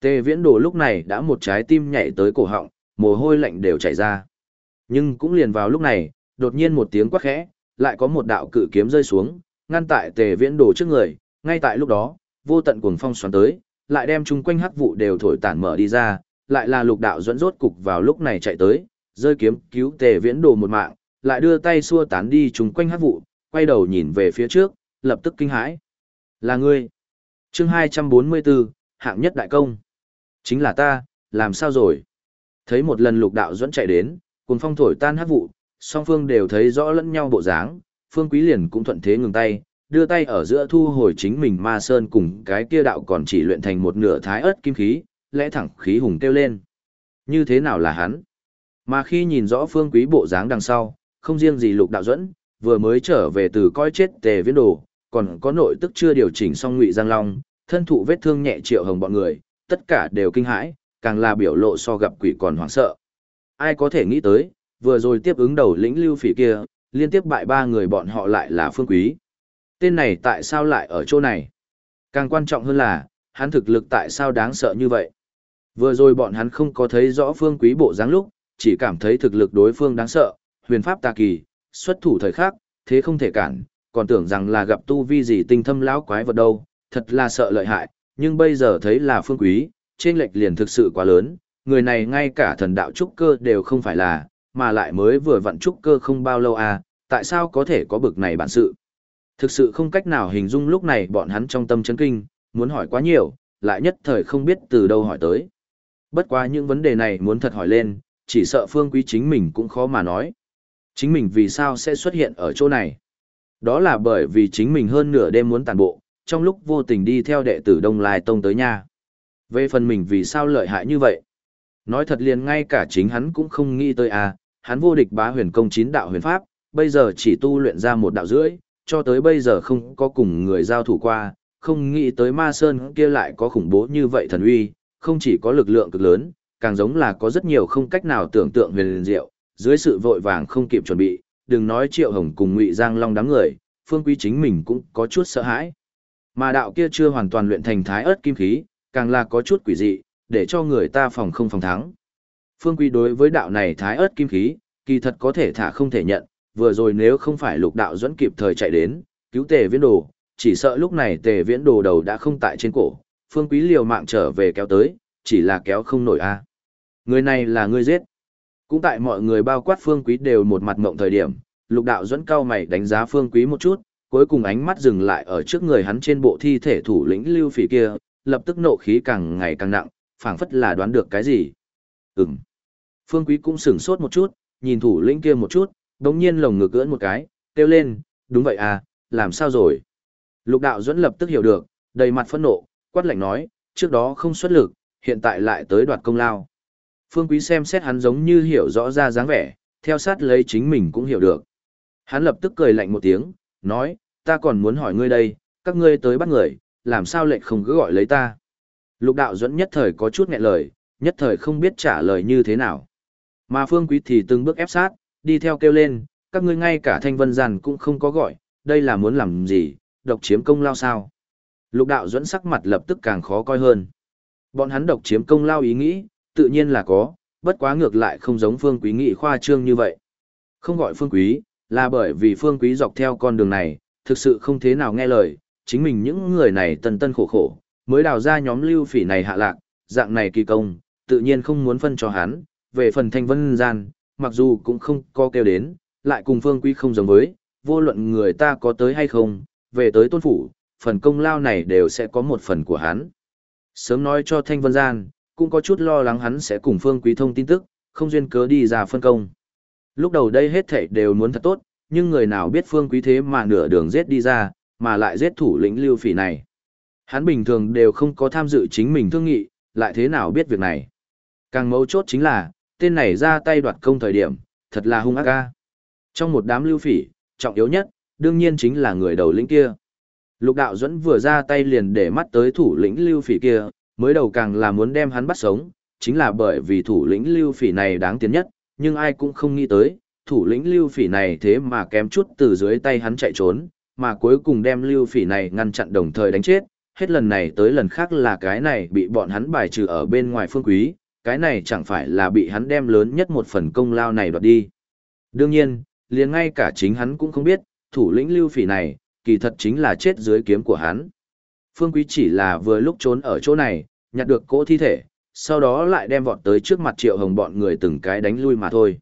Tề viễn đồ lúc này đã một trái tim nhảy tới cổ họng, mồ hôi lạnh đều chảy ra. Nhưng cũng liền vào lúc này, đột nhiên một tiếng quát khẽ, lại có một đạo cự kiếm rơi xuống, ngăn tại tề viễn đồ trước người, ngay tại lúc đó, vô tận cuồng phong xoắn tới, lại đem chung quanh hắc vụ đều thổi tản mở đi ra, lại là lục đạo dẫn rốt cục vào lúc này chạy tới, rơi kiếm cứu tề viễn đồ một mạng, lại đưa tay xua tán đi chung quanh hắc vụ, quay đầu nhìn về phía trước, lập tức kinh hãi. Là ngươi. chương 244, hạng nhất đại công. Chính là ta, làm sao rồi? Thấy một lần lục đạo dẫn chạy đến, cuồng phong thổi tan hắc vụ, song phương đều thấy rõ lẫn nhau bộ dáng, phương quý liền cũng thuận thế ngừng tay, đưa tay ở giữa thu hồi chính mình ma sơn cùng cái kia đạo còn chỉ luyện thành một nửa thái ớt kim khí, lẽ thẳng khí hùng kêu lên. Như thế nào là hắn? Mà khi nhìn rõ phương quý bộ dáng đằng sau, không riêng gì lục đạo dẫn, vừa mới trở về từ coi chết tề viễn đồ, còn có nội tức chưa điều chỉnh xong ngụy giang long, thân thụ vết thương nhẹ triệu hồng bọn người, tất cả đều kinh hãi, càng là biểu lộ so gặp quỷ còn hoảng sợ. Ai có thể nghĩ tới, vừa rồi tiếp ứng đầu lĩnh lưu phỉ kia, liên tiếp bại ba người bọn họ lại là phương quý. Tên này tại sao lại ở chỗ này? Càng quan trọng hơn là, hắn thực lực tại sao đáng sợ như vậy? Vừa rồi bọn hắn không có thấy rõ phương quý bộ dáng lúc, chỉ cảm thấy thực lực đối phương đáng sợ, huyền pháp tà kỳ, xuất thủ thời khắc, thế không thể cản, còn tưởng rằng là gặp tu vi gì tinh thâm lão quái vật đâu, thật là sợ lợi hại, nhưng bây giờ thấy là phương quý, trên lệch liền thực sự quá lớn, người này ngay cả thần đạo trúc cơ đều không phải là, mà lại mới vừa vặn trúc cơ không bao lâu à, tại sao có thể có bực này bản sự. Thực sự không cách nào hình dung lúc này bọn hắn trong tâm chấn kinh, muốn hỏi quá nhiều, lại nhất thời không biết từ đâu hỏi tới. Bất quá những vấn đề này muốn thật hỏi lên, chỉ sợ phương quý chính mình cũng khó mà nói. Chính mình vì sao sẽ xuất hiện ở chỗ này? Đó là bởi vì chính mình hơn nửa đêm muốn tàn bộ, trong lúc vô tình đi theo đệ tử Đông Lai Tông tới nhà. Về phần mình vì sao lợi hại như vậy? Nói thật liền ngay cả chính hắn cũng không nghĩ tới à, hắn vô địch bá huyền công chín đạo huyền pháp, bây giờ chỉ tu luyện ra một đạo rưỡi, cho tới bây giờ không có cùng người giao thủ qua, không nghĩ tới ma sơn kia lại có khủng bố như vậy thần uy, không chỉ có lực lượng cực lớn, càng giống là có rất nhiều không cách nào tưởng tượng huyền diệu, dưới sự vội vàng không kịp chuẩn bị, đừng nói Triệu Hồng cùng Ngụy Giang Long đám người, Phương Quý chính mình cũng có chút sợ hãi. Mà đạo kia chưa hoàn toàn luyện thành thái ớt kim khí, càng là có chút quỷ dị, để cho người ta phòng không phòng thắng. Phương Quý đối với đạo này thái ớt kim khí, kỳ thật có thể thả không thể nhận, vừa rồi nếu không phải lục đạo dẫn kịp thời chạy đến, cứu tề viễn đồ, chỉ sợ lúc này tề viễn đồ đầu đã không tại trên cổ, Phương Quý liều mạng trở về kéo tới, chỉ là kéo không nổi a. Người này là người giết. Cũng tại mọi người bao quát Phương Quý đều một mặt mộng thời điểm, lục đạo dẫn cao mày đánh giá Phương Quý một chút, cuối cùng ánh mắt dừng lại ở trước người hắn trên bộ thi thể thủ lĩnh lưu phỉ kia, lập tức nộ khí càng ngày càng nặng, phảng phất là đoán được cái gì. Ừm. Phương Quý cũng sửng sốt một chút, nhìn thủ lĩnh kia một chút, đống nhiên lồng ngực ưỡn một cái, kêu lên, đúng vậy à, làm sao rồi? Lục đạo dẫn lập tức hiểu được, đầy mặt phẫn nộ, quát lạnh nói, trước đó không xuất lực, hiện tại lại tới đoạt công lao. Phương Quý xem xét hắn giống như hiểu rõ ra dáng vẻ, theo sát lấy chính mình cũng hiểu được. Hắn lập tức cười lạnh một tiếng, nói, ta còn muốn hỏi ngươi đây, các ngươi tới bắt người, làm sao lệnh không cứ gọi lấy ta. Lục đạo dẫn nhất thời có chút nghẹn lời, nhất thời không biết trả lời như thế nào. Mà Phương Quý thì từng bước ép sát, đi theo kêu lên, các ngươi ngay cả thanh vân giàn cũng không có gọi, đây là muốn làm gì, độc chiếm công lao sao. Lục đạo dẫn sắc mặt lập tức càng khó coi hơn. Bọn hắn độc chiếm công lao ý nghĩ, tự nhiên là có, bất quá ngược lại không giống phương quý nghị khoa trương như vậy. Không gọi phương quý, là bởi vì phương quý dọc theo con đường này, thực sự không thế nào nghe lời, chính mình những người này tần tân khổ khổ, mới đào ra nhóm lưu phỉ này hạ lạc, dạng này kỳ công, tự nhiên không muốn phân cho hắn, về phần thanh vân gian, mặc dù cũng không có kêu đến, lại cùng phương quý không giống với, vô luận người ta có tới hay không, về tới tôn phủ, phần công lao này đều sẽ có một phần của hắn. Sớm nói cho thanh vân gian, cũng có chút lo lắng hắn sẽ cùng Phương Quý thông tin tức, không duyên cớ đi ra phân công. Lúc đầu đây hết thảy đều muốn thật tốt, nhưng người nào biết Phương Quý thế mà nửa đường giết đi ra, mà lại giết thủ lĩnh Lưu Phỉ này. Hắn bình thường đều không có tham dự chính mình thương nghị, lại thế nào biết việc này. Càng mấu chốt chính là, tên này ra tay đoạt công thời điểm, thật là hung ác ca. Trong một đám Lưu Phỉ, trọng yếu nhất, đương nhiên chính là người đầu lĩnh kia. Lục đạo dẫn vừa ra tay liền để mắt tới thủ lĩnh Lưu Phỉ kia, mới đầu càng là muốn đem hắn bắt sống, chính là bởi vì thủ lĩnh lưu phỉ này đáng tiến nhất, nhưng ai cũng không nghĩ tới, thủ lĩnh lưu phỉ này thế mà kém chút từ dưới tay hắn chạy trốn, mà cuối cùng đem lưu phỉ này ngăn chặn đồng thời đánh chết, hết lần này tới lần khác là cái này bị bọn hắn bài trừ ở bên ngoài phương quý, cái này chẳng phải là bị hắn đem lớn nhất một phần công lao này đoạt đi. Đương nhiên, liền ngay cả chính hắn cũng không biết, thủ lĩnh lưu phỉ này, kỳ thật chính là chết dưới kiếm của hắn. Phương Quý chỉ là vừa lúc trốn ở chỗ này, nhặt được cỗ thi thể, sau đó lại đem vọt tới trước mặt Triệu Hồng bọn người từng cái đánh lui mà thôi.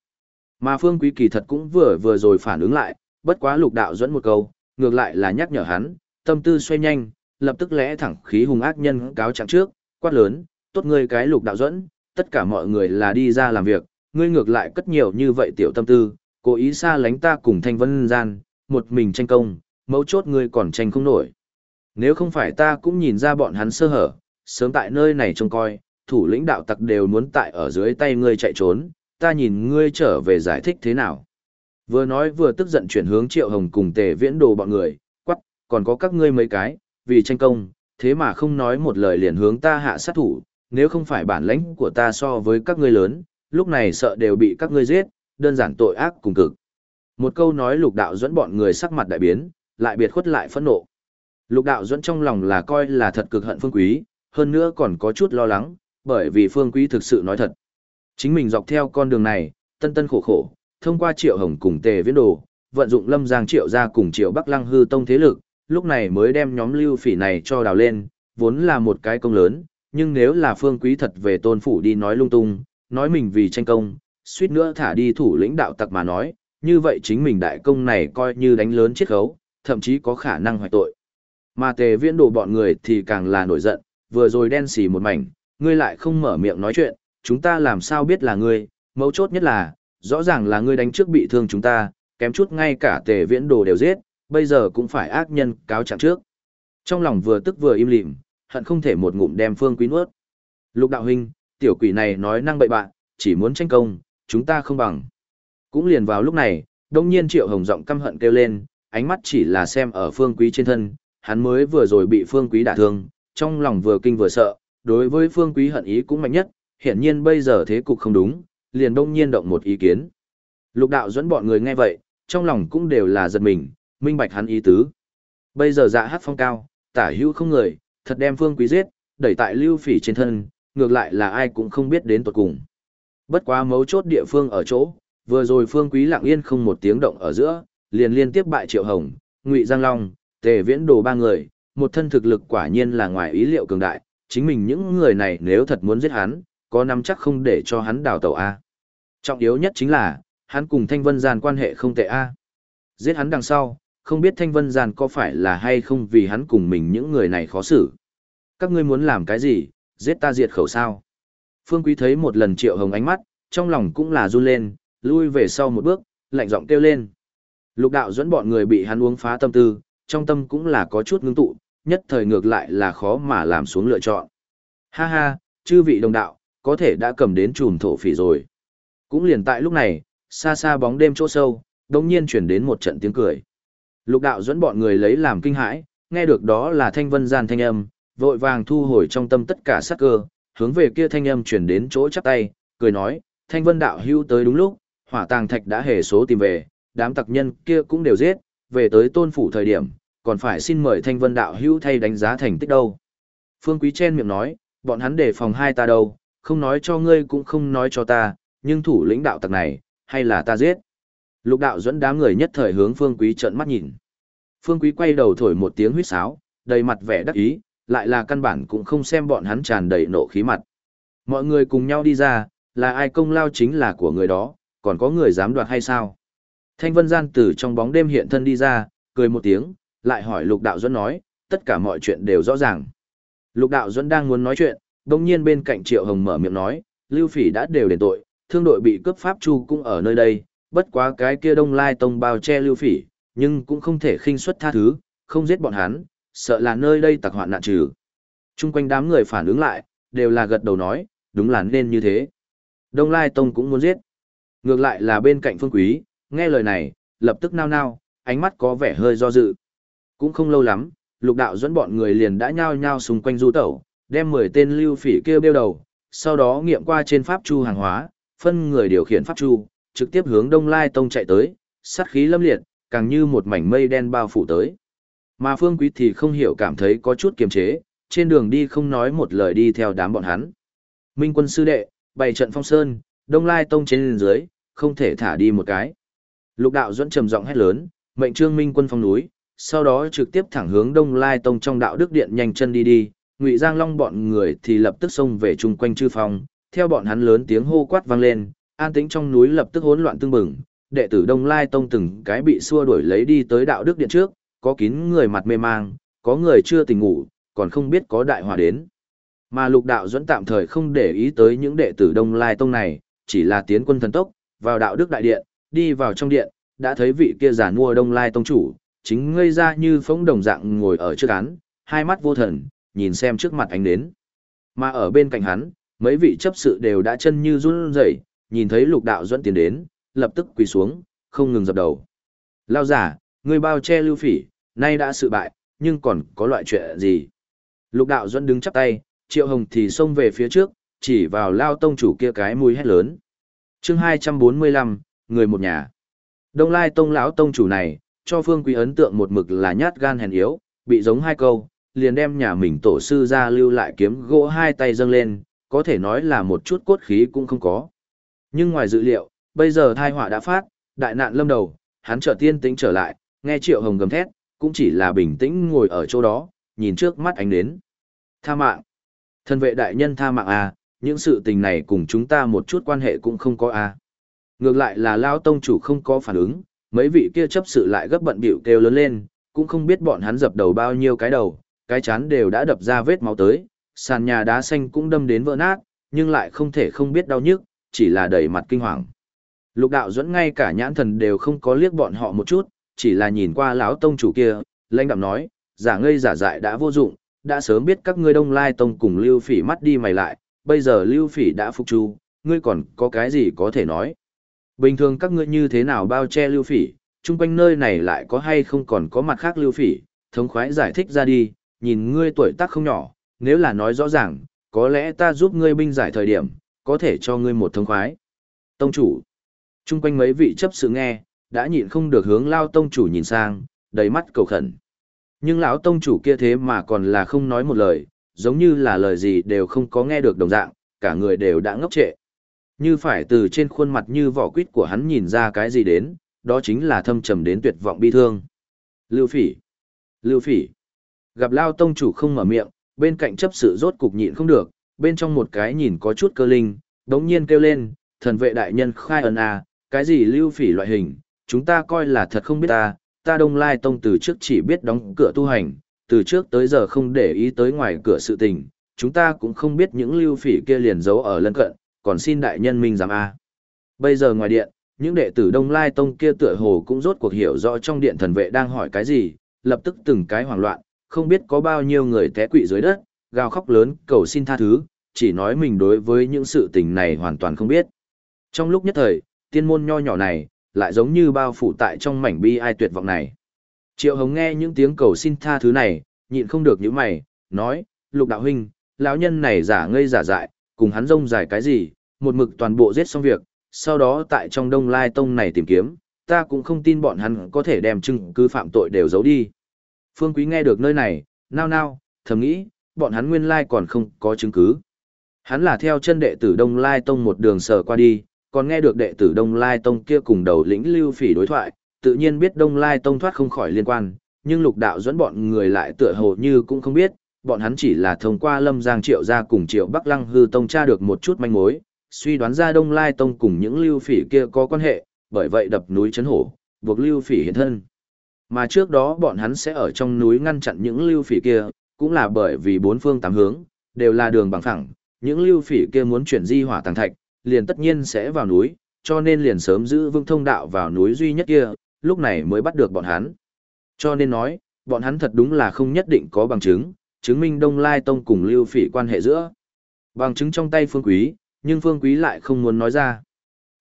Mà Phương Quý kỳ thật cũng vừa vừa rồi phản ứng lại, bất quá lục đạo dẫn một câu, ngược lại là nhắc nhở hắn, tâm tư xoay nhanh, lập tức lẽ thẳng khí hùng ác nhân cáo trạng trước, quát lớn, tốt ngươi cái lục đạo dẫn, tất cả mọi người là đi ra làm việc, ngươi ngược lại cất nhiều như vậy tiểu tâm tư, cố ý xa lánh ta cùng thanh vân gian, một mình tranh công, mấu chốt ngươi còn tranh không nổi. Nếu không phải ta cũng nhìn ra bọn hắn sơ hở, sớm tại nơi này trông coi, thủ lĩnh đạo tặc đều muốn tại ở dưới tay ngươi chạy trốn, ta nhìn ngươi trở về giải thích thế nào. Vừa nói vừa tức giận chuyển hướng Triệu Hồng cùng tề viễn đồ bọn người, quắc, còn có các ngươi mấy cái, vì tranh công, thế mà không nói một lời liền hướng ta hạ sát thủ, nếu không phải bản lãnh của ta so với các ngươi lớn, lúc này sợ đều bị các ngươi giết, đơn giản tội ác cùng cực. Một câu nói lục đạo dẫn bọn người sắc mặt đại biến, lại biệt khuất lại phẫn nộ. Lục đạo dẫn trong lòng là coi là thật cực hận phương quý, hơn nữa còn có chút lo lắng, bởi vì phương quý thực sự nói thật. Chính mình dọc theo con đường này, tân tân khổ khổ, thông qua triệu hồng cùng tề viễn đồ, vận dụng lâm giang triệu ra cùng triệu bắc lăng hư tông thế lực, lúc này mới đem nhóm lưu phỉ này cho đào lên, vốn là một cái công lớn, nhưng nếu là phương quý thật về tôn phủ đi nói lung tung, nói mình vì tranh công, suýt nữa thả đi thủ lĩnh đạo tặc mà nói, như vậy chính mình đại công này coi như đánh lớn chiết khấu, thậm chí có khả năng hoại tội. Mà tề viễn đổ bọn người thì càng là nổi giận, vừa rồi đen xì một mảnh, ngươi lại không mở miệng nói chuyện, chúng ta làm sao biết là ngươi, mấu chốt nhất là, rõ ràng là ngươi đánh trước bị thương chúng ta, kém chút ngay cả tề viễn đồ đều giết, bây giờ cũng phải ác nhân cáo trạng trước. Trong lòng vừa tức vừa im lìm, hận không thể một ngụm đem phương quý nuốt. Lục đạo huynh, tiểu quỷ này nói năng bậy bạ, chỉ muốn tranh công, chúng ta không bằng. Cũng liền vào lúc này, đông nhiên triệu hồng giọng căm hận kêu lên, ánh mắt chỉ là xem ở phương quý trên thân, hắn mới vừa rồi bị phương quý đả thương, trong lòng vừa kinh vừa sợ, đối với phương quý hận ý cũng mạnh nhất, hiển nhiên bây giờ thế cục không đúng, liền đông nhiên động một ý kiến. Lục đạo dẫn bọn người nghe vậy, trong lòng cũng đều là giật mình, minh bạch hắn ý tứ. Bây giờ dạ hát phong cao, tả hữu không người, thật đem phương quý giết, đẩy tại lưu phỉ trên thân, ngược lại là ai cũng không biết đến tuột cùng. Bất quá mấu chốt địa phương ở chỗ, vừa rồi phương quý lặng yên không một tiếng động ở giữa, liền liên tiếp bại triệu hồng, ngụy Giang Long, tề viễn đồ ba người, một thân thực lực quả nhiên là ngoài ý liệu cường đại, chính mình những người này nếu thật muốn giết hắn, có nắm chắc không để cho hắn đào tẩu A. Trọng yếu nhất chính là, hắn cùng Thanh Vân Gian quan hệ không tệ A. Giết hắn đằng sau, không biết Thanh Vân Gian có phải là hay không vì hắn cùng mình những người này khó xử. Các ngươi muốn làm cái gì, giết ta diệt khẩu sao. Phương Quý thấy một lần triệu hồng ánh mắt, trong lòng cũng là run lên, lui về sau một bước, lạnh giọng kêu lên. Lục đạo dẫn bọn người bị hắn uống phá tâm tư, trong tâm cũng là có chút ngưng tụ, nhất thời ngược lại là khó mà làm xuống lựa chọn. Ha ha, chư vị đồng đạo, có thể đã cầm đến chùm thổ phỉ rồi. Cũng liền tại lúc này, xa xa bóng đêm chỗ sâu, đồng nhiên chuyển đến một trận tiếng cười. Lục đạo dẫn bọn người lấy làm kinh hãi, nghe được đó là thanh vân gian thanh âm, vội vàng thu hồi trong tâm tất cả sát cơ, hướng về kia thanh âm chuyển đến chỗ chắp tay, cười nói, thanh vân đạo hưu tới đúng lúc, hỏa tàng thạch đã hề số tìm về, đám tặc nhân kia cũng đều giết, về tới tôn phủ thời điểm, còn phải xin mời thanh vân đạo hưu thay đánh giá thành tích đâu. Phương Quý chen miệng nói, bọn hắn để phòng hai ta đâu, không nói cho ngươi cũng không nói cho ta, nhưng thủ lĩnh đạo tặc này, hay là ta giết. Lục đạo dẫn đám người nhất thời hướng Phương Quý trợn mắt nhìn. Phương Quý quay đầu thổi một tiếng huýt sáo, đầy mặt vẻ đắc ý, lại là căn bản cũng không xem bọn hắn tràn đầy nộ khí mặt. Mọi người cùng nhau đi ra, là ai công lao chính là của người đó, còn có người dám đoạt hay sao? Thanh Vân Gian từ trong bóng đêm hiện thân đi ra, cười một tiếng, lại hỏi Lục Đạo Duẫn nói, tất cả mọi chuyện đều rõ ràng. Lục Đạo Duẫn đang muốn nói chuyện, đồng nhiên bên cạnh Triệu Hồng mở miệng nói, Lưu Phỉ đã đều đền tội, thương đội bị cướp pháp chu cũng ở nơi đây, bất quá cái kia Đông Lai Tông bao che Lưu Phỉ, nhưng cũng không thể khinh suất tha thứ, không giết bọn hắn, sợ là nơi đây tặc hoạn nạn trừ. Trung quanh đám người phản ứng lại, đều là gật đầu nói, đúng là nên như thế. Đông Lai Tông cũng muốn giết. Ngược lại là bên cạnh Phương Quý, nghe lời này, lập tức nao nao, ánh mắt có vẻ hơi do dự. Cũng không lâu lắm, lục đạo dẫn bọn người liền đã nhao nhao xung quanh du tẩu, đem 10 tên lưu phỉ kêu bêu đầu, sau đó nghiệm qua trên pháp chu hàng hóa, phân người điều khiển pháp chu, trực tiếp hướng Đông Lai Tông chạy tới, sát khí lâm liệt, càng như một mảnh mây đen bao phủ tới. Mà Phương Quý thì không hiểu cảm thấy có chút kiềm chế, trên đường đi không nói một lời đi theo đám bọn hắn. Minh quân sư đệ, bày trận phong sơn, Đông Lai Tông trên dưới, không thể thả đi một cái. Lục đạo dẫn trầm giọng hét lớn, mệnh trương minh quân phong núi, sau đó trực tiếp thẳng hướng Đông Lai Tông trong đạo đức điện nhanh chân đi đi, Ngụy Giang Long bọn người thì lập tức xông về chung quanh chư phong, theo bọn hắn lớn tiếng hô quát vang lên, an tĩnh trong núi lập tức hỗn loạn tương bừng, đệ tử Đông Lai Tông từng cái bị xua đuổi lấy đi tới đạo đức điện trước, có kín người mặt mê mang, có người chưa tỉnh ngủ, còn không biết có đại hòa đến. Mà lục đạo dẫn tạm thời không để ý tới những đệ tử Đông Lai Tông này, chỉ là tiến quân thần tốc, vào đạo đức đại điện, đi vào trong điện, đã thấy vị kia giả mua Đông Lai Tông chủ, chính ngây ra như phóng đồng dạng ngồi ở trước án, hai mắt vô thần, nhìn xem trước mặt ánh đến. Mà ở bên cạnh hắn, mấy vị chấp sự đều đã chân như run rẩy, nhìn thấy lục đạo dẫn tiến đến, lập tức quỳ xuống, không ngừng dập đầu. Lao giả, người bao che lưu phỉ, nay đã sự bại, nhưng còn có loại chuyện gì? Lục đạo dẫn đứng chắp tay, triệu hồng thì xông về phía trước, chỉ vào lao tông chủ kia cái mũi hét lớn. chương 245, người một nhà. Đông lai tông lão tông chủ này, cho phương quý ấn tượng một mực là nhát gan hèn yếu, bị giống hai câu, liền đem nhà mình tổ sư ra lưu lại kiếm gỗ hai tay dâng lên, có thể nói là một chút cốt khí cũng không có. Nhưng ngoài dự liệu, bây giờ thai họa đã phát, đại nạn lâm đầu, hắn trở tiên tĩnh trở lại, nghe Triệu Hồng gầm thét, cũng chỉ là bình tĩnh ngồi ở chỗ đó, nhìn trước mắt ánh đến. Tha mạng. Thân vệ đại nhân tha mạng à, những sự tình này cùng chúng ta một chút quan hệ cũng không có à. Ngược lại là Lao Tông chủ không có phản ứng, mấy vị kia chấp sự lại gấp bận biểu kêu lớn lên, cũng không biết bọn hắn dập đầu bao nhiêu cái đầu, cái chán đều đã đập ra vết máu tới, sàn nhà đá xanh cũng đâm đến vỡ nát, nhưng lại không thể không biết đau nhức, chỉ là đầy mặt kinh hoàng. Lục đạo dẫn ngay cả nhãn thần đều không có liếc bọn họ một chút, chỉ là nhìn qua lão tông chủ kia, lãnh đạm nói, giả ngây giả dại đã vô dụng, đã sớm biết các ngươi đông lai tông cùng lưu phỉ mắt đi mày lại, bây giờ lưu phỉ đã phục chu, ngươi còn có cái gì có thể nói. Bình thường các ngươi như thế nào bao che lưu phỉ, chung quanh nơi này lại có hay không còn có mặt khác lưu phỉ, thống khoái giải thích ra đi, nhìn ngươi tuổi tác không nhỏ, nếu là nói rõ ràng, có lẽ ta giúp ngươi binh giải thời điểm, có thể cho ngươi một thông khoái. Tông chủ, chung quanh mấy vị chấp sự nghe, đã nhịn không được hướng lao tông chủ nhìn sang, đầy mắt cầu khẩn. Nhưng lão tông chủ kia thế mà còn là không nói một lời, giống như là lời gì đều không có nghe được đồng dạng, cả người đều đã ngốc trệ. Như phải từ trên khuôn mặt như vỏ quýt của hắn nhìn ra cái gì đến, đó chính là thâm trầm đến tuyệt vọng bi thương. Lưu phỉ! Lưu phỉ! Gặp Lao Tông chủ không mở miệng, bên cạnh chấp sự rốt cục nhịn không được, bên trong một cái nhìn có chút cơ linh, đống nhiên kêu lên, thần vệ đại nhân khai ơn à, cái gì lưu phỉ loại hình, chúng ta coi là thật không biết ta, ta đông lai tông từ trước chỉ biết đóng cửa tu hành, từ trước tới giờ không để ý tới ngoài cửa sự tình, chúng ta cũng không biết những lưu phỉ kia liền giấu ở lân cận, còn xin đại nhân minh giám a. Bây giờ ngoài điện, những đệ tử Đông Lai Tông kia tựa hồ cũng rốt cuộc hiểu rõ trong điện thần vệ đang hỏi cái gì, lập tức từng cái hoảng loạn, không biết có bao nhiêu người té quỵ dưới đất, gào khóc lớn cầu xin tha thứ, chỉ nói mình đối với những sự tình này hoàn toàn không biết. Trong lúc nhất thời, tiên môn nho nhỏ này, lại giống như bao phủ tại trong mảnh bi ai tuyệt vọng này. Triệu Hồng nghe những tiếng cầu xin tha thứ này, nhịn không được những mày, nói, lục đạo huynh, lão nhân này giả ngây giả dại, cùng hắn rông dài cái gì, một mực toàn bộ giết xong việc, sau đó tại trong đông lai tông này tìm kiếm, ta cũng không tin bọn hắn có thể đem chứng cứ phạm tội đều giấu đi. Phương Quý nghe được nơi này, nao nao, thầm nghĩ, bọn hắn nguyên lai còn không có chứng cứ. Hắn là theo chân đệ tử Đông Lai Tông một đường sở qua đi, còn nghe được đệ tử Đông Lai Tông kia cùng đầu lĩnh lưu phỉ đối thoại, tự nhiên biết Đông Lai Tông thoát không khỏi liên quan, nhưng lục đạo dẫn bọn người lại tựa hồ như cũng không biết, bọn hắn chỉ là thông qua Lâm Giang Triệu ra cùng Triệu Bắc Lăng hư tông tra được một chút manh mối, suy đoán ra Đông Lai Tông cùng những lưu phỉ kia có quan hệ, bởi vậy đập núi chấn hổ, buộc lưu phỉ hiện thân. Mà trước đó bọn hắn sẽ ở trong núi ngăn chặn những lưu phỉ kia, cũng là bởi vì bốn phương tám hướng, đều là đường bằng phẳng, những lưu phỉ kia muốn chuyển di hỏa tàng thạch, liền tất nhiên sẽ vào núi, cho nên liền sớm giữ vững thông đạo vào núi duy nhất kia, lúc này mới bắt được bọn hắn. Cho nên nói, bọn hắn thật đúng là không nhất định có bằng chứng, chứng minh Đông Lai Tông cùng lưu phỉ quan hệ giữa. Bằng chứng trong tay Phương Quý, nhưng Phương Quý lại không muốn nói ra.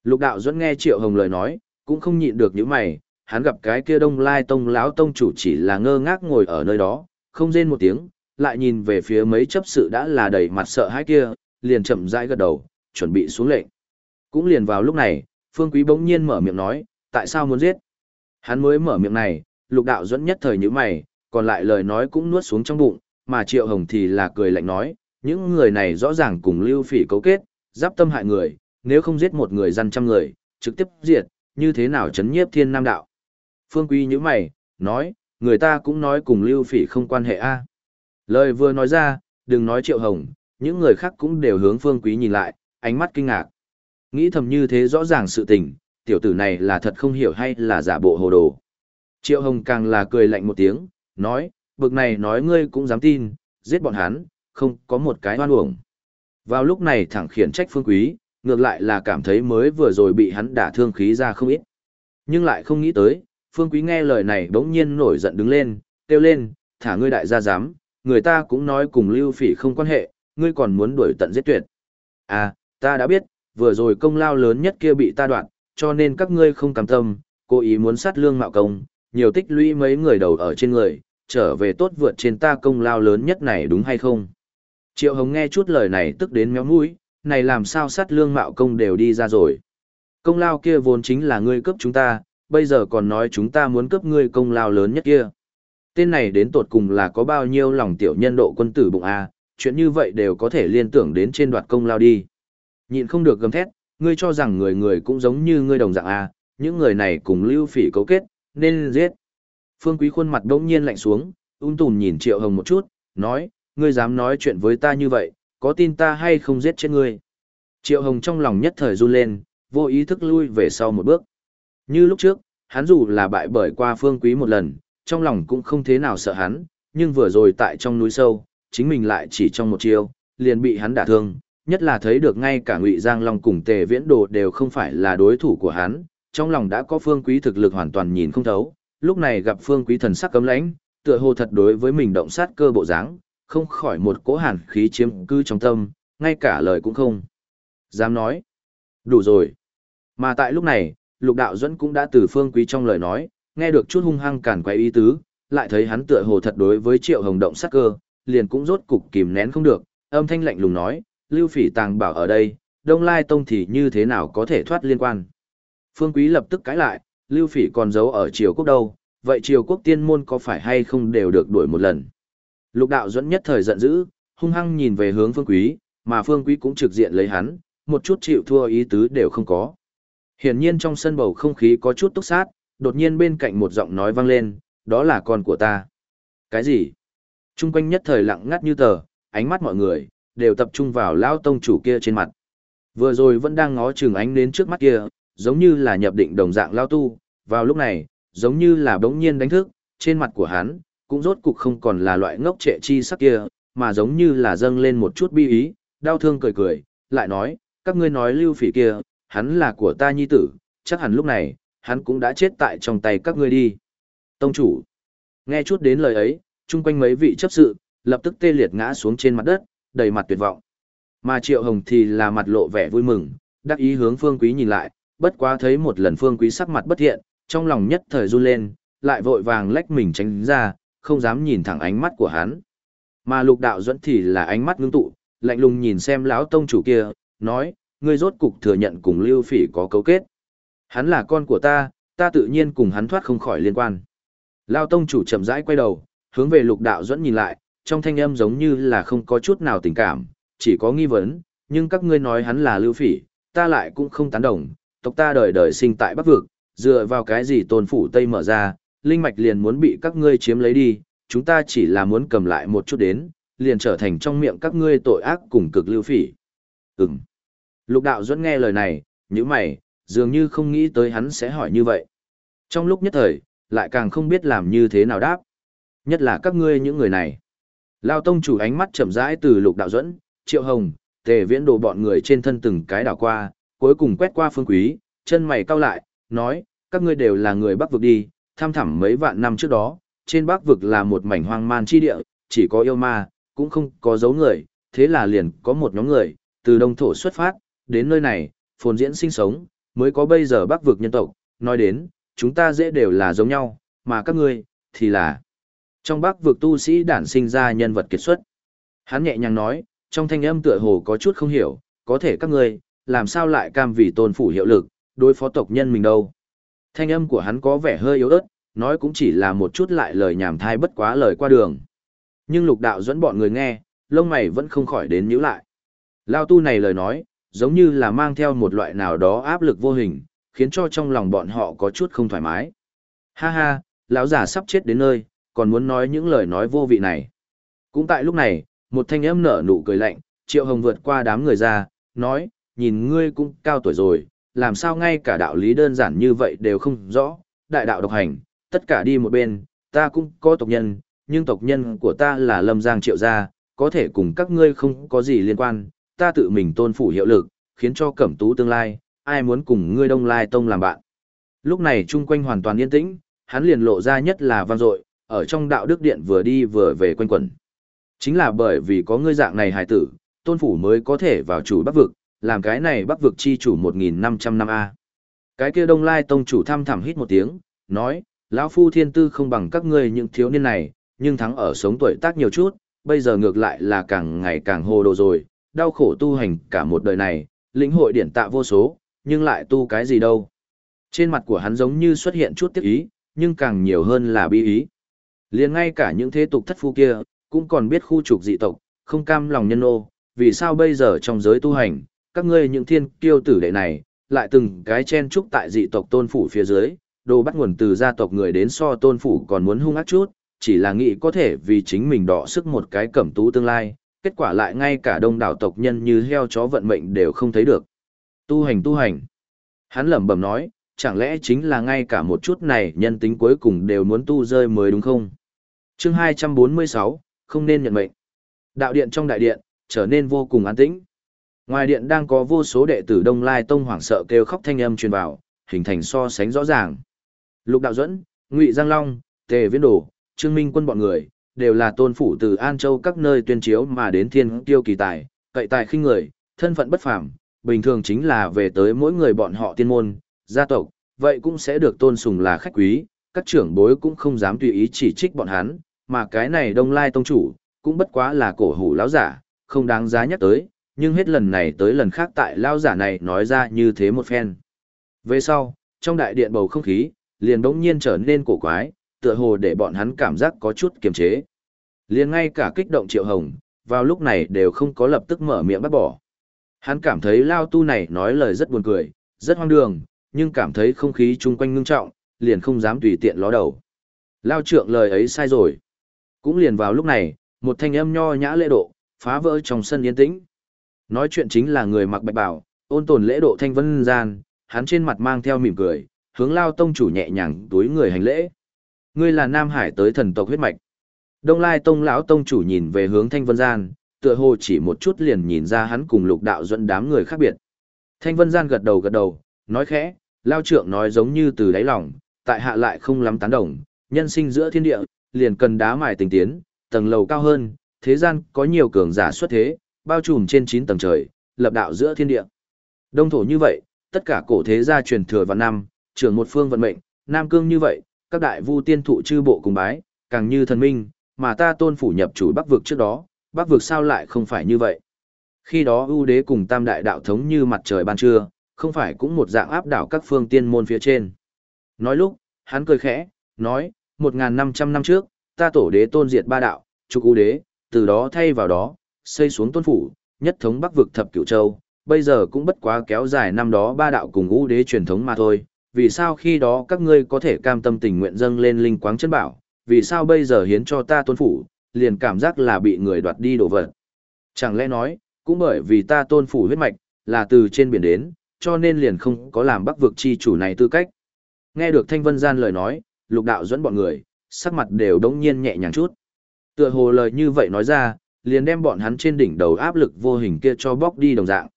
Lục đạo dẫn nghe Triệu Hồng lời nói, cũng không nhịn được những mày, hắn gặp cái kia Đông Lai Tông lão tông chủ chỉ là ngơ ngác ngồi ở nơi đó, không rên một tiếng, lại nhìn về phía mấy chấp sự đã là đầy mặt sợ hãi kia, liền chậm rãi gật đầu, chuẩn bị xuống lệnh. Cũng liền vào lúc này, Phương Quý bỗng nhiên mở miệng nói, tại sao muốn giết? Hắn mới mở miệng này, lục đạo dẫn nhất thời như mày, còn lại lời nói cũng nuốt xuống trong bụng, mà Triệu Hồng thì là cười lạnh nói, những người này rõ ràng cùng lưu phỉ cấu kết, giáp tâm hại người, nếu không giết một người dân trăm người, trực tiếp diệt, như thế nào chấn nhiếp thiên nam đạo. Phương Quý như mày, nói, người ta cũng nói cùng lưu phỉ không quan hệ a Lời vừa nói ra, đừng nói Triệu Hồng, những người khác cũng đều hướng Phương Quý nhìn lại, ánh mắt kinh ngạc. Nghĩ thầm như thế rõ ràng sự tình, tiểu tử này là thật không hiểu hay là giả bộ hồ đồ. Triệu Hồng càng là cười lạnh một tiếng, nói, bực này nói ngươi cũng dám tin, giết bọn hắn, không có một cái hoan uổng. Vào lúc này thẳng khiển trách Phương Quý, ngược lại là cảm thấy mới vừa rồi bị hắn đả thương khí ra không ít. Nhưng lại không nghĩ tới, Phương Quý nghe lời này bỗng nhiên nổi giận đứng lên, kêu lên, thả ngươi đại gia dám, người ta cũng nói cùng Lưu Phỉ không quan hệ, ngươi còn muốn đuổi tận giết tuyệt. À, ta đã biết, vừa rồi công lao lớn nhất kia bị ta đoạn, cho nên các ngươi không cam tâm, cố ý muốn sát lương mạo công, nhiều tích lũy mấy người đầu ở trên người, trở về tốt vượt trên ta công lao lớn nhất này đúng hay không? Triệu Hồng nghe chút lời này tức đến méo mũi, này làm sao sát lương mạo công đều đi ra rồi. Công lao kia vốn chính là ngươi cấp chúng ta, bây giờ còn nói chúng ta muốn cấp ngươi công lao lớn nhất kia. Tên này đến tột cùng là có bao nhiêu lòng tiểu nhân độ quân tử bụng A, chuyện như vậy đều có thể liên tưởng đến trên đoạt công lao đi. Nhịn không được gầm thét, ngươi cho rằng người người cũng giống như ngươi đồng dạng A, những người này cùng lưu phỉ cấu kết, nên giết. Phương Quý khuôn mặt đống nhiên lạnh xuống, ung tùn nhìn Triệu Hồng một chút, nói, ngươi dám nói chuyện với ta như vậy, có tin ta hay không giết chết ngươi. Triệu Hồng trong lòng nhất thời run lên, vô ý thức lui về sau một bước. Như lúc trước, hắn dù là bại bởi qua Phương Quý một lần, trong lòng cũng không thế nào sợ hắn, nhưng vừa rồi tại trong núi sâu, chính mình lại chỉ trong một chiêu, liền bị hắn đả thương, nhất là thấy được ngay cả Ngụy Giang Long cùng Tề Viễn Đồ đều không phải là đối thủ của hắn, trong lòng đã có Phương Quý thực lực hoàn toàn nhìn không thấu, lúc này gặp Phương Quý thần sắc cấm lãnh, tựa hồ thật đối với mình động sát cơ bộ dáng, không khỏi một cỗ hàn khí chiếm cư trong tâm, ngay cả lời cũng không dám nói. Đủ rồi. Mà tại lúc này, Lục Đạo Duẫn cũng đã từ Phương Quý trong lời nói, nghe được chút hung hăng cản quay ý tứ, lại thấy hắn tựa hồ thật đối với Triệu Hồng động sắc cơ, liền cũng rốt cục kìm nén không được, âm thanh lạnh lùng nói, Lưu Phỉ Tàng bảo ở đây, Đông Lai Tông thì như thế nào có thể thoát liên quan. Phương Quý lập tức cãi lại, Lưu Phỉ còn giấu ở Triều Quốc đâu, vậy Triều Quốc tiên môn có phải hay không đều được đuổi một lần. Lục đạo dẫn nhất thời giận dữ, hung hăng nhìn về hướng Phương Quý, mà Phương Quý cũng trực diện lấy hắn, một chút chịu thua ý tứ đều không có. Hiển nhiên trong sân bầu không khí có chút túc sát, đột nhiên bên cạnh một giọng nói vang lên, đó là con của ta. Cái gì? Trung quanh nhất thời lặng ngắt như tờ, ánh mắt mọi người, đều tập trung vào lao tông chủ kia trên mặt. Vừa rồi vẫn đang ngó chừng ánh đến trước mắt kia, giống như là nhập định đồng dạng lao tu, vào lúc này, giống như là bỗng nhiên đánh thức, trên mặt của hắn, cũng rốt cục không còn là loại ngốc trệ chi sắc kia, mà giống như là dâng lên một chút bi ý, đau thương cười cười, lại nói, các ngươi nói lưu phỉ kia, hắn là của ta nhi tử, chắc hẳn lúc này, hắn cũng đã chết tại trong tay các ngươi đi. Tông chủ, nghe chút đến lời ấy, chung quanh mấy vị chấp sự, lập tức tê liệt ngã xuống trên mặt đất, đầy mặt tuyệt vọng. Mà Triệu Hồng thì là mặt lộ vẻ vui mừng, đắc ý hướng Phương Quý nhìn lại, bất quá thấy một lần Phương Quý sắc mặt bất thiện, trong lòng nhất thời run lên, lại vội vàng lách mình tránh ra, không dám nhìn thẳng ánh mắt của hắn. Mà Lục Đạo Duẫn thì là ánh mắt ngưng tụ, lạnh lùng nhìn xem lão tông chủ kia, nói, ngươi rốt cục thừa nhận cùng Lưu Phỉ có cấu kết. Hắn là con của ta, ta tự nhiên cùng hắn thoát không khỏi liên quan. Lão tông chủ chậm rãi quay đầu, hướng về Lục Đạo Dẫn nhìn lại, trong thanh âm giống như là không có chút nào tình cảm, chỉ có nghi vấn, nhưng các ngươi nói hắn là Lưu Phỉ, ta lại cũng không tán đồng, tộc ta đời đời sinh tại Bắc vực, dựa vào cái gì tôn phủ Tây mở ra, linh mạch liền muốn bị các ngươi chiếm lấy đi, chúng ta chỉ là muốn cầm lại một chút đến, liền trở thành trong miệng các ngươi tội ác cùng cực lưu phỉ. Ừm. Lục đạo dẫn nghe lời này, những mày, dường như không nghĩ tới hắn sẽ hỏi như vậy. Trong lúc nhất thời, lại càng không biết làm như thế nào đáp. Nhất là các ngươi những người này. Lao tông chủ ánh mắt chậm rãi từ lục đạo dẫn, triệu hồng, tề viễn đồ bọn người trên thân từng cái đảo qua, cuối cùng quét qua phương quý, chân mày cau lại, nói, các ngươi đều là người bắc vực đi, tham thẳm mấy vạn năm trước đó, trên bắc vực là một mảnh hoang man chi địa, chỉ có yêu ma, cũng không có dấu người, thế là liền có một nhóm người, từ đông thổ xuất phát, đến nơi này, phồn diễn sinh sống, mới có bây giờ bắc vực nhân tộc, nói đến, chúng ta dễ đều là giống nhau, mà các ngươi, thì là trong bắc vực tu sĩ đản sinh ra nhân vật kiệt xuất. Hắn nhẹ nhàng nói, trong thanh âm tựa hồ có chút không hiểu, có thể các ngươi, làm sao lại cam vì tôn phủ hiệu lực, đối phó tộc nhân mình đâu. Thanh âm của hắn có vẻ hơi yếu ớt, nói cũng chỉ là một chút lại lời nhảm thai bất quá lời qua đường. Nhưng lục đạo dẫn bọn người nghe, lông mày vẫn không khỏi đến nhíu lại. Lao tu này lời nói, giống như là mang theo một loại nào đó áp lực vô hình, khiến cho trong lòng bọn họ có chút không thoải mái. Ha ha, lão giả sắp chết đến nơi, còn muốn nói những lời nói vô vị này. Cũng tại lúc này, một thanh âm nở nụ cười lạnh, Triệu Hồng vượt qua đám người ra, nói, nhìn ngươi cũng cao tuổi rồi, làm sao ngay cả đạo lý đơn giản như vậy đều không rõ, đại đạo độc hành, tất cả đi một bên, ta cũng có tộc nhân, nhưng tộc nhân của ta là Lâm Giang Triệu gia, có thể cùng các ngươi không có gì liên quan, ta tự mình tôn phủ hiệu lực, khiến cho cẩm tú tương lai, ai muốn cùng ngươi Đông Lai Tông làm bạn. Lúc này chung quanh hoàn toàn yên tĩnh, hắn liền lộ ra nhất là vang dội, ở trong đạo đức điện vừa đi vừa về quanh quẩn. Chính là bởi vì có ngươi dạng này hài tử, tôn phủ mới có thể vào chủ bắc vực, làm cái này bắc vực chi chủ 1.500 năm A. Cái kia đông lai tông chủ thăm thẳm hít một tiếng, nói, lão phu thiên tư không bằng các ngươi những thiếu niên này, nhưng thắng ở sống tuổi tác nhiều chút, bây giờ ngược lại là càng ngày càng hồ đồ rồi, đau khổ tu hành cả một đời này, lĩnh hội điển tạ vô số, nhưng lại tu cái gì đâu. Trên mặt của hắn giống như xuất hiện chút tiếc ý, nhưng càng nhiều hơn là bi ý. liền ngay cả những thế tục thất phu kia, cũng còn biết khu trục dị tộc, không cam lòng nhân ô, vì sao bây giờ trong giới tu hành, các ngươi những thiên kiêu tử đệ này, lại từng cái chen trúc tại dị tộc tôn phủ phía dưới, đồ bắt nguồn từ gia tộc người đến so tôn phủ còn muốn hung ác chút, chỉ là nghĩ có thể vì chính mình đọ sức một cái cẩm tú tương lai, kết quả lại ngay cả đông đảo tộc nhân như heo chó vận mệnh đều không thấy được. Tu hành tu hành. Hắn lẩm bẩm nói, chẳng lẽ chính là ngay cả một chút này nhân tính cuối cùng đều muốn tu rơi mới đúng không? chương 246, không nên nhận mệnh. Đạo điện trong đại điện, trở nên vô cùng an tĩnh. Ngoài điện đang có vô số đệ tử Đông Lai Tông hoảng sợ kêu khóc thanh âm truyền vào, hình thành so sánh rõ ràng. Lục Đạo Duẫn, Ngụy Giang Long, Tề Viễn Đồ, Trương Minh Quân bọn người, đều là tôn phủ từ An Châu các nơi tuyên chiếu mà đến thiên tiêu kỳ tài, cậy tài khinh người, thân phận bất phàm, bình thường chính là về tới mỗi người bọn họ tiên môn, gia tộc, vậy cũng sẽ được tôn sùng là khách quý, các trưởng bối cũng không dám tùy ý chỉ trích bọn hắn, mà cái này Đông Lai tông chủ, cũng bất quá là cổ hủ lão giả, không đáng giá nhắc tới, nhưng hết lần này tới lần khác tại lão giả này nói ra như thế một phen. Về sau, trong đại điện bầu không khí, liền đống nhiên trở nên cổ quái, tựa hồ để bọn hắn cảm giác có chút kiềm chế. Liền ngay cả kích động triệu hồng, vào lúc này đều không có lập tức mở miệng bắt bỏ. Hắn cảm thấy lao tu này nói lời rất buồn cười, rất hoang đường, nhưng cảm thấy không khí chung quanh ngưng trọng, liền không dám tùy tiện ló đầu. Lao trượng lời ấy sai rồi. Cũng liền vào lúc này, một thanh âm nho nhã lễ độ, phá vỡ trong sân yên tĩnh. Nói chuyện chính là người mặc bạch bảo, ôn tồn lễ độ thanh vân gian, hắn trên mặt mang theo mỉm cười, hướng lao tông chủ nhẹ nhàng túi người hành lễ. Ngươi là Nam Hải tới thần tộc huyết mạch. Đông Lai Tông lão tông chủ nhìn về hướng Thanh Vân Gian, tựa hồ chỉ một chút liền nhìn ra hắn cùng Lục Đạo dẫn đám người khác biệt. Thanh Vân Gian gật đầu gật đầu, nói khẽ, lao trượng nói giống như từ đáy lòng, tại hạ lại không lắm tán đồng, nhân sinh giữa thiên địa, liền cần đá mài tình tiến, tầng lầu cao hơn, thế gian có nhiều cường giả xuất thế, bao trùm trên 9 tầng trời, lập đạo giữa thiên địa. Đông thổ như vậy, tất cả cổ thế gia truyền thừa vạn năm, trưởng một phương vận mệnh, nam cương như vậy, các đại vu tiên thụ chư bộ cùng bái, càng như thần minh, mà ta tôn phủ nhập chủ bắc vực trước đó, bắc vực sao lại không phải như vậy. Khi đó ưu đế cùng tam đại đạo thống như mặt trời ban trưa, không phải cũng một dạng áp đảo các phương tiên môn phía trên. Nói lúc, hắn cười khẽ, nói, 1.500 năm trước, ta tổ đế tôn diệt ba đạo, trục ưu đế, từ đó thay vào đó, xây xuống tôn phủ, nhất thống bắc vực thập cửu châu, bây giờ cũng bất quá kéo dài năm đó ba đạo cùng ưu đế truyền thống mà thôi, vì sao khi đó các ngươi có thể cam tâm tình nguyện dâng lên linh quáng chân bảo, vì sao bây giờ hiến cho ta tôn phủ, liền cảm giác là bị người đoạt đi đồ vật. Chẳng lẽ nói, cũng bởi vì ta tôn phủ huyết mạch, là từ trên biển đến, cho nên liền không có làm bắc vực chi chủ này tư cách. Nghe được Thanh Vân Gian lời nói, lục đạo dẫn bọn người, sắc mặt đều đống nhiên nhẹ nhàng chút. Tựa hồ lời như vậy nói ra, liền đem bọn hắn trên đỉnh đầu áp lực vô hình kia cho bóc đi đồng dạng.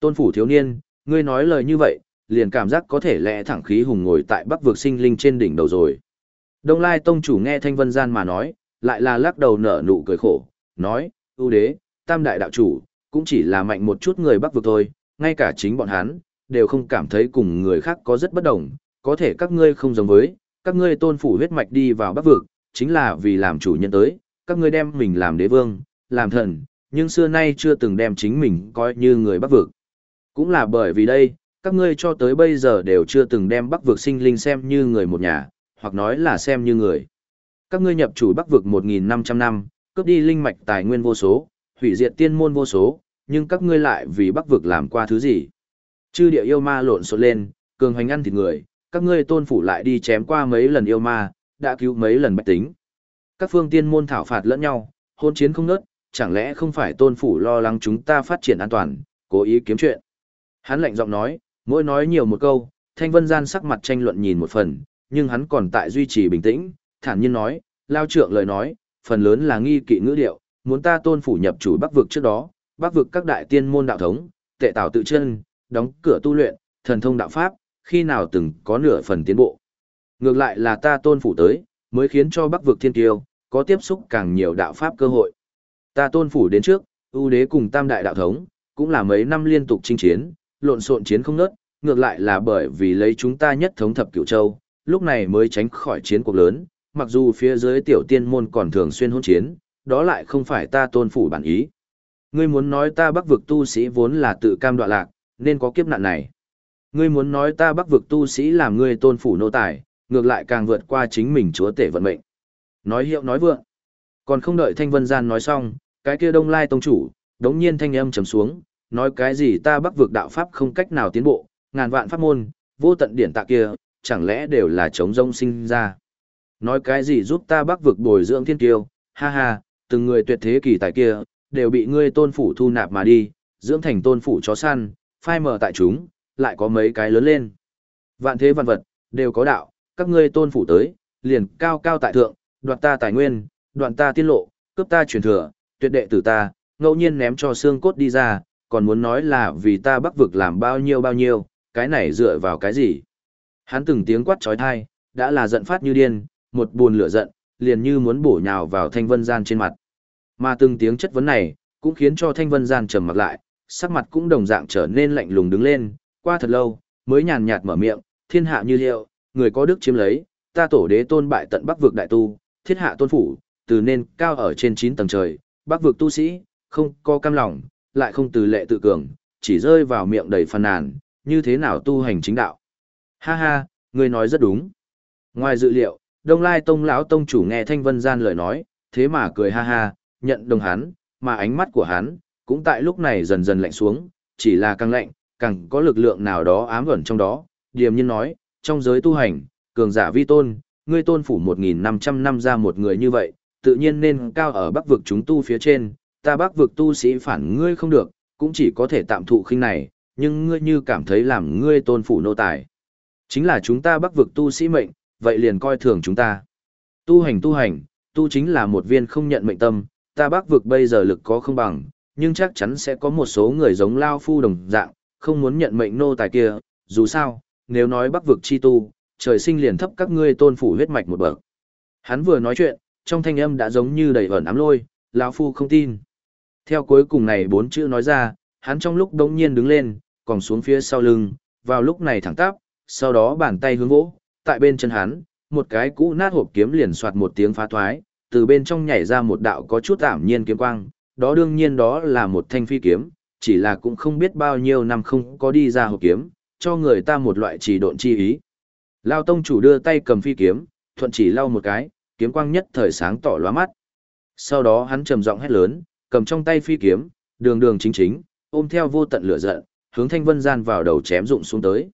Tôn phủ thiếu niên, ngươi nói lời như vậy, liền cảm giác có thể lẽ thẳng khí hùng ngồi tại bắc vực sinh linh trên đỉnh đầu rồi. Đông Lai Tông chủ nghe Thanh Vân Gian mà nói, lại là lắc đầu nở nụ cười khổ, nói, ưu đế, tam đại đạo chủ, cũng chỉ là mạnh một chút người bắc vực thôi, ngay cả chính bọn hắn, đều không cảm thấy cùng người khác có rất bất đồng, có thể các ngươi không giống với, các ngươi tôn phủ huyết mạch đi vào bắc vực, chính là vì làm chủ nhân tới, các ngươi đem mình làm đế vương, làm thần, nhưng xưa nay chưa từng đem chính mình coi như người bắc vực. Cũng là bởi vì đây, các ngươi cho tới bây giờ đều chưa từng đem bắc vực sinh linh xem như người một nhà, hoặc nói là xem như người. Các ngươi nhập chủ bắc vực 1.500 năm, cướp đi linh mạch tài nguyên vô số, hủy diệt tiên môn vô số, nhưng các ngươi lại vì bắc vực làm qua thứ gì? Chư địa yêu ma lộn xộn lên, cường hành ăn thịt người, các ngươi tôn phủ lại đi chém qua mấy lần yêu ma, đã cứu mấy lần bách tính. Các phương tiên môn thảo phạt lẫn nhau, hôn chiến không nớt, chẳng lẽ không phải tôn phủ lo lắng chúng ta phát triển an toàn, cố ý kiếm chuyện. Hắn lạnh giọng nói, mỗi nói nhiều một câu, thanh vân gian sắc mặt tranh luận nhìn một phần, nhưng hắn còn tại duy trì bình tĩnh, thản nhiên nói, lao trượng lời nói, phần lớn là nghi kỵ ngữ điệu, muốn ta tôn phủ nhập chủ bắc vực trước đó, bắc vực các đại tiên môn đạo thống, tệ tạo tự chân, đóng cửa tu luyện, thần thông đạo pháp, khi nào từng có nửa phần tiến bộ. Ngược lại là ta tôn phủ tới, mới khiến cho bắc vực thiên kiêu, có tiếp xúc càng nhiều đạo pháp cơ hội. Ta tôn phủ đến trước, ưu đế cùng tam đại đạo thống, cũng là mấy năm liên tục chinh chiến, lộn xộn chiến không nớt, ngược lại là bởi vì lấy chúng ta nhất thống thập cửu châu, lúc này mới tránh khỏi chiến cuộc lớn, mặc dù phía dưới tiểu tiên môn còn thường xuyên hỗn chiến, đó lại không phải ta tôn phủ bản ý. Ngươi muốn nói ta bắc vực tu sĩ vốn là tự cam đoạ lạc, nên có kiếp nạn này. Ngươi muốn nói ta bắc vực tu sĩ làm ngươi tôn phủ nô tài, ngược lại càng vượt qua chính mình chúa tể vận mệnh. Nói hiệu nói vượng. Còn không đợi Thanh Vân Gian nói xong, cái kia đông lai tông chủ, đống nhiên thanh âm trầm xuống, nói cái gì ta bắc vực đạo pháp không cách nào tiến bộ, ngàn vạn pháp môn, vô tận điển tạ kia, chẳng lẽ đều là chống rông sinh ra. Nói cái gì giúp ta bắc vực bồi dưỡng thiên kiêu, ha ha, từng người tuyệt thế kỳ tài kia, đều bị ngươi tôn phủ thu nạp mà đi, dưỡng thành tôn phủ chó săn, phai mờ tại chúng, lại có mấy cái lớn lên. Vạn thế vạn vật, đều có đạo, các ngươi tôn phủ tới, liền cao cao tại thượng, đoạt ta tài nguyên, đoạn ta tiên lộ, cướp ta truyền thừa, tuyệt đệ tử ta, ngẫu nhiên ném cho xương cốt đi ra, còn muốn nói là vì ta bắc vực làm bao nhiêu bao nhiêu, cái này dựa vào cái gì? Hắn từng tiếng quát trói thai, đã là giận phát như điên, một buồn lửa giận, liền như muốn bổ nhào vào thanh vân gian trên mặt. Mà từng tiếng chất vấn này, cũng khiến cho thanh vân gian trầm mặt lại, sắc mặt cũng đồng dạng trở nên lạnh lùng đứng lên, qua thật lâu, mới nhàn nhạt mở miệng, thiên hạ như liệu, người có đức chiếm lấy, ta tổ đế tôn bại tận bắc vực đại tu, thiết hạ tôn phủ, từ nên cao ở trên 9 tầng trời, bắc vực tu sĩ, không có cam lòng, lại không từ lệ tự cường, chỉ rơi vào miệng đầy phàn nàn, như thế nào tu hành chính đạo. Ha ha, người nói rất đúng. Ngoài dự liệu, Đông Lai Tông lão tông chủ nghe Thanh Vân Gian lời nói, thế mà cười ha ha, nhận đồng hắn, mà ánh mắt của hắn cũng tại lúc này dần dần lạnh xuống, chỉ là càng lạnh, càng có lực lượng nào đó ám ẩn trong đó. Điềm nhiên nói, trong giới tu hành, cường giả vi tôn, ngươi tôn phủ 1.500 năm ra một người như vậy, tự nhiên nên cao ở bắc vực chúng tu phía trên, ta bắc vực tu sĩ phản ngươi không được, cũng chỉ có thể tạm thụ khinh này, nhưng ngươi như cảm thấy làm ngươi tôn phủ nô tài. Chính là chúng ta bắc vực tu sĩ mệnh, vậy liền coi thường chúng ta. Tu hành tu hành, tu chính là một viên không nhận mệnh tâm, ta bắc vực bây giờ lực có không bằng, nhưng chắc chắn sẽ có một số người giống Lao Phu đồng dạng, không muốn nhận mệnh nô tài kia, dù sao, nếu nói bắc vực chi tu, trời sinh liền thấp các ngươi tôn phủ huyết mạch một bậc. Hắn vừa nói chuyện, trong thanh âm đã giống như đầy ẩn ám lôi, lão phu không tin. Theo cuối cùng này bốn chữ nói ra, hắn trong lúc đống nhiên đứng lên, còn xuống phía sau lưng, vào lúc này thẳng tắp, sau đó bàn tay hướng vỗ, tại bên chân hắn, một cái cũ nát hộp kiếm liền soạt một tiếng phá thoái, từ bên trong nhảy ra một đạo có chút ảm nhiên kiếm quang, đó đương nhiên đó là một thanh phi kiếm, chỉ là cũng không biết bao nhiêu năm không có đi ra hộp kiếm, cho người ta một loại chỉ độn chi ý. Lao tông chủ đưa tay cầm phi kiếm, thuận chỉ lau một cái, kiếm quang nhất thời sáng tỏ lóa mắt. Sau đó hắn trầm giọng hét lớn, cầm trong tay phi kiếm, đường đường chính chính, ôm theo vô tận lửa giận, hướng thanh vân gian vào đầu chém rụng xuống tới.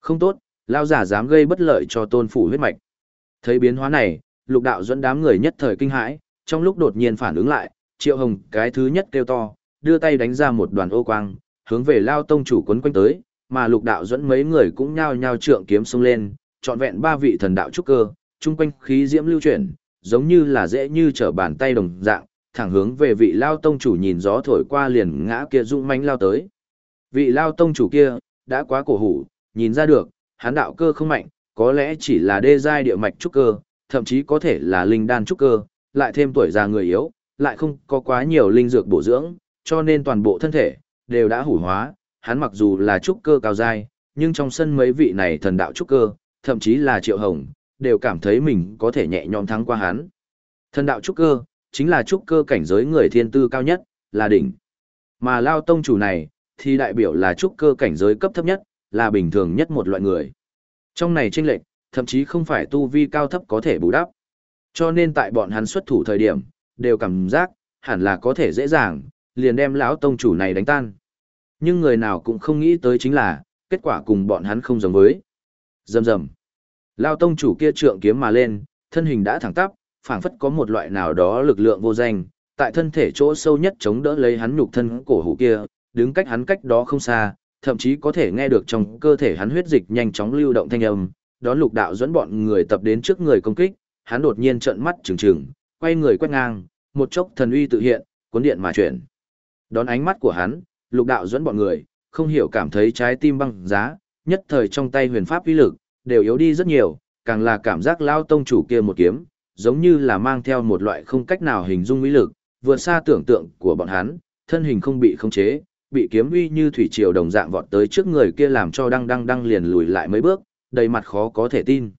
Không tốt, lao giả dám gây bất lợi cho tôn phủ huyết mạch. Thấy biến hóa này, lục đạo dẫn đám người nhất thời kinh hãi, trong lúc đột nhiên phản ứng lại, triệu hồng cái thứ nhất kêu to, đưa tay đánh ra một đoàn ô quang, hướng về lao tông chủ quấn quanh tới, mà lục đạo dẫn mấy người cũng nhao nhao trượng kiếm xông lên, trọn vẹn ba vị thần đạo trúc cơ, chung quanh khí diễm lưu chuyển, giống như là dễ như trở bàn tay đồng dạng, thẳng hướng về vị lao tông chủ nhìn gió thổi qua liền ngã kia dũng mãnh lao tới. Vị lao tông chủ kia, đã quá cổ hủ, nhìn ra được, hắn đạo cơ không mạnh, có lẽ chỉ là đê giai địa mạch trúc cơ, thậm chí có thể là linh đan trúc cơ, lại thêm tuổi già người yếu, lại không có quá nhiều linh dược bổ dưỡng, cho nên toàn bộ thân thể đều đã hủ hóa, hắn mặc dù là trúc cơ cao giai, nhưng trong sân mấy vị này thần đạo trúc cơ, thậm chí là Triệu Hồng, đều cảm thấy mình có thể nhẹ nhõm thắng qua hắn. Thần đạo trúc cơ, chính là trúc cơ cảnh giới người thiên tư cao nhất, là đỉnh. Mà Lao Tông chủ này, thì đại biểu là trúc cơ cảnh giới cấp thấp nhất, là bình thường nhất một loại người. Trong này chênh lệch, thậm chí không phải tu vi cao thấp có thể bù đắp. Cho nên tại bọn hắn xuất thủ thời điểm, đều cảm giác, hẳn là có thể dễ dàng, liền đem lão tông chủ này đánh tan. Nhưng người nào cũng không nghĩ tới chính là, kết quả cùng bọn hắn không giống với. Dầm dầm. Lao tông chủ kia trượng kiếm mà lên, thân hình đã thẳng tắp, phảng phất có một loại nào đó lực lượng vô danh, tại thân thể chỗ sâu nhất chống đỡ lấy hắn nhục thân cổ hủ kia, đứng cách hắn cách đó không xa, thậm chí có thể nghe được trong cơ thể hắn huyết dịch nhanh chóng lưu động thanh âm, đón lục đạo dẫn bọn người tập đến trước người công kích, hắn đột nhiên trợn mắt trừng trừng, quay người quét ngang, một chốc thần uy tự hiện, cuốn điện mà chuyển. Đón ánh mắt của hắn, lục đạo dẫn bọn người, không hiểu cảm thấy trái tim băng giá, nhất thời trong tay huyền pháp uy lực, đều yếu đi rất nhiều, càng là cảm giác lao tông chủ kia một kiếm, giống như là mang theo một loại không cách nào hình dung uy lực, vượt xa tưởng tượng của bọn hắn, thân hình không bị khống chế, bị kiếm uy như thủy triều đồng dạng vọt tới trước người kia làm cho đang đang đang liền lùi lại mấy bước, đầy mặt khó có thể tin.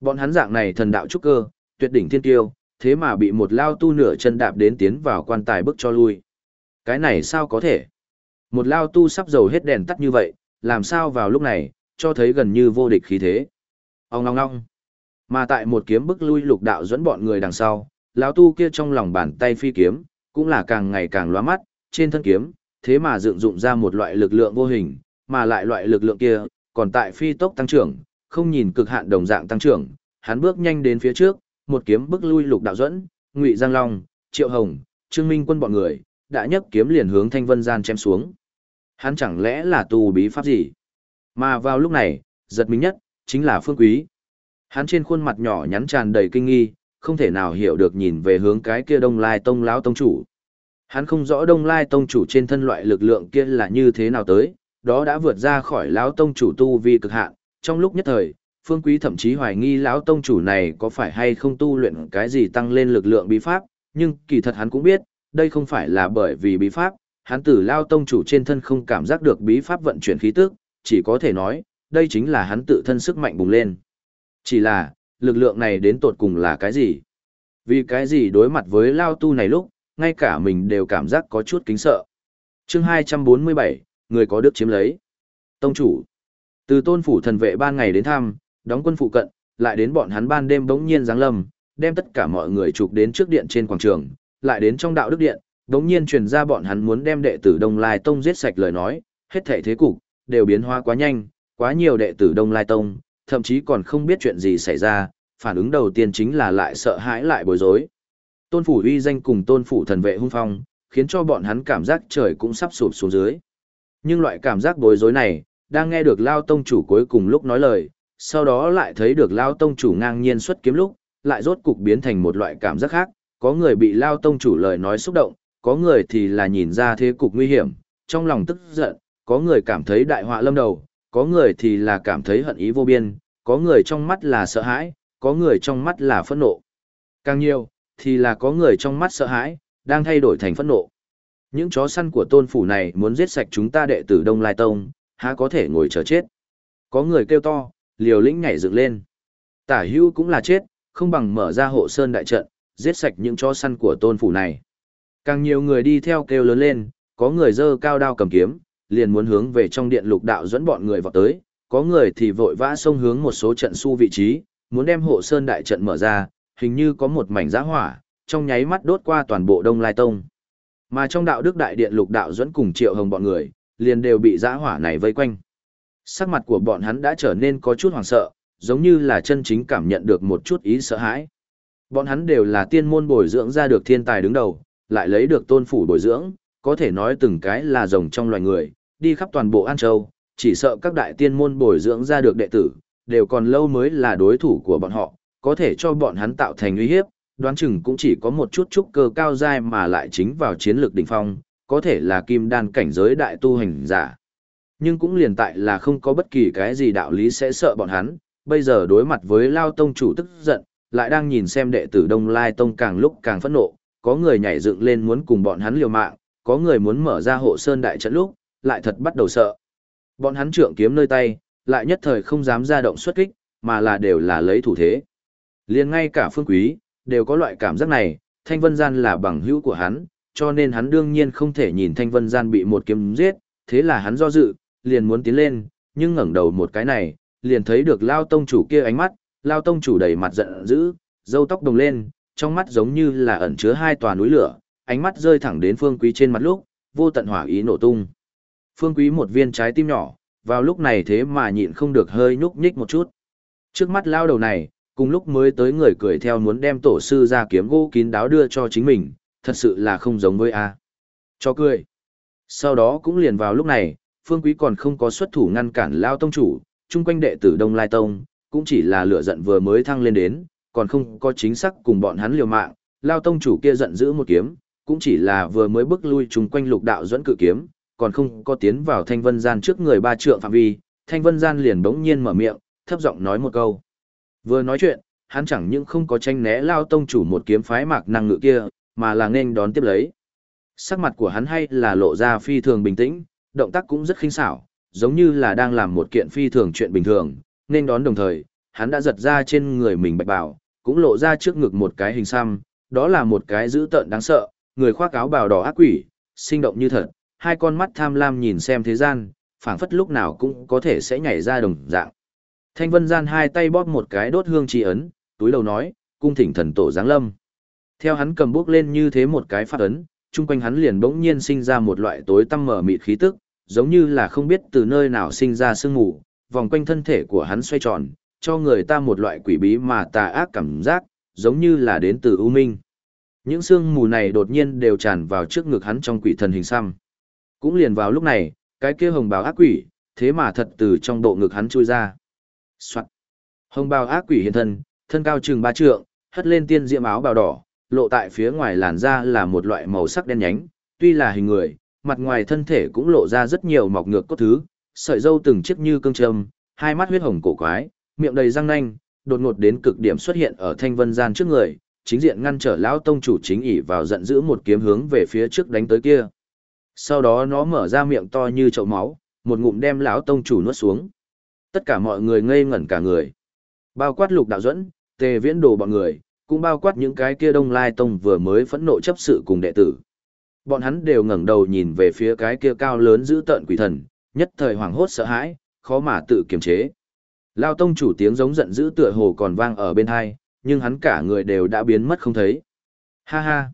Bọn hắn dạng này thần đạo trúc cơ, tuyệt đỉnh thiên kiêu, thế mà bị một lao tu nửa chân đạp đến tiến vào quan tài bức cho lui. Cái này sao có thể? Một lao tu sắp dầu hết đèn tắt như vậy, làm sao vào lúc này, cho thấy gần như vô địch khí thế. Ông ngong ngong. Mà tại một kiếm bức lui lục đạo dẫn bọn người đằng sau, lão tu kia trong lòng bàn tay phi kiếm, cũng là càng ngày càng lóa mắt, trên thân kiếm, thế mà dựng dụng ra một loại lực lượng vô hình, mà lại loại lực lượng kia, còn tại phi tốc tăng trưởng, không nhìn cực hạn đồng dạng tăng trưởng, hắn bước nhanh đến phía trước, một kiếm bức lui lục đạo dẫn, Ngụy Giang Long, Triệu Hồng, Trương Minh quân bọn người, đã nhấc kiếm liền hướng Thanh Vân Gian chém xuống. Hắn chẳng lẽ là tu bí pháp gì? Mà vào lúc này, giật mình nhất, chính là Phương Quý. Hắn trên khuôn mặt nhỏ nhắn tràn đầy kinh nghi, không thể nào hiểu được nhìn về hướng cái kia Đông Lai Tông lão tông chủ. Hắn không rõ Đông Lai Tông chủ trên thân loại lực lượng kia là như thế nào tới, đó đã vượt ra khỏi lão tông chủ tu vi cực hạn, trong lúc nhất thời, Phương Quý thậm chí hoài nghi lão tông chủ này có phải hay không tu luyện cái gì tăng lên lực lượng bí pháp, nhưng kỳ thật hắn cũng biết, đây không phải là bởi vì bí pháp, hắn tử lao tông chủ trên thân không cảm giác được bí pháp vận chuyển khí tức, chỉ có thể nói, đây chính là hắn tự thân sức mạnh bùng lên. Chỉ là, lực lượng này đến tột cùng là cái gì? Vì cái gì đối mặt với lao tu này lúc, ngay cả mình đều cảm giác có chút kính sợ. chương 247, người có đức chiếm lấy. Tông chủ. Từ tôn phủ thần vệ ban ngày đến thăm, đóng quân phụ cận, lại đến bọn hắn ban đêm bỗng nhiên giáng lâm, đem tất cả mọi người chụp đến trước điện trên quảng trường, lại đến trong đạo đức điện, bỗng nhiên truyền ra bọn hắn muốn đem đệ tử Đông Lai Tông giết sạch lời nói, hết thảy thế cục đều biến hóa quá nhanh, quá nhiều đệ tử Đông Lai Tông, thậm chí còn không biết chuyện gì xảy ra, phản ứng đầu tiên chính là lại sợ hãi lại bối rối. Tôn phủ uy danh cùng tôn phủ thần vệ hung phong, khiến cho bọn hắn cảm giác trời cũng sắp sụp xuống dưới. Nhưng loại cảm giác bối rối này, đang nghe được Lao Tông chủ cuối cùng lúc nói lời, sau đó lại thấy được Lao Tông chủ ngang nhiên xuất kiếm lúc, lại rốt cục biến thành một loại cảm giác khác, có người bị Lao Tông chủ lời nói xúc động, có người thì là nhìn ra thế cục nguy hiểm, trong lòng tức giận, có người cảm thấy đại họa lâm đầu, có người thì là cảm thấy hận ý vô biên, có người trong mắt là sợ hãi, có người trong mắt là phẫn nộ. Càng nhiều, thì là có người trong mắt sợ hãi, đang thay đổi thành phẫn nộ. Những chó săn của tôn phủ này muốn giết sạch chúng ta đệ tử Đông Lai Tông, há có thể ngồi chờ chết. Có người kêu to, liều lĩnh nhảy dựng lên. Tả hưu cũng là chết, không bằng mở ra hộ sơn đại trận, giết sạch những chó săn của tôn phủ này. Càng nhiều người đi theo kêu lớn lên, có người dơ cao đao cầm kiếm, liền muốn hướng về trong điện lục đạo dẫn bọn người vào tới, có người thì vội vã xông hướng một số trận su vị trí, muốn đem hộ sơn đại trận mở ra, hình như có một mảnh giã hỏa, trong nháy mắt đốt qua toàn bộ Đông Lai Tông. Mà trong đạo đức đại điện lục đạo dẫn cùng triệu hồng bọn người, liền đều bị giã hỏa này vây quanh. Sắc mặt của bọn hắn đã trở nên có chút hoảng sợ, giống như là chân chính cảm nhận được một chút ý sợ hãi. Bọn hắn đều là tiên môn bồi dưỡng ra được thiên tài đứng đầu, lại lấy được tôn phủ bồi dưỡng, có thể nói từng cái là rồng trong loài người, đi khắp toàn bộ An Châu, chỉ sợ các đại tiên môn bồi dưỡng ra được đệ tử, đều còn lâu mới là đối thủ của bọn họ, có thể cho bọn hắn tạo thành uy hiếp, đoán chừng cũng chỉ có một chút chút cơ cao dai mà lại chính vào chiến lược đỉnh phong, có thể là kim đan cảnh giới đại tu hành giả. Nhưng cũng liền tại là không có bất kỳ cái gì đạo lý sẽ sợ bọn hắn, bây giờ đối mặt với Lao Tông chủ tức giận, lại đang nhìn xem đệ tử Đông Lai Tông càng lúc càng phẫn nộ, có người nhảy dựng lên muốn cùng bọn hắn liều mạng, có người muốn mở ra hộ sơn đại trận lúc, lại thật bắt đầu sợ. Bọn hắn trượng kiếm nơi tay, lại nhất thời không dám ra động xuất kích, mà là đều là lấy thủ thế. liền ngay cả phương quý, đều có loại cảm giác này, thanh vân gian là bằng hữu của hắn, cho nên hắn đương nhiên không thể nhìn thanh vân gian bị một kiếm giết, thế là hắn do dự, liền muốn tiến lên, nhưng ngẩng đầu một cái này, liền thấy được lao tông chủ kia ánh mắt, lao tông chủ đầy mặt giận dữ, râu tóc đồng lên, trong mắt giống như là ẩn chứa hai tòa núi lửa, ánh mắt rơi thẳng đến phương quý trên mặt lúc, vô tận hỏa ý nổ tung. Phương quý một viên trái tim nhỏ, vào lúc này thế mà nhịn không được hơi nhúc nhích một chút. Trước mắt lao đầu này, cùng lúc mới tới người cười theo muốn đem tổ sư ra kiếm gỗ kín đáo đưa cho chính mình, thật sự là không giống với A. Cho cười. Sau đó cũng liền vào lúc này, Phương Quý còn không có xuất thủ ngăn cản Lao Tông chủ, chung quanh đệ tử Đông Lai Tông, cũng chỉ là lửa giận vừa mới thăng lên đến, còn không có chính xác cùng bọn hắn liều mạng, Lao Tông chủ kia giận giữ một kiếm, cũng chỉ là vừa mới bước lui chung quanh lục đạo dẫn cự kiếm, còn không có tiến vào thanh vân gian trước người ba trượng phạm vi, thanh vân gian liền bỗng nhiên mở miệng, thấp giọng nói một câu. Vừa nói chuyện, hắn chẳng những không có tranh né lao tông chủ một kiếm phái mạc năng ngự kia, mà là nên đón tiếp lấy. Sắc mặt của hắn hay là lộ ra phi thường bình tĩnh, động tác cũng rất khinh xảo, giống như là đang làm một kiện phi thường chuyện bình thường, nên đón đồng thời, hắn đã giật ra trên người mình bạch bào, cũng lộ ra trước ngực một cái hình xăm, đó là một cái dữ tợn đáng sợ, người khoác áo bào đỏ ác quỷ, sinh động như thật, hai con mắt tham lam nhìn xem thế gian, phảng phất lúc nào cũng có thể sẽ nhảy ra đồng dạng. Thanh Vân Gian hai tay bóp một cái đốt hương trì ấn, túi đầu nói, cung thỉnh thần tổ giáng lâm. Theo hắn cầm bước lên như thế một cái phát ấn, chung quanh hắn liền bỗng nhiên sinh ra một loại tối tăm mở mịt khí tức, giống như là không biết từ nơi nào sinh ra sương mù, vòng quanh thân thể của hắn xoay tròn, cho người ta một loại quỷ bí mà tà ác cảm giác, giống như là đến từ ưu minh. Những sương mù này đột nhiên đều tràn vào trước ngực hắn trong quỷ thần hình xăm. Cũng liền vào lúc này, cái kia hồng bào ác quỷ, thế mà thật từ trong bộ ngực hắn chui ra. Soạn. Hồng bào ác quỷ hiện thân, thân cao chừng ba trượng, hất lên tiên diễm áo bào đỏ, lộ tại phía ngoài làn da là một loại màu sắc đen nhánh, tuy là hình người, mặt ngoài thân thể cũng lộ ra rất nhiều mọc ngược cốt thứ, sợi râu từng chiếc như cương trâm, hai mắt huyết hồng cổ quái, miệng đầy răng nanh, đột ngột đến cực điểm xuất hiện ở thanh vân gian trước người, chính diện ngăn trở lão tông chủ chính ỉ vào giận dữ một kiếm hướng về phía trước đánh tới kia. Sau đó nó mở ra miệng to như chậu máu, một ngụm đem lão tông chủ nuốt xuống. Tất cả mọi người ngây ngẩn cả người. Bao quát lục đạo dẫn, tề viễn đồ bọn người, cũng bao quát những cái kia đông lai tông vừa mới phẫn nộ chấp sự cùng đệ tử. Bọn hắn đều ngẩng đầu nhìn về phía cái kia cao lớn giữ tợn quỷ thần, nhất thời hoảng hốt sợ hãi, khó mà tự kiềm chế. Lao tông chủ tiếng giống giận dữ tựa hồ còn vang ở bên hai, nhưng hắn cả người đều đã biến mất không thấy. Ha ha!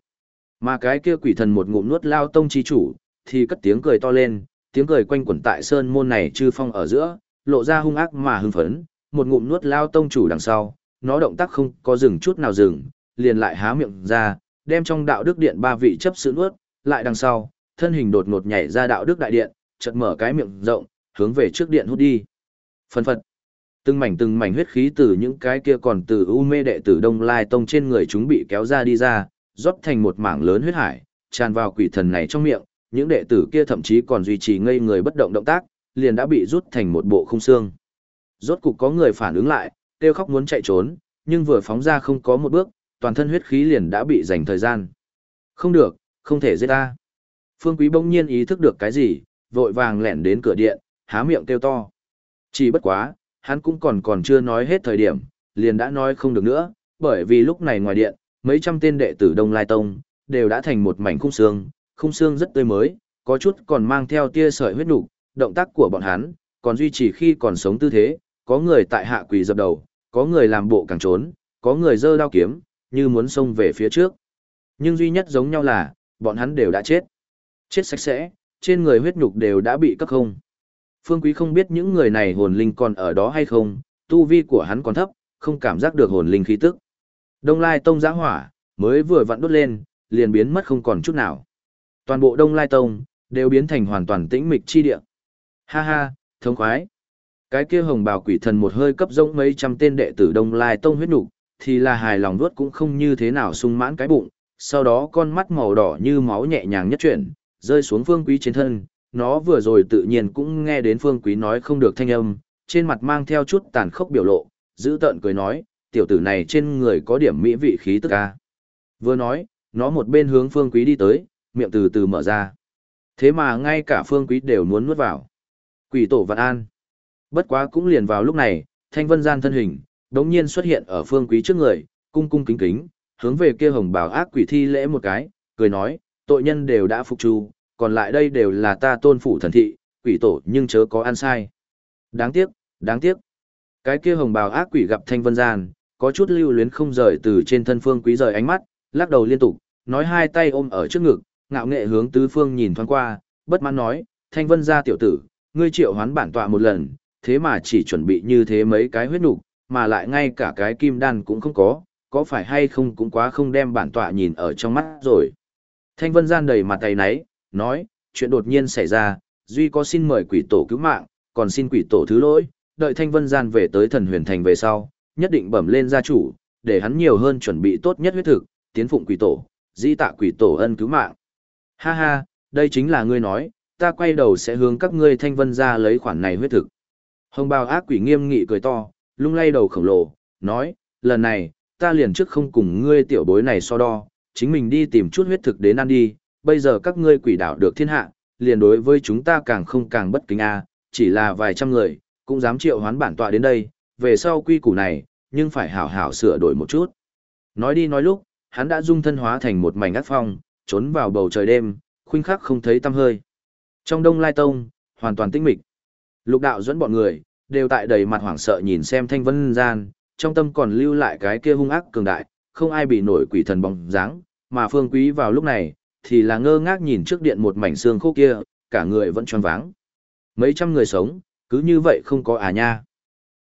Mà cái kia quỷ thần một ngụm nuốt Lao tông chi chủ, thì cất tiếng cười to lên, tiếng cười quanh quẩn tại sơn môn này chư phong ở giữa, lộ ra hung ác mà hưng phấn, một ngụm nuốt Lao tông chủ đằng sau, nó động tác không có dừng chút nào dừng, liền lại há miệng ra, đem trong đạo đức điện ba vị chấp sự nuốt, lại đằng sau, thân hình đột ngột nhảy ra đạo đức đại điện, chợt mở cái miệng rộng, hướng về trước điện hút đi. Phần phật. Từng mảnh từng mảnh huyết khí từ những cái kia còn từ u mê đệ tử Đông Lai Tông trên người chúng bị kéo ra đi ra, rót thành một mảng lớn huyết hải, tràn vào quỷ thần này trong miệng, những đệ tử kia thậm chí còn duy trì ngây người bất động động tác, liền đã bị rút thành một bộ khung xương. Rốt cục có người phản ứng lại, kêu khóc muốn chạy trốn, nhưng vừa phóng ra không có một bước, toàn thân huyết khí liền đã bị dành thời gian. Không được, không thể giết ta. Phương Quý bỗng nhiên ý thức được cái gì, vội vàng lẻn đến cửa điện, há miệng kêu to. Chỉ bất quá, hắn cũng còn còn chưa nói hết thời điểm, liền đã nói không được nữa, bởi vì lúc này ngoài điện, mấy trăm tên đệ tử Đông Lai Tông, đều đã thành một mảnh khung xương, khung xương rất tươi mới, có chút còn mang theo tia sợi huyết nục, động tác của bọn hắn, còn duy trì khi còn sống tư thế, có người tại hạ quỳ dập đầu, có người làm bộ càng trốn, có người giơ đao kiếm, như muốn xông về phía trước. Nhưng duy nhất giống nhau là, bọn hắn đều đã chết. Chết sạch sẽ, trên người huyết nhục đều đã bị cắt không. Phương Quý không biết những người này hồn linh còn ở đó hay không, tu vi của hắn còn thấp, không cảm giác được hồn linh khí tức. Đông Lai Tông giã hỏa, mới vừa vặn đốt lên, liền biến mất không còn chút nào. Toàn bộ Đông Lai Tông, đều biến thành hoàn toàn tĩnh mịch chi địa. Ha ha, thống khoái. Cái kia hồng bào quỷ thần một hơi cấp rỗng mấy trăm tên đệ tử Đông Lai Tông huyết nục, thì là hài lòng nuốt cũng không như thế nào sung mãn cái bụng, sau đó con mắt màu đỏ như máu nhẹ nhàng nhất chuyển, rơi xuống phương quý trên thân, nó vừa rồi tự nhiên cũng nghe đến phương quý nói không được thanh âm, trên mặt mang theo chút tàn khốc biểu lộ, giữ tợn cười nói, tiểu tử này trên người có điểm mỹ vị khí tức ca. Vừa nói, nó một bên hướng phương quý đi tới, miệng từ từ mở ra. Thế mà ngay cả phương quý đều muốn nuốt vào. Quỷ tổ vạn an. Bất quá cũng liền vào lúc này, thanh vân gian thân hình, đống nhiên xuất hiện ở phương quý trước người, cung cung kính kính, hướng về kia hồng bảo ác quỷ thi lễ một cái, cười nói, tội nhân đều đã phục trù, còn lại đây đều là ta tôn phủ thần thị, quỷ tổ nhưng chớ có ăn sai. Đáng tiếc, đáng tiếc. Cái kia hồng bào ác quỷ gặp thanh vân gian, có chút lưu luyến không rời từ trên thân phương quý rời ánh mắt, lắc đầu liên tục, nói hai tay ôm ở trước ngực, ngạo nghệ hướng tứ phương nhìn thoáng qua, bất mãn nói, thanh vân gia tiểu tử, ngươi triệu hoán bản tọa một lần, thế mà chỉ chuẩn bị như thế mấy cái huyết nục, mà lại ngay cả cái kim đan cũng không có, có phải hay không cũng quá không đem bản tọa nhìn ở trong mắt rồi. Thanh vân gian đầy mặt tay náy, nói, chuyện đột nhiên xảy ra, duy có xin mời quỷ tổ cứu mạng, còn xin quỷ tổ thứ lỗi, đợi thanh vân gian về tới thần huyền thành về sau, nhất định bẩm lên gia chủ, để hắn nhiều hơn chuẩn bị tốt nhất huyết thực, tiến phụng quỷ tổ, di tạ quỷ tổ ân cứu mạng. Ha ha, đây chính là ngươi nói, ta quay đầu sẽ hướng các ngươi thanh vân ra lấy khoản này huyết thực. Hồng bào ác quỷ nghiêm nghị cười to, lung lay đầu khổng lồ, nói, lần này, ta liền trước không cùng ngươi tiểu bối này so đo, chính mình đi tìm chút huyết thực đến ăn đi, bây giờ các ngươi quỷ đảo được thiên hạ, liền đối với chúng ta càng không càng bất kính a, chỉ là vài trăm người, cũng dám triệu hoán bản tọa đến đây, về sau quy củ này, nhưng phải hảo hảo sửa đổi một chút. Nói đi nói lúc, hắn đã dung thân hóa thành một mảnh ác phong, trốn vào bầu trời đêm, khuynh khắc không thấy tăm hơi. Trong Đông Lai Tông, hoàn toàn tĩnh mịch. Lục đạo dẫn bọn người, đều tại đầy mặt hoảng sợ nhìn xem thanh vân gian, trong tâm còn lưu lại cái kia hung ác cường đại, không ai bị nổi quỷ thần bóng dáng, mà phương quý vào lúc này, thì là ngơ ngác nhìn trước điện một mảnh xương khô kia, cả người vẫn tròn váng. Mấy trăm người sống, cứ như vậy không có à nha.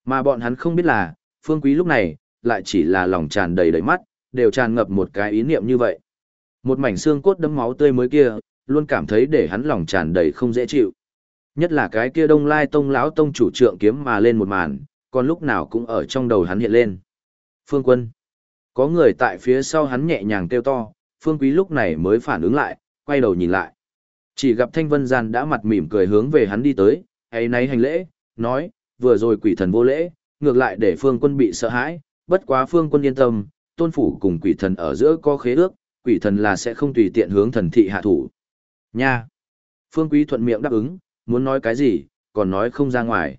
Mà bọn hắn không biết là, phương quý lúc này, lại chỉ là lòng tràn đầy đầy mắt, đều tràn ngập một cái ý niệm như vậy. Một mảnh xương cốt đấm máu tươi mới kia, luôn cảm thấy để hắn lòng tràn đầy không dễ chịu. Nhất là cái kia Đông Lai Tông lão tông chủ trượng kiếm mà lên một màn, còn lúc nào cũng ở trong đầu hắn hiện lên. Phương Quân. Có người tại phía sau hắn nhẹ nhàng kêu to, Phương Quý lúc này mới phản ứng lại, quay đầu nhìn lại. Chỉ gặp Thanh Vân Gian đã mặt mỉm cười hướng về hắn đi tới, ấy nấy hành lễ, nói, vừa rồi quỷ thần vô lễ, ngược lại để Phương Quân bị sợ hãi, bất quá Phương Quân yên tâm, tôn phủ cùng quỷ thần ở giữa có khế ước, quỷ thần là sẽ không tùy tiện hướng thần thị hạ thủ. Nha! Phương Quý thuận miệng đáp ứng, muốn nói cái gì, còn nói không ra ngoài.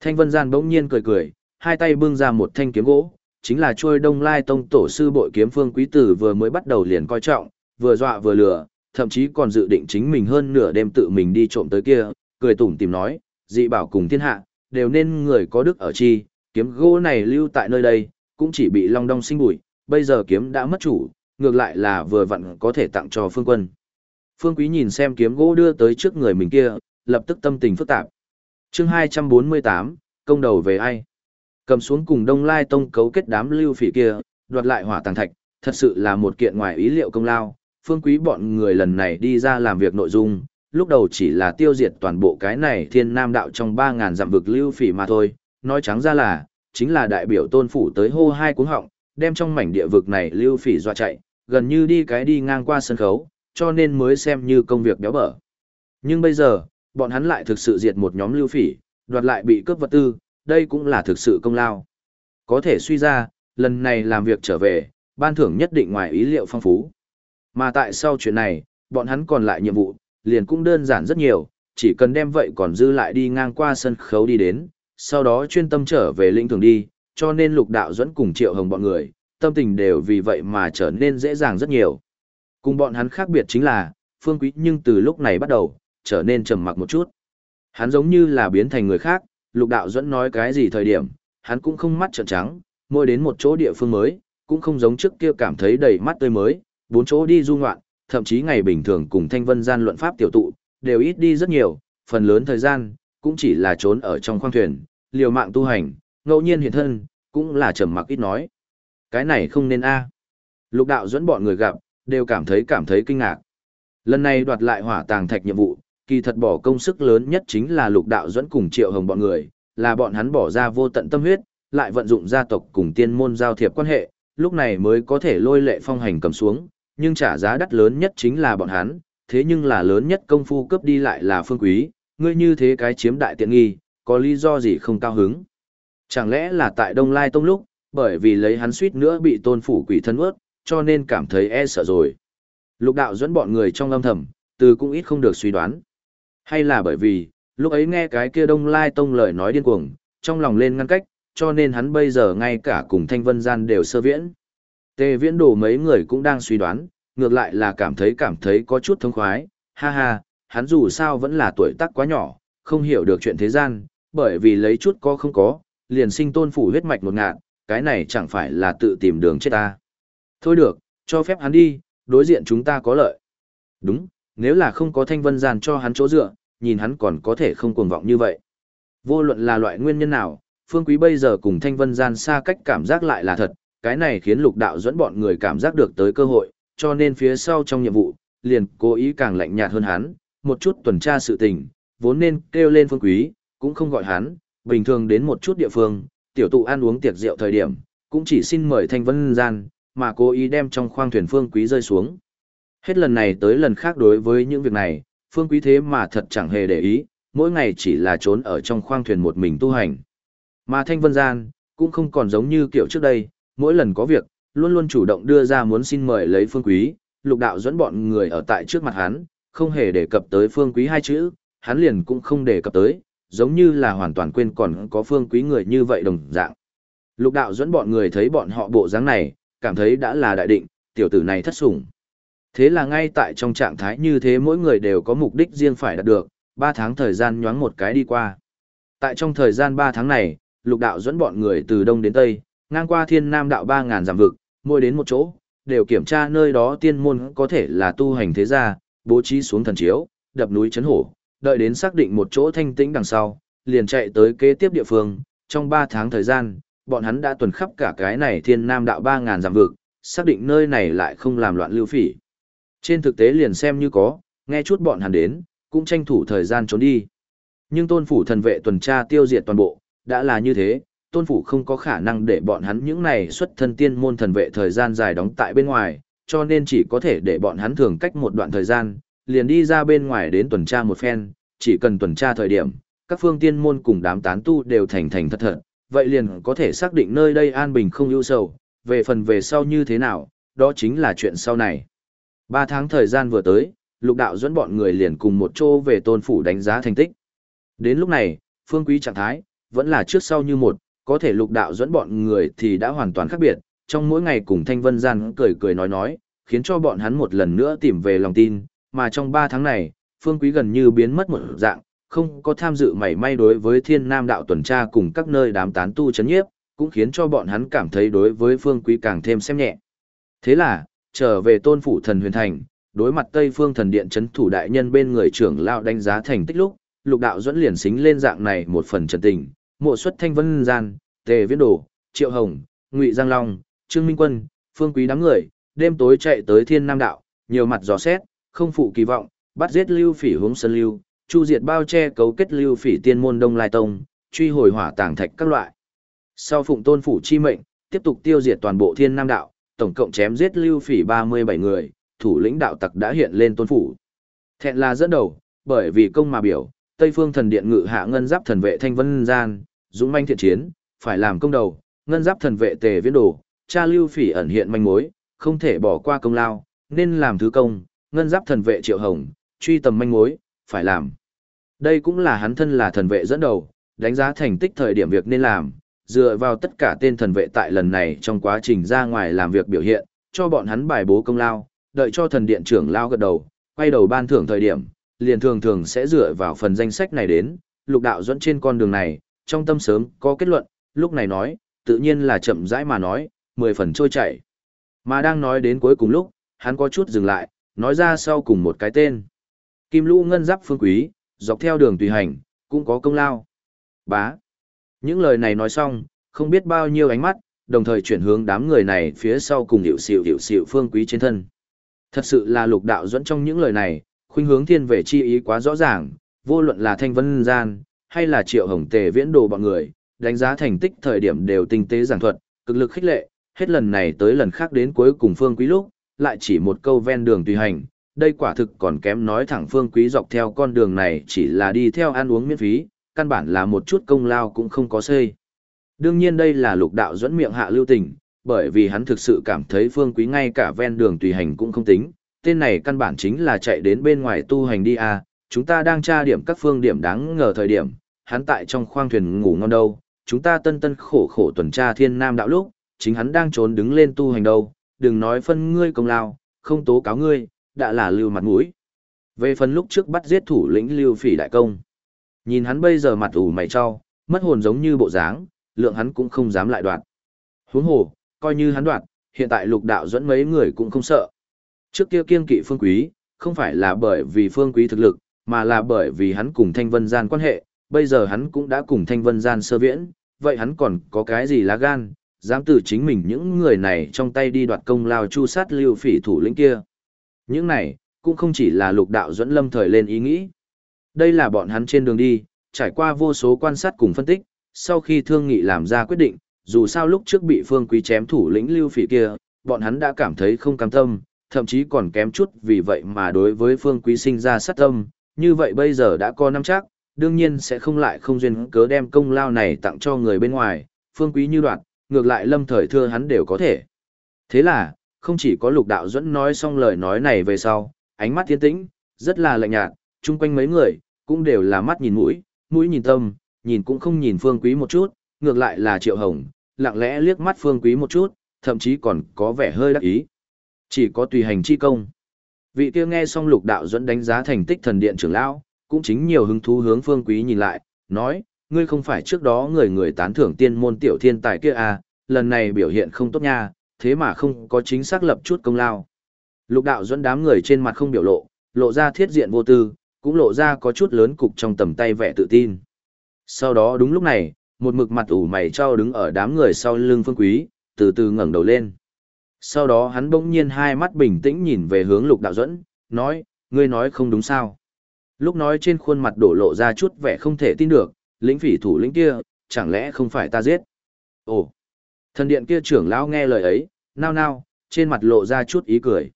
Thanh Vân Gian bỗng nhiên cười cười, hai tay bưng ra một thanh kiếm gỗ, chính là trôi đông lai tông tổ sư bội kiếm Phương Quý Tử vừa mới bắt đầu liền coi trọng, vừa dọa vừa lừa, thậm chí còn dự định chính mình hơn nửa đêm tự mình đi trộm tới kia, cười tủm tìm nói, dị bảo cùng thiên hạ, đều nên người có đức ở chi, kiếm gỗ này lưu tại nơi đây, cũng chỉ bị long đong sinh bụi, bây giờ kiếm đã mất chủ, ngược lại là vừa vặn có thể tặng cho phương quân. Phương Quý nhìn xem kiếm gỗ đưa tới trước người mình kia, lập tức tâm tình phức tạp. chương 248, công đầu về ai? Cầm xuống cùng Đông Lai Tông cấu kết đám lưu phỉ kia, đoạt lại hỏa tàng thạch, thật sự là một kiện ngoài ý liệu công lao. Phương Quý bọn người lần này đi ra làm việc nội dung, lúc đầu chỉ là tiêu diệt toàn bộ cái này thiên nam đạo trong 3.000 dặm vực lưu phỉ mà thôi, nói trắng ra là, chính là đại biểu tôn phủ tới hô hai cuống họng, đem trong mảnh địa vực này lưu phỉ dọa chạy, gần như đi cái đi ngang qua sân khấu, cho nên mới xem như công việc béo bở. Nhưng bây giờ, bọn hắn lại thực sự diệt một nhóm lưu phỉ, đoạt lại bị cướp vật tư, đây cũng là thực sự công lao. Có thể suy ra, lần này làm việc trở về, ban thưởng nhất định ngoài ý liệu phong phú. Mà tại sau chuyện này, bọn hắn còn lại nhiệm vụ, liền cũng đơn giản rất nhiều, chỉ cần đem vậy còn dư lại đi ngang qua sân khấu đi đến, sau đó chuyên tâm trở về lĩnh thường đi, cho nên lục đạo dẫn cùng triệu hồng bọn người, tâm tình đều vì vậy mà trở nên dễ dàng rất nhiều. Cùng bọn hắn khác biệt chính là, phương quý nhưng từ lúc này bắt đầu, trở nên trầm mặc một chút. Hắn giống như là biến thành người khác, lục đạo dẫn nói cái gì thời điểm, hắn cũng không mắt trợn trắng, môi đến một chỗ địa phương mới, cũng không giống trước kia cảm thấy đầy mắt tươi mới, bốn chỗ đi du ngoạn, thậm chí ngày bình thường cùng thanh vân gian luận pháp tiểu tụ, đều ít đi rất nhiều, phần lớn thời gian, cũng chỉ là trốn ở trong khoang thuyền, liều mạng tu hành, ngẫu nhiên hiện thân, cũng là trầm mặc ít nói. Cái này không nên a. Lục đạo dẫn bọn người gặp, đều cảm thấy cảm thấy kinh ngạc. Lần này đoạt lại hỏa tàng thạch nhiệm vụ, kỳ thật bỏ công sức lớn nhất chính là lục đạo dẫn cùng triệu hồng bọn người, là bọn hắn bỏ ra vô tận tâm huyết, lại vận dụng gia tộc cùng tiên môn giao thiệp quan hệ, lúc này mới có thể lôi lệ phong hành cầm xuống, nhưng trả giá đắt lớn nhất chính là bọn hắn, thế nhưng là lớn nhất công phu cướp đi lại là phương quý, ngươi như thế cái chiếm đại tiện nghi, có lý do gì không cao hứng. Chẳng lẽ là tại Đông Lai Tông lúc, bởi vì lấy hắn suýt nữa bị tôn phủ quỷ thân ướt, cho nên cảm thấy e sợ rồi. Lục đạo dẫn bọn người trong âm thầm, từ cũng ít không được suy đoán. Hay là bởi vì, lúc ấy nghe cái kia Đông Lai Tông lời nói điên cuồng, trong lòng lên ngăn cách, cho nên hắn bây giờ ngay cả cùng Thanh Vân Gian đều sơ viễn. Tề viễn đổ mấy người cũng đang suy đoán, ngược lại là cảm thấy cảm thấy có chút thông khoái, ha ha, hắn dù sao vẫn là tuổi tác quá nhỏ, không hiểu được chuyện thế gian, bởi vì lấy chút có không có, liền sinh tôn phủ huyết mạch một ngạn, cái này chẳng phải là tự tìm đường chết ta. Thôi được, cho phép hắn đi, đối diện chúng ta có lợi. Đúng, nếu là không có thanh vân gian cho hắn chỗ dựa, nhìn hắn còn có thể không cuồng vọng như vậy. Vô luận là loại nguyên nhân nào, phương quý bây giờ cùng thanh vân gian xa cách cảm giác lại là thật, cái này khiến lục đạo dẫn bọn người cảm giác được tới cơ hội, cho nên phía sau trong nhiệm vụ, liền cố ý càng lạnh nhạt hơn hắn, một chút tuần tra sự tình, vốn nên kêu lên phương quý, cũng không gọi hắn, bình thường đến một chút địa phương, tiểu tụ ăn uống tiệc rượu thời điểm, cũng chỉ xin mời thanh vân gian, mà cố ý đem trong khoang thuyền phương quý rơi xuống. Hết lần này tới lần khác đối với những việc này, phương quý thế mà thật chẳng hề để ý, mỗi ngày chỉ là trốn ở trong khoang thuyền một mình tu hành. Mà thanh vân gian, cũng không còn giống như kiểu trước đây, mỗi lần có việc, luôn luôn chủ động đưa ra muốn xin mời lấy phương quý, lục đạo dẫn bọn người ở tại trước mặt hắn, không hề đề cập tới phương quý hai chữ, hắn liền cũng không đề cập tới, giống như là hoàn toàn quên còn có phương quý người như vậy đồng dạng. Lục đạo dẫn bọn người thấy bọn họ bộ dáng này, cảm thấy đã là đại định, tiểu tử này thất sủng. Thế là ngay tại trong trạng thái như thế mỗi người đều có mục đích riêng phải đạt được, 3 tháng thời gian nhoáng một cái đi qua. Tại trong thời gian 3 tháng này, lục đạo dẫn bọn người từ đông đến tây, ngang qua thiên nam đạo 3.000 giảm vực, mỗi đến một chỗ, đều kiểm tra nơi đó tiên môn có thể là tu hành thế gia, bố trí xuống thần chiếu, đập núi chấn hổ, đợi đến xác định một chỗ thanh tĩnh đằng sau, liền chạy tới kế tiếp địa phương, trong 3 tháng thời gian, bọn hắn đã tuần khắp cả cái này thiên nam đạo 3.000 giảm vực, xác định nơi này lại không làm loạn lưu phỉ. Trên thực tế liền xem như có, nghe chút bọn hắn đến, cũng tranh thủ thời gian trốn đi. Nhưng tôn phủ thần vệ tuần tra tiêu diệt toàn bộ, đã là như thế, tôn phủ không có khả năng để bọn hắn những này xuất thân tiên môn thần vệ thời gian dài đóng tại bên ngoài, cho nên chỉ có thể để bọn hắn thường cách một đoạn thời gian, liền đi ra bên ngoài đến tuần tra một phen, chỉ cần tuần tra thời điểm, các phương tiên môn cùng đám tán tu đều thành thành thật thật, vậy liền có thể xác định nơi đây an bình không ưu sầu, về phần về sau như thế nào, đó chính là chuyện sau này. Ba tháng thời gian vừa tới, lục đạo dẫn bọn người liền cùng một chỗ về tôn phủ đánh giá thành tích. Đến lúc này, phương quý trạng thái, vẫn là trước sau như một, có thể lục đạo dẫn bọn người thì đã hoàn toàn khác biệt, trong mỗi ngày cùng Thanh Vân Gian cười cười nói nói, khiến cho bọn hắn một lần nữa tìm về lòng tin, mà trong ba tháng này, phương quý gần như biến mất một dạng, không có tham dự mảy may đối với thiên nam đạo tuần tra cùng các nơi đám tán tu chấn nhiếp, cũng khiến cho bọn hắn cảm thấy đối với phương quý càng thêm xem nhẹ. Thế là, trở về tôn phủ thần huyền thành, đối mặt Tây Phương Thần Điện chấn thủ đại nhân bên người trưởng lao đánh giá thành tích lúc, Lục Đạo dẫn liền xính lên dạng này một phần trần tình, mộ xuất thanh vân gian, Tề Viễn Đồ, Triệu Hồng, Ngụy Giang Long, Trương Minh Quân, Phương Quý đám người, đêm tối chạy tới Thiên Nam đạo, nhiều mặt dò xét, không phụ kỳ vọng, bắt giết Lưu Phỉ hướng sơn lưu, chu diệt bao che cấu kết Lưu Phỉ tiên môn Đông Lai Tông, truy hồi hỏa tàng thạch các loại. Sau phụng tôn phủ chi mệnh, tiếp tục tiêu diệt toàn bộ Thiên Nam đạo, tổng cộng chém giết Lưu Phỉ 37 người, thủ lĩnh đạo tặc đã hiện lên tôn phủ. Thẹn là dẫn đầu, bởi vì công mà biểu, Tây Phương Thần Điện ngự hạ ngân giáp thần vệ Thanh Vân Gian, dũng manh thiện chiến, phải làm công đầu, ngân giáp thần vệ Tề Viễn Đồ, cha Lưu Phỉ ẩn hiện manh mối, không thể bỏ qua công lao, nên làm thứ công, ngân giáp thần vệ Triệu Hồng, truy tầm manh mối, phải làm. Đây cũng là hắn thân là thần vệ dẫn đầu, đánh giá thành tích thời điểm việc nên làm, dựa vào tất cả tên thần vệ tại lần này trong quá trình ra ngoài làm việc biểu hiện, cho bọn hắn bài bố công lao, đợi cho thần điện trưởng lao gật đầu, quay đầu ban thưởng thời điểm, liền thường thường sẽ dựa vào phần danh sách này đến, lục đạo dẫn trên con đường này, trong tâm sớm có kết luận, lúc này nói, tự nhiên là chậm rãi mà nói, mười phần trôi chảy. Mà đang nói đến cuối cùng lúc, hắn có chút dừng lại, nói ra sau cùng một cái tên. Kim lũ ngân giáp phương quý, dọc theo đường tùy hành, cũng có công lao. Bá. Những lời này nói xong, không biết bao nhiêu ánh mắt, đồng thời chuyển hướng đám người này phía sau cùng hiệu xịu hiệu xịu phương quý trên thân. Thật sự là lục đạo dẫn trong những lời này, khuynh hướng thiên về chi ý quá rõ ràng, vô luận là thanh vân gian, hay là triệu hồng tề viễn đồ bọn người, đánh giá thành tích thời điểm đều tinh tế giảng thuật, cực lực khích lệ, hết lần này tới lần khác đến cuối cùng phương quý lúc, lại chỉ một câu ven đường tùy hành, đây quả thực còn kém nói thẳng phương quý dọc theo con đường này chỉ là đi theo ăn uống miễn phí, căn bản là một chút công lao cũng không có xây. Đương nhiên đây là lục đạo dẫn miệng hạ lưu tình, bởi vì hắn thực sự cảm thấy phương quý ngay cả ven đường tùy hành cũng không tính, tên này căn bản chính là chạy đến bên ngoài tu hành đi à, chúng ta đang tra điểm các phương điểm đáng ngờ thời điểm, hắn tại trong khoang thuyền ngủ ngon đâu, chúng ta tân tân khổ khổ tuần tra thiên nam đạo lúc, chính hắn đang trốn đứng lên tu hành đâu, đừng nói phân ngươi công lao, không tố cáo ngươi, đã là lưu mặt mũi. Về phần lúc trước bắt giết thủ lĩnh lưu phỉ đại công, nhìn hắn bây giờ mặt ủ mày cho, mất hồn giống như bộ dáng, lượng hắn cũng không dám lại đoạt. Huống hồ, coi như hắn đoạt, hiện tại lục đạo dẫn mấy người cũng không sợ. Trước kia kiên kỵ phương quý, không phải là bởi vì phương quý thực lực, mà là bởi vì hắn cùng thanh vân gian quan hệ, bây giờ hắn cũng đã cùng thanh vân gian sơ viễn, vậy hắn còn có cái gì lá gan, dám từ chính mình những người này trong tay đi đoạt công lao chu sát lưu phỉ thủ lĩnh kia. Những này, cũng không chỉ là lục đạo dẫn lâm thời lên ý nghĩ. Đây là bọn hắn trên đường đi, trải qua vô số quan sát cùng phân tích, sau khi thương nghị làm ra quyết định, dù sao lúc trước bị phương quý chém thủ lĩnh lưu phỉ kia, bọn hắn đã cảm thấy không cam tâm, thậm chí còn kém chút vì vậy mà đối với phương quý sinh ra sát tâm, như vậy bây giờ đã có năm chắc, đương nhiên sẽ không lại không duyên cớ đem công lao này tặng cho người bên ngoài, phương quý như đoạn, ngược lại lâm thời thưa hắn đều có thể. Thế là, không chỉ có lục đạo dẫn nói xong lời nói này về sau, ánh mắt thiên tĩnh, rất là lạnh nhạt, chung quanh mấy người, cũng đều là mắt nhìn mũi, mũi nhìn tâm, nhìn cũng không nhìn phương quý một chút, ngược lại là triệu hồng, lặng lẽ liếc mắt phương quý một chút, thậm chí còn có vẻ hơi đắc ý. Chỉ có tùy hành chi công. Vị kia nghe xong lục đạo dẫn đánh giá thành tích thần điện trưởng lão, cũng chính nhiều hứng thú hướng phương quý nhìn lại, nói, ngươi không phải trước đó người người tán thưởng tiên môn tiểu thiên tài kia à, lần này biểu hiện không tốt nha, thế mà không có chính xác lập chút công lao. Lục đạo dẫn đám người trên mặt không biểu lộ, lộ ra thiết diện vô tư, cũng lộ ra có chút lớn cục trong tầm tay vẻ tự tin. Sau đó đúng lúc này, một mực mặt ủ mày trao đứng ở đám người sau lưng phương quý, từ từ ngẩng đầu lên. Sau đó hắn bỗng nhiên hai mắt bình tĩnh nhìn về hướng lục đạo dẫn, nói, ngươi nói không đúng sao. Lúc nói trên khuôn mặt đổ lộ ra chút vẻ không thể tin được, lĩnh phỉ thủ lĩnh kia, chẳng lẽ không phải ta giết? Ồ! Thần điện kia trưởng lão nghe lời ấy, nao nao, trên mặt lộ ra chút ý cười.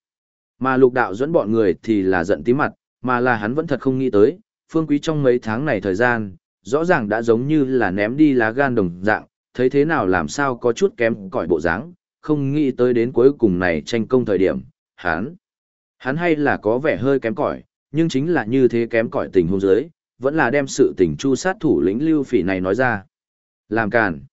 Mà lục đạo dẫn bọn người thì là giận tí mặt, mà là hắn vẫn thật không nghĩ tới, phương quý trong mấy tháng này thời gian, rõ ràng đã giống như là ném đi lá gan đồng dạng, thấy thế nào làm sao có chút kém cỏi bộ dáng, không nghĩ tới đến cuối cùng này tranh công thời điểm, hắn, hắn hay là có vẻ hơi kém cỏi, nhưng chính là như thế kém cỏi tình huống dưới, vẫn là đem sự tình chu sát thủ lĩnh lưu phỉ này nói ra. Làm càn.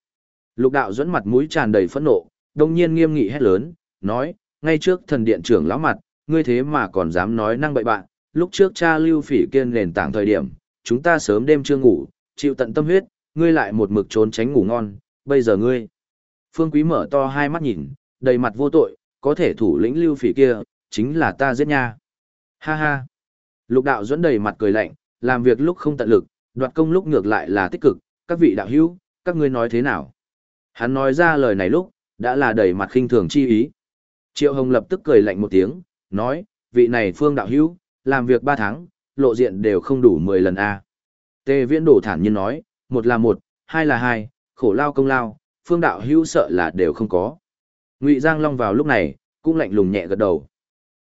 Lục đạo dẫn mặt mũi tràn đầy phẫn nộ, đông nhiên nghiêm nghị hét lớn, nói, ngay trước thần điện trưởng lão mặt, ngươi thế mà còn dám nói năng bậy bạn, lúc trước cha lưu phỉ kiên nền tảng thời điểm, chúng ta sớm đêm chưa ngủ, chịu tận tâm huyết, ngươi lại một mực trốn tránh ngủ ngon, bây giờ ngươi. Phương Quý mở to hai mắt nhìn, đầy mặt vô tội, có thể thủ lĩnh lưu phỉ kia, chính là ta giết nha. Ha ha. Lục đạo dẫn đầy mặt cười lạnh, làm việc lúc không tận lực, đoạt công lúc ngược lại là tích cực, các vị đạo hữu, các ngươi nói thế nào? Hắn nói ra lời này lúc, đã là đầy mặt khinh thường chi ý. Triệu Hồng lập tức cười lạnh một tiếng, nói, vị này phương đạo hữu, làm việc ba tháng, lộ diện đều không đủ mười lần a. Tề Viễn đổ thản nhiên nói, một là một, hai là hai, khổ lao công lao, phương đạo hữu sợ là đều không có. Ngụy Giang Long vào lúc này, cũng lạnh lùng nhẹ gật đầu.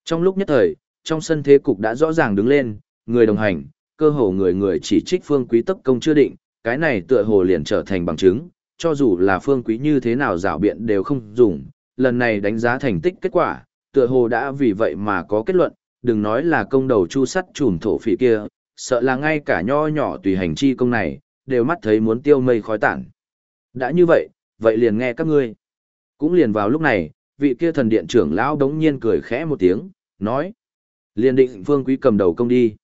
Trong lúc nhất thời, trong sân thế cục đã rõ ràng đứng lên, người đồng hành, cơ hồ người người chỉ trích phương quý tấp công chưa định, cái này tựa hồ liền trở thành bằng chứng, cho dù là phương quý như thế nào rảo biện đều không dùng, lần này đánh giá thành tích kết quả, tựa hồ đã vì vậy mà có kết luận, đừng nói là công đầu chu sắt trùm thổ phỉ kia, sợ là ngay cả nho nhỏ tùy hành chi công này, đều mắt thấy muốn tiêu mây khói tản. Đã như vậy, vậy liền nghe các ngươi. Cũng liền vào lúc này, vị kia thần điện trưởng lão đống nhiên cười khẽ một tiếng, nói. Liền định phương quý cầm đầu công đi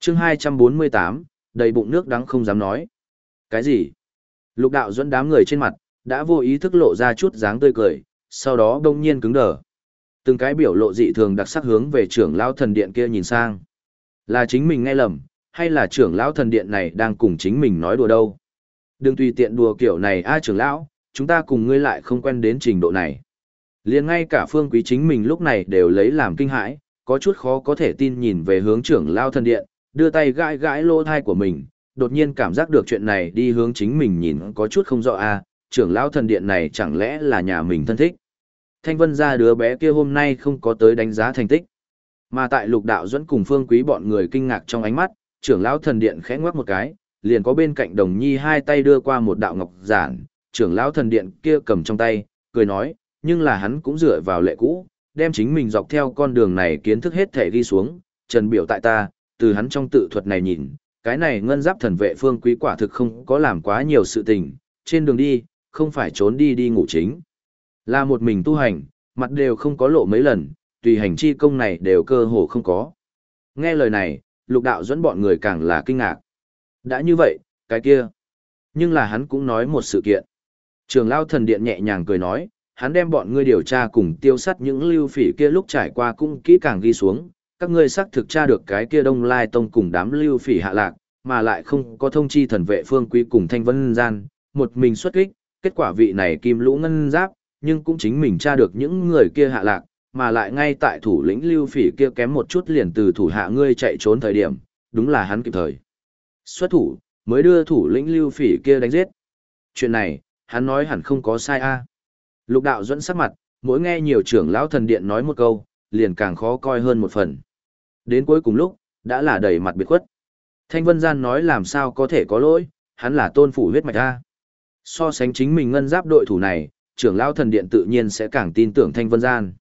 chương 248, đầy bụng nước đắng không dám nói. Cái gì? Lục đạo dẫn đám người trên mặt, đã vô ý thức lộ ra chút dáng tươi cười, sau đó đông nhiên cứng đờ. Từng cái biểu lộ dị thường đặc sắc hướng về trưởng lão thần điện kia nhìn sang. Là chính mình nghe lầm, hay là trưởng lão thần điện này đang cùng chính mình nói đùa đâu? Đừng tùy tiện đùa kiểu này a trưởng lão, chúng ta cùng ngươi lại không quen đến trình độ này. liền ngay cả phương quý chính mình lúc này đều lấy làm kinh hãi, có chút khó có thể tin nhìn về hướng trưởng lão thần điện, đưa tay gãi gãi lỗ thai của mình, đột nhiên cảm giác được chuyện này đi hướng chính mình nhìn có chút không rõ a trưởng lão thần điện này chẳng lẽ là nhà mình thân thích. Thanh Vân ra đứa bé kia hôm nay không có tới đánh giá thành tích. Mà tại lục đạo dẫn cùng phương quý bọn người kinh ngạc trong ánh mắt, trưởng lão thần điện khẽ ngoắc một cái, liền có bên cạnh đồng nhi hai tay đưa qua một đạo ngọc giản, trưởng lão thần điện kia cầm trong tay, cười nói, nhưng là hắn cũng dựa vào lệ cũ, đem chính mình dọc theo con đường này kiến thức hết thể đi xuống, trần biểu tại ta, từ hắn trong tự thuật này nhìn, cái này ngân giáp thần vệ phương quý quả thực không có làm quá nhiều sự tình, trên đường đi, không phải trốn đi đi ngủ chính. Là một mình tu hành, mặt đều không có lộ mấy lần, tùy hành chi công này đều cơ hồ không có. Nghe lời này, lục đạo dẫn bọn người càng là kinh ngạc. Đã như vậy, cái kia. Nhưng là hắn cũng nói một sự kiện. Trường lao thần điện nhẹ nhàng cười nói, hắn đem bọn ngươi điều tra cùng tiêu sát những lưu phỉ kia lúc trải qua cũng kỹ càng ghi xuống. Các ngươi xác thực tra được cái kia đông lai tông cùng đám lưu phỉ hạ lạc, mà lại không có thông chi thần vệ phương quý cùng thanh vân gian, một mình xuất kích, kết quả vị này kim lũ ngân giáp, nhưng cũng chính mình tra được những người kia hạ lạc, mà lại ngay tại thủ lĩnh lưu phỉ kia kém một chút liền từ thủ hạ ngươi chạy trốn thời điểm, đúng là hắn kịp thời. Xuất thủ, mới đưa thủ lĩnh lưu phỉ kia đánh giết. Chuyện này, hắn nói hẳn không có sai a. Lục đạo dẫn sắc mặt, mỗi nghe nhiều trưởng lão thần điện nói một câu, liền càng khó coi hơn một phần. Đến cuối cùng lúc, đã là đầy mặt biệt khuất. Thanh Vân Gian nói làm sao có thể có lỗi, hắn là tôn phủ huyết mạch a. So sánh chính mình ngân giáp đội thủ này, trưởng lão thần điện tự nhiên sẽ càng tin tưởng Thanh Vân Gian.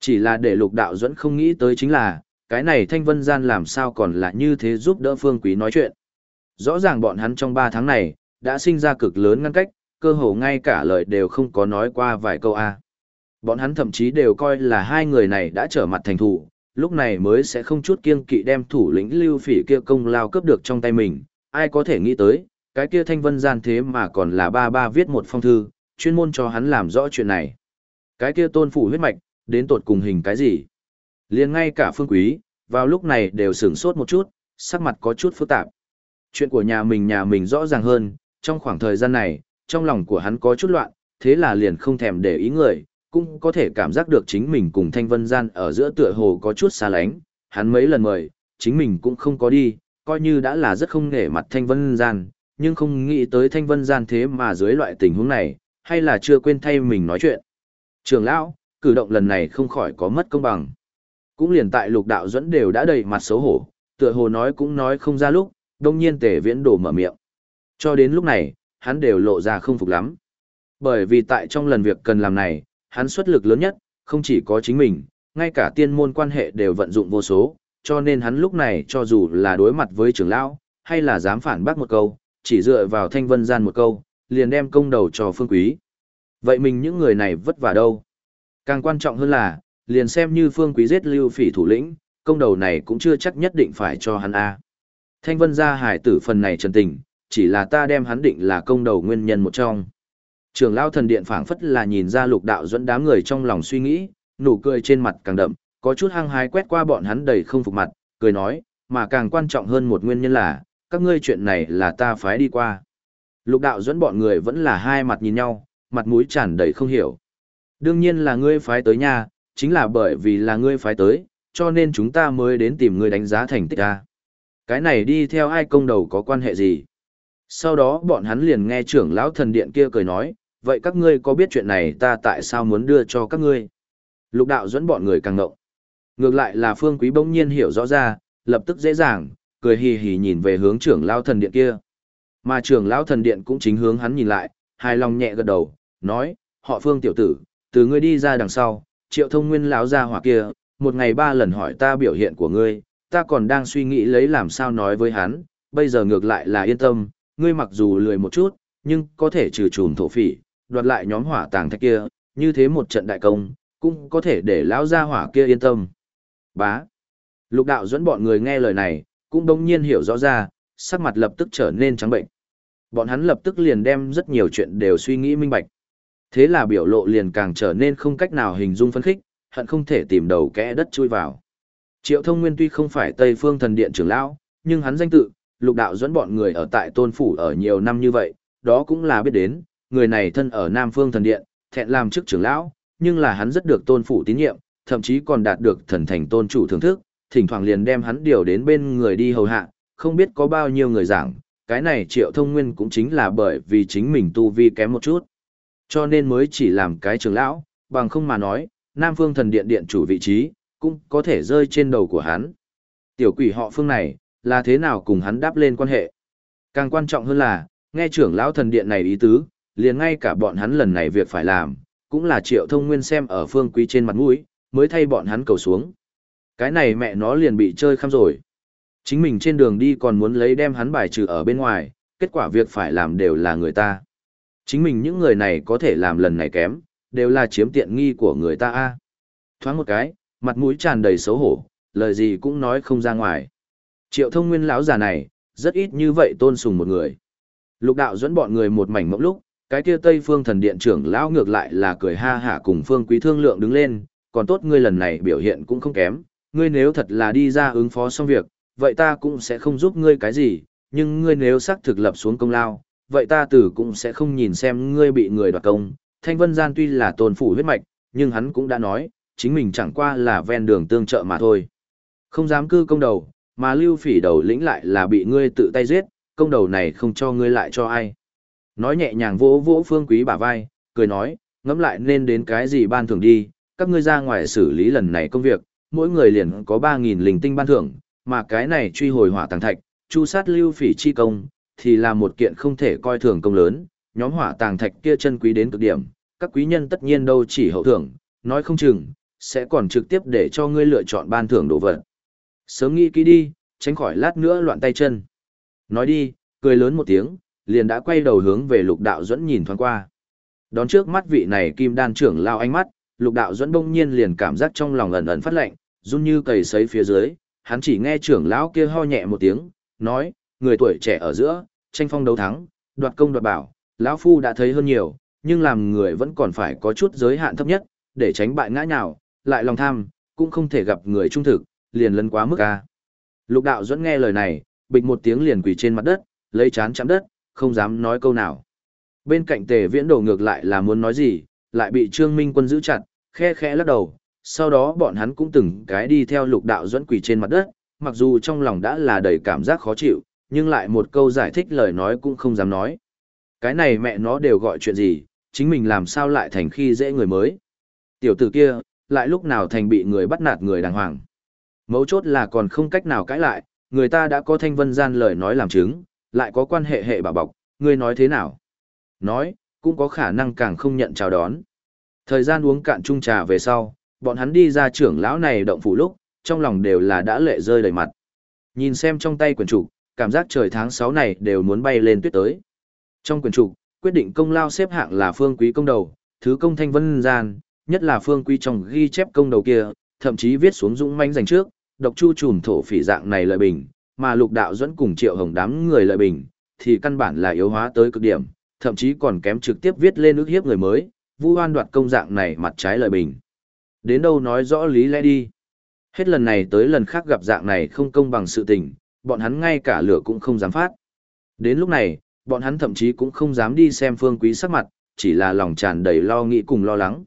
Chỉ là để lục đạo dẫn không nghĩ tới chính là, cái này Thanh Vân Gian làm sao còn là như thế giúp đỡ Phương Quý nói chuyện. Rõ ràng bọn hắn trong 3 tháng này, đã sinh ra cực lớn ngăn cách, cơ hồ ngay cả lời đều không có nói qua vài câu A. Bọn hắn thậm chí đều coi là hai người này đã trở mặt thành thủ, lúc này mới sẽ không chút kiêng kỵ đem thủ lĩnh lưu phỉ kia công lao cướp được trong tay mình. Ai có thể nghĩ tới, cái kia thanh vân gian thế mà còn là ba ba viết một phong thư, chuyên môn cho hắn làm rõ chuyện này. Cái kia tôn phủ huyết mạch, đến tột cùng hình cái gì? liền ngay cả phương quý, vào lúc này đều sửng sốt một chút, sắc mặt có chút phức tạp. Chuyện của nhà mình nhà mình rõ ràng hơn, trong khoảng thời gian này, trong lòng của hắn có chút loạn, thế là liền không thèm để ý người, cũng có thể cảm giác được chính mình cùng Thanh Vân Gian ở giữa tựa hồ có chút xa lánh, hắn mấy lần mời, chính mình cũng không có đi, coi như đã là rất không nể mặt Thanh Vân Gian, nhưng không nghĩ tới Thanh Vân Gian thế mà dưới loại tình huống này, hay là chưa quên thay mình nói chuyện. Trường lão, cử động lần này không khỏi có mất công bằng. Cũng liền tại lục đạo dẫn đều đã đầy mặt xấu hổ, tựa hồ nói cũng nói không ra lúc, đông nhiên Tề viễn đổ mở miệng. Cho đến lúc này, hắn đều lộ ra không phục lắm. Bởi vì tại trong lần việc cần làm này, hắn xuất lực lớn nhất, không chỉ có chính mình, ngay cả tiên môn quan hệ đều vận dụng vô số, cho nên hắn lúc này cho dù là đối mặt với trưởng lão, hay là dám phản bác một câu, chỉ dựa vào thanh vân gian một câu, liền đem công đầu cho phương quý. Vậy mình những người này vất vả đâu? Càng quan trọng hơn là, liền xem như phương quý giết lưu phỉ thủ lĩnh, công đầu này cũng chưa chắc nhất định phải cho hắn A. Thanh vân gia hải tử phần này trần tình, chỉ là ta đem hắn định là công đầu nguyên nhân một trong. Trường lao thần điện phảng phất là nhìn ra lục đạo dẫn đám người trong lòng suy nghĩ, nụ cười trên mặt càng đậm, có chút hăng hái quét qua bọn hắn đầy không phục mặt, cười nói, mà càng quan trọng hơn một nguyên nhân là, các ngươi chuyện này là ta phái đi qua. Lục đạo dẫn bọn người vẫn là hai mặt nhìn nhau, mặt mũi tràn đầy không hiểu. Đương nhiên là ngươi phái tới nha, chính là bởi vì là ngươi phái tới, cho nên chúng ta mới đến tìm ngươi đánh giá thành tích ta. Cái này đi theo ai công đầu có quan hệ gì? Sau đó bọn hắn liền nghe trưởng lão thần điện kia cười nói, vậy các ngươi có biết chuyện này ta tại sao muốn đưa cho các ngươi? Lục đạo dẫn bọn người càng ngộng. Ngược lại là phương quý bỗng nhiên hiểu rõ ra, lập tức dễ dàng, cười hì hì nhìn về hướng trưởng lão thần điện kia. Mà trưởng lão thần điện cũng chính hướng hắn nhìn lại, hài lòng nhẹ gật đầu, nói, họ phương tiểu tử, từ ngươi đi ra đằng sau, triệu thông nguyên lão ra hỏa kia, một ngày ba lần hỏi ta biểu hiện của ngươi, ta còn đang suy nghĩ lấy làm sao nói với hắn, bây giờ ngược lại là yên tâm, ngươi mặc dù lười một chút, nhưng có thể trừ trùm thổ phỉ, đoạt lại nhóm hỏa tàng thạch kia, như thế một trận đại công, cũng có thể để lão gia hỏa kia yên tâm. Bá. Lục đạo dẫn bọn người nghe lời này, cũng đông nhiên hiểu rõ ra, sắc mặt lập tức trở nên trắng bệnh. Bọn hắn lập tức liền đem rất nhiều chuyện đều suy nghĩ minh bạch. Thế là biểu lộ liền càng trở nên không cách nào hình dung phân khích, hận không thể tìm đầu kẽ đất chui vào. Triệu thông nguyên tuy không phải Tây phương thần điện trưởng lão, nhưng hắn danh tự, lục đạo dẫn bọn người ở tại tôn phủ ở nhiều năm như vậy, đó cũng là biết đến, người này thân ở Nam Phương Thần Điện, thẹn làm chức trưởng lão, nhưng là hắn rất được tôn phủ tín nhiệm, thậm chí còn đạt được thần thành tôn chủ thưởng thức, thỉnh thoảng liền đem hắn điều đến bên người đi hầu hạ, không biết có bao nhiêu người giảng, cái này triệu thông nguyên cũng chính là bởi vì chính mình tu vi kém một chút. Cho nên mới chỉ làm cái trưởng lão, bằng không mà nói, Nam Phương Thần Điện điện chủ vị trí, cũng có thể rơi trên đầu của hắn. Tiểu quỷ họ phương này, là thế nào cùng hắn đáp lên quan hệ. Càng quan trọng hơn là, nghe trưởng lão thần điện này ý tứ, liền ngay cả bọn hắn lần này việc phải làm, cũng là triệu thông nguyên xem ở phương quý trên mặt mũi, mới thay bọn hắn cầu xuống. Cái này mẹ nó liền bị chơi khăm rồi. Chính mình trên đường đi còn muốn lấy đem hắn bài trừ ở bên ngoài, kết quả việc phải làm đều là người ta. Chính mình những người này có thể làm lần này kém, đều là chiếm tiện nghi của người ta a. Thoáng một cái, mặt mũi tràn đầy xấu hổ, lời gì cũng nói không ra ngoài. Triệu thông nguyên lão già này, rất ít như vậy tôn sùng một người. Lục đạo dẫn bọn người một mảnh mộng lúc, cái kia Tây Phương Thần Điện trưởng lão ngược lại là cười ha hả cùng Phương Quý thương lượng đứng lên, còn tốt ngươi lần này biểu hiện cũng không kém, ngươi nếu thật là đi ra ứng phó xong việc, vậy ta cũng sẽ không giúp ngươi cái gì, nhưng ngươi nếu xác thực lập xuống công lao, vậy ta tử cũng sẽ không nhìn xem ngươi bị người đoạt công. Thanh Vân Gian tuy là tôn phủ huyết mạch, nhưng hắn cũng đã nói, chính mình chẳng qua là ven đường tương trợ mà thôi. Không dám cư công đầu, mà lưu phỉ đầu lĩnh lại là bị ngươi tự tay giết, công đầu này không cho ngươi lại cho ai. Nói nhẹ nhàng vỗ vỗ phương quý bả vai, cười nói, ngẫm lại nên đến cái gì ban thưởng đi, các ngươi ra ngoài xử lý lần này công việc, mỗi người liền có 3.000 linh tinh ban thưởng, mà cái này truy hồi hỏa tàng thạch, chu sát lưu phỉ chi công, thì là một kiện không thể coi thường công lớn, nhóm hỏa tàng thạch kia chân quý đến cực điểm, các quý nhân tất nhiên đâu chỉ hậu thưởng, nói không chừng, sẽ còn trực tiếp để cho ngươi lựa chọn ban thưởng đồ vật. Sớm nghĩ kỹ đi, tránh khỏi lát nữa loạn tay chân. Nói đi, cười lớn một tiếng, liền đã quay đầu hướng về lục đạo dẫn nhìn thoáng qua. Đón trước mắt vị này kim đan trưởng lao ánh mắt, lục đạo dẫn bỗng nhiên liền cảm giác trong lòng ẩn ẩn phát lạnh, run như cầy sấy phía dưới, hắn chỉ nghe trưởng lão kia ho nhẹ một tiếng, nói, người tuổi trẻ ở giữa, tranh phong đấu thắng, đoạt công đoạt bảo, lão phu đã thấy hơn nhiều, nhưng làm người vẫn còn phải có chút giới hạn thấp nhất, để tránh bại ngã nhào, lại lòng tham, cũng không thể gặp người trung thực, liền lấn quá mức a. Lục đạo dẫn nghe lời này, bịch một tiếng liền quỳ trên mặt đất, lấy chán chạm đất, không dám nói câu nào. Bên cạnh tề viễn đổ ngược lại là muốn nói gì, lại bị trương minh quân giữ chặt, khe khẽ lắc đầu. Sau đó bọn hắn cũng từng cái đi theo lục đạo dẫn quỳ trên mặt đất, mặc dù trong lòng đã là đầy cảm giác khó chịu, nhưng lại một câu giải thích lời nói cũng không dám nói. Cái này mẹ nó đều gọi chuyện gì, chính mình làm sao lại thành khi dễ người mới. Tiểu tử kia, lại lúc nào thành bị người bắt nạt người đàng hoàng. Mấu chốt là còn không cách nào cãi lại, người ta đã có thanh vân gian lời nói làm chứng, lại có quan hệ hệ bảo bọc, ngươi nói thế nào? Nói, cũng có khả năng càng không nhận chào đón. Thời gian uống cạn chung trà về sau, bọn hắn đi ra trưởng lão này động phủ lúc, trong lòng đều là đã lệ rơi đầy mặt. Nhìn xem trong tay quyển trục, cảm giác trời tháng 6 này đều muốn bay lên tuyết tới. Trong quyển trục, quyết định công lao xếp hạng là phương quý công đầu, thứ công thanh vân gian, nhất là phương quý trong ghi chép công đầu kia, thậm chí viết xuống dũng manh dành trước, độc chu trùm thổ phỉ dạng này lợi bình, mà lục đạo dẫn cùng triệu hồng đám người lợi bình, thì căn bản là yếu hóa tới cực điểm, thậm chí còn kém trực tiếp viết lên ước hiếp người mới, vu oan đoạt công dạng này mặt trái lợi bình. Đến đâu nói rõ lý lẽ đi. Hết lần này tới lần khác gặp dạng này không công bằng sự tình, bọn hắn ngay cả lửa cũng không dám phát. Đến lúc này, bọn hắn thậm chí cũng không dám đi xem phương quý sắc mặt, chỉ là lòng tràn đầy lo nghĩ cùng lo lắng.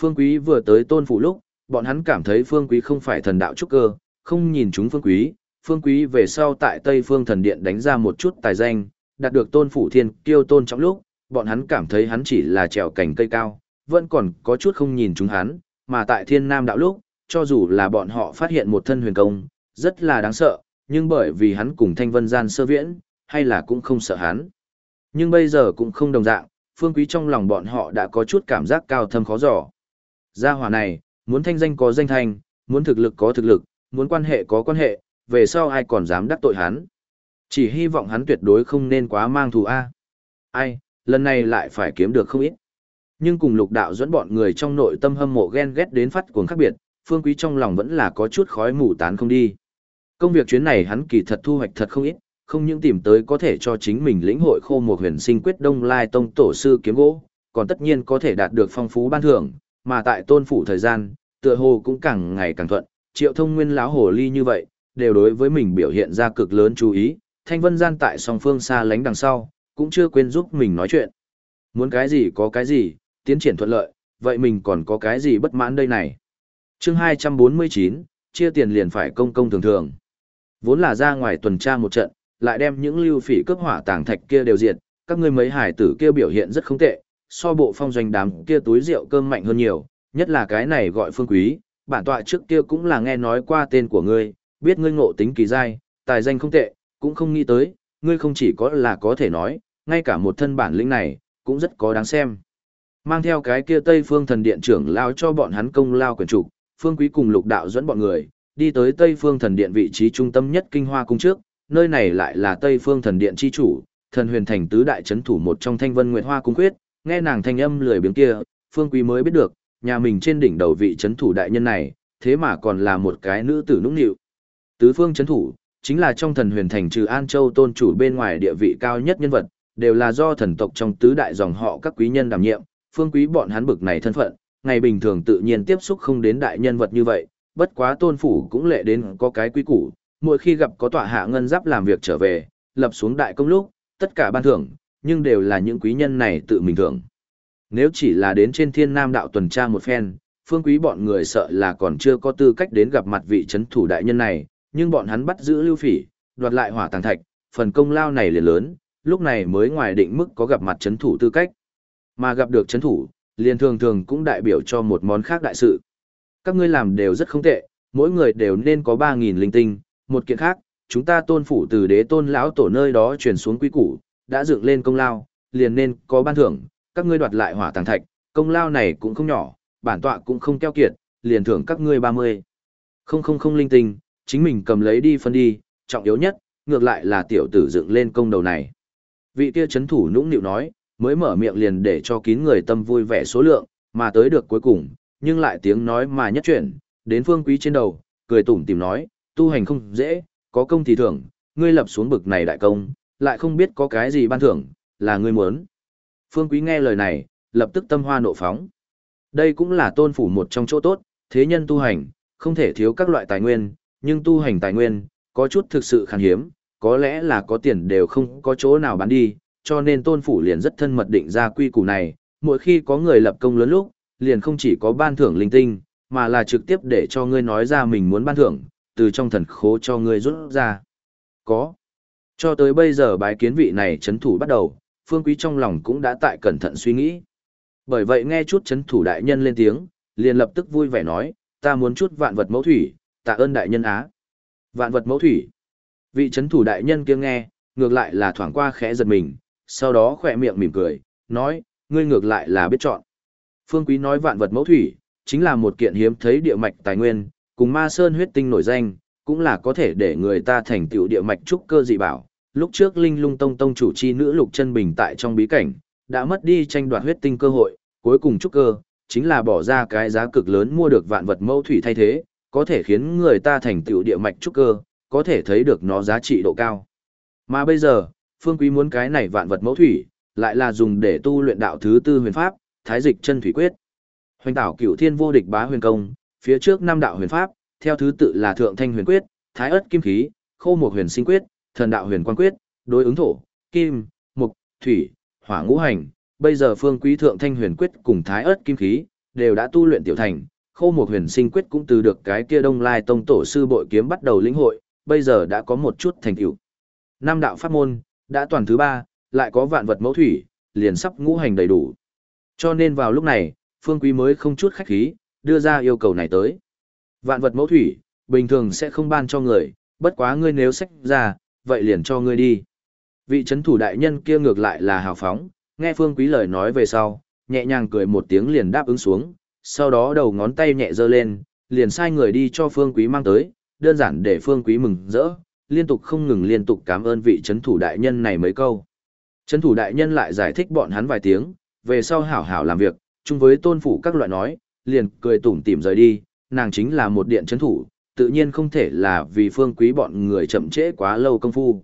Phương quý vừa tới tôn phủ lúc, bọn hắn cảm thấy phương quý không phải thần đạo trúc cơ, không nhìn chúng phương quý, phương quý về sau tại Tây Phương Thần Điện đánh ra một chút tài danh, đạt được tôn phủ thiên kiêu tôn trong lúc, bọn hắn cảm thấy hắn chỉ là trèo cành cây cao, vẫn còn có chút không nhìn chúng hắn, mà tại thiên nam đạo lúc, cho dù là bọn họ phát hiện một thân huyền công, rất là đáng sợ, nhưng bởi vì hắn cùng thanh vân gian sơ viễn, hay là cũng không sợ hắn. Nhưng bây giờ cũng không đồng dạng, phương quý trong lòng bọn họ đã có chút cảm giác cao thâm khó dò. Gia hỏa này, muốn thanh danh có danh thanh, muốn thực lực có thực lực, muốn quan hệ có quan hệ, về sau ai còn dám đắc tội hắn. Chỉ hy vọng hắn tuyệt đối không nên quá mang thù A. Ai, lần này lại phải kiếm được không ít. Nhưng cùng lục đạo dẫn bọn người trong nội tâm hâm mộ ghen ghét đến phát cuồng khác biệt, phương quý trong lòng vẫn là có chút khói mù tán không đi. Công việc chuyến này hắn kỳ thật thu hoạch thật không ít, không những tìm tới có thể cho chính mình lĩnh hội khô một huyền sinh quyết đông lai tông tổ sư kiếm gỗ, còn tất nhiên có thể đạt được phong phú ban thưởng, mà tại tôn phủ thời gian, tựa hồ cũng càng ngày càng thuận, triệu thông nguyên lão hồ ly như vậy, đều đối với mình biểu hiện ra cực lớn chú ý, thanh vân gian tại song phương xa lánh đằng sau, cũng chưa quên giúp mình nói chuyện. Muốn cái gì có cái gì, tiến triển thuận lợi, vậy mình còn có cái gì bất mãn đây này. chương 249, chia tiền liền phải công công thường thường. Vốn là ra ngoài tuần tra một trận, lại đem những lưu phỉ cướp hỏa tàng thạch kia đều diệt, các ngươi mấy hải tử kia biểu hiện rất không tệ, so bộ phong doanh đám kia túi rượu cơm mạnh hơn nhiều, nhất là cái này gọi phương quý, bản tọa trước kia cũng là nghe nói qua tên của ngươi, biết ngươi ngộ tính kỳ dai, tài danh không tệ, cũng không nghĩ tới, ngươi không chỉ có là có thể nói, ngay cả một thân bản lĩnh này, cũng rất có đáng xem. Mang theo cái kia Tây Phương Thần Điện trưởng lao cho bọn hắn công lao quyền trục, Phương Quý cùng Lục Đạo dẫn bọn người, đi tới Tây Phương Thần Điện vị trí trung tâm nhất kinh hoa cung trước, nơi này lại là Tây Phương Thần Điện chi chủ, thần huyền thành tứ đại chấn thủ một trong Thanh Vân Nguyệt Hoa cung quyết, nghe nàng thanh âm lười biếng kia, Phương Quý mới biết được, nhà mình trên đỉnh đầu vị chấn thủ đại nhân này, thế mà còn là một cái nữ tử nũng nịu. Tứ phương chấn thủ, chính là trong thần huyền thành trừ An Châu tôn chủ bên ngoài địa vị cao nhất nhân vật, đều là do thần tộc trong tứ đại dòng họ các quý nhân đảm nhiệm, phương quý bọn hắn bực này thân phận, ngày bình thường tự nhiên tiếp xúc không đến đại nhân vật như vậy, bất quá tôn phủ cũng lệ đến có cái quý củ, mỗi khi gặp có tọa hạ ngân giáp làm việc trở về, lập xuống đại công lúc, tất cả ban thưởng, nhưng đều là những quý nhân này tự mình thưởng. Nếu chỉ là đến trên thiên nam đạo tuần tra một phen, phương quý bọn người sợ là còn chưa có tư cách đến gặp mặt vị chấn thủ đại nhân này, nhưng bọn hắn bắt giữ lưu phỉ, đoạt lại hỏa tàng thạch, phần công lao này liền lớn, lúc này mới ngoài định mức có gặp mặt chấn thủ tư cách. Mà gặp được chấn thủ, liền thường thường cũng đại biểu cho một món khác đại sự. Các ngươi làm đều rất không tệ, mỗi người đều nên có 3.000 linh tinh, một kiện khác, chúng ta tôn phủ từ đế tôn lão tổ nơi đó truyền xuống quý củ, đã dựng lên công lao, liền nên có ban thưởng, các ngươi đoạt lại hỏa tàng thạch, công lao này cũng không nhỏ, bản tọa cũng không keo kiệt, liền thưởng các ngươi 30. Không không không linh tinh, chính mình cầm lấy đi phân đi, trọng yếu nhất, ngược lại là tiểu tử dựng lên công đầu này. Vị kia chấn thủ nũng nịu nói, mới mở miệng liền để cho kín người tâm vui vẻ số lượng, mà tới được cuối cùng, nhưng lại tiếng nói mà nhất chuyển, đến phương quý trên đầu, cười tủm tìm nói, tu hành không dễ, có công thì thưởng, ngươi lập xuống bực này đại công, lại không biết có cái gì ban thưởng, là ngươi muốn. Phương quý nghe lời này, lập tức tâm hoa nộ phóng. Đây cũng là tôn phủ một trong chỗ tốt, thế nhân tu hành, không thể thiếu các loại tài nguyên, nhưng tu hành tài nguyên, có chút thực sự khan hiếm, có lẽ là có tiền đều không có chỗ nào bán đi, cho nên tôn phủ liền rất thân mật định ra quy củ này, mỗi khi có người lập công lớn lúc, liền không chỉ có ban thưởng linh tinh, mà là trực tiếp để cho ngươi nói ra mình muốn ban thưởng, từ trong thần khố cho ngươi rút ra. Có. Cho tới bây giờ bái kiến vị này chấn thủ bắt đầu, phương quý trong lòng cũng đã tại cẩn thận suy nghĩ. Bởi vậy nghe chút chấn thủ đại nhân lên tiếng, liền lập tức vui vẻ nói, ta muốn chút vạn vật mẫu thủy, tạ ơn đại nhân á. Vạn vật mẫu thủy. Vị chấn thủ đại nhân kia nghe, ngược lại là thoảng qua khẽ giật mình, sau đó khỏe miệng mỉm cười, nói, ngươi ngược lại là biết chọn. Phương Quý nói vạn vật mẫu thủy, chính là một kiện hiếm thấy địa mạch tài nguyên, cùng ma sơn huyết tinh nổi danh, cũng là có thể để người ta thành tựu địa mạch trúc cơ dị bảo. Lúc trước Linh Lung Tông Tông chủ chi nữ Lục Chân Bình tại trong bí cảnh, đã mất đi tranh đoạt huyết tinh cơ hội, cuối cùng trúc cơ, chính là bỏ ra cái giá cực lớn mua được vạn vật mẫu thủy thay thế, có thể khiến người ta thành tựu địa mạch trúc cơ, có thể thấy được nó giá trị độ cao. Mà bây giờ, Phương Quý muốn cái này vạn vật mẫu thủy, lại là dùng để tu luyện đạo thứ tư huyền pháp, Thái Dịch Chân Thủy Quyết. Hoành Tảo Cửu Thiên vô địch bá huyền công, phía trước năm đạo huyền pháp, theo thứ tự là Thượng Thanh Huyền Quyết, Thái Ức Kim Khí, Khô Mộc Huyền Sinh Quyết, Thần Đạo Huyền Quan Quyết, đối ứng thổ, kim, mộc, thủy, hỏa ngũ hành. Bây giờ Phương Quý Thượng Thanh Huyền Quyết cùng Thái Ức Kim Khí đều đã tu luyện tiểu thành, Khô một Huyền Sinh Quyết cũng từ được cái kia Đông Lai Tông tổ sư bội kiếm bắt đầu lĩnh hội, bây giờ đã có một chút thành tựu. Nam đạo pháp môn, đã toàn thứ ba, lại có vạn vật mẫu thủy, liền sắp ngũ hành đầy đủ. Cho nên vào lúc này, Phương Quý mới không chút khách khí, đưa ra yêu cầu này tới. Vạn vật mẫu thủy, bình thường sẽ không ban cho người, bất quá ngươi nếu sách ra, vậy liền cho ngươi đi. Vị chấn thủ đại nhân kia ngược lại là hào phóng, nghe Phương Quý lời nói về sau, nhẹ nhàng cười một tiếng liền đáp ứng xuống, sau đó đầu ngón tay nhẹ giơ lên, liền sai người đi cho Phương Quý mang tới, đơn giản để Phương Quý mừng rỡ, liên tục không ngừng liên tục cảm ơn vị chấn thủ đại nhân này mấy câu. Chấn thủ đại nhân lại giải thích bọn hắn vài tiếng, về sau hảo hảo làm việc, chung với tôn phủ các loại nói, liền cười tủm tỉm rời đi, nàng chính là một điện chấn thủ, tự nhiên không thể là vì phương quý bọn người chậm trễ quá lâu công phu.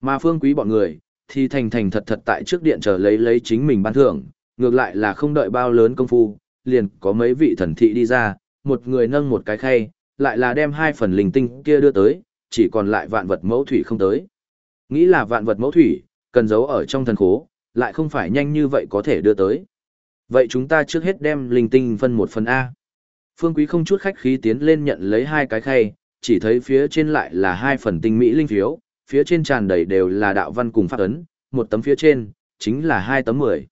Mà phương quý bọn người, thì thành thành thật thật tại trước điện chờ lấy lấy chính mình ban thưởng, ngược lại là không đợi bao lớn công phu, liền có mấy vị thần thị đi ra, một người nâng một cái khay, lại là đem hai phần linh tinh kia đưa tới, chỉ còn lại vạn vật mẫu thủy không tới. Nghĩ là vạn vật mẫu thủy, cần giấu ở trong thần khố, lại không phải nhanh như vậy có thể đưa tới. Vậy chúng ta trước hết đem linh tinh phân một phần A. Phương Quý không chút khách khí tiến lên nhận lấy hai cái khay, chỉ thấy phía trên lại là hai phần tinh mỹ linh phiếu, phía trên tràn đầy đều là đạo văn cùng phát ấn, một tấm phía trên, chính là hai tấm mười.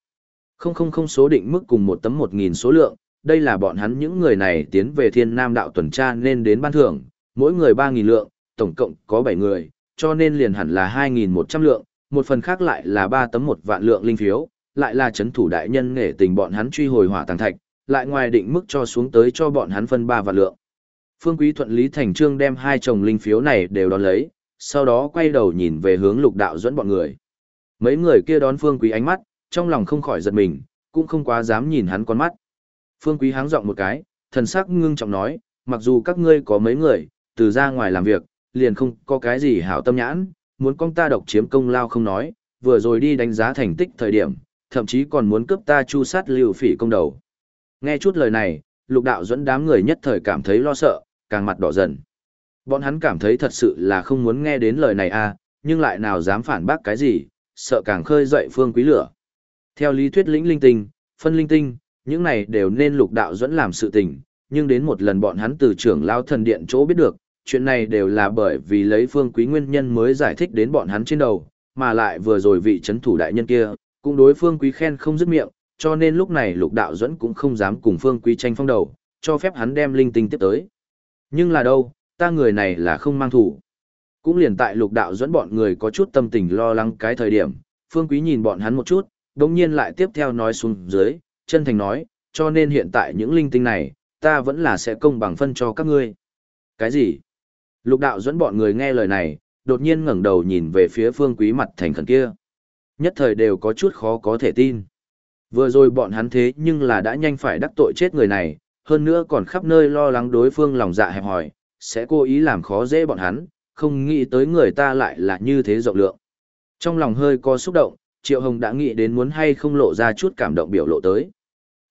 Không không không số định mức cùng một tấm một nghìn số lượng, đây là bọn hắn những người này tiến về thiên nam đạo tuần tra nên đến ban thưởng, mỗi người ba nghìn lượng, tổng cộng có bảy người, cho nên liền hẳn là hai nghìn một trăm lượng, một phần khác lại là ba tấm một vạn lượng linh phiếu, lại là chấn thủ đại nhân nghệ tình bọn hắn truy hồi hỏa tàng thạch, lại ngoài định mức cho xuống tới cho bọn hắn phân ba vạn lượng. Phương Quý thuận lý thành trương đem hai chồng linh phiếu này đều đón lấy, sau đó quay đầu nhìn về hướng lục đạo dẫn bọn người. Mấy người kia đón Phương Quý ánh mắt, trong lòng không khỏi giật mình, cũng không quá dám nhìn hắn con mắt. Phương Quý háng giọng một cái, thần sắc ngưng trọng nói, mặc dù các ngươi có mấy người, từ ra ngoài làm việc, liền không có cái gì hảo tâm nhãn, muốn con ta độc chiếm công lao không nói, vừa rồi đi đánh giá thành tích thời điểm, thậm chí còn muốn cướp ta chu sát liều phỉ công đầu. Nghe chút lời này, lục đạo dẫn đám người nhất thời cảm thấy lo sợ, càng mặt đỏ dần. Bọn hắn cảm thấy thật sự là không muốn nghe đến lời này à, nhưng lại nào dám phản bác cái gì, sợ càng khơi dậy phương quý lửa. Theo lý thuyết lĩnh linh tinh, phân linh tinh, những này đều nên lục đạo dẫn làm sự tình, nhưng đến một lần bọn hắn từ trưởng lao thần điện chỗ biết được, chuyện này đều là bởi vì lấy phương quý nguyên nhân mới giải thích đến bọn hắn trên đầu, mà lại vừa rồi vị chấn thủ đại nhân kia, cũng đối phương quý khen không dứt miệng, cho nên lúc này lục đạo dẫn cũng không dám cùng phương quý tranh phong đầu, cho phép hắn đem linh tinh tiếp tới. Nhưng là đâu, ta người này là không mang thủ. Cũng liền tại lục đạo dẫn bọn người có chút tâm tình lo lắng cái thời điểm, phương quý nhìn bọn hắn một chút, đồng nhiên lại tiếp theo nói xuống dưới, chân thành nói, cho nên hiện tại những linh tinh này, ta vẫn là sẽ công bằng phân cho các ngươi. Cái gì? Lục đạo dẫn bọn người nghe lời này, đột nhiên ngẩng đầu nhìn về phía phương quý mặt thành khẩn kia. Nhất thời đều có chút khó có thể tin. Vừa rồi bọn hắn thế nhưng là đã nhanh phải đắc tội chết người này, hơn nữa còn khắp nơi lo lắng đối phương lòng dạ hẹp hòi, sẽ cố ý làm khó dễ bọn hắn, không nghĩ tới người ta lại là như thế rộng lượng. Trong lòng hơi có xúc động, Triệu Hồng đã nghĩ đến muốn hay không lộ ra chút cảm động biểu lộ tới.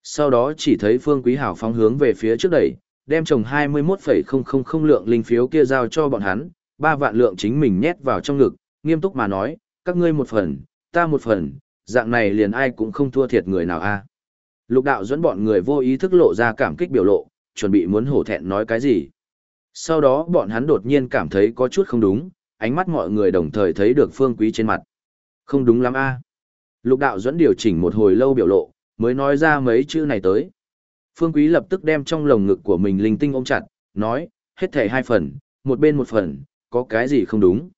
Sau đó chỉ thấy Phương Quý Hảo phóng hướng về phía trước đẩy, đem chồng 21,000 lượng linh phiếu kia giao cho bọn hắn, ba vạn lượng chính mình nhét vào trong ngực, nghiêm túc mà nói, các ngươi một phần, ta một phần, dạng này liền ai cũng không thua thiệt người nào a. Lục đạo dẫn bọn người vô ý thức lộ ra cảm kích biểu lộ, chuẩn bị muốn hổ thẹn nói cái gì. Sau đó bọn hắn đột nhiên cảm thấy có chút không đúng, ánh mắt mọi người đồng thời thấy được phương quý trên mặt. Không đúng lắm a. Lục đạo dẫn điều chỉnh một hồi lâu biểu lộ, mới nói ra mấy chữ này tới. Phương quý lập tức đem trong lồng ngực của mình linh tinh ôm chặt, nói, hết thể hai phần, một bên một phần, có cái gì không đúng.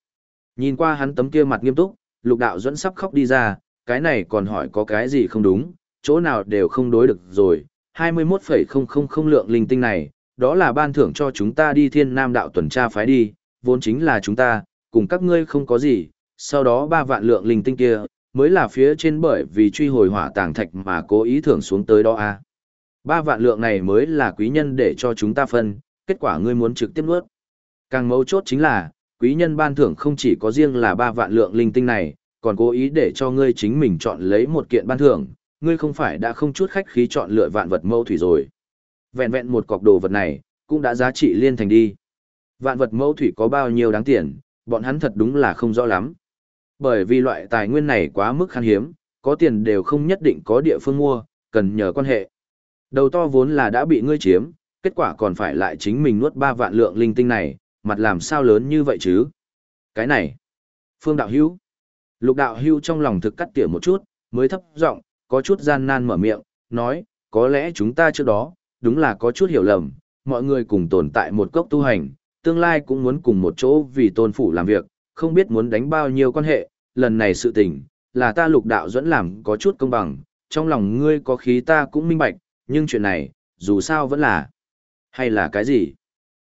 Nhìn qua hắn tấm kia mặt nghiêm túc, lục đạo dẫn sắp khóc đi ra, cái này còn hỏi có cái gì không đúng, chỗ nào đều không đối được rồi, 21,000 lượng linh tinh này, đó là ban thưởng cho chúng ta đi thiên nam đạo tuần tra phái đi, vốn chính là chúng ta, cùng các ngươi không có gì, sau đó ba vạn lượng linh tinh kia, mới là phía trên bởi vì truy hồi hỏa tàng thạch mà cố ý thưởng xuống tới đó a. À. Ba vạn lượng này mới là quý nhân để cho chúng ta phân, kết quả ngươi muốn trực tiếp nuốt. Càng mấu chốt chính là, quý nhân ban thưởng không chỉ có riêng là ba vạn lượng linh tinh này, còn cố ý để cho ngươi chính mình chọn lấy một kiện ban thưởng, ngươi không phải đã không chút khách khí chọn lựa vạn vật mâu thủy rồi. Vẹn vẹn một cọc đồ vật này, cũng đã giá trị liên thành đi. Vạn vật mâu thủy có bao nhiêu đáng tiền, bọn hắn thật đúng là không rõ lắm. Bởi vì loại tài nguyên này quá mức khan hiếm, có tiền đều không nhất định có địa phương mua, cần nhờ quan hệ. Đầu to vốn là đã bị ngươi chiếm, kết quả còn phải lại chính mình nuốt ba vạn lượng linh tinh này, mặt làm sao lớn như vậy chứ? Cái này, Phương Đạo Hữu Lục Đạo Hữu trong lòng thực cắt tỉa một chút, mới thấp giọng, có chút gian nan mở miệng, nói, có lẽ chúng ta trước đó, đúng là có chút hiểu lầm, mọi người cùng tồn tại một cốc tu hành, tương lai cũng muốn cùng một chỗ vì tôn phủ làm việc, không biết muốn đánh bao nhiêu quan hệ, lần này sự tình, là ta lục đạo dẫn làm có chút công bằng, trong lòng ngươi có khí ta cũng minh bạch, nhưng chuyện này, dù sao vẫn là, hay là cái gì?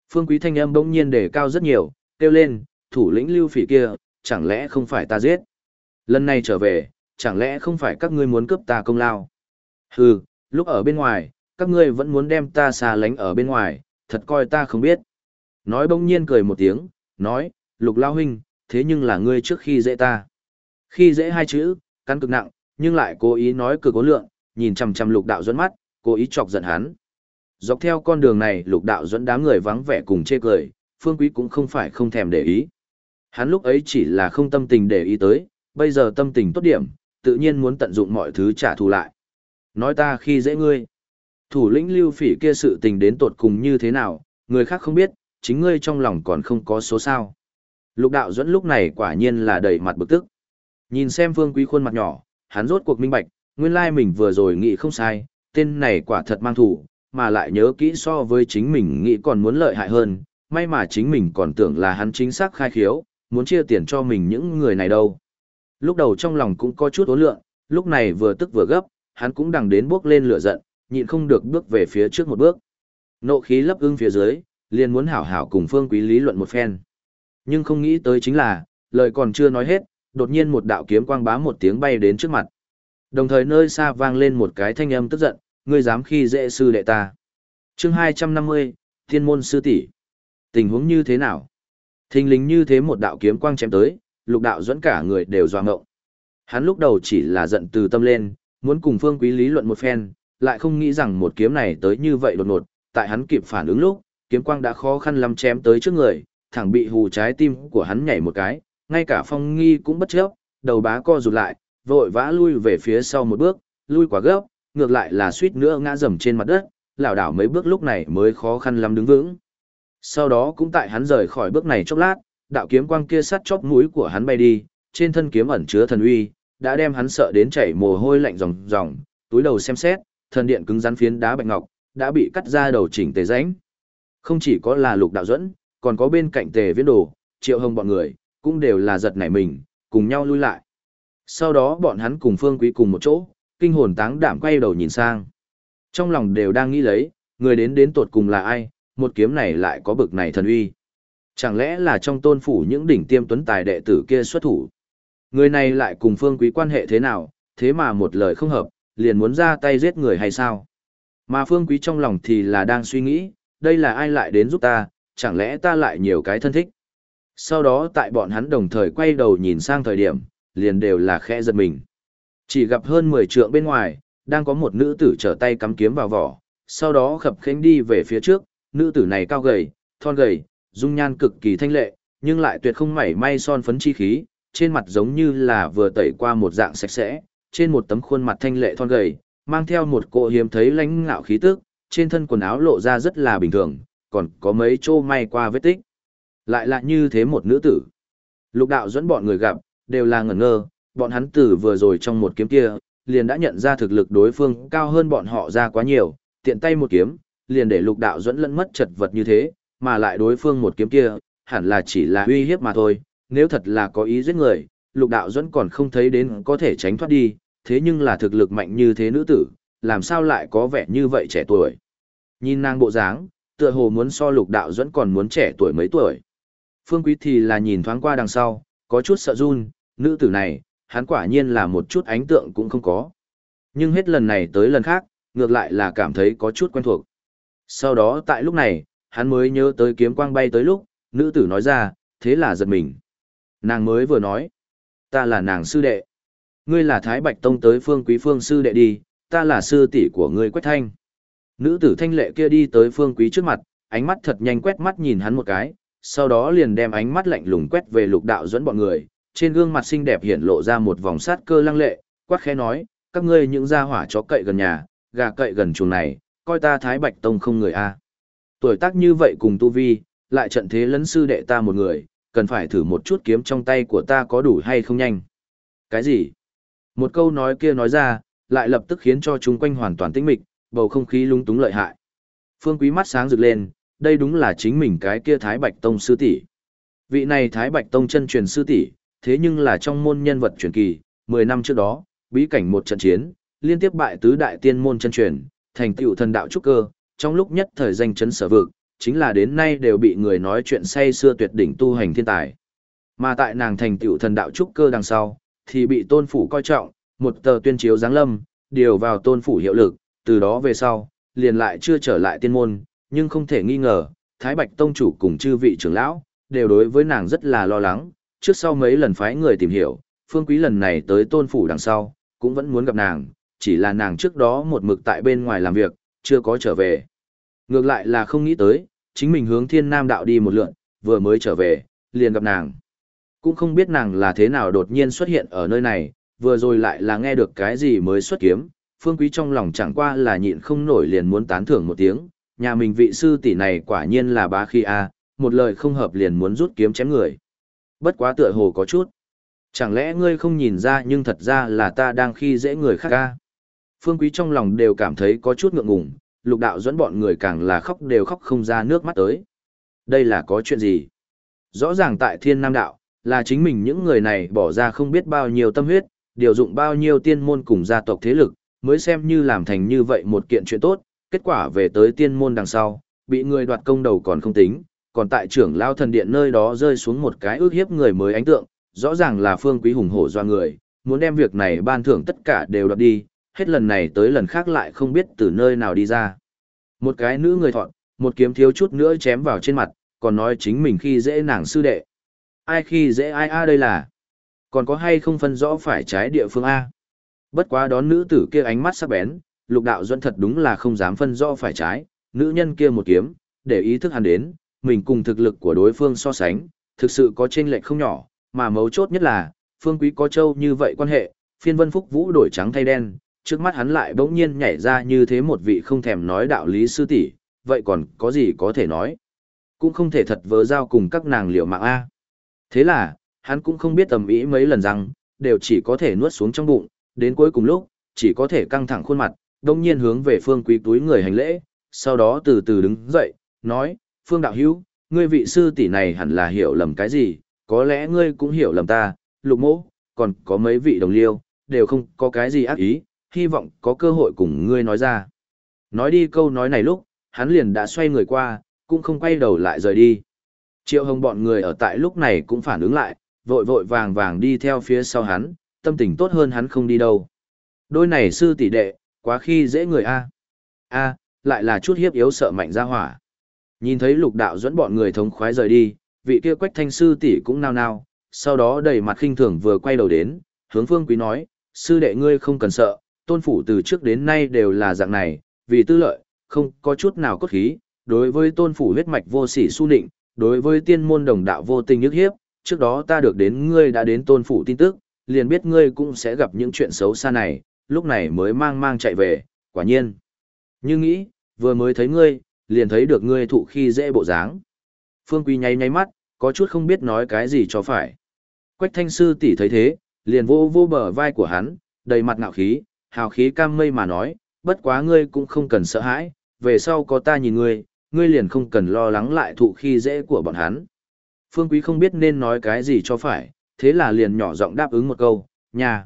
Phương Quý thanh âm bỗng nhiên đề cao rất nhiều, kêu lên, thủ lĩnh lưu phỉ kia, chẳng lẽ không phải ta giết? Lần này trở về, chẳng lẽ không phải các ngươi muốn cướp ta công lao? Hừ, lúc ở bên ngoài, các ngươi vẫn muốn đem ta xa lánh ở bên ngoài, thật coi ta không biết. Nói bỗng nhiên cười một tiếng, nói, lục lao huynh, thế nhưng là ngươi trước khi dễ ta. Khi dễ hai chữ, căn cực nặng, nhưng lại cố ý nói cực cố lượng, nhìn chằm chằm lục đạo dẫn mắt, cố ý chọc giận hắn. Dọc theo con đường này lục đạo dẫn đám người vắng vẻ cùng chê cười, phương quý cũng không phải không thèm để ý. Hắn lúc ấy chỉ là không tâm tình để ý tới, bây giờ tâm tình tốt điểm, tự nhiên muốn tận dụng mọi thứ trả thù lại. Nói ta khi dễ ngươi. Thủ lĩnh lưu phỉ kia sự tình đến tột cùng như thế nào, người khác không biết, chính ngươi trong lòng còn không có số sao. Lục đạo dẫn lúc này quả nhiên là đầy mặt bực tức. Nhìn xem phương quý khuôn mặt nhỏ, hắn rốt cuộc minh bạch, nguyên lai mình vừa rồi nghĩ không sai, tên này quả thật mang thủ, mà lại nhớ kỹ so với chính mình nghĩ còn muốn lợi hại hơn, may mà chính mình còn tưởng là hắn chính xác khai khiếu, muốn chia tiền cho mình những người này đâu. Lúc đầu trong lòng cũng có chút ố lượng, lúc này vừa tức vừa gấp, hắn cũng đằng đến bước lên lửa giận, nhịn không được bước về phía trước một bước. Nộ khí lấp ưng phía dưới, liền muốn hảo hảo cùng phương quý lý luận một phen. Nhưng không nghĩ tới chính là, lời còn chưa nói hết, đột nhiên một đạo kiếm quang bá một tiếng bay đến trước mặt. Đồng thời nơi xa vang lên một cái thanh âm tức giận, ngươi dám khi dễ sư đệ ta. chương 250, Thiên môn sư tỷ Tình huống như thế nào? Thình lình như thế một đạo kiếm quang chém tới, lục đạo dẫn cả người đều doa ngộng. Hắn lúc đầu chỉ là giận từ tâm lên, muốn cùng phương quý lý luận một phen, lại không nghĩ rằng một kiếm này tới như vậy đột ngột, tại hắn kịp phản ứng lúc, kiếm quang đã khó khăn lắm chém tới trước người, thẳng bị hù trái tim của hắn nhảy một cái, ngay cả phong nghi cũng bất chấp, đầu bá co rụt lại, vội vã lui về phía sau một bước, lui quá gấp, ngược lại là suýt nữa ngã rầm trên mặt đất, lảo đảo mấy bước lúc này mới khó khăn lắm đứng vững. Sau đó cũng tại hắn rời khỏi bước này chốc lát, đạo kiếm quang kia sắt chóp mũi của hắn bay đi, trên thân kiếm ẩn chứa thần uy, đã đem hắn sợ đến chảy mồ hôi lạnh ròng ròng, túi đầu xem xét, thần điện cứng rắn phiến đá bạch ngọc, đã bị cắt ra đầu chỉnh tề rãnh. Không chỉ có là lục đạo dẫn, còn có bên cạnh tề viễn đồ, triệu hồng bọn người, cũng đều là giật nảy mình, cùng nhau lui lại. Sau đó bọn hắn cùng Phương Quý cùng một chỗ, kinh hồn táng đảm quay đầu nhìn sang. Trong lòng đều đang nghĩ lấy, người đến đến tột cùng là ai, một kiếm này lại có bực này thần uy. Chẳng lẽ là trong tôn phủ những đỉnh tiêm tuấn tài đệ tử kia xuất thủ? Người này lại cùng Phương Quý quan hệ thế nào, thế mà một lời không hợp, liền muốn ra tay giết người hay sao? Mà Phương Quý trong lòng thì là đang suy nghĩ, đây là ai lại đến giúp ta, chẳng lẽ ta lại nhiều cái thân thích? Sau đó tại bọn hắn đồng thời quay đầu nhìn sang thời điểm, liền đều là khẽ giật mình. Chỉ gặp hơn 10 trượng bên ngoài, đang có một nữ tử trở tay cắm kiếm vào vỏ, sau đó khập khênh đi về phía trước, nữ tử này cao gầy, thon gầy, dung nhan cực kỳ thanh lệ, nhưng lại tuyệt không mảy may son phấn chi khí, trên mặt giống như là vừa tẩy qua một dạng sạch sẽ, trên một tấm khuôn mặt thanh lệ thon gầy, mang theo một cỗ hiếm thấy lãnh ngạo khí tức, trên thân quần áo lộ ra rất là bình thường, còn có mấy chỗ may qua vết tích. Lại là như thế một nữ tử. Lục đạo dẫn bọn người gặp, đều là ngẩn ngơ, bọn hắn tử vừa rồi trong một kiếm kia, liền đã nhận ra thực lực đối phương cao hơn bọn họ ra quá nhiều, tiện tay một kiếm, liền để lục đạo dẫn lẫn mất chật vật như thế, mà lại đối phương một kiếm kia, hẳn là chỉ là uy hiếp mà thôi, nếu thật là có ý giết người, lục đạo dẫn còn không thấy đến có thể tránh thoát đi, thế nhưng là thực lực mạnh như thế nữ tử, làm sao lại có vẻ như vậy trẻ tuổi. Nhìn nàng bộ dáng, tựa hồ muốn so lục đạo dẫn còn muốn trẻ tuổi mấy tuổi. Phương Quý thì là nhìn thoáng qua đằng sau, có chút sợ run, nữ tử này, hắn quả nhiên là một chút ánh tượng cũng không có. Nhưng hết lần này tới lần khác, ngược lại là cảm thấy có chút quen thuộc. Sau đó tại lúc này, hắn mới nhớ tới kiếm quang bay tới lúc, nữ tử nói ra, thế là giật mình. Nàng mới vừa nói, ta là nàng sư đệ. Ngươi là Thái Bạch Tông tới phương quý phương sư đệ đi, ta là sư tỷ của ngươi Quách Thanh. Nữ tử thanh lệ kia đi tới phương quý trước mặt, ánh mắt thật nhanh quét mắt nhìn hắn một cái, sau đó liền đem ánh mắt lạnh lùng quét về lục đạo dẫn bọn người, trên gương mặt xinh đẹp hiện lộ ra một vòng sát cơ lăng lệ, quát khẽ nói, các ngươi những gia hỏa chó cậy gần nhà, gà cậy gần chuồng này, coi ta Thái Bạch Tông không người a. Tuổi tác như vậy cùng tu vi, lại trận thế lấn sư đệ ta một người, cần phải thử một chút kiếm trong tay của ta có đủ hay không nhanh. Cái gì? Một câu nói kia nói ra, lại lập tức khiến cho chúng quanh hoàn toàn tĩnh mịch, bầu không khí lung túng lợi hại. Phương Quý mắt sáng rực lên, đây đúng là chính mình cái kia Thái Bạch Tông sư tỷ. Vị này Thái Bạch Tông chân truyền sư tỷ, thế nhưng là trong môn nhân vật truyền kỳ, 10 năm trước đó, bí cảnh một trận chiến, liên tiếp bại tứ đại tiên môn chân truyền, thành tựu thần đạo trúc cơ, trong lúc nhất thời danh chấn sở vực, chính là đến nay đều bị người nói chuyện say xưa tuyệt đỉnh tu hành thiên tài. Mà tại nàng thành tựu thần đạo trúc cơ đằng sau, thì bị tôn phủ coi trọng, một tờ tuyên chiếu giáng lâm, điều vào tôn phủ hiệu lực, từ đó về sau, liền lại chưa trở lại tiên môn, nhưng không thể nghi ngờ, Thái Bạch Tông chủ cùng chư vị trưởng lão, đều đối với nàng rất là lo lắng, trước sau mấy lần phái người tìm hiểu, phương quý lần này tới tôn phủ đằng sau, cũng vẫn muốn gặp nàng, chỉ là nàng trước đó một mực tại bên ngoài làm việc, chưa có trở về. Ngược lại là không nghĩ tới, chính mình hướng thiên nam đạo đi một lượn, vừa mới trở về, liền gặp nàng. Cũng không biết nàng là thế nào đột nhiên xuất hiện ở nơi này, vừa rồi lại là nghe được cái gì mới xuất kiếm, phương quý trong lòng chẳng qua là nhịn không nổi liền muốn tán thưởng một tiếng, nhà mình vị sư tỷ này quả nhiên là bá khi a, một lời không hợp liền muốn rút kiếm chém người. Bất quá tựa hồ có chút. Chẳng lẽ ngươi không nhìn ra nhưng thật ra là ta đang khi dễ người khác a? Phương Quý trong lòng đều cảm thấy có chút ngượng ngùng, lục đạo dẫn bọn người càng là khóc đều khóc không ra nước mắt tới. Đây là có chuyện gì? Rõ ràng tại thiên nam đạo, là chính mình những người này bỏ ra không biết bao nhiêu tâm huyết, điều dụng bao nhiêu tiên môn cùng gia tộc thế lực, mới xem như làm thành như vậy một kiện chuyện tốt, kết quả về tới tiên môn đằng sau, bị người đoạt công đầu còn không tính, còn tại trưởng lao thần điện nơi đó rơi xuống một cái ước hiếp người mới ánh tượng, rõ ràng là phương quý hùng hổ do người, muốn đem việc này ban thưởng tất cả đều đoạt đi, hết lần này tới lần khác lại không biết từ nơi nào đi ra. Một cái nữ người thọn, một kiếm thiếu chút nữa chém vào trên mặt, còn nói chính mình khi dễ nàng sư đệ. Ai khi dễ ai a đây là? Còn có hay không phân rõ phải trái địa phương A? Bất quá đón nữ tử kia ánh mắt sắc bén, lục đạo duẫn thật đúng là không dám phân rõ phải trái, nữ nhân kia một kiếm, để ý thức hắn đến, mình cùng thực lực của đối phương so sánh, thực sự có chênh lệch không nhỏ, mà mấu chốt nhất là, phương quý có châu như vậy quan hệ, phiên vân phúc vũ đổi trắng thay đen, trước mắt hắn lại bỗng nhiên nhảy ra như thế một vị không thèm nói đạo lý sư tỷ, vậy còn có gì có thể nói? Cũng không thể thật vớ giao cùng các nàng liệu mạng A. Thế là, hắn cũng không biết tầm ý mấy lần rằng, đều chỉ có thể nuốt xuống trong bụng, đến cuối cùng lúc, chỉ có thể căng thẳng khuôn mặt, đông nhiên hướng về phương quý túi người hành lễ, sau đó từ từ đứng dậy, nói, phương đạo hữu, ngươi vị sư tỷ này hẳn là hiểu lầm cái gì, có lẽ ngươi cũng hiểu lầm ta, lục mỗ, còn có mấy vị đồng liêu, đều không có cái gì ác ý, hy vọng có cơ hội cùng ngươi nói ra. Nói đi câu nói này lúc, hắn liền đã xoay người qua, cũng không quay đầu lại rời đi. Triệu hồng bọn người ở tại lúc này cũng phản ứng lại, vội vội vàng vàng đi theo phía sau hắn, tâm tình tốt hơn hắn không đi đâu. Đôi này sư tỷ đệ, quá khi dễ người A. A, lại là chút hiếp yếu sợ mạnh ra hỏa. Nhìn thấy lục đạo dẫn bọn người thống khoái rời đi, vị kia quách thanh sư tỷ cũng nao nao, sau đó đầy mặt khinh thường vừa quay đầu đến, hướng phương quý nói, sư đệ ngươi không cần sợ, tôn phủ từ trước đến nay đều là dạng này, vì tư lợi, không có chút nào cốt khí, đối với tôn phủ huyết mạch vô sỉ su nịnh, đối với tiên môn đồng đạo vô tình nhức hiếp, trước đó ta được đến ngươi đã đến tôn phủ tin tức, liền biết ngươi cũng sẽ gặp những chuyện xấu xa này, lúc này mới mang mang chạy về, quả nhiên. Như nghĩ, vừa mới thấy ngươi, liền thấy được ngươi thụ khi dễ bộ dáng. Phương Quý nháy nháy mắt, có chút không biết nói cái gì cho phải. Quách thanh sư tỷ thấy thế, liền vô vô bờ vai của hắn, đầy mặt ngạo khí, hào khí cam mây mà nói, bất quá ngươi cũng không cần sợ hãi, về sau có ta nhìn ngươi, ngươi liền không cần lo lắng lại thụ khi dễ của bọn hắn. Phương Quý không biết nên nói cái gì cho phải, thế là liền nhỏ giọng đáp ứng một câu, nhà.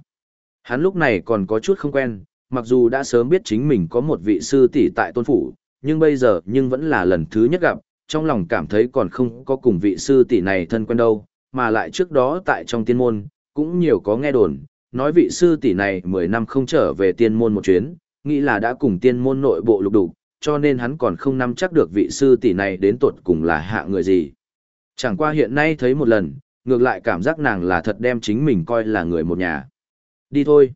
Hắn lúc này còn có chút không quen, mặc dù đã sớm biết chính mình có một vị sư tỷ tại tôn phủ, nhưng bây giờ nhưng vẫn là lần thứ nhất gặp, trong lòng cảm thấy còn không có cùng vị sư tỷ này thân quen đâu, mà lại trước đó tại trong tiên môn, cũng nhiều có nghe đồn, nói vị sư tỷ này 10 năm không trở về tiên môn một chuyến, nghĩ là đã cùng tiên môn nội bộ lục đủ, cho nên hắn còn không nắm chắc được vị sư tỷ này đến tuột cùng là hạ người gì. Chẳng qua hiện nay thấy một lần, ngược lại cảm giác nàng là thật đem chính mình coi là người một nhà. Đi thôi.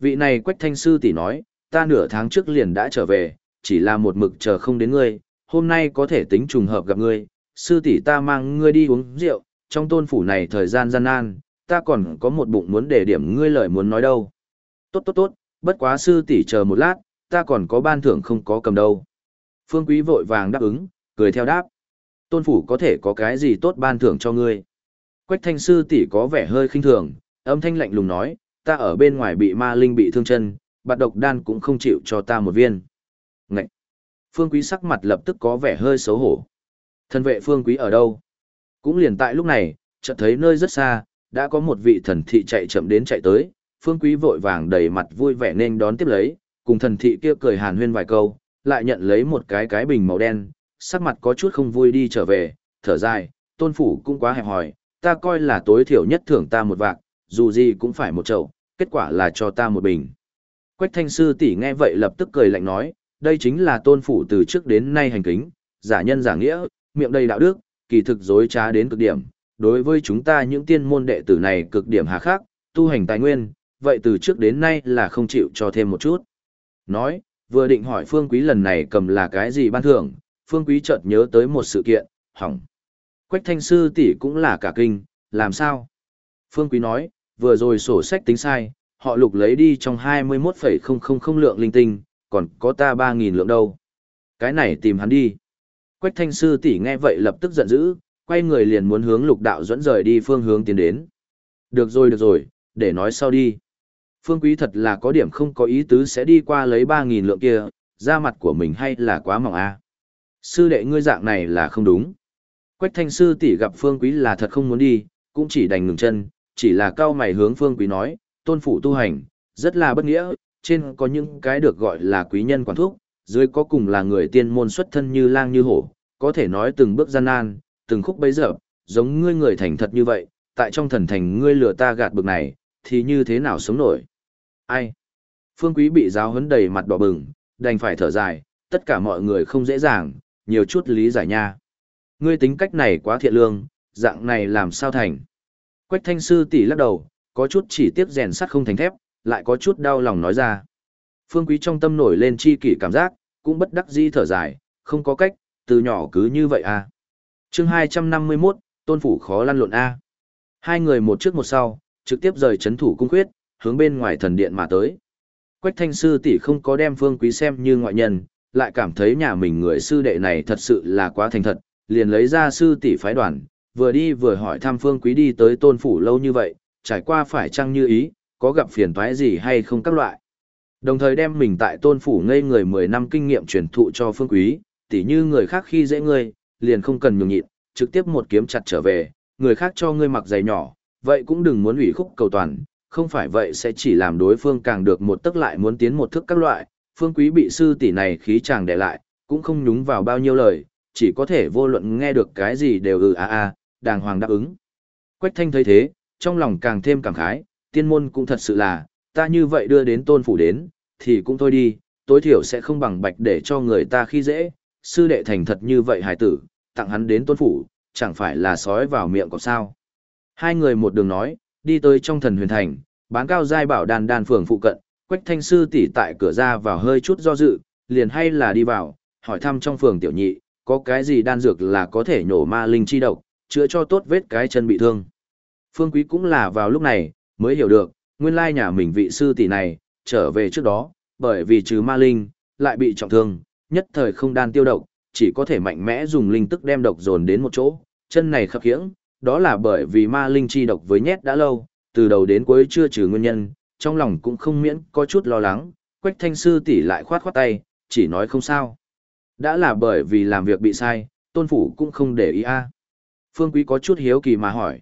Vị này quách thanh sư tỷ nói, ta nửa tháng trước liền đã trở về, chỉ là một mực chờ không đến ngươi, hôm nay có thể tính trùng hợp gặp ngươi, sư tỷ ta mang ngươi đi uống rượu, trong tôn phủ này thời gian gian nan, ta còn có một bụng muốn để điểm ngươi lời muốn nói đâu. Tốt tốt tốt, bất quá sư tỷ chờ một lát, ta còn có ban thưởng không có cầm đâu. Phương Quý vội vàng đáp ứng, cười theo đáp. Tôn phủ có thể có cái gì tốt ban thưởng cho ngươi. Quách thanh sư tỷ có vẻ hơi khinh thường, âm thanh lạnh lùng nói, ta ở bên ngoài bị ma linh bị thương chân, bạt độc đan cũng không chịu cho ta một viên. Ngậy! Phương Quý sắc mặt lập tức có vẻ hơi xấu hổ. Thân vệ Phương Quý ở đâu? Cũng liền tại lúc này, chợt thấy nơi rất xa, đã có một vị thần thị chạy chậm đến chạy tới, Phương Quý vội vàng đầy mặt vui vẻ nên đón tiếp lấy, cùng thần thị kia cười hàn huyên vài câu, lại nhận lấy một cái cái bình màu đen, sắc mặt có chút không vui đi trở về, thở dài, tôn phủ cũng quá hẹp hòi, ta coi là tối thiểu nhất thưởng ta một vạc, dù gì cũng phải một chậu, kết quả là cho ta một bình. Quách thanh sư tỷ nghe vậy lập tức cười lạnh nói, đây chính là tôn phủ từ trước đến nay hành kính, giả nhân giả nghĩa, miệng đầy đạo đức, kỳ thực dối trá đến cực điểm. Đối với chúng ta những tiên môn đệ tử này cực điểm hà khắc, tu hành tài nguyên, vậy từ trước đến nay là không chịu cho thêm một chút. Nói, vừa định hỏi Phương Quý lần này cầm là cái gì ban thưởng, Phương Quý chợt nhớ tới một sự kiện, hỏng. Quách thanh sư tỷ cũng là cả kinh, làm sao? Phương Quý nói, vừa rồi sổ sách tính sai, họ lục lấy đi trong 21,000 lượng linh tinh, còn có ta 3.000 lượng đâu. Cái này tìm hắn đi. Quách thanh sư tỷ nghe vậy lập tức giận dữ, quay người liền muốn hướng lục đạo dẫn rời đi phương hướng tiến đến. Được rồi được rồi, để nói sau đi. Phương Quý thật là có điểm không có ý tứ sẽ đi qua lấy 3.000 lượng kia, da mặt của mình hay là quá mỏng a Sư đệ ngươi dạng này là không đúng. Quách thanh sư tỷ gặp Phương Quý là thật không muốn đi, cũng chỉ đành ngừng chân, chỉ là cao mày hướng Phương Quý nói, tôn phủ tu hành, rất là bất nghĩa, trên có những cái được gọi là quý nhân quản thúc, dưới có cùng là người tiên môn xuất thân như lang như hổ, có thể nói từng bước gian nan, từng khúc bấy giờ, giống ngươi người thành thật như vậy, tại trong thần thành ngươi lừa ta gạt bực này, thì như thế nào sống nổi? Ai? Phương Quý bị giáo huấn đầy mặt đỏ bừng, đành phải thở dài, tất cả mọi người không dễ dàng, nhiều chút lý giải nha. Ngươi tính cách này quá thiện lương, dạng này làm sao thành? Quách thanh sư tỷ lắc đầu, có chút chỉ tiếp rèn sắt không thành thép, lại có chút đau lòng nói ra. Phương Quý trong tâm nổi lên chi kỷ cảm giác, cũng bất đắc dĩ thở dài, không có cách, từ nhỏ cứ như vậy à. chương 251, tôn phủ khó lăn lộn A. Hai người một trước một sau, trực tiếp rời chấn thủ cung quyết, hướng bên ngoài thần điện mà tới. Quách thanh sư tỷ không có đem phương quý xem như ngoại nhân, lại cảm thấy nhà mình người sư đệ này thật sự là quá thành thật, liền lấy ra sư tỷ phái đoàn, vừa đi vừa hỏi thăm phương quý đi tới tôn phủ lâu như vậy, trải qua phải chăng như ý, có gặp phiền toái gì hay không các loại. Đồng thời đem mình tại tôn phủ ngây người 10 năm kinh nghiệm truyền thụ cho phương quý, tỉ như người khác khi dễ ngươi, liền không cần nhường nhịn, trực tiếp một kiếm chặt trở về, người khác cho ngươi mặc giày nhỏ, Vậy cũng đừng muốn ủy khúc cầu toàn, không phải vậy sẽ chỉ làm đối phương càng được một tức lại muốn tiến một thức các loại, phương quý bị sư tỷ này khí chàng để lại, cũng không nhúng vào bao nhiêu lời, chỉ có thể vô luận nghe được cái gì đều ừ a à a, đàng hoàng đáp ứng. Quách thanh thấy thế, trong lòng càng thêm cảm khái, tiên môn cũng thật sự là, ta như vậy đưa đến tôn phủ đến, thì cũng thôi đi, tối thiểu sẽ không bằng bạch để cho người ta khi dễ, sư đệ thành thật như vậy hài tử, tặng hắn đến tôn phủ, chẳng phải là sói vào miệng có sao. Hai người một đường nói, đi tới trong thần huyền thành, bán cao giai bảo đàn đàn phường phụ cận, quách thanh sư tỷ tại cửa ra vào hơi chút do dự, liền hay là đi vào, hỏi thăm trong phường tiểu nhị, có cái gì đan dược là có thể nhổ ma linh chi độc, chữa cho tốt vết cái chân bị thương. Phương Quý cũng là vào lúc này, mới hiểu được, nguyên lai nhà mình vị sư tỷ này, trở về trước đó, bởi vì trừ ma linh, lại bị trọng thương, nhất thời không đan tiêu độc, chỉ có thể mạnh mẽ dùng linh tức đem độc dồn đến một chỗ, chân này khập khiễng, đó là bởi vì ma linh chi độc với nhét đã lâu, từ đầu đến cuối chưa trừ nguyên nhân, trong lòng cũng không miễn có chút lo lắng, quách thanh sư tỷ lại khoát khoát tay, chỉ nói không sao. Đã là bởi vì làm việc bị sai, tôn phủ cũng không để ý a. Phương Quý có chút hiếu kỳ mà hỏi.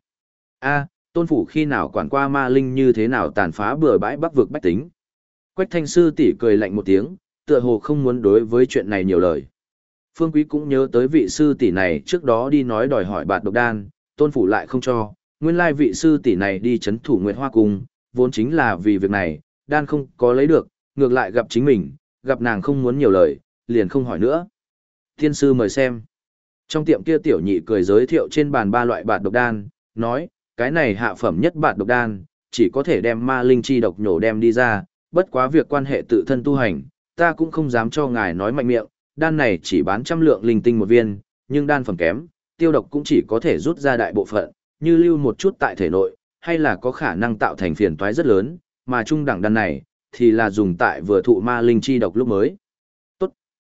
a tôn phủ khi nào quản qua ma linh như thế nào tàn phá bừa bãi bắc vực bách tính. Quách thanh sư tỷ cười lạnh một tiếng, tựa hồ không muốn đối với chuyện này nhiều lời. Phương Quý cũng nhớ tới vị sư tỷ này trước đó đi nói đòi hỏi bạt độc đan, tôn phủ lại không cho, nguyên lai vị sư tỷ này đi chấn thủ Nguyệt Hoa Cung, vốn chính là vì việc này, đan không có lấy được, ngược lại gặp chính mình, gặp nàng không muốn nhiều lời, liền không hỏi nữa. Thiên sư mời xem. Trong tiệm kia tiểu nhị cười giới thiệu trên bàn ba loại bạt độc đan, nói, cái này hạ phẩm nhất bạt độc đan, chỉ có thể đem ma linh chi độc nhổ đem đi ra, bất quá việc quan hệ tự thân tu hành, ta cũng không dám cho ngài nói mạnh miệng, đan này chỉ bán trăm lượng linh tinh một viên, nhưng đan phẩm kém, tiêu độc cũng chỉ có thể rút ra đại bộ phận, như lưu một chút tại thể nội, hay là có khả năng tạo thành phiền toái rất lớn, mà trung đẳng đan này, thì là dùng tại vừa thụ ma linh chi độc lúc mới.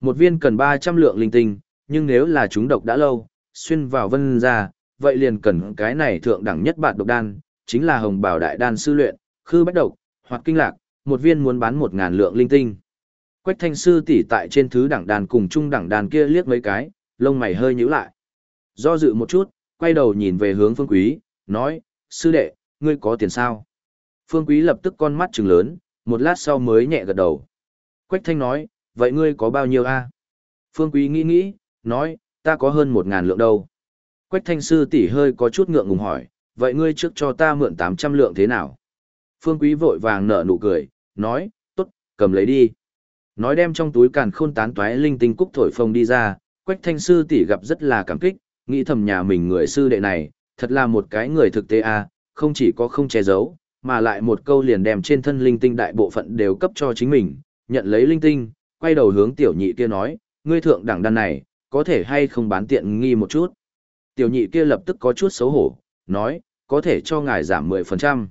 Một viên cần 300 lượng linh tinh, nhưng nếu là chúng độc đã lâu, xuyên vào vân ra, vậy liền cần cái này thượng đẳng nhất bạt độc đan, chính là hồng bảo đại đan sư luyện, khư bách độc, hoặc kinh lạc, một viên muốn bán một ngàn lượng linh tinh. Quách thanh sư tỉ tại trên thứ đẳng đàn cùng trung đẳng đàn kia liếc mấy cái, lông mày hơi nhíu lại. Do dự một chút, quay đầu nhìn về hướng phương quý, nói, sư đệ, ngươi có tiền sao? Phương quý lập tức con mắt trừng lớn, một lát sau mới nhẹ gật đầu. Quách thanh nói, vậy ngươi có bao nhiêu a? Phương quý nghĩ nghĩ, nói, ta có hơn một ngàn lượng đâu. Quách thanh sư tỷ hơi có chút ngượng ngùng hỏi, vậy ngươi trước cho ta mượn 800 lượng thế nào? Phương quý vội vàng nở nụ cười, nói, tốt, cầm lấy đi. Nói đem trong túi càn khôn tán toái linh tinh cúc thổi phồng đi ra, quách thanh sư tỷ gặp rất là cảm kích, nghĩ thầm nhà mình người sư đệ này, thật là một cái người thực tế a, không chỉ có không che giấu, mà lại một câu liền đem trên thân linh tinh đại bộ phận đều cấp cho chính mình, nhận lấy linh tinh, quay đầu hướng tiểu nhị kia nói, ngươi thượng đẳng đan này, có thể hay không bán tiện nghi một chút. Tiểu nhị kia lập tức có chút xấu hổ, nói, có thể cho ngài giảm 10%.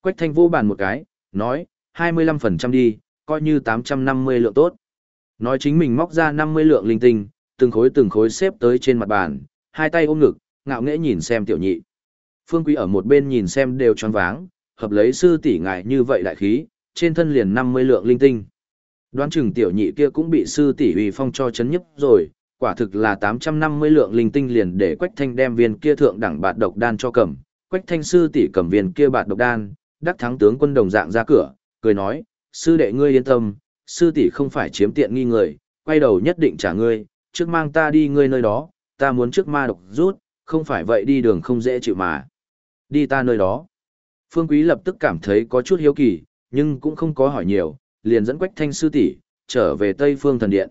Quách thanh vô bàn một cái, nói, 25% đi, coi như 850 lượng tốt. Nói chính mình móc ra 50 lượng linh tinh, từng khối từng khối xếp tới trên mặt bàn, hai tay ôm ngực, ngạo nghễ nhìn xem tiểu nhị. Phương Quý ở một bên nhìn xem đều tròn váng, hợp lấy sư tỷ ngài như vậy đại khí, trên thân liền 50 lượng linh tinh. Đoán chừng tiểu nhị kia cũng bị sư tỷ uy phong cho chấn nhấp rồi, quả thực là 850 lượng linh tinh liền để Quách Thanh đem viên kia thượng đẳng bạt độc đan cho cầm. Quách Thanh sư tỷ cầm viên kia bạt độc đan, đắc thắng tướng quân đồng dạng ra cửa, cười nói, sư đệ ngươi yên tâm, sư tỷ không phải chiếm tiện nghi người, quay đầu nhất định trả ngươi, trước mang ta đi ngươi nơi đó, ta muốn trước ma độc rút, không phải vậy đi đường không dễ chịu mà. Đi ta nơi đó. Phương Quý lập tức cảm thấy có chút hiếu kỳ, nhưng cũng không có hỏi nhiều, liền dẫn Quách Thanh sư tỷ trở về Tây Phương Thần Điện.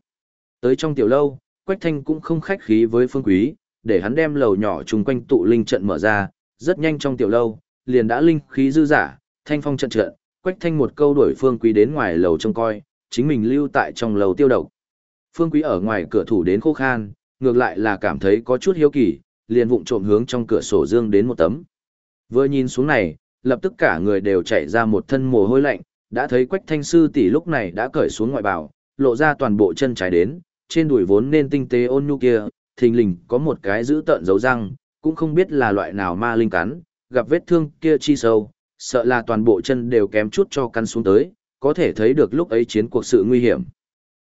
Tới trong tiểu lâu, Quách Thanh cũng không khách khí với Phương Quý, để hắn đem lầu nhỏ chung quanh tụ linh trận mở ra, rất nhanh trong tiểu lâu, liền đã linh khí dư giả, thanh phong trận trận, Quách Thanh một câu đuổi Phương Quý đến ngoài lầu trông coi, chính mình lưu tại trong lầu tiêu độc. Phương Quý ở ngoài cửa thủ đến khô khan, ngược lại là cảm thấy có chút hiếu kỳ, liền vụng trộm hướng trong cửa sổ dương đến một tấm. Vừa nhìn xuống này, lập tức cả người đều chạy ra một thân mồ hôi lạnh, đã thấy Quách Thanh sư tỷ lúc này đã cởi xuống ngoại bào, lộ ra toàn bộ chân trái đến, trên đùi vốn nên tinh tế ôn nhu kia, thình lình có một cái giữ tợn dấu răng, cũng không biết là loại nào ma linh cắn, gặp vết thương kia chi sâu, sợ là toàn bộ chân đều kém chút cho căn xuống tới, có thể thấy được lúc ấy chiến cuộc sự nguy hiểm.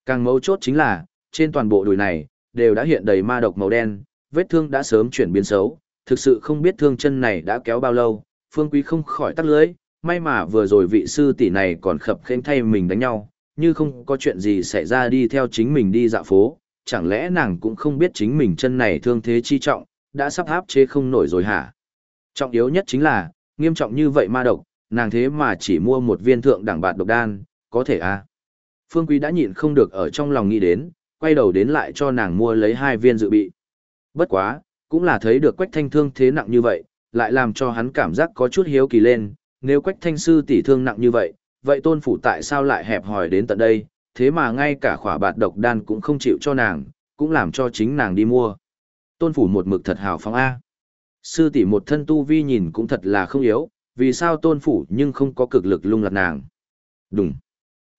Càng mấu chốt chính là, trên toàn bộ đùi này, đều đã hiện đầy ma độc màu đen, vết thương đã sớm chuyển biến xấu, thực sự không biết thương chân này đã kéo bao lâu, Phương Quý không khỏi tắt lưới, may mà vừa rồi vị sư tỷ này còn khập khênh thay mình đánh nhau, như không có chuyện gì xảy ra đi theo chính mình đi dạo phố, chẳng lẽ nàng cũng không biết chính mình chân này thương thế chi trọng, đã sắp áp chế không nổi rồi hả? Trọng yếu nhất chính là, nghiêm trọng như vậy ma độc, nàng thế mà chỉ mua một viên thượng đẳng bạt độc đan, có thể à? Phương Quý đã nhịn không được ở trong lòng nghĩ đến, quay đầu đến lại cho nàng mua lấy hai viên dự bị. Bất quá, cũng là thấy được quách thanh thương thế nặng như vậy, lại làm cho hắn cảm giác có chút hiếu kỳ lên, nếu quách thanh sư tỷ thương nặng như vậy, vậy tôn phủ tại sao lại hẹp hòi đến tận đây, thế mà ngay cả khỏa bạt độc đan cũng không chịu cho nàng, cũng làm cho chính nàng đi mua. Tôn phủ một mực thật hào phóng A. Sư tỷ một thân tu vi nhìn cũng thật là không yếu, vì sao tôn phủ nhưng không có cực lực lung lạc nàng. Đúng.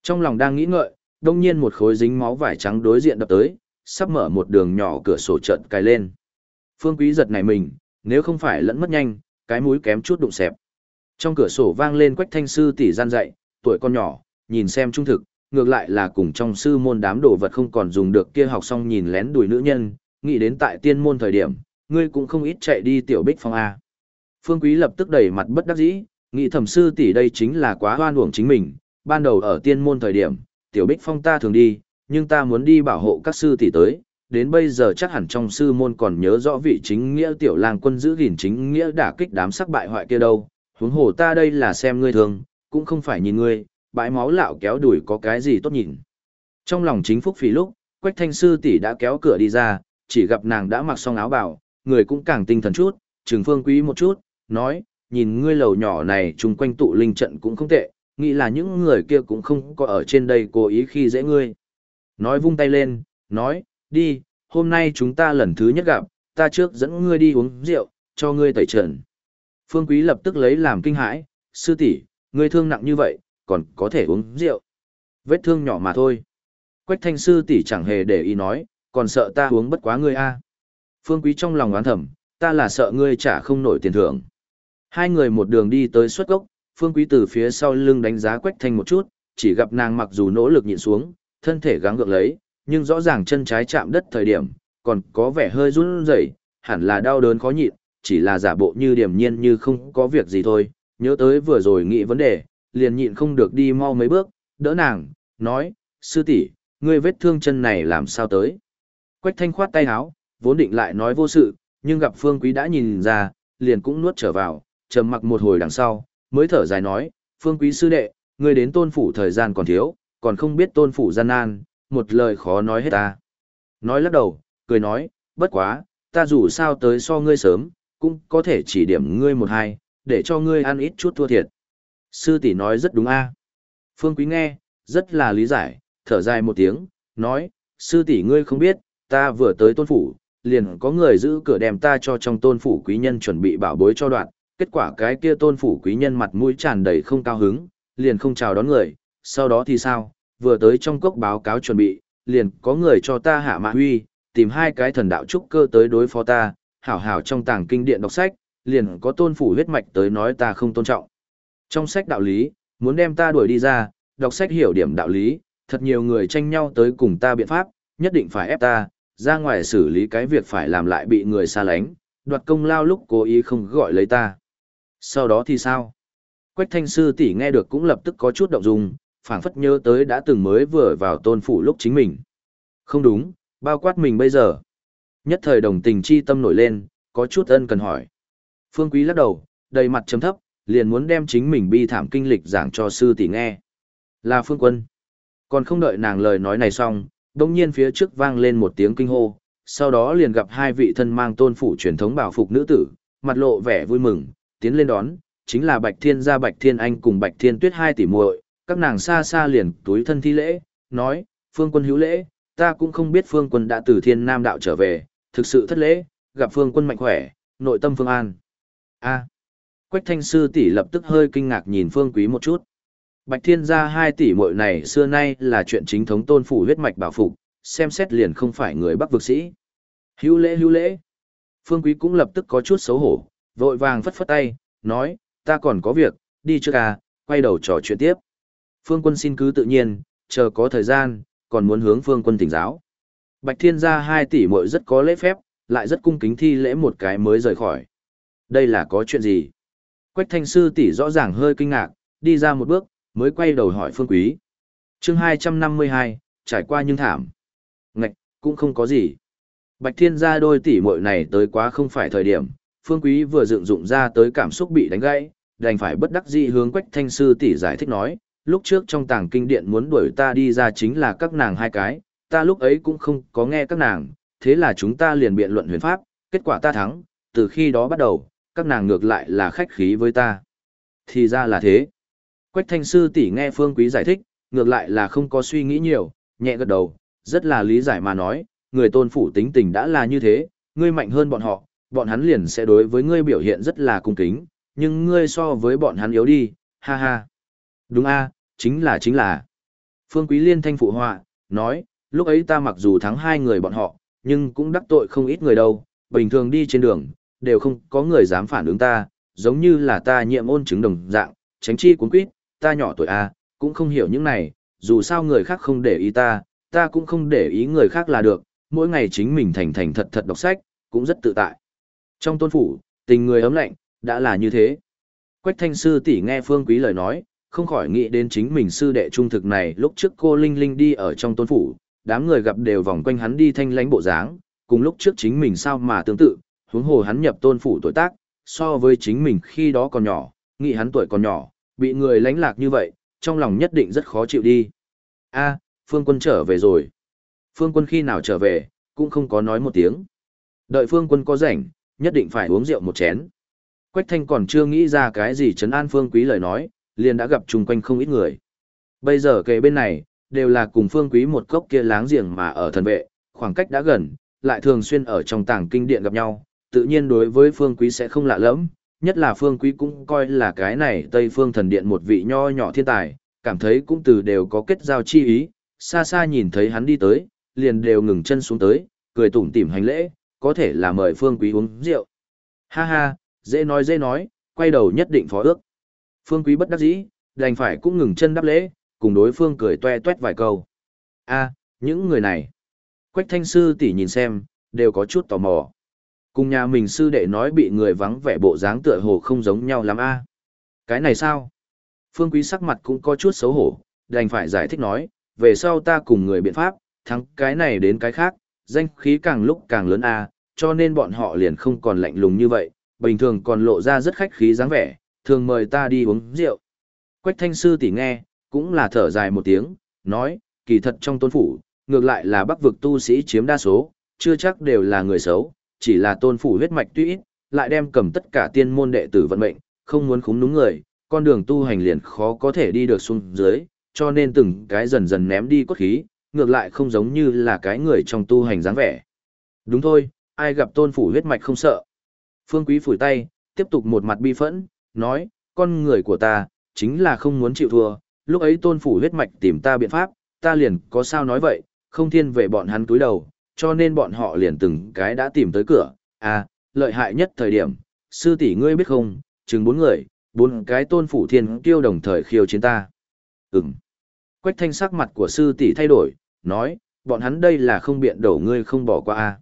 Trong lòng đang nghĩ ngợi, đông nhiên một khối dính máu vải trắng đối diện đập tới, sắp mở một đường nhỏ cửa sổ trận cài lên. Phương Quý giật này mình, nếu không phải lẫn mất nhanh, cái mũi kém chút đụng xẹp. Trong cửa sổ vang lên quách thanh sư tỷ gian dạy, tuổi con nhỏ, nhìn xem trung thực, ngược lại là cùng trong sư môn đám đồ vật không còn dùng được kia học xong nhìn lén đùi nữ nhân, nghĩ đến tại tiên môn thời điểm, ngươi cũng không ít chạy đi tiểu bích phong A. Phương Quý lập tức đẩy mặt bất đắc dĩ, nghĩ thẩm sư tỷ đây chính là quá hoan uổng chính mình, ban đầu ở tiên môn thời điểm, tiểu bích phong ta thường đi, nhưng ta muốn đi bảo hộ các sư tỷ tới, đến bây giờ chắc hẳn trong sư môn còn nhớ rõ vị chính nghĩa tiểu lang quân giữ gìn chính nghĩa đả kích đám sắc bại hoại kia đâu, huống hồ ta đây là xem ngươi thường, cũng không phải nhìn ngươi, bãi máu lạo kéo đuổi có cái gì tốt nhìn. Trong lòng chính phúc phí lúc, Quách Thanh sư tỷ đã kéo cửa đi ra, chỉ gặp nàng đã mặc xong áo bào, người cũng càng tinh thần chút, Trừng Phương Quý một chút, nói, nhìn ngươi lầu nhỏ này chung quanh tụ linh trận cũng không tệ, nghĩ là những người kia cũng không có ở trên đây cố ý khi dễ ngươi. Nói vung tay lên, nói, đi, hôm nay chúng ta lần thứ nhất gặp, ta trước dẫn ngươi đi uống rượu, cho ngươi tẩy trần. Phương Quý lập tức lấy làm kinh hãi, sư tỷ, ngươi thương nặng như vậy, còn có thể uống rượu. Vết thương nhỏ mà thôi. Quách thanh sư tỷ chẳng hề để ý nói, còn sợ ta uống bất quá ngươi a. Phương Quý trong lòng oán thầm, ta là sợ ngươi trả không nổi tiền thưởng. Hai người một đường đi tới xuất gốc, Phương Quý từ phía sau lưng đánh giá Quách Thanh một chút, chỉ gặp nàng mặc dù nỗ lực nhịn xuống, thân thể gắng gượng lấy, nhưng rõ ràng chân trái chạm đất thời điểm, còn có vẻ hơi run rẩy, hẳn là đau đớn khó nhịn, chỉ là giả bộ như điềm nhiên như không có việc gì thôi. Nhớ tới vừa rồi nghĩ vấn đề, liền nhịn không được đi mau mấy bước, đỡ nàng, nói, sư tỷ, ngươi vết thương chân này làm sao tới. Quách Thanh khoát tay áo, vốn định lại nói vô sự, nhưng gặp Phương Quý đã nhìn ra, liền cũng nuốt trở vào, trầm mặc một hồi đằng sau, mới thở dài nói, Phương Quý sư đệ, ngươi đến tôn phủ thời gian còn thiếu, còn không biết tôn phủ gian nan, một lời khó nói hết ta. Nói lắc đầu, cười nói, bất quá, ta dù sao tới so ngươi sớm, cũng có thể chỉ điểm ngươi một hai, để cho ngươi ăn ít chút thua thiệt. Sư tỷ nói rất đúng a. Phương Quý nghe, rất là lý giải, thở dài một tiếng, nói, sư tỷ ngươi không biết, ta vừa tới tôn phủ, liền có người giữ cửa đem ta cho trong tôn phủ quý nhân chuẩn bị bảo bối cho đoạn, kết quả cái kia tôn phủ quý nhân mặt mũi tràn đầy không cao hứng, liền không chào đón người, sau đó thì sao, vừa tới trong cốc báo cáo chuẩn bị, liền có người cho ta hạ mạ huy, tìm hai cái thần đạo trúc cơ tới đối phó ta, hảo hảo trong tàng kinh điện đọc sách, liền có tôn phủ huyết mạch tới nói ta không tôn trọng. Trong sách đạo lý, muốn đem ta đuổi đi ra, đọc sách hiểu điểm đạo lý, thật nhiều người tranh nhau tới cùng ta biện pháp, nhất định phải ép ta, ra ngoài xử lý cái việc phải làm lại bị người xa lánh, đoạt công lao lúc cố ý không gọi lấy ta. Sau đó thì sao? Quách thanh sư tỷ nghe được cũng lập tức có chút động dung, phảng phất nhớ tới đã từng mới vừa vào tôn phủ lúc chính mình. Không đúng, bao quát mình bây giờ. Nhất thời đồng tình chi tâm nổi lên, có chút ân cần hỏi. Phương Quý lắc đầu, đầy mặt chấm thấp, liền muốn đem chính mình bi thảm kinh lịch giảng cho sư tỷ nghe. Là Phương Quân. Còn không đợi nàng lời nói này xong, đông nhiên phía trước vang lên một tiếng kinh hô, sau đó liền gặp hai vị thân mang tôn phủ truyền thống bảo phục nữ tử, mặt lộ vẻ vui mừng, tiến lên đón, chính là Bạch Thiên gia Bạch Thiên Anh cùng Bạch Thiên Tuyết hai tỷ muội, các nàng xa xa liền túi thân thi lễ, nói, Phương Quân hữu lễ, ta cũng không biết Phương Quân đã từ Thiên Nam đạo trở về, thực sự thất lễ, gặp Phương Quân mạnh khỏe, nội tâm Phương An. A. Quách Thanh sư tỷ lập tức hơi kinh ngạc nhìn Phương Quý một chút. Bạch Thiên gia hai tỷ muội này xưa nay là chuyện chính thống tôn phủ huyết mạch bảo phục, xem xét liền không phải người Bắc vực sĩ. Hữu lễ hữu lễ. Phương Quý cũng lập tức có chút xấu hổ, vội vàng phất phất tay, nói, ta còn có việc, đi trước à, quay đầu trò chuyện tiếp. Phương quân xin cứ tự nhiên, chờ có thời gian, còn muốn hướng phương quân tỉnh giáo. Bạch Thiên gia hai tỷ muội rất có lễ phép, lại rất cung kính thi lễ một cái mới rời khỏi. Đây là có chuyện gì? Quách thanh sư tỷ rõ ràng hơi kinh ngạc, đi ra một bước, mới quay đầu hỏi phương quý. chương 252, trải qua nhưng thảm. Ngạch, cũng không có gì. Bạch thiên gia đôi tỷ muội này tới quá không phải thời điểm, phương quý vừa dựng dụng ra tới cảm xúc bị đánh gãy, đành phải bất đắc dĩ hướng quách thanh sư tỷ giải thích nói, lúc trước trong tàng kinh điện muốn đuổi ta đi ra chính là các nàng hai cái, ta lúc ấy cũng không có nghe các nàng, thế là chúng ta liền biện luận huyền pháp, kết quả ta thắng, từ khi đó bắt đầu, các nàng ngược lại là khách khí với ta. Thì ra là thế. Quách thanh sư tỷ nghe phương quý giải thích, ngược lại là không có suy nghĩ nhiều, nhẹ gật đầu, rất là lý giải mà nói, người tôn phủ tính tình đã là như thế, ngươi mạnh hơn bọn họ, bọn hắn liền sẽ đối với ngươi biểu hiện rất là cung kính, nhưng ngươi so với bọn hắn yếu đi, ha ha. Đúng a, chính là chính là. Phương Quý Liên thanh phụ họa, nói, lúc ấy ta mặc dù thắng hai người bọn họ, nhưng cũng đắc tội không ít người đâu, bình thường đi trên đường, đều không có người dám phản ứng ta, giống như là ta nhiệm ôn chứng đồng dạng, tránh chi cuốn quýt, ta nhỏ tuổi a, cũng không hiểu những này, dù sao người khác không để ý ta, ta cũng không để ý người khác là được, mỗi ngày chính mình thành thành thật thật đọc sách, cũng rất tự tại. Trong tôn phủ, tình người ấm lạnh, đã là như thế. Quách thanh sư tỷ nghe phương quý lời nói, không khỏi nghĩ đến chính mình sư đệ trung thực này lúc trước cô Linh Linh đi ở trong tôn phủ, đám người gặp đều vòng quanh hắn đi thanh lánh bộ dáng, cùng lúc trước chính mình sao mà tương tự, huống hồ hắn nhập tôn phủ tuổi tác, so với chính mình khi đó còn nhỏ, nghĩ hắn tuổi còn nhỏ, bị người lánh lạc như vậy, trong lòng nhất định rất khó chịu đi. a Phương quân trở về rồi. Phương quân khi nào trở về, cũng không có nói một tiếng. Đợi Phương quân có rảnh, nhất định phải uống rượu một chén. Quách thanh còn chưa nghĩ ra cái gì chấn an Phương quý lời nói, liền đã gặp chung quanh không ít người. Bây giờ kề bên này, đều là cùng Phương quý một cốc kia láng giềng mà ở thần vệ, khoảng cách đã gần, lại thường xuyên ở trong tảng kinh điện gặp nhau, tự nhiên đối với Phương quý sẽ không lạ lẫm, nhất là Phương quý cũng coi là cái này Tây Phương thần điện một vị nho nhỏ thiên tài, cảm thấy cũng từ đều có kết giao chi ý, xa xa nhìn thấy hắn đi tới, liền đều ngừng chân xuống tới, cười tủm tỉm hành lễ, có thể là mời Phương Quý uống rượu. Ha ha, dễ nói dễ nói, quay đầu nhất định phó ước. Phương Quý bất đắc dĩ, đành phải cũng ngừng chân đáp lễ, cùng đối phương cười toe toét vài câu. A, những người này. Quách thanh sư tỷ nhìn xem, đều có chút tò mò. Cùng nhà mình sư đệ nói bị người vắng vẻ bộ dáng tựa hồ không giống nhau lắm a. Cái này sao? Phương Quý sắc mặt cũng có chút xấu hổ, đành phải giải thích nói, về sau ta cùng người biện pháp, thắng cái này đến cái khác, danh khí càng lúc càng lớn a, cho nên bọn họ liền không còn lạnh lùng như vậy, bình thường còn lộ ra rất khách khí dáng vẻ, thường mời ta đi uống rượu. Quách thanh sư tỷ nghe, cũng là thở dài một tiếng, nói, kỳ thật trong tôn phủ, ngược lại là bắc vực tu sĩ chiếm đa số, chưa chắc đều là người xấu, chỉ là tôn phủ huyết mạch tuy ít, lại đem cầm tất cả tiên môn đệ tử vận mệnh, không muốn khúng đúng người, con đường tu hành liền khó có thể đi được xuống dưới, cho nên từng cái dần dần ném đi cốt khí, ngược lại không giống như là cái người trong tu hành dáng vẻ. Đúng thôi, ai gặp tôn phủ huyết mạch không sợ. Phương Quý phủi tay, tiếp tục một mặt bi phẫn, nói, con người của ta, chính là không muốn chịu thua, lúc ấy tôn phủ huyết mạch tìm ta biện pháp, ta liền có sao nói vậy, không thiên về bọn hắn túi đầu, cho nên bọn họ liền từng cái đã tìm tới cửa, à, lợi hại nhất thời điểm, sư tỷ ngươi biết không, chừng bốn người, bốn cái tôn phủ thiên tiêu đồng thời khiêu chiến ta. Ừm. Quách thanh sắc mặt của sư tỷ thay đổi, nói, bọn hắn đây là không biện đổ ngươi không bỏ qua a.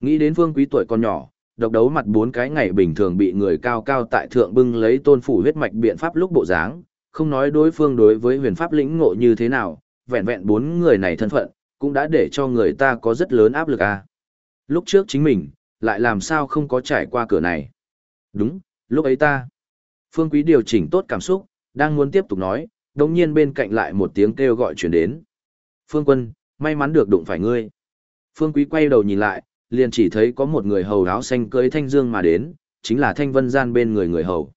Nghĩ đến vương quý tuổi còn nhỏ, độc đấu mặt bốn cái ngày bình thường bị người cao cao tại thượng bưng lấy tôn phủ huyết mạch biện pháp lúc bộ dáng, không nói đối phương đối với huyền pháp lĩnh ngộ như thế nào, vẹn vẹn bốn người này thân phận, cũng đã để cho người ta có rất lớn áp lực a. Lúc trước chính mình, lại làm sao không có trải qua cửa này. Đúng, lúc ấy ta. Phương Quý điều chỉnh tốt cảm xúc, đang muốn tiếp tục nói, đồng nhiên bên cạnh lại một tiếng kêu gọi chuyển đến. Phương Quân, may mắn được đụng phải ngươi. Phương Quý quay đầu nhìn lại, liền chỉ thấy có một người hầu áo xanh cưới thanh dương mà đến, chính là thanh vân gian bên người người hầu.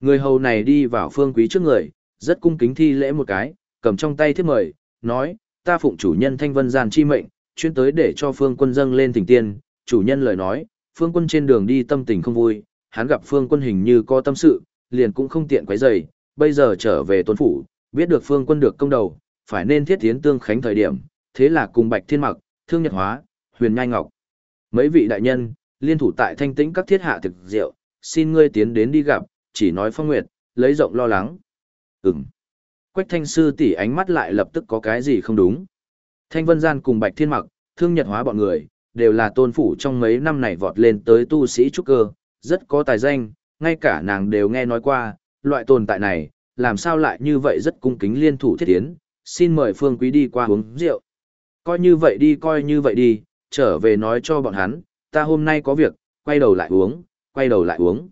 Người hầu này đi vào Phương Quý trước người, rất cung kính thi lễ một cái, cầm trong tay thiếp mời, nói, ta phụng chủ nhân thanh vân gian chi mệnh, chuyên tới để cho Phương Quân dâng lên thỉnh tiên, chủ nhân lời nói, Phương Quân trên đường đi tâm tình không vui, hắn gặp Phương Quân hình như có tâm sự, liền cũng không tiện quấy rầy, bây giờ trở về tuân phủ, biết được Phương Quân được công đầu, phải nên thiết tiến tương khánh thời điểm, thế là cùng Bạch Thiên Mặc, Thương Nhật Hóa, Huyền Nhai Ngọc. Mấy vị đại nhân, liên thủ tại thanh tĩnh các thiết hạ thực diệu, xin ngươi tiến đến đi gặp, chỉ nói phong nguyệt, lấy rộng lo lắng. Ừm. Quách thanh sư tỷ ánh mắt lại lập tức có cái gì không đúng. Thanh vân gian cùng Bạch Thiên Mặc, Thương Nhật Hóa bọn người, đều là tôn phủ trong mấy năm này vọt lên tới tu sĩ trúc cơ, rất có tài danh, ngay cả nàng đều nghe nói qua, loại tồn tại này, làm sao lại như vậy rất cung kính liên thủ thiết tiến, xin mời Phương Quý đi qua uống rượu. Coi như vậy đi coi như vậy đi, trở về nói cho bọn hắn, ta hôm nay có việc, quay đầu lại uống, quay đầu lại uống.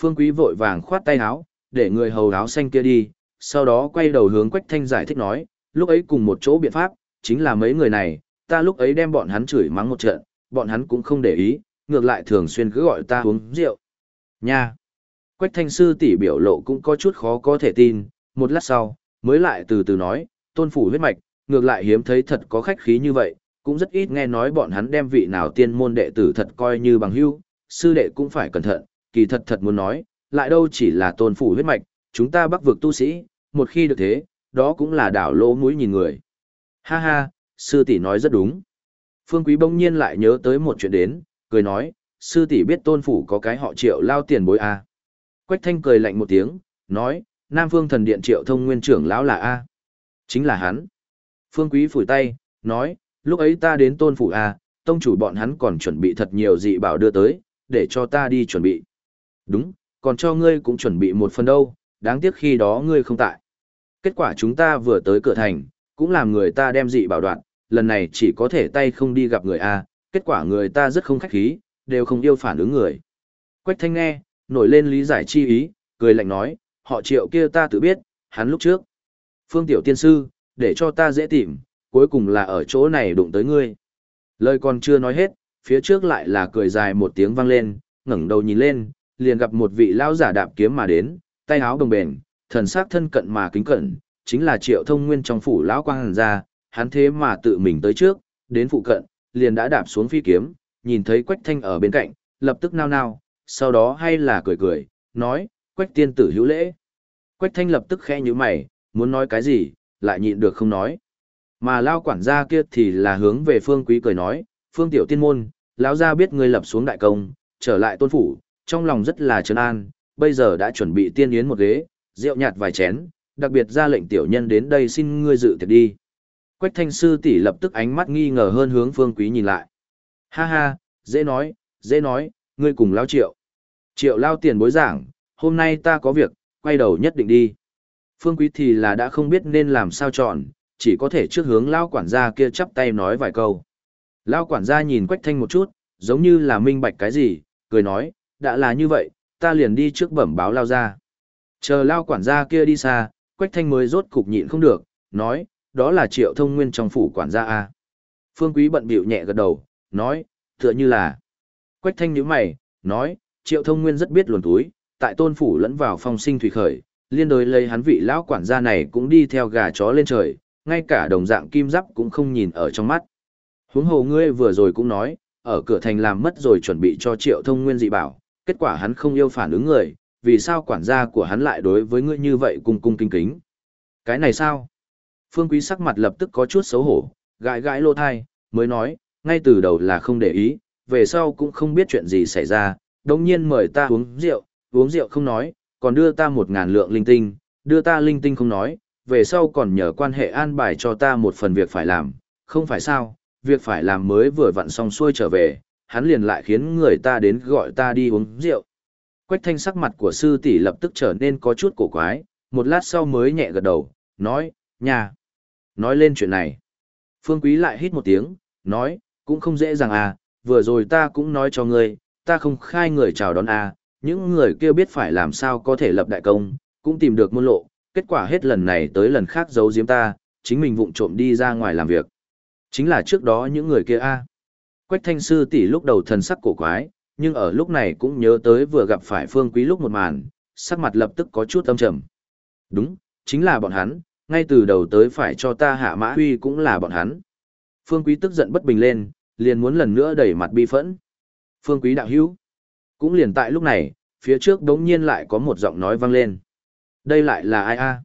Phương Quý vội vàng khoát tay áo, để người hầu áo xanh kia đi, sau đó quay đầu hướng Quách Thanh giải thích nói, lúc ấy cùng một chỗ biện pháp, chính là mấy người này, ta lúc ấy đem bọn hắn chửi mắng một trận, bọn hắn cũng không để ý, ngược lại thường xuyên cứ gọi ta uống rượu. Nha! Quách Thanh sư tỷ biểu lộ cũng có chút khó có thể tin, một lát sau, mới lại từ từ nói, tôn phủ huyết mạch, ngược lại hiếm thấy thật có khách khí như vậy, cũng rất ít nghe nói bọn hắn đem vị nào tiên môn đệ tử thật coi như bằng hữu, sư đệ cũng phải cẩn thận, kỳ thật thật muốn nói, lại đâu chỉ là tôn phủ huyết mạch, chúng ta bắc vực tu sĩ, một khi được thế, đó cũng là đảo lỗ mũi nhìn người. Ha ha, sư tỷ nói rất đúng. Phương Quý bỗng nhiên lại nhớ tới một chuyện đến, cười nói, sư tỷ biết tôn phủ có cái họ triệu lao tiền bối A. Quách thanh cười lạnh một tiếng, nói, Nam Phương thần điện triệu thông nguyên trưởng lão là A. Chính là hắn. Phương Quý phủi tay, nói, lúc ấy ta đến tôn phủ A, tông chủ bọn hắn còn chuẩn bị thật nhiều dị bảo đưa tới, để cho ta đi chuẩn bị. Đúng, còn cho ngươi cũng chuẩn bị một phần đâu, đáng tiếc khi đó ngươi không tại. Kết quả chúng ta vừa tới cửa thành, cũng làm người ta đem dị bảo đoạn, lần này chỉ có thể tay không đi gặp người A, kết quả người ta rất không khách khí, đều không yêu phản ứng người. Quách thanh nghe, nổi lên lý giải chi ý, cười lạnh nói, họ triệu kia ta tự biết, hắn lúc trước. Phương tiểu tiên sư, để cho ta dễ tìm, cuối cùng là ở chỗ này đụng tới ngươi. Lời còn chưa nói hết, phía trước lại là cười dài một tiếng vang lên, ngẩng đầu nhìn lên, liền gặp một vị lão giả đạp kiếm mà đến, tay áo đồng bền, thần sắc thân cận mà kính cận, chính là Triệu Thông Nguyên trong phủ lão quang hàn gia, hắn thế mà tự mình tới trước, đến phụ cận, liền đã đạp xuống phi kiếm, nhìn thấy Quách Thanh ở bên cạnh, lập tức nao nao, sau đó hay là cười cười, nói, Quách tiên tử hữu lễ. Quách Thanh lập tức khẽ nhíu mày, muốn nói cái gì, lại nhịn được không nói. Mà lao quản gia kia thì là hướng về Phương Quý cười nói, Phương tiểu tiên môn, lão gia biết ngươi lập xuống đại công, trở lại tôn phủ, trong lòng rất là trấn an, bây giờ đã chuẩn bị tiên yến một ghế, rượu nhạt vài chén, đặc biệt ra lệnh tiểu nhân đến đây xin ngươi dự tiệc đi. Quách thanh sư tỷ lập tức ánh mắt nghi ngờ hơn hướng phương quý nhìn lại. Ha ha, dễ nói, dễ nói, ngươi cùng lao triệu. Triệu lao tiền bối giảng, hôm nay ta có việc, quay đầu nhất định đi. Phương quý thì là đã không biết nên làm sao chọn, chỉ có thể trước hướng lao quản gia kia chắp tay nói vài câu. Lao quản gia nhìn quách thanh một chút, giống như là minh bạch cái gì, cười nói, đã là như vậy, ta liền đi trước bẩm báo lao ra. Chờ lao quản gia kia đi xa, Quách Thanh mới rốt cục nhịn không được, nói, đó là triệu thông nguyên trong phủ quản gia A. Phương Quý bận bịu nhẹ gật đầu, nói, tựa như là. Quách Thanh nhíu mày, nói, triệu thông nguyên rất biết luồn túi, tại tôn phủ lẫn vào phong sinh thủy khởi, liên đối lấy hắn vị lão quản gia này cũng đi theo gà chó lên trời, ngay cả đồng dạng kim giáp cũng không nhìn ở trong mắt. Huống hồ ngươi vừa rồi cũng nói, ở cửa thành làm mất rồi chuẩn bị cho triệu thông nguyên dị bảo, kết quả hắn không yêu phản ứng người, vì sao quản gia của hắn lại đối với ngươi như vậy cung cung kính kính. Cái này sao? Phương Quý sắc mặt lập tức có chút xấu hổ, gãi gãi lô thai, mới nói, ngay từ đầu là không để ý, về sau cũng không biết chuyện gì xảy ra, đồng nhiên mời ta uống rượu, uống rượu không nói, còn đưa ta một ngàn lượng linh tinh, đưa ta linh tinh không nói, về sau còn nhờ quan hệ an bài cho ta một phần việc phải làm, không phải sao, việc phải làm mới vừa vặn xong xuôi trở về, hắn liền lại khiến người ta đến gọi ta đi uống rượu. Quách thanh sắc mặt của sư tỷ lập tức trở nên có chút cổ quái, một lát sau mới nhẹ gật đầu, nói, nhà. Nói lên chuyện này. Phương Quý lại hít một tiếng, nói, cũng không dễ dàng à, vừa rồi ta cũng nói cho ngươi, ta không khai người chào đón à, những người kia biết phải làm sao có thể lập đại công, cũng tìm được môn lộ, kết quả hết lần này tới lần khác giấu giếm ta, chính mình vụng trộm đi ra ngoài làm việc. Chính là trước đó những người kia a. À. Quách thanh sư tỷ lúc đầu thần sắc cổ quái, nhưng ở lúc này cũng nhớ tới vừa gặp phải phương quý lúc một màn, sắc mặt lập tức có chút âm trầm. Đúng, chính là bọn hắn, ngay từ đầu tới phải cho ta hạ mã huy cũng là bọn hắn. Phương quý tức giận bất bình lên, liền muốn lần nữa đẩy mặt bi phẫn. Phương quý đạo hữu. Cũng liền tại lúc này, phía trước đống nhiên lại có một giọng nói vang lên. Đây lại là ai a?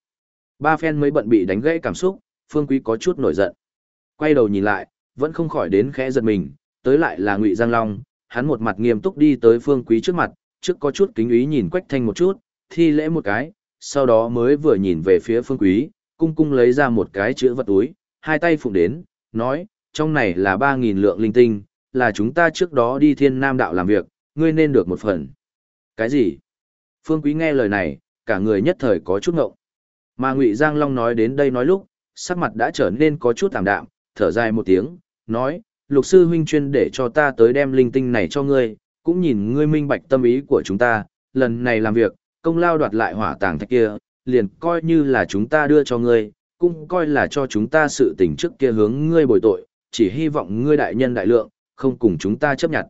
Ba phen mới bận bị đánh gãy cảm xúc, phương quý có chút nổi giận. Quay đầu nhìn lại, vẫn không khỏi đến khẽ giật mình, tới lại là Ngụy Giang Long, hắn một mặt nghiêm túc đi tới Phương Quý trước mặt, trước có chút kính ý nhìn Quách Thanh một chút, thi lễ một cái, sau đó mới vừa nhìn về phía Phương Quý, cung cung lấy ra một cái chữ vật túi, hai tay phụng đến, nói, trong này là 3.000 lượng linh tinh, là chúng ta trước đó đi thiên nam đạo làm việc, ngươi nên được một phần. Cái gì? Phương Quý nghe lời này, cả người nhất thời có chút ngộng. Mà Ngụy Giang Long nói đến đây nói lúc, sắc mặt đã trở nên có chút tạm đạm, thở dài một tiếng, nói, lục sư huynh chuyên để cho ta tới đem linh tinh này cho ngươi, cũng nhìn ngươi minh bạch tâm ý của chúng ta, lần này làm việc, công lao đoạt lại hỏa tàng thạch kia, liền coi như là chúng ta đưa cho ngươi, cũng coi là cho chúng ta sự tình trước kia hướng ngươi bồi tội, chỉ hy vọng ngươi đại nhân đại lượng, không cùng chúng ta chấp nhận.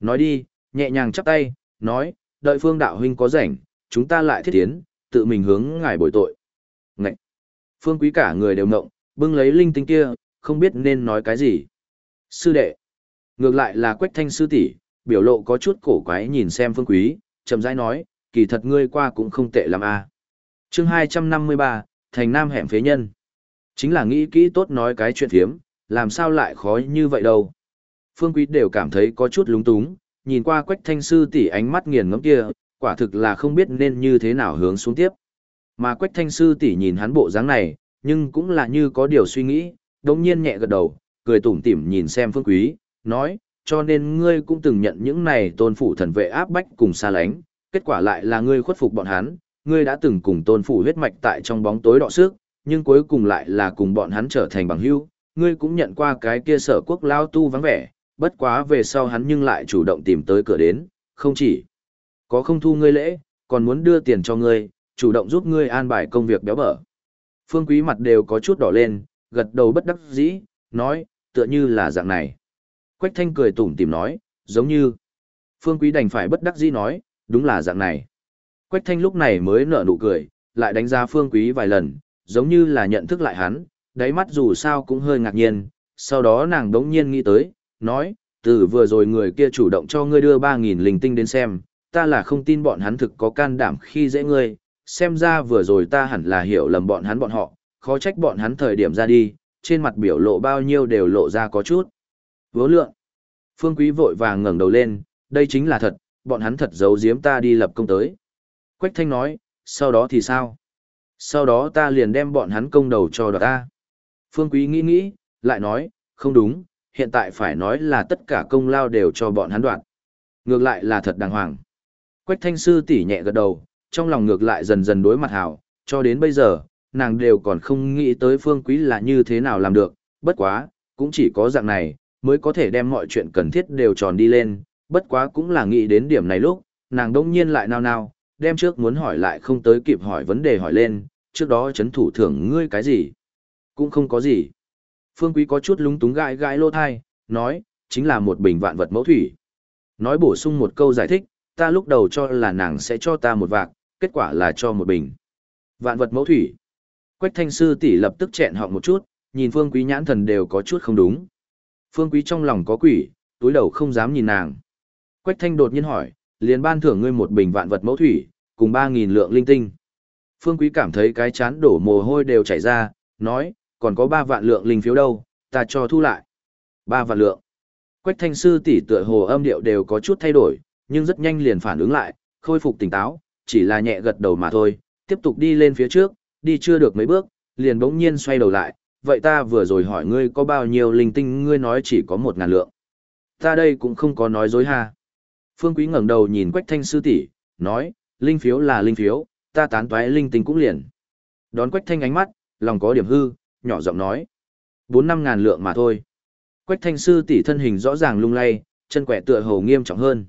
Nói đi, nhẹ nhàng chắp tay, nói, đợi phương đạo huynh có rảnh, chúng ta lại thiết tiến, tự mình hướng ngài bồi tội. Ngậy! Phương quý cả người đều ngộng, bưng lấy linh tinh kia, không biết nên nói cái gì. Sư đệ! Ngược lại là quách thanh sư tỷ biểu lộ có chút cổ quái nhìn xem phương quý, chậm rãi nói, kỳ thật ngươi qua cũng không tệ lắm à. chương 253, thành nam hẻm phế nhân. Chính là nghĩ kỹ tốt nói cái chuyện thiếm, làm sao lại khó như vậy đâu. Phương Quý đều cảm thấy có chút lúng túng, nhìn qua quách thanh sư tỷ ánh mắt nghiền ngẫm kia, quả thực là không biết nên như thế nào hướng xuống tiếp. Mà quách thanh sư tỷ nhìn hắn bộ dáng này, nhưng cũng là như có điều suy nghĩ, đống nhiên nhẹ gật đầu, cười tủm tỉm nhìn xem Phương Quý, nói, cho nên ngươi cũng từng nhận những này tôn phủ thần vệ áp bách cùng xa lánh, kết quả lại là ngươi khuất phục bọn hắn, ngươi đã từng cùng tôn phủ huyết mạch tại trong bóng tối đọ sức, nhưng cuối cùng lại là cùng bọn hắn trở thành bằng hữu, ngươi cũng nhận qua cái kia sở quốc lao tu vắng vẻ, bất quá về sau hắn nhưng lại chủ động tìm tới cửa đến, không chỉ có không thu ngươi lễ, còn muốn đưa tiền cho ngươi, chủ động giúp ngươi an bài công việc béo bở. Phương Quý mặt đều có chút đỏ lên, gật đầu bất đắc dĩ, nói, tựa như là dạng này. Quách Thanh cười tủm tỉm nói, giống như. Phương Quý đành phải bất đắc dĩ nói, đúng là dạng này. Quách Thanh lúc này mới nở nụ cười, lại đánh giá Phương Quý vài lần, giống như là nhận thức lại hắn, đáy mắt dù sao cũng hơi ngạc nhiên, sau đó nàng đống nhiên nghĩ tới, nói, từ vừa rồi người kia chủ động cho ngươi đưa 3.000 linh tinh đến xem, ta là không tin bọn hắn thực có can đảm khi dễ ngươi, xem ra vừa rồi ta hẳn là hiểu lầm bọn hắn bọn họ, khó trách bọn hắn thời điểm ra đi, trên mặt biểu lộ bao nhiêu đều lộ ra có chút. Vớ lượng. Phương Quý vội vàng ngẩng đầu lên, đây chính là thật, bọn hắn thật giấu giếm ta đi lập công tới. Quách Thanh nói, sau đó thì sao? Sau đó ta liền đem bọn hắn công đầu cho đoạt ta. Phương Quý nghĩ nghĩ, lại nói, không đúng, hiện tại phải nói là tất cả công lao đều cho bọn hắn đoạt. Ngược lại là thật đàng hoàng. Quách Thanh Sư tỉ nhẹ gật đầu, trong lòng ngược lại dần dần đối mặt hảo, cho đến bây giờ, nàng đều còn không nghĩ tới Phương Quý là như thế nào làm được, bất quá, cũng chỉ có dạng này, mới có thể đem mọi chuyện cần thiết đều tròn đi lên, bất quá cũng là nghĩ đến điểm này lúc, nàng đông nhiên lại nao nao, đem trước muốn hỏi lại không tới kịp hỏi vấn đề hỏi lên, trước đó chấn thủ thưởng ngươi cái gì? Cũng không có gì. Phương Quý có chút lúng túng gãi gãi lô thai, nói, chính là một bình vạn vật mẫu thủy. Nói bổ sung một câu giải thích, ta lúc đầu cho là nàng sẽ cho ta một vạc, kết quả là cho một bình. Vạn vật mẫu thủy. Quách thanh sư tỷ lập tức chẹn họng một chút, nhìn Phương Quý nhãn thần đều có chút không đúng. Phương Quý trong lòng có quỷ, túi đầu không dám nhìn nàng. Quách thanh đột nhiên hỏi, liền ban thưởng ngươi một bình vạn vật mẫu thủy, cùng 3.000 lượng linh tinh. Phương Quý cảm thấy cái chán đổ mồ hôi đều chảy ra, nói, còn có 3 vạn lượng linh phiếu đâu, ta cho thu lại. 3 vạn lượng. Quách thanh sư tỷ tựa hồ âm điệu đều có chút thay đổi, nhưng rất nhanh liền phản ứng lại, khôi phục tỉnh táo, chỉ là nhẹ gật đầu mà thôi, tiếp tục đi lên phía trước, đi chưa được mấy bước, liền bỗng nhiên xoay đầu lại, vậy ta vừa rồi hỏi ngươi có bao nhiêu linh tinh ngươi nói chỉ có một ngàn lượng. Ta đây cũng không có nói dối ha. Phương Quý ngẩng đầu nhìn Quách Thanh sư tỷ, nói, linh phiếu là linh phiếu, ta tán toái linh tinh cũng liền. Đón Quách Thanh ánh mắt, lòng có điểm hư, nhỏ giọng nói, bốn năm ngàn lượng mà thôi. Quách Thanh sư tỷ thân hình rõ ràng lung lay, chân quẻ tựa hồ nghiêm trọng hơn.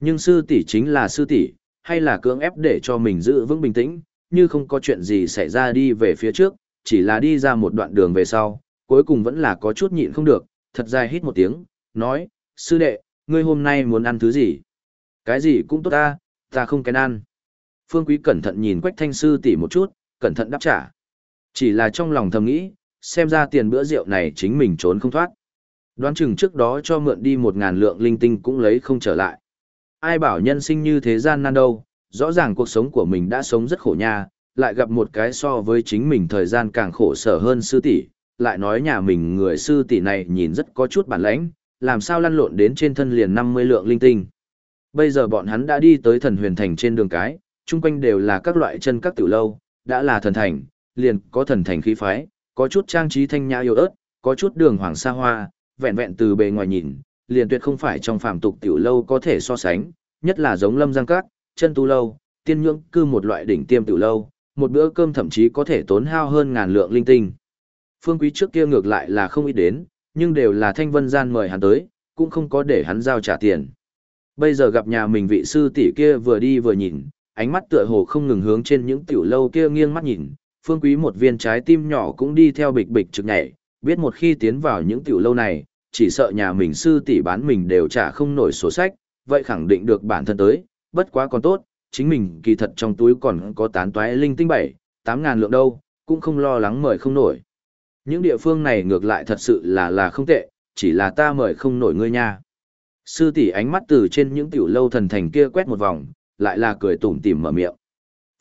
Nhưng sư tỷ chính là sư tỷ, hay là cưỡng ép để cho mình giữ vững bình tĩnh, như không có chuyện gì xảy ra đi về phía trước, chỉ là đi ra một đoạn đường về sau, cuối cùng vẫn là có chút nhịn không được, thật dài hít một tiếng, nói, sư đệ, ngươi hôm nay muốn ăn thứ gì? Cái gì cũng tốt ta, ta không kén ăn. Phương Quý cẩn thận nhìn Quách Thanh Sư tỷ một chút, cẩn thận đáp trả. Chỉ là trong lòng thầm nghĩ, xem ra tiền bữa rượu này chính mình trốn không thoát. Đoán chừng trước đó cho mượn đi một ngàn lượng linh tinh cũng lấy không trở lại. Ai bảo nhân sinh như thế gian nan đâu, rõ ràng cuộc sống của mình đã sống rất khổ nha, lại gặp một cái so với chính mình thời gian càng khổ sở hơn sư tỷ, lại nói nhà mình người sư tỷ này nhìn rất có chút bản lãnh, làm sao lăn lộn đến trên thân liền 50 lượng linh tinh. Bây giờ bọn hắn đã đi tới thần huyền thành trên đường cái, chung quanh đều là các loại chân các tiểu lâu, đã là thần thành, liền có thần thành khí phái, có chút trang trí thanh nhã yêu ớt, có chút đường hoàng sa hoa, vẹn vẹn từ bề ngoài nhìn, liền tuyệt không phải trong phàm tục tiểu lâu có thể so sánh, nhất là giống lâm giang các, chân tu lâu, tiên nhưỡng cư một loại đỉnh tiêm tiểu lâu, một bữa cơm thậm chí có thể tốn hao hơn ngàn lượng linh tinh. Phương Quý trước kia ngược lại là không ít đến, nhưng đều là thanh vân gian mời hắn tới, cũng không có để hắn giao trả tiền. Bây giờ gặp nhà mình vị sư tỷ kia vừa đi vừa nhìn, ánh mắt tựa hồ không ngừng hướng trên những tiểu lâu kia nghiêng mắt nhìn, Phương Quý một viên trái tim nhỏ cũng đi theo bịch bịch trực nhảy, biết một khi tiến vào những tiểu lâu này, chỉ sợ nhà mình sư tỷ bán mình đều trả không nổi sổ sách, vậy khẳng định được bản thân tới, bất quá còn tốt, chính mình kỳ thật trong túi còn có tán toái linh tinh bảy, tám ngàn lượng đâu, cũng không lo lắng mời không nổi. Những địa phương này ngược lại thật sự là là không tệ, chỉ là ta mời không nổi ngươi nha. Sư tỷ ánh mắt từ trên những tiểu lâu thần thành kia quét một vòng, lại là cười tủm tỉm mở miệng.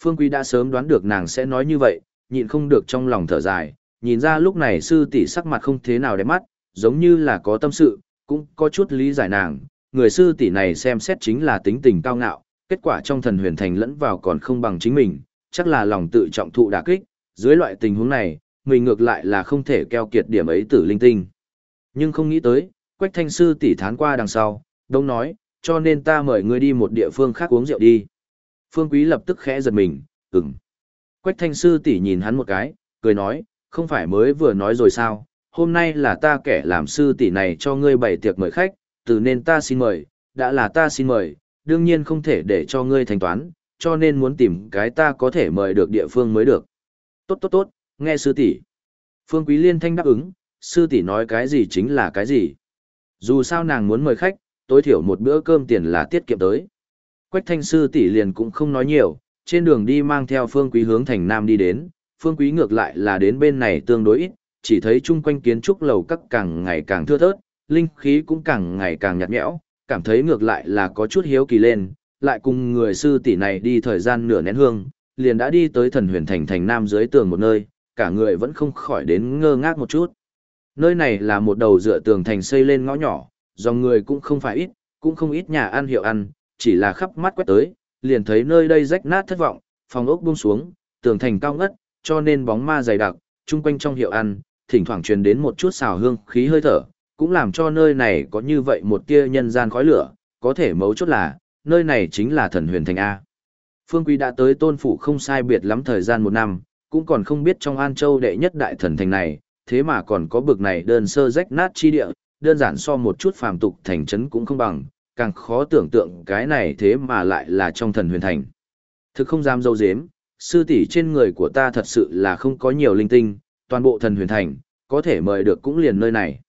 Phương Quý đã sớm đoán được nàng sẽ nói như vậy, nhịn không được trong lòng thở dài, nhìn ra lúc này sư tỷ sắc mặt không thế nào đẹp mắt, giống như là có tâm sự, cũng có chút lý giải nàng, người sư tỷ này xem xét chính là tính tình cao ngạo, kết quả trong thần huyền thành lẫn vào còn không bằng chính mình, chắc là lòng tự trọng thụ đả kích, dưới loại tình huống này, mình ngược lại là không thể keo kiệt điểm ấy tử linh tinh. Nhưng không nghĩ tới, Quách Thanh sư tỷ thán qua đằng sau, đông nói, cho nên ta mời ngươi đi một địa phương khác uống rượu đi. Phương Quý lập tức khẽ giật mình, ừm. Quách Thanh sư tỷ nhìn hắn một cái, cười nói, không phải mới vừa nói rồi sao, hôm nay là ta kẻ làm sư tỷ này cho ngươi bày tiệc mời khách, từ nên ta xin mời, đã là ta xin mời, đương nhiên không thể để cho ngươi thanh toán, cho nên muốn tìm cái ta có thể mời được địa phương mới được. Tốt tốt tốt, nghe sư tỷ. Phương Quý Liên thanh đáp ứng, sư tỷ nói cái gì chính là cái gì. Dù sao nàng muốn mời khách, tối thiểu một bữa cơm tiền là tiết kiệm tới. Quách thanh sư tỷ liền cũng không nói nhiều, trên đường đi mang theo Phương Quý hướng thành Nam đi đến, Phương Quý ngược lại là đến bên này tương đối ít, chỉ thấy chung quanh kiến trúc lầu các càng ngày càng thưa thớt, linh khí cũng càng ngày càng nhạt nhẽo, cảm thấy ngược lại là có chút hiếu kỳ lên, lại cùng người sư tỷ này đi thời gian nửa nén hương, liền đã đi tới thần huyền thành thành nam dưới tường một nơi, cả người vẫn không khỏi đến ngơ ngác một chút. Nơi này là một đầu dựa tường thành xây lên ngõ nhỏ, dòng người cũng không phải ít, cũng không ít nhà ăn hiệu ăn, chỉ là khắp mắt quét tới, liền thấy nơi đây rách nát thất vọng, phòng ốc buông xuống, tường thành cao ngất, cho nên bóng ma dày đặc, chung quanh trong hiệu ăn, thỉnh thoảng truyền đến một chút xào hương khí hơi thở, cũng làm cho nơi này có như vậy một tia nhân gian khói lửa, có thể mấu chốt là, nơi này chính là thần huyền thành A. Phương Quý đã tới tôn phủ không sai biệt lắm thời gian một năm, cũng còn không biết trong An Châu đệ nhất đại thần thành này, thế mà còn có bực này đơn sơ rách nát chi địa, đơn giản so một chút phàm tục thành trấn cũng không bằng, càng khó tưởng tượng cái này thế mà lại là trong thần huyền thành. Thực không dám dâu dếm, sư tỷ trên người của ta thật sự là không có nhiều linh tinh, toàn bộ thần huyền thành, có thể mời được cũng liền nơi này.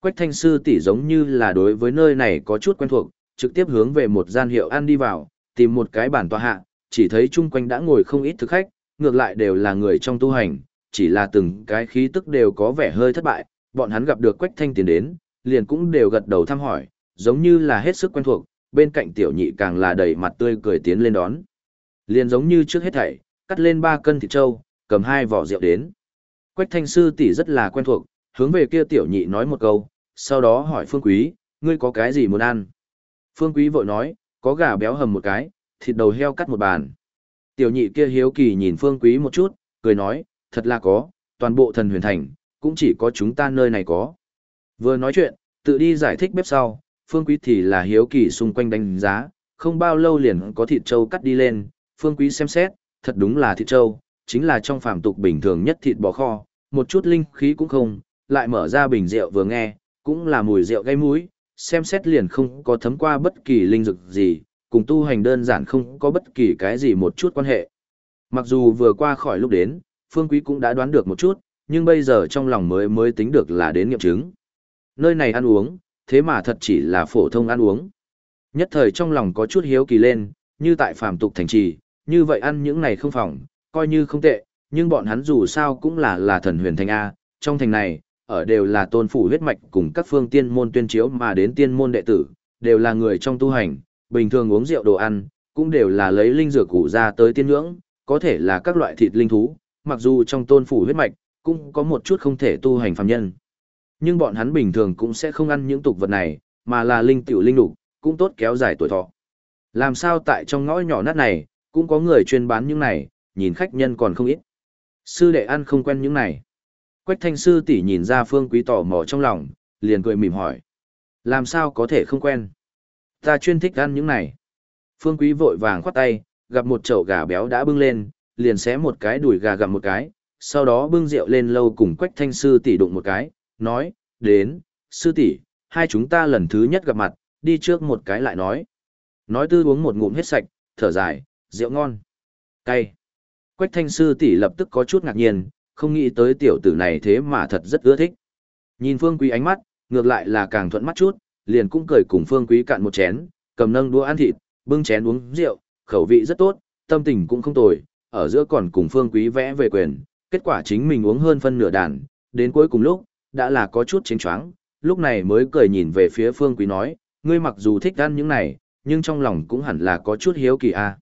Quách thanh sư tỷ giống như là đối với nơi này có chút quen thuộc, trực tiếp hướng về một gian hiệu ăn đi vào, tìm một cái bàn tòa hạ, chỉ thấy chung quanh đã ngồi không ít thực khách, ngược lại đều là người trong tu hành, chỉ là từng cái khí tức đều có vẻ hơi thất bại, bọn hắn gặp được Quách Thanh tiến đến, liền cũng đều gật đầu thăm hỏi, giống như là hết sức quen thuộc, bên cạnh tiểu nhị càng là đầy mặt tươi cười tiến lên đón. Liền giống như trước hết thảy, cắt lên ba cân thịt trâu, cầm hai vỏ rượu đến. Quách Thanh sư tỷ rất là quen thuộc, hướng về kia tiểu nhị nói một câu, sau đó hỏi Phương Quý, ngươi có cái gì muốn ăn? Phương Quý vội nói, có gà béo hầm một cái, thịt đầu heo cắt một bàn. Tiểu nhị kia hiếu kỳ nhìn Phương Quý một chút, cười nói, thật là có, toàn bộ thần huyền thành, cũng chỉ có chúng ta nơi này có. Vừa nói chuyện, tự đi giải thích bếp sau, Phương Quý thì là hiếu kỳ xung quanh đánh giá, không bao lâu liền có thịt trâu cắt đi lên, Phương Quý xem xét, thật đúng là thịt trâu, chính là trong phàm tục bình thường nhất thịt bò kho, một chút linh khí cũng không, lại mở ra bình rượu vừa nghe, cũng là mùi rượu gây mũi, xem xét liền không có thấm qua bất kỳ linh dược gì, cùng tu hành đơn giản không có bất kỳ cái gì một chút quan hệ. Mặc dù vừa qua khỏi lúc đến, Phương Quý cũng đã đoán được một chút, nhưng bây giờ trong lòng mới mới tính được là đến nghiệm chứng. Nơi này ăn uống, thế mà thật chỉ là phổ thông ăn uống. Nhất thời trong lòng có chút hiếu kỳ lên, như tại phàm tục thành trì, như vậy ăn những này không phòng, coi như không tệ, nhưng bọn hắn dù sao cũng là là thần huyền thành A, trong thành này, ở đều là tôn phủ huyết mạch cùng các phương tiên môn tuyên chiếu mà đến tiên môn đệ tử, đều là người trong tu hành, bình thường uống rượu đồ ăn, cũng đều là lấy linh dược củ ra tới tiên ngưỡng, có thể là các loại thịt linh thú, mặc dù trong tôn phủ huyết mạch, cũng có một chút không thể tu hành phàm nhân. Nhưng bọn hắn bình thường cũng sẽ không ăn những tục vật này, mà là linh tiểu linh đủ cũng tốt kéo dài tuổi thọ. Làm sao tại trong ngõ nhỏ nát này, cũng có người chuyên bán những này, nhìn khách nhân còn không ít. Sư đệ ăn không quen những này. Quách thanh sư tỷ nhìn ra phương quý tò mò trong lòng, liền cười mỉm hỏi. Làm sao có thể không quen? Ta chuyên thích ăn những này. Phương quý vội vàng khoát tay, gặp một chậu gà béo đã bưng lên, liền xé một cái đùi gà gặm một cái, sau đó bưng rượu lên lâu cùng Quách Thanh sư tỷ đụng một cái, nói, đến, sư tỷ, hai chúng ta lần thứ nhất gặp mặt, đi trước một cái lại nói. Nói tư uống một ngụm hết sạch, thở dài, rượu ngon. Cay. Quách Thanh sư tỷ lập tức có chút ngạc nhiên, không nghĩ tới tiểu tử này thế mà thật rất ưa thích. Nhìn Phương Quý ánh mắt, ngược lại là càng thuận mắt chút, liền cũng cười cùng Phương Quý cạn một chén, cầm nâng đũa ăn thịt, bưng chén uống rượu, khẩu vị rất tốt, tâm tình cũng không tồi, ở giữa còn cùng Phương Quý vẽ về quyền, kết quả chính mình uống hơn phân nửa đàn, đến cuối cùng lúc, đã là có chút chênh choáng, lúc này mới cười nhìn về phía Phương Quý nói, ngươi mặc dù thích ăn những này, nhưng trong lòng cũng hẳn là có chút hiếu kỳ a. À.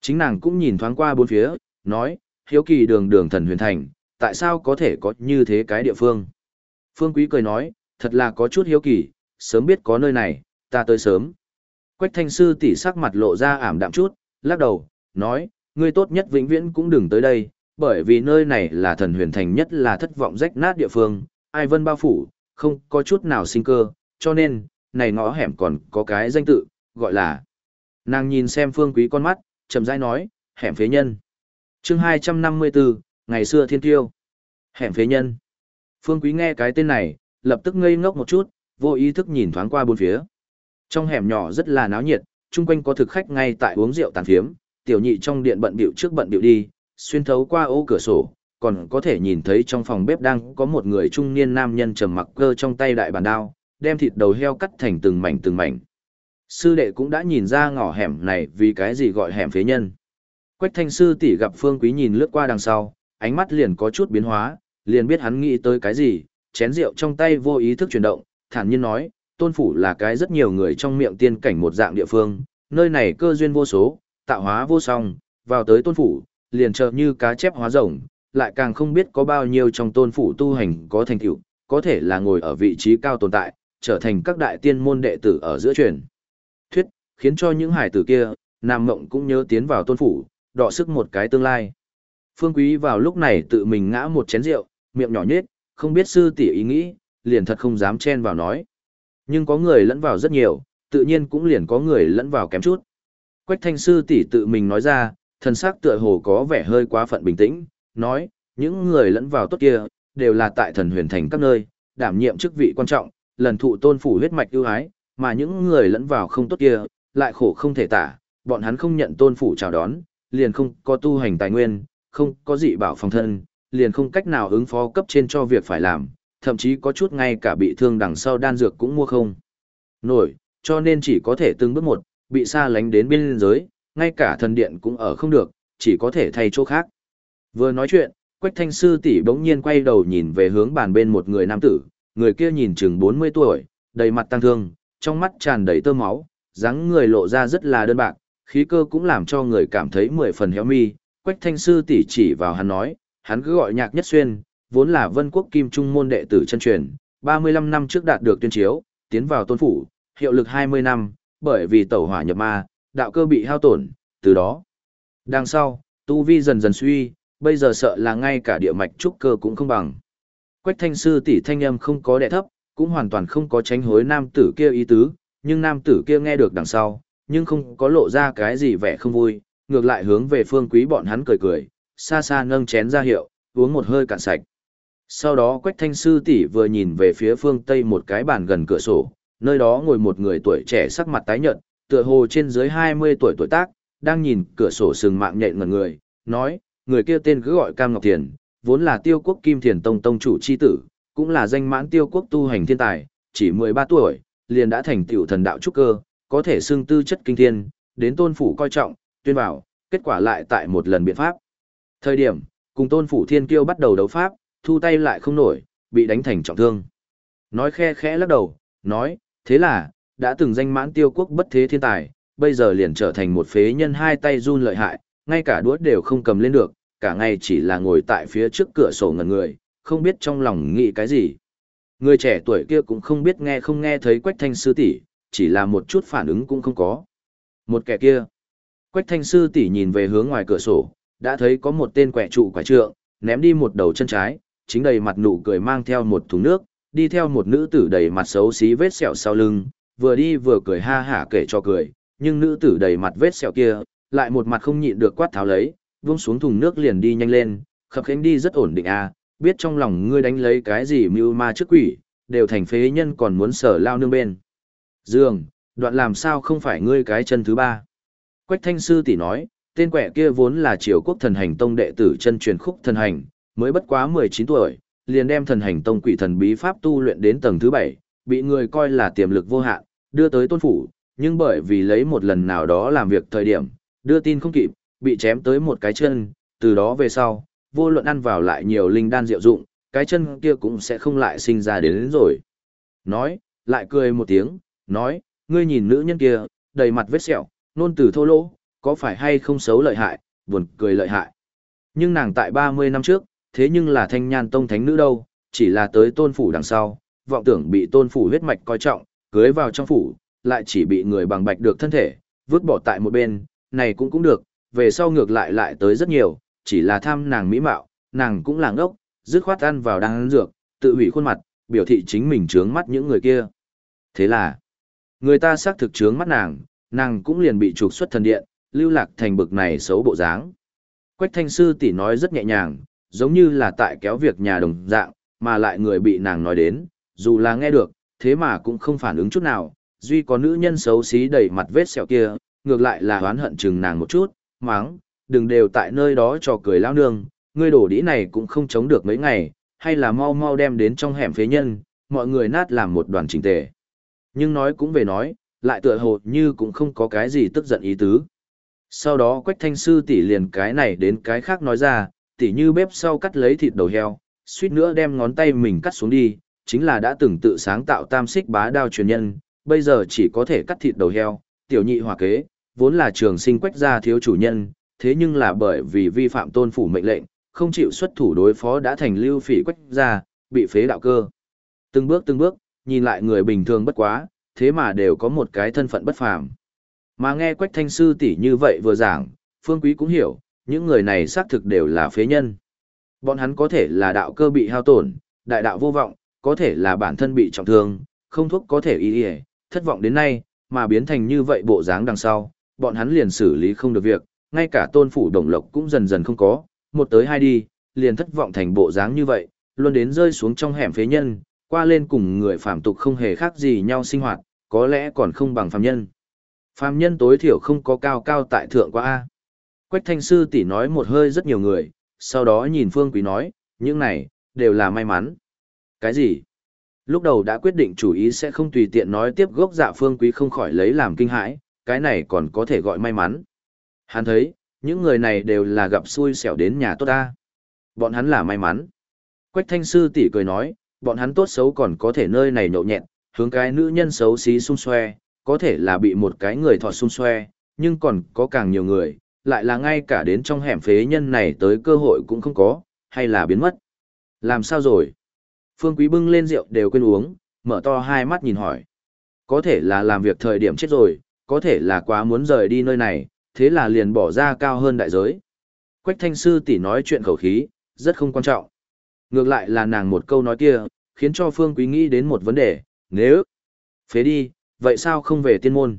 Chính nàng cũng nhìn thoáng qua bốn phía, nói, hiếu kỳ đường đường thần huyền thành, tại sao có thể có như thế cái địa phương? Phương Quý cười nói, thật là có chút hiếu kỳ, sớm biết có nơi này, ta tới sớm. Quách thanh sư tỉ sắc mặt lộ ra ảm đạm chút, lắc đầu, nói, ngươi tốt nhất vĩnh viễn cũng đừng tới đây, bởi vì nơi này là thần huyền thành nhất là thất vọng rách nát địa phương, ai vân bao phủ, không có chút nào sinh cơ, cho nên, này ngõ hẻm còn có cái danh tự, gọi là. Nàng nhìn xem phương quý con mắt, chậm rãi nói, hẻm phế nhân chương 254, ngày xưa thiên tiêu. Hẻm phế nhân. Phương quý nghe cái tên này, lập tức ngây ngốc một chút, vô ý thức nhìn thoáng qua bốn phía. Trong hẻm nhỏ rất là náo nhiệt, chung quanh có thực khách ngay tại uống rượu tàn phiếm, tiểu nhị trong điện bận biểu trước bận biểu đi, xuyên thấu qua ô cửa sổ, còn có thể nhìn thấy trong phòng bếp đang có một người trung niên nam nhân trầm mặc cơ trong tay đại bàn đao, đem thịt đầu heo cắt thành từng mảnh từng mảnh. Sư đệ cũng đã nhìn ra ngõ hẻm này vì cái gì gọi hẻm phế nhân. Quách thanh sư tỷ gặp phương quý nhìn lướt qua đằng sau, ánh mắt liền có chút biến hóa, liền biết hắn nghĩ tới cái gì, chén rượu trong tay vô ý thức chuyển động, thản nhiên nói, tôn phủ là cái rất nhiều người trong miệng tiên cảnh một dạng địa phương, nơi này cơ duyên vô số, tạo hóa vô song, vào tới tôn phủ, liền trợ như cá chép hóa rồng, lại càng không biết có bao nhiêu trong tôn phủ tu hành có thành tựu, có thể là ngồi ở vị trí cao tồn tại, trở thành các đại tiên môn đệ tử ở giữa truyền. Thuyết, khiến cho những hải tử kia, Nam Mộng cũng nhớ tiến vào tôn phủ, đọ sức một cái tương lai. Phương Quý vào lúc này tự mình ngã một chén rượu, miệng nhỏ nhết, không biết sư tỷ ý nghĩ, liền thật không dám chen vào nói. Nhưng có người lẫn vào rất nhiều, tự nhiên cũng liền có người lẫn vào kém chút. Quách thanh sư tỷ tự mình nói ra, thần sắc tựa hồ có vẻ hơi quá phận bình tĩnh, nói, những người lẫn vào tốt kia, đều là tại thần huyền thành các nơi, đảm nhiệm chức vị quan trọng, lần thụ tôn phủ huyết mạch ưu ái, mà những người lẫn vào không tốt kia, lại khổ không thể tả, bọn hắn không nhận tôn phủ chào đón, liền không có tu hành tài nguyên, không có dị bảo phòng thân, liền không cách nào ứng phó cấp trên cho việc phải làm, thậm chí có chút ngay cả bị thương đằng sau đan dược cũng mua không. Nổi, cho nên chỉ có thể từng bước một, bị xa lánh đến biên giới, ngay cả thần điện cũng ở không được, chỉ có thể thay chỗ khác. Vừa nói chuyện, Quách Thanh Sư tỷ bỗng nhiên quay đầu nhìn về hướng bàn bên một người nam tử, người kia nhìn chừng 40 tuổi, đầy mặt tăng thương, trong mắt tràn đầy tơ máu, dáng người lộ ra rất là đơn bạc, khí cơ cũng làm cho người cảm thấy mười phần héo mi. Quách Thanh Sư tỉ chỉ vào hắn nói, hắn cứ gọi Nhạc Nhất Xuyên, vốn là Vân Quốc Kim Trung môn đệ tử chân truyền, 35 năm trước đạt được tuyên chiếu, tiến vào tôn phủ, hiệu lực 20 năm, bởi vì tẩu hỏa nhập ma, đạo cơ bị hao tổn, từ đó. Đằng sau, tu vi dần dần suy, bây giờ sợ là ngay cả địa mạch trúc cơ cũng không bằng. Quách thanh sư tỷ thanh âm không có đệ thấp, cũng hoàn toàn không có tránh hối nam tử kia ý tứ, nhưng nam tử kia nghe được đằng sau, nhưng không có lộ ra cái gì vẻ không vui, ngược lại hướng về phương quý bọn hắn cười cười, xa xa nâng chén ra hiệu, uống một hơi cạn sạch. Sau đó Quách Thanh Sư tỷ vừa nhìn về phía phương Tây một cái bàn gần cửa sổ, nơi đó ngồi một người tuổi trẻ sắc mặt tái nhợt, tựa hồ trên dưới 20 tuổi tuổi tác, đang nhìn cửa sổ sừng mạng nhện ngẩn người, nói, người kia tên cứ gọi Cam Ngọc Thiền, vốn là tiêu quốc Kim Thiền Tông Tông chủ chi tử, cũng là danh mãn tiêu quốc tu hành thiên tài, chỉ 13 tuổi, liền đã thành tiểu thần đạo trúc cơ, có thể xưng tư chất kinh thiên, đến tôn phủ coi trọng, tuyên bảo, kết quả lại tại một lần biện pháp. Thời điểm, cùng tôn phủ thiên kiêu bắt đầu đấu pháp, thu tay lại không nổi, bị đánh thành trọng thương. Nói khe khẽ lắc đầu, nói, thế là, đã từng danh mãn tiêu quốc bất thế thiên tài, bây giờ liền trở thành một phế nhân hai tay run lợi hại, ngay cả đuốt đều không cầm lên được, cả ngày chỉ là ngồi tại phía trước cửa sổ ngẩn người, không biết trong lòng nghĩ cái gì. Người trẻ tuổi kia cũng không biết nghe không nghe thấy Quách Thanh Sư tỷ, chỉ là một chút phản ứng cũng không có. Một kẻ kia. Quách Thanh Sư tỷ nhìn về hướng ngoài cửa sổ, đã thấy có một tên quẻ trụ quẻ trượng, ném đi một đầu chân trái, chính đầy mặt nụ cười mang theo một thùng nước, đi theo một nữ tử đầy mặt xấu xí vết sẹo sau lưng, vừa đi vừa cười ha hả kể cho cười, nhưng nữ tử đầy mặt vết sẹo kia, lại một mặt không nhịn được quát tháo lấy, vung xuống thùng nước liền đi nhanh lên, khập khiễng đi rất ổn định à, biết trong lòng ngươi đánh lấy cái gì mưu ma trước quỷ, đều thành phế nhân còn muốn sở lao nương bên. Dương, đoạn làm sao không phải ngươi cái chân thứ ba. Quách thanh sư tỷ nói, tên quẻ kia vốn là triều quốc thần hành tông đệ tử chân truyền khúc thần hành, mới bất quá 19 tuổi, liền đem thần hành tông quỷ thần bí pháp tu luyện đến tầng thứ 7, bị người coi là tiềm lực vô hạn, đưa tới tôn phủ, nhưng bởi vì lấy một lần nào đó làm việc thời điểm, đưa tin không kịp, bị chém tới một cái chân, từ đó về sau, vô luận ăn vào lại nhiều linh đan diệu dụng, cái chân kia cũng sẽ không lại sinh ra đến, đến rồi. Nói, lại cười một tiếng, nói, ngươi nhìn nữ nhân kia, đầy mặt vết sẹo, nôn từ thô lỗ, có phải hay không xấu lợi hại, buồn cười lợi hại. Nhưng nàng tại 30 năm trước, thế nhưng là thanh nhan tông thánh nữ đâu, chỉ là tới tôn phủ đằng sau, vọng tưởng bị tôn phủ huyết mạch coi trọng, cưới vào trong phủ, lại chỉ bị người bằng bạch được thân thể, vứt bỏ tại một bên, này cũng cũng được, về sau ngược lại lại tới rất nhiều, chỉ là tham nàng mỹ mạo, nàng cũng là ngốc, dứt khoát ăn vào đang ăn dược, tự hủy khuôn mặt, biểu thị chính mình trướng mắt những người kia. Thế là, người ta xác thực chướng mắt nàng, nàng cũng liền bị trục xuất thần điện, lưu lạc thành bực này xấu bộ dáng. Quách thanh sư tỷ nói rất nhẹ nhàng, giống như là tại kéo việc nhà đồng dạng, mà lại người bị nàng nói đến, dù là nghe được, thế mà cũng không phản ứng chút nào, duy có nữ nhân xấu xí đầy mặt vết sẹo kia, ngược lại là oán hận chừng nàng một chút, mắng, đừng đều tại nơi đó cho cười lao nương, ngươi đổ đĩ này cũng không chống được mấy ngày, hay là mau mau đem đến trong hẻm phế nhân, mọi người nát làm một đoàn chỉnh tề. Nhưng nói cũng về nói, lại tựa hồ như cũng không có cái gì tức giận ý tứ. Sau đó Quách Thanh Sư tỷ liền cái này đến cái khác nói ra, tỷ như bếp sau cắt lấy thịt đầu heo, suýt nữa đem ngón tay mình cắt xuống đi, chính là đã từng tự sáng tạo tam xích bá đao truyền nhân, bây giờ chỉ có thể cắt thịt đầu heo, tiểu nhị hòa kế, vốn là trường sinh quách gia thiếu chủ nhân, thế nhưng là bởi vì vi phạm tôn phủ mệnh lệnh, không chịu xuất thủ đối phó đã thành lưu phỉ quách gia, bị phế đạo cơ. Từng bước từng bước, nhìn lại người bình thường bất quá, thế mà đều có một cái thân phận bất phàm. Mà nghe quách thanh sư tỷ như vậy vừa giảng, phương quý cũng hiểu, những người này xác thực đều là phế nhân. Bọn hắn có thể là đạo cơ bị hao tổn, đại đạo vô vọng, có thể là bản thân bị trọng thương, không thuốc có thể y y, thất vọng đến nay, mà biến thành như vậy bộ dáng đằng sau, bọn hắn liền xử lý không được việc, ngay cả tôn phủ đồng lộc cũng dần dần không có, một tới hai đi, liền thất vọng thành bộ dáng như vậy, luôn đến rơi xuống trong hẻm phế nhân, qua lên cùng người phạm tục không hề khác gì nhau sinh hoạt, có lẽ còn không bằng phàm nhân. Phàm nhân tối thiểu không có cao cao tại thượng qua A. Quách thanh sư tỷ nói một hơi rất nhiều người, sau đó nhìn Phương Quý nói, những này, đều là may mắn. Cái gì? Lúc đầu đã quyết định chủ ý sẽ không tùy tiện nói tiếp gốc dạ Phương Quý không khỏi lấy làm kinh hãi, cái này còn có thể gọi may mắn. Hắn thấy, những người này đều là gặp xui xẻo đến nhà tốt ta. Bọn hắn là may mắn. Quách thanh sư tỷ cười nói, bọn hắn tốt xấu còn có thể nơi này nhậu nhẹn, hướng cái nữ nhân xấu xí xung xoe, có thể là bị một cái người thọt xung xoe, nhưng còn có càng nhiều người, lại là ngay cả đến trong hẻm phế nhân này tới cơ hội cũng không có, hay là biến mất. Làm sao rồi? Phương Quý bưng lên rượu đều quên uống, mở to hai mắt nhìn hỏi. Có thể là làm việc thời điểm chết rồi, có thể là quá muốn rời đi nơi này, thế là liền bỏ ra cao hơn đại giới. Quách thanh sư tỷ nói chuyện khẩu khí, rất không quan trọng. Ngược lại là nàng một câu nói kia, khiến cho Phương Quý nghĩ đến một vấn đề, nếu phế đi, vậy sao không về tiên môn?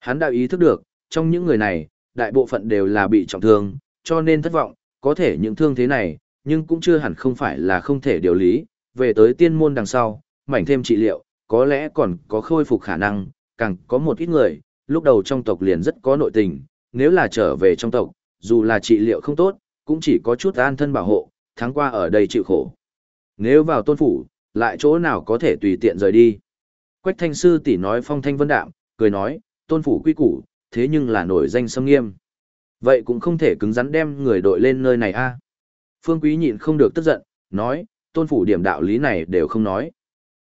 Hắn đã ý thức được, trong những người này, đại bộ phận đều là bị trọng thương, cho nên thất vọng, có thể những thương thế này, nhưng cũng chưa hẳn không phải là không thể điều lý, về tới tiên môn đằng sau, mảnh thêm trị liệu, có lẽ còn có khôi phục khả năng, càng có một ít người, lúc đầu trong tộc liền rất có nội tình, nếu là trở về trong tộc, dù là trị liệu không tốt, cũng chỉ có chút an thân bảo hộ, tháng qua ở đây chịu khổ. Nếu vào tôn phủ, lại chỗ nào có thể tùy tiện rời đi. Quách thanh sư tỷ nói phong thanh vân đạm, cười nói, tôn phủ quy củ, thế nhưng là nổi danh sâm nghiêm. Vậy cũng không thể cứng rắn đem người đội lên nơi này a. Phương Quý nhịn không được tức giận, nói, tôn phủ điểm đạo lý này đều không nói.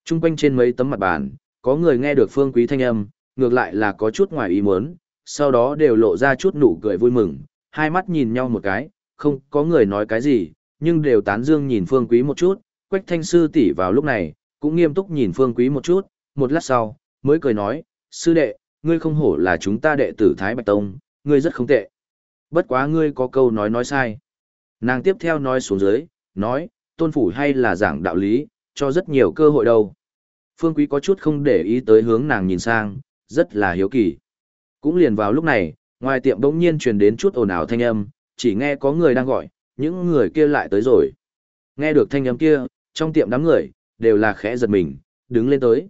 Trung quanh trên mấy tấm mặt bàn, có người nghe được Phương Quý thanh âm, ngược lại là có chút ngoài ý muốn, sau đó đều lộ ra chút nụ cười vui mừng, hai mắt nhìn nhau một cái, không có người nói cái gì, nhưng đều tán dương nhìn Phương Quý một chút, Quách Thanh Sư tỷ vào lúc này, cũng nghiêm túc nhìn Phương Quý một chút, một lát sau, mới cười nói, sư đệ, ngươi không hổ là chúng ta đệ tử Thái Bạch Tông, ngươi rất không tệ. Bất quá ngươi có câu nói nói sai. Nàng tiếp theo nói xuống dưới, nói, tôn phủ hay là giảng đạo lý, cho rất nhiều cơ hội đâu. Phương Quý có chút không để ý tới hướng nàng nhìn sang, rất là hiếu kỳ. Cũng liền vào lúc này, Ngoài tiệm bỗng nhiên truyền đến chút ồn ào thanh âm, chỉ nghe có người đang gọi, những người kia lại tới rồi. Nghe được thanh âm kia, trong tiệm đám người, đều là khẽ giật mình, đứng lên tới.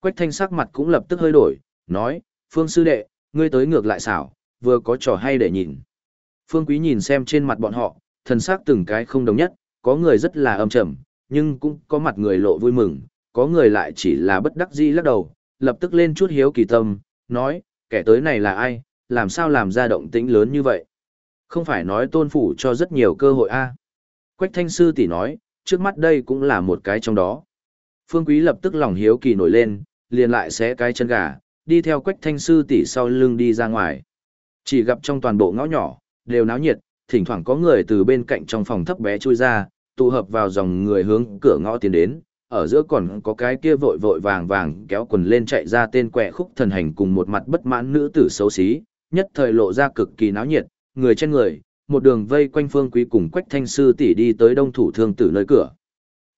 Quách thanh sắc mặt cũng lập tức hơi đổi, nói, Phương sư đệ, ngươi tới ngược lại xảo, vừa có trò hay để nhìn. Phương quý nhìn xem trên mặt bọn họ, thần sắc từng cái không đồng nhất, có người rất là âm trầm, nhưng cũng có mặt người lộ vui mừng, có người lại chỉ là bất đắc dĩ lắc đầu, lập tức lên chút hiếu kỳ tâm, nói, kẻ tới này là ai, làm sao làm ra động tĩnh lớn như vậy. Không phải nói tôn phủ cho rất nhiều cơ hội a Quách thanh sư tỷ nói, trước mắt đây cũng là một cái trong đó. Phương Quý lập tức lòng hiếu kỳ nổi lên, liền lại xé cái chân gà, đi theo quách thanh sư tỷ sau lưng đi ra ngoài. Chỉ gặp trong toàn bộ ngõ nhỏ, đều náo nhiệt, thỉnh thoảng có người từ bên cạnh trong phòng thấp bé chui ra, tụ hợp vào dòng người hướng cửa ngõ tiến đến, ở giữa còn có cái kia vội vội vàng vàng kéo quần lên chạy ra tên quẹ khúc thần hành cùng một mặt bất mãn nữ tử xấu xí, nhất thời lộ ra cực kỳ náo nhiệt, người trên người, một đường vây quanh phương quý cùng quách thanh sư tỷ đi tới đông thủ thương tử nơi cửa.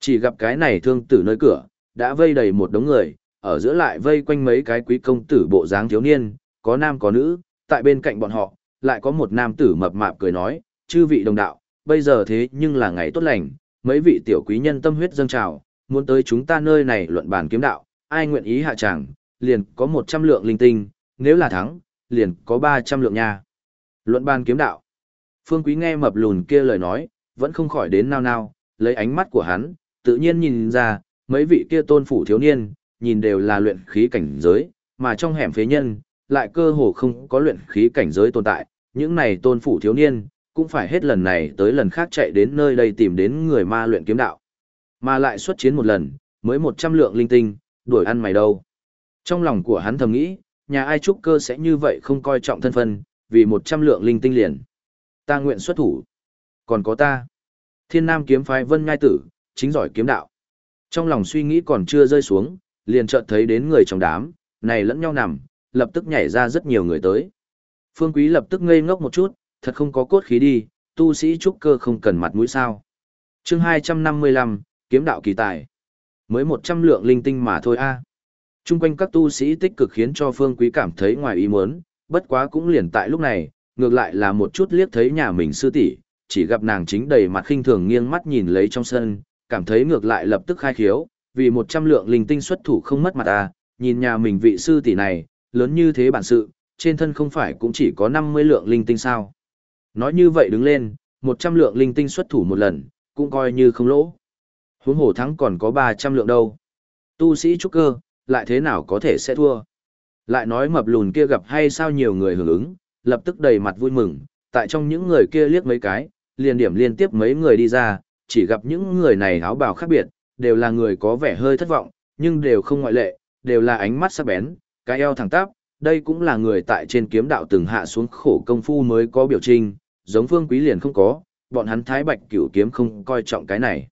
Chỉ gặp cái này thương tử nơi cửa, đã vây đầy một đống người, ở giữa lại vây quanh mấy cái quý công tử bộ dáng thiếu niên, có nam có nữ, tại bên cạnh bọn họ, lại có một nam tử mập mạp cười nói, chư vị đồng đạo, bây giờ thế nhưng là ngày tốt lành, mấy vị tiểu quý nhân tâm huyết dâng trào, muốn tới chúng ta nơi này luận bàn kiếm đạo, ai nguyện ý hạ chẳng, liền có 100 lượng linh tinh, nếu là thắng, liền có 300 lượng nha. Luận bàn kiếm đạo. Phương Quý nghe mập lùn kia lời nói, vẫn không khỏi đến nao nao, lấy ánh mắt của hắn, tự nhiên nhìn ra, mấy vị kia tôn phủ thiếu niên, nhìn đều là luyện khí cảnh giới, mà trong hẻm phế nhân, lại cơ hồ không có luyện khí cảnh giới tồn tại, những này tôn phủ thiếu niên, cũng phải hết lần này tới lần khác chạy đến nơi đây tìm đến người ma luyện kiếm đạo. Mà lại xuất chiến một lần, mới 100 lượng linh tinh, đuổi ăn mày đâu. Trong lòng của hắn thầm nghĩ, nhà ai trúc cơ sẽ như vậy không coi trọng thân phân, vì 100 lượng linh tinh liền. Ta nguyện xuất thủ. Còn có ta. Thiên Nam kiếm phái Vân Ngai Tử, chính giỏi kiếm đạo. Trong lòng suy nghĩ còn chưa rơi xuống, liền chợt thấy đến người trong đám, này lẫn nhau nằm, lập tức nhảy ra rất nhiều người tới. Phương Quý lập tức ngây ngốc một chút, thật không có cốt khí đi, tu sĩ trúc cơ không cần mặt mũi sao. chương 255, kiếm đạo kỳ tài. Mới 100 lượng linh tinh mà thôi a. Trung quanh các tu sĩ tích cực khiến cho Phương Quý cảm thấy ngoài ý muốn, bất quá cũng liền tại lúc này, ngược lại là một chút liếc thấy nhà mình sư tỷ, chỉ gặp nàng chính đầy mặt khinh thường nghiêng mắt nhìn lấy trong sân, cảm thấy ngược lại lập tức khai khiếu, vì 100 lượng linh tinh xuất thủ không mất mặt ta, nhìn nhà mình vị sư tỷ này, lớn như thế bản sự, trên thân không phải cũng chỉ có 50 lượng linh tinh sao. Nói như vậy đứng lên, 100 lượng linh tinh xuất thủ một lần, cũng coi như không lỗ. Huống hồ thắng còn có 300 lượng đâu. Tu sĩ trúc cơ, lại thế nào có thể sẽ thua. Lại nói mập lùn kia gặp hay sao nhiều người hưởng ứng, lập tức đầy mặt vui mừng, tại trong những người kia liếc mấy cái, liền điểm liên tiếp mấy người đi ra, chỉ gặp những người này áo bào khác biệt, đều là người có vẻ hơi thất vọng, nhưng đều không ngoại lệ, đều là ánh mắt sắc bén, cái eo thẳng tắp, đây cũng là người tại trên kiếm đạo từng hạ xuống khổ công phu mới có biểu trình, giống phương quý liền không có, bọn hắn thái bạch cửu kiếm không coi trọng cái này.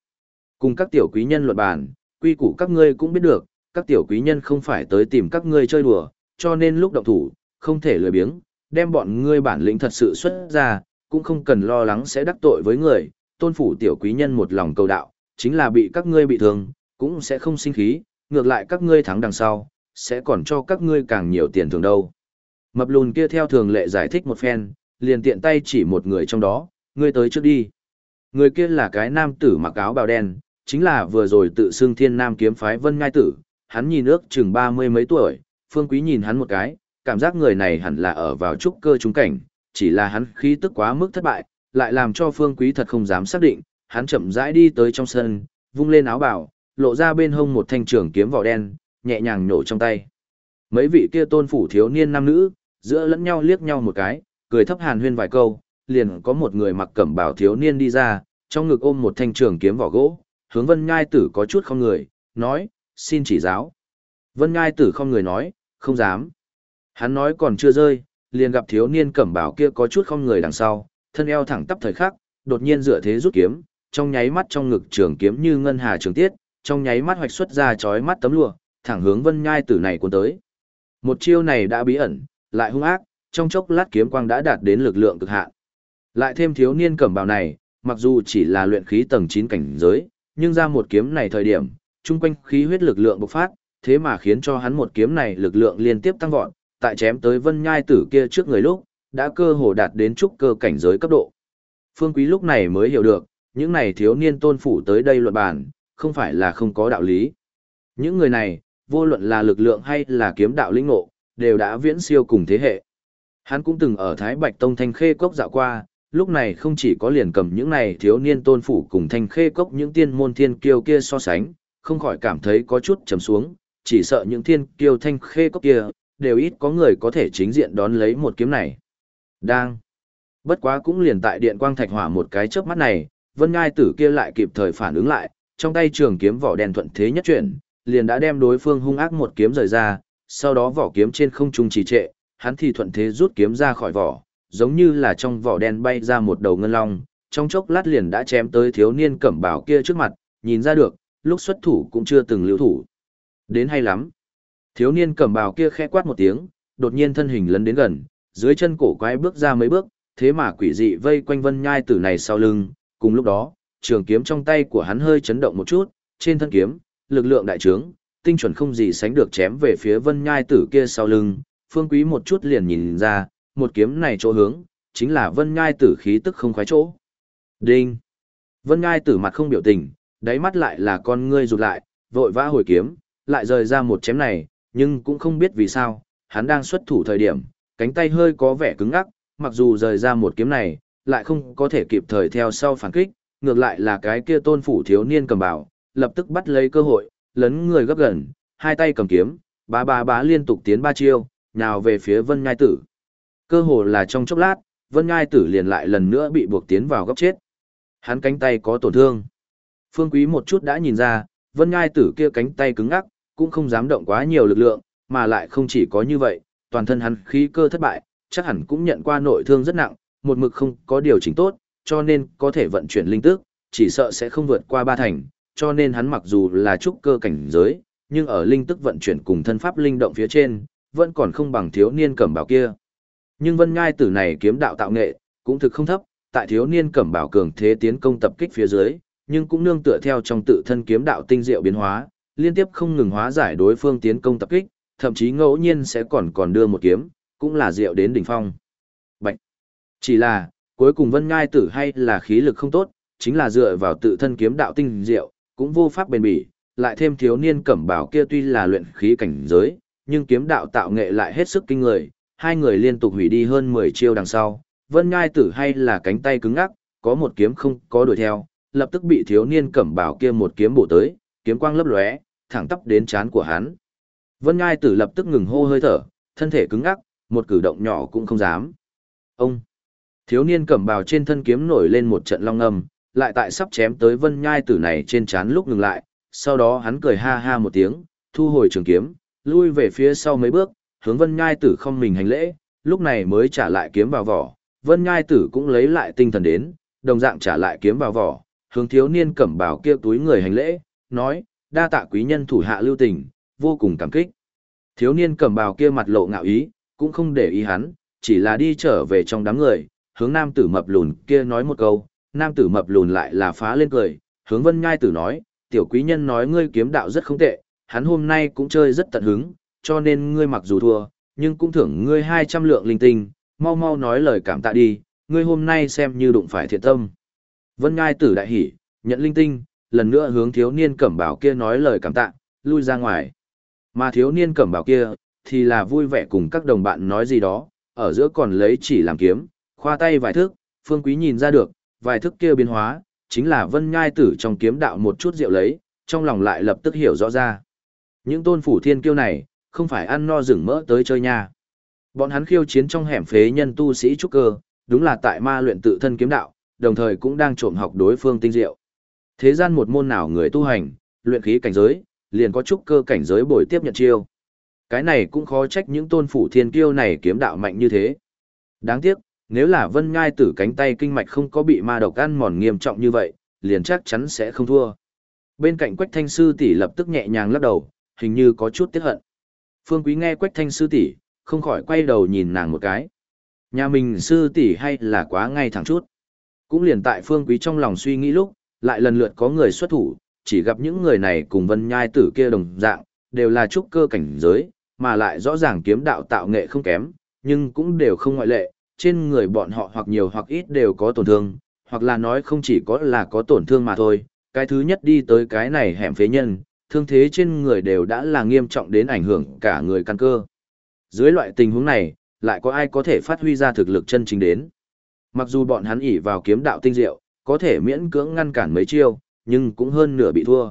Cùng các tiểu quý nhân luận bàn, quy củ các ngươi cũng biết được, các tiểu quý nhân không phải tới tìm các ngươi chơi đùa, cho nên lúc động thủ, không thể lười biếng, đem bọn ngươi bản lĩnh thật sự xuất ra, cũng không cần lo lắng sẽ đắc tội với người, tôn phủ tiểu quý nhân một lòng cầu đạo, chính là bị các ngươi bị thương, cũng sẽ không sinh khí, ngược lại các ngươi thắng đằng sau, sẽ còn cho các ngươi càng nhiều tiền thường đâu. Mập lùn kia theo thường lệ giải thích một phen, liền tiện tay chỉ một người trong đó, ngươi tới trước đi. Người kia là cái nam tử mặc áo bào đen, chính là vừa rồi tự xưng thiên nam kiếm phái vân ngai tử, hắn nhìn ước chừng ba mươi mấy tuổi, phương quý nhìn hắn một cái, cảm giác người này hẳn là ở vào trúc cơ trung cảnh, chỉ là hắn khí tức quá mức thất bại, lại làm cho phương quý thật không dám xác định, hắn chậm rãi đi tới trong sân, vung lên áo bào, lộ ra bên hông một thanh trường kiếm vỏ đen, nhẹ nhàng nổ trong tay. Mấy vị kia tôn phủ thiếu niên nam nữ, giữa lẫn nhau liếc nhau một cái, cười thấp hàn huyên vài câu, liền có một người mặc cẩm bào thiếu niên đi ra, trong ngực ôm một thanh trường kiếm vỏ gỗ, hướng Vân Nhai Tử có chút không người, nói, xin chỉ giáo. Vân Nhai Tử không người nói, không dám. Hắn nói còn chưa rơi, liền gặp thiếu niên cẩm bảo kia có chút không người đằng sau, thân eo thẳng tắp thời khắc, đột nhiên dựa thế rút kiếm, trong nháy mắt trong ngực trường kiếm như ngân hà trường tiết, trong nháy mắt hoạch xuất ra chói mắt tấm lụa, thẳng hướng Vân Nhai Tử này cuốn tới. Một chiêu này đã bí ẩn, lại hung ác, trong chốc lát kiếm quang đã đạt đến lực lượng cực hạn. Lại thêm thiếu niên cẩm bào này, mặc dù chỉ là luyện khí tầng 9 cảnh giới, nhưng ra một kiếm này thời điểm, trung quanh khí huyết lực lượng bộc phát, thế mà khiến cho hắn một kiếm này lực lượng liên tiếp tăng vọt, tại chém tới Vân Nhai Tử kia trước người lúc, đã cơ hồ đạt đến trúc cơ cảnh giới cấp độ. Phương Quý lúc này mới hiểu được, những này thiếu niên tôn phủ tới đây luận bàn, không phải là không có đạo lý. Những người này, vô luận là lực lượng hay là kiếm đạo linh ngộ, đều đã viễn siêu cùng thế hệ. Hắn cũng từng ở Thái Bạch Tông Thanh Khê Cốc dạo qua, lúc này không chỉ có liền cầm những này thiếu niên tôn phủ cùng Thanh Khê Cốc những tiên môn thiên kiêu kia so sánh, không khỏi cảm thấy có chút trầm xuống, chỉ sợ những thiên kiêu Thanh Khê Cốc kia, đều ít có người có thể chính diện đón lấy một kiếm này. Đang. Bất quá cũng liền tại điện quang thạch hỏa một cái chớp mắt này, Vân Ngai tử kia lại kịp thời phản ứng lại, trong tay trường kiếm vỏ đen thuận thế nhất chuyển, liền đã đem đối phương hung ác một kiếm rời ra, sau đó vỏ kiếm trên không trung trì trệ, hắn thì thuận thế rút kiếm ra khỏi vỏ, giống như là trong vỏ đen bay ra một đầu ngân long, trong chốc lát liền đã chém tới thiếu niên cẩm bảo kia trước mặt, nhìn ra được, lúc xuất thủ cũng chưa từng lưu thủ. Đến hay lắm. Thiếu niên cẩm bào kia khẽ quát một tiếng, đột nhiên thân hình lấn đến gần, dưới chân cổ quái bước ra mấy bước, thế mà quỷ dị vây quanh vân nhai tử này sau lưng, cùng lúc đó, trường kiếm trong tay của hắn hơi chấn động một chút, trên thân kiếm, lực lượng đại trướng, tinh chuẩn không gì sánh được chém về phía vân nhai tử kia sau lưng, phương quý một chút liền nhìn ra, một kiếm này chỗ hướng, chính là vân nhai tử khí tức không khoái chỗ. Đinh! Vân nhai tử mặt không biểu tình, đáy mắt lại là con ngươi rụt lại, vội vã hồi kiếm, lại rời ra một chém này, nhưng cũng không biết vì sao, hắn đang xuất thủ thời điểm, cánh tay hơi có vẻ cứng ngắc, mặc dù rời ra một kiếm này, lại không có thể kịp thời theo sau phản kích, ngược lại là cái kia tôn phủ thiếu niên cầm bảo, lập tức bắt lấy cơ hội, lấn người gấp gần, hai tay cầm kiếm, bá bá bá liên tục tiến ba chiêu, nào về phía Vân Nhai Tử. Cơ hồ là trong chốc lát, Vân Nhai Tử liền lại lần nữa bị buộc tiến vào góc chết. Hắn cánh tay có tổn thương. Phương Quý một chút đã nhìn ra, Vân Nhai Tử kia cánh tay cứng ngắc, cũng không dám động quá nhiều lực lượng, mà lại không chỉ có như vậy, toàn thân hắn khí cơ thất bại, chắc hẳn cũng nhận qua nội thương rất nặng, một mực không có điều chỉnh tốt, cho nên có thể vận chuyển linh tức, chỉ sợ sẽ không vượt qua ba thành, cho nên hắn mặc dù là trúc cơ cảnh giới, nhưng ở linh tức vận chuyển cùng thân pháp linh động phía trên, vẫn còn không bằng thiếu niên cẩm bảo kia. Nhưng vân ngai tử này kiếm đạo tạo nghệ, cũng thực không thấp, tại thiếu niên cẩm bảo cường thế tiến công tập kích phía dưới, nhưng cũng nương tựa theo trong tự thân kiếm đạo tinh diệu biến hóa, liên tiếp không ngừng hóa giải đối phương tiến công tập kích, thậm chí ngẫu nhiên sẽ còn còn đưa một kiếm, cũng là diệu đến đỉnh phong. Bạch. Chỉ là, cuối cùng Vân Ngai Tử hay là khí lực không tốt, chính là dựa vào tự thân kiếm đạo tinh diệu, cũng vô pháp bền bỉ, lại thêm thiếu niên cẩm bảo kia tuy là luyện khí cảnh giới, nhưng kiếm đạo tạo nghệ lại hết sức kinh người, hai người liên tục hủy đi hơn 10 chiêu đằng sau, Vân Ngai Tử hay là cánh tay cứng ngắc, có một kiếm không có đuổi theo, lập tức bị thiếu niên cẩm bảo kia một kiếm bổ tới, kiếm quang lấp lóe, thẳng tắp đến chán của hắn. Vân Ngai Tử lập tức ngừng hô hơi thở, thân thể cứng ngắc, một cử động nhỏ cũng không dám. Ông! Thiếu niên cẩm bào trên thân kiếm nổi lên một trận long âm, lại tại sắp chém tới Vân Nhai Tử này trên chán lúc ngừng lại, sau đó hắn cười ha ha một tiếng, thu hồi trường kiếm, lui về phía sau mấy bước, hướng Vân Nhai Tử không mình hành lễ, lúc này mới trả lại kiếm vào vỏ. Vân Nhai Tử cũng lấy lại tinh thần đến, đồng dạng trả lại kiếm vào vỏ, hướng thiếu niên cẩm bào kia túi người hành lễ, nói, đa tạ quý nhân thủ hạ lưu tình, vô cùng cảm kích. Thiếu niên cẩm bào kia mặt lộ ngạo ý, cũng không để ý hắn, chỉ là đi trở về trong đám người, hướng nam tử mập lùn kia nói một câu, nam tử mập lùn lại là phá lên cười, hướng vân nhai tử nói, tiểu quý nhân nói ngươi kiếm đạo rất không tệ, hắn hôm nay cũng chơi rất tận hứng, cho nên ngươi mặc dù thua, nhưng cũng thưởng ngươi 200 lượng linh tinh, mau mau nói lời cảm tạ đi, ngươi hôm nay xem như đụng phải thiện tâm. Vân nhai tử đại hỉ, nhận linh tinh, lần nữa hướng thiếu niên cẩm bảo kia nói lời cảm tạ, lui ra ngoài. Mà thiếu niên cẩm bảo kia, thì là vui vẻ cùng các đồng bạn nói gì đó, ở giữa còn lấy chỉ làm kiếm, khoa tay vài thước, phương quý nhìn ra được, vài thước kia biến hóa, chính là vân nhai tử trong kiếm đạo một chút rượu lấy, trong lòng lại lập tức hiểu rõ ra. Những tôn phủ thiên kiêu này, không phải ăn no rừng mỡ tới chơi nha. Bọn hắn khiêu chiến trong hẻm phế nhân tu sĩ trúc cơ, đúng là tại ma luyện tự thân kiếm đạo, đồng thời cũng đang trộm học đối phương tinh diệu. Thế gian một môn nào người tu hành, luyện khí cảnh giới, liền có chút cơ cảnh giới bồi tiếp nhận chiêu. Cái này cũng khó trách những tôn phủ thiên kiêu này kiếm đạo mạnh như thế. Đáng tiếc, nếu là vân ngai tử cánh tay kinh mạch không có bị ma độc ăn mòn nghiêm trọng như vậy, liền chắc chắn sẽ không thua. Bên cạnh Quách Thanh sư tỷ lập tức nhẹ nhàng lắc đầu, hình như có chút tiếc hận. Phương Quý nghe Quách Thanh sư tỷ, không khỏi quay đầu nhìn nàng một cái. Nhà mình sư tỷ hay là quá ngay thẳng chút. Cũng liền tại Phương Quý trong lòng suy nghĩ lúc, lại lần lượt có người xuất thủ, chỉ gặp những người này cùng Vân Nhai tử kia đồng dạng, đều là trúc cơ cảnh giới, mà lại rõ ràng kiếm đạo tạo nghệ không kém, nhưng cũng đều không ngoại lệ, trên người bọn họ hoặc nhiều hoặc ít đều có tổn thương, hoặc là nói không chỉ có là có tổn thương mà thôi, cái thứ nhất đi tới cái này hẻm phế nhân, thương thế trên người đều đã là nghiêm trọng đến ảnh hưởng cả người căn cơ. Dưới loại tình huống này, lại có ai có thể phát huy ra thực lực chân chính đến. Mặc dù bọn hắn ỉ vào kiếm đạo tinh diệu, có thể miễn cưỡng ngăn cản mấy chiêu, nhưng cũng hơn nửa bị thua.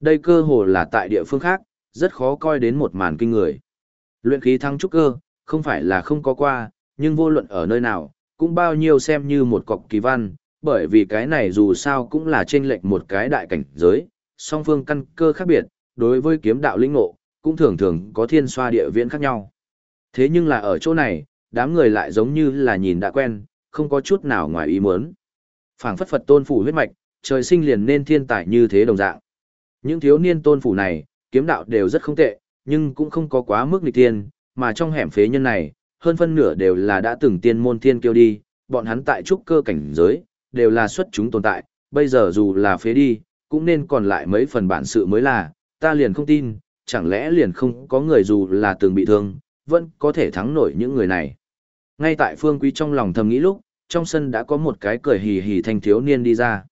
Đây cơ hồ là tại địa phương khác, rất khó coi đến một màn kinh người. Luyện khí thăng trúc cơ, không phải là không có qua, nhưng vô luận ở nơi nào, cũng bao nhiêu xem như một cọc kỳ văn, bởi vì cái này dù sao cũng là trên lệch một cái đại cảnh giới, song phương căn cơ khác biệt, đối với kiếm đạo linh ngộ, cũng thường thường có thiên xoa địa viễn khác nhau. Thế nhưng là ở chỗ này, đám người lại giống như là nhìn đã quen, không có chút nào ngoài ý muốn. Phảng phất Phật tôn phủ huyết mạch, trời sinh liền nên thiên tài như thế đồng dạng. Những thiếu niên tôn phủ này, kiếm đạo đều rất không tệ, nhưng cũng không có quá mức nghịch tiên, mà trong hẻm phế nhân này, hơn phân nửa đều là đã từng tiên môn thiên kiêu đi, bọn hắn tại trúc cơ cảnh giới, đều là xuất chúng tồn tại, bây giờ dù là phế đi, cũng nên còn lại mấy phần bản sự mới là, ta liền không tin, chẳng lẽ liền không có người dù là từng bị thương, vẫn có thể thắng nổi những người này. Ngay tại phương quý trong lòng thầm nghĩ lúc, trong sân đã có một cái cười hì hì thanh thiếu niên đi ra.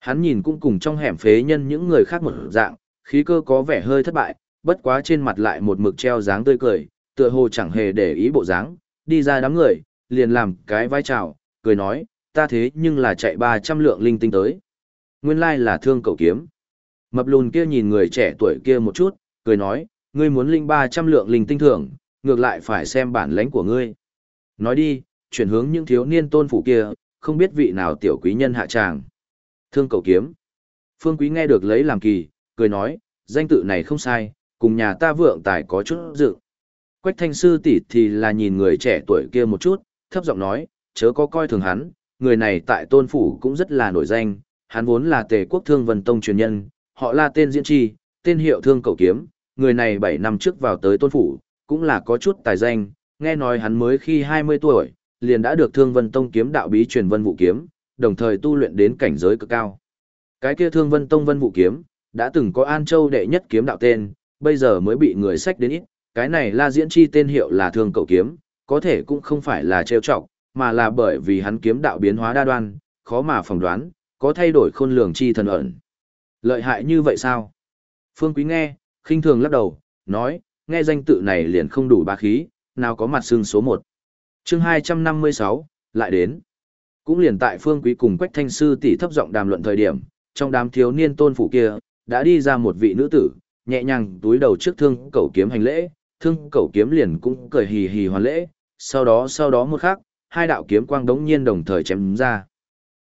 Hắn nhìn cũng cùng trong hẻm phế nhân những người khác một dạng, khí cơ có vẻ hơi thất bại, bất quá trên mặt lại một mực treo dáng tươi cười, tựa hồ chẳng hề để ý bộ dáng, đi ra đám người, liền làm cái vai chào, cười nói, ta thế nhưng là chạy 300 lượng linh tinh tới. Nguyên lai là thương cầu kiếm. Mập lùn kia nhìn người trẻ tuổi kia một chút, cười nói, ngươi muốn linh 300 lượng linh tinh thưởng, ngược lại phải xem bản lãnh của ngươi. Nói đi, chuyển hướng những thiếu niên tôn phủ kia, không biết vị nào tiểu quý nhân hạ tràng. Thương cầu kiếm. Phương quý nghe được lấy làm kỳ, cười nói, danh tự này không sai, cùng nhà ta vượng tài có chút dự. Quách thanh sư tỷ thì là nhìn người trẻ tuổi kia một chút, thấp giọng nói, chớ có coi thường hắn, người này tại tôn phủ cũng rất là nổi danh, hắn vốn là tề quốc thương vân tông truyền nhân, họ là tên diễn tri, tên hiệu thương cầu kiếm, người này 7 năm trước vào tới tôn phủ, cũng là có chút tài danh, nghe nói hắn mới khi 20 tuổi, liền đã được thương vân tông kiếm đạo bí truyền vân Vũ kiếm, đồng thời tu luyện đến cảnh giới cực cao. Cái kia thương vân tông vân Vũ kiếm, đã từng có An Châu đệ nhất kiếm đạo tên, bây giờ mới bị người sách đến ít, cái này la diễn chi tên hiệu là thương Cậu kiếm, có thể cũng không phải là trêu chọc, mà là bởi vì hắn kiếm đạo biến hóa đa đoan, khó mà phỏng đoán, có thay đổi khôn lường chi thần ẩn. Lợi hại như vậy sao? Phương Quý nghe, khinh thường lắc đầu, nói, nghe danh tự này liền không đủ bá khí, nào có mặt xương số 1. chương 256, lại đến. Cũng liền tại Phương Quý cùng Quách Thanh Sư tỷ thấp giọng đàm luận thời điểm, trong đám thiếu niên tôn phủ kia, đã đi ra một vị nữ tử, nhẹ nhàng túi đầu trước thương cầu kiếm hành lễ, thương cầu kiếm liền cũng cười hì hì hoàn lễ, sau đó sau đó một khắc, hai đạo kiếm quang đống nhiên đồng thời chém ra.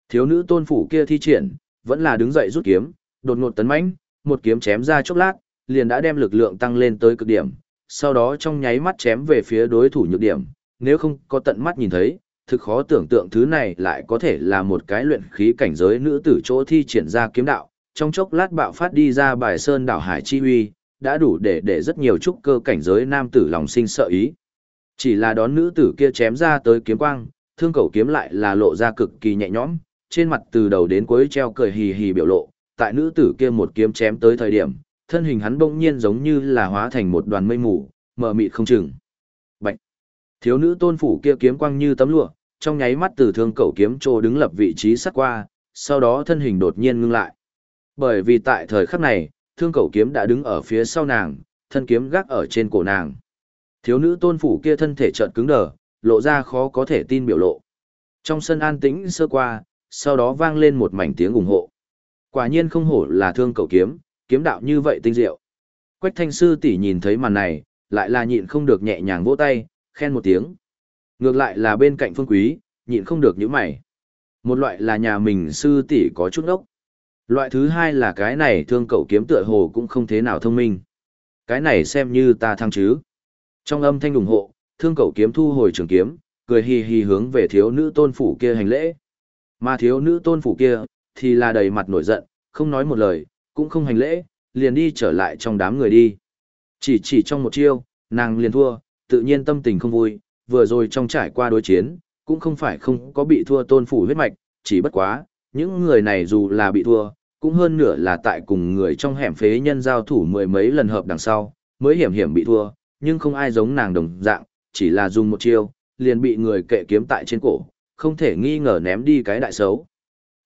Thiếu nữ tôn phủ kia thi triển, vẫn là đứng dậy rút kiếm, đột ngột tấn mãnh, một kiếm chém ra chốc lát, liền đã đem lực lượng tăng lên tới cực điểm, sau đó trong nháy mắt chém về phía đối thủ nhược điểm, nếu không có tận mắt nhìn thấy, thực khó tưởng tượng thứ này lại có thể là một cái luyện khí cảnh giới nữ tử chỗ thi triển ra kiếm đạo, trong chốc lát bạo phát đi ra bài sơn đảo hải chi huy, đã đủ để để rất nhiều trúc cơ cảnh giới nam tử lòng sinh sợ ý. Chỉ là đón nữ tử kia chém ra tới kiếm quang, thương cầu kiếm lại là lộ ra cực kỳ nhẹ nhõm, trên mặt từ đầu đến cuối treo cười hì hì biểu lộ, tại nữ tử kia một kiếm chém tới thời điểm, thân hình hắn bỗng nhiên giống như là hóa thành một đoàn mây mù, mờ mịt không chừng. Bạch. Thiếu nữ tôn phủ kia kiếm quang như tấm lụa, trong nháy mắt từ thương cầu kiếm trô đứng lập vị trí sát qua, sau đó thân hình đột nhiên ngưng lại. Bởi vì tại thời khắc này, thương cầu kiếm đã đứng ở phía sau nàng, thân kiếm gác ở trên cổ nàng. Thiếu nữ tôn phủ kia thân thể chợt cứng đờ, lộ ra khó có thể tin biểu lộ. Trong sân an tĩnh sơ qua, sau đó vang lên một mảnh tiếng ủng hộ. Quả nhiên không hổ là thương cầu kiếm, kiếm đạo như vậy tinh diệu. Quách thanh sư tỷ nhìn thấy màn này, lại là nhịn không được nhẹ nhàng vỗ tay, khen một tiếng. Ngược lại là bên cạnh phương quý, nhịn không được những mày. Một loại là nhà mình sư tỷ có chút ốc. Loại thứ hai là cái này thương cậu kiếm tựa hồ cũng không thế nào thông minh. Cái này xem như ta thăng chứ. Trong âm thanh ủng hộ, thương cậu kiếm thu hồi trường kiếm, cười hì hì hướng về thiếu nữ tôn phủ kia hành lễ. Mà thiếu nữ tôn phủ kia, thì là đầy mặt nổi giận, không nói một lời, cũng không hành lễ, liền đi trở lại trong đám người đi. Chỉ chỉ trong một chiêu, nàng liền thua, tự nhiên tâm tình không vui, vừa rồi trong trải qua đối chiến, cũng không phải không có bị thua tôn phủ huyết mạch, chỉ bất quá, những người này dù là bị thua, cũng hơn nửa là tại cùng người trong hẻm phế nhân giao thủ mười mấy lần hợp đằng sau, mới hiểm hiểm bị thua, nhưng không ai giống nàng đồng dạng, chỉ là dùng một chiêu, liền bị người kệ kiếm tại trên cổ, không thể nghi ngờ ném đi cái đại xấu.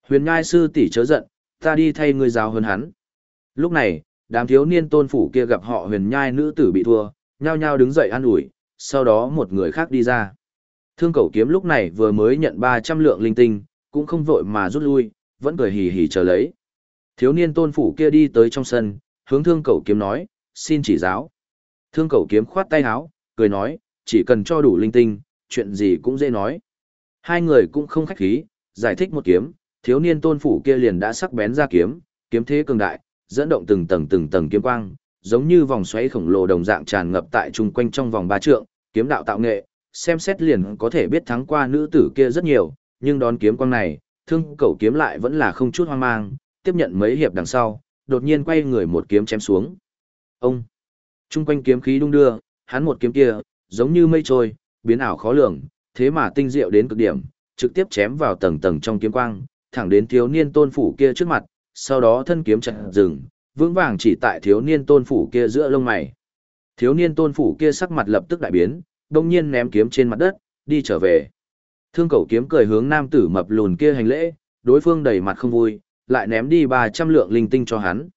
Huyền Nhai sư tỷ chớ giận, ta đi thay ngươi giáo hơn hắn. Lúc này, đám thiếu niên tôn phủ kia gặp họ Huyền Nhai nữ tử bị thua, nhao nhao đứng dậy an ủi, sau đó một người khác đi ra. Thương cầu Kiếm lúc này vừa mới nhận 300 lượng linh tinh, cũng không vội mà rút lui, vẫn cười hì hì chờ lấy. Thiếu niên tôn phủ kia đi tới trong sân, hướng Thương cầu Kiếm nói, xin chỉ giáo. Thương cầu Kiếm khoát tay áo, cười nói, chỉ cần cho đủ linh tinh, chuyện gì cũng dễ nói. Hai người cũng không khách khí, giải thích một kiếm, thiếu niên tôn phủ kia liền đã sắc bén ra kiếm, kiếm thế cường đại, dẫn động từng tầng từng tầng kiếm quang, giống như vòng xoáy khổng lồ đồng dạng tràn ngập tại chung quanh trong vòng ba trượng, kiếm đạo tạo nghệ, xem xét liền có thể biết thắng qua nữ tử kia rất nhiều, nhưng đón kiếm quang này, thương cầu kiếm lại vẫn là không chút hoang mang, tiếp nhận mấy hiệp đằng sau, đột nhiên quay người một kiếm chém xuống. Ông! Trung quanh kiếm khí đung đưa, hắn một kiếm kia, giống như mây trôi, biến ảo khó lường, thế mà tinh diệu đến cực điểm, trực tiếp chém vào tầng tầng trong kiếm quang, thẳng đến thiếu niên tôn phủ kia trước mặt, sau đó thân kiếm chặt dừng, vững vàng chỉ tại thiếu niên tôn phủ kia giữa lông mày. Thiếu niên tôn phủ kia sắc mặt lập tức đại biến, đông nhiên ném kiếm trên mặt đất, đi trở về. Thương cầu kiếm cười hướng nam tử mập lùn kia hành lễ, đối phương đầy mặt không vui, lại ném đi 300 lượng linh tinh cho hắn.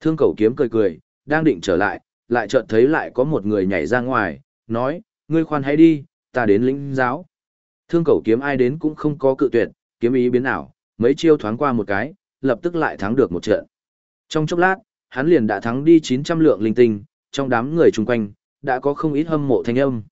Thương cầu kiếm cười cười, đang định trở lại, lại chợt thấy lại có một người nhảy ra ngoài, nói, ngươi khoan hãy đi, ta đến lĩnh giáo. Thương cầu kiếm ai đến cũng không có cự tuyệt, kiếm ý biến ảo, mấy chiêu thoáng qua một cái, lập tức lại thắng được một trận. Trong chốc lát, hắn liền đã thắng đi 900 lượng linh tinh, trong đám người chung quanh, đã có không ít hâm mộ thanh âm.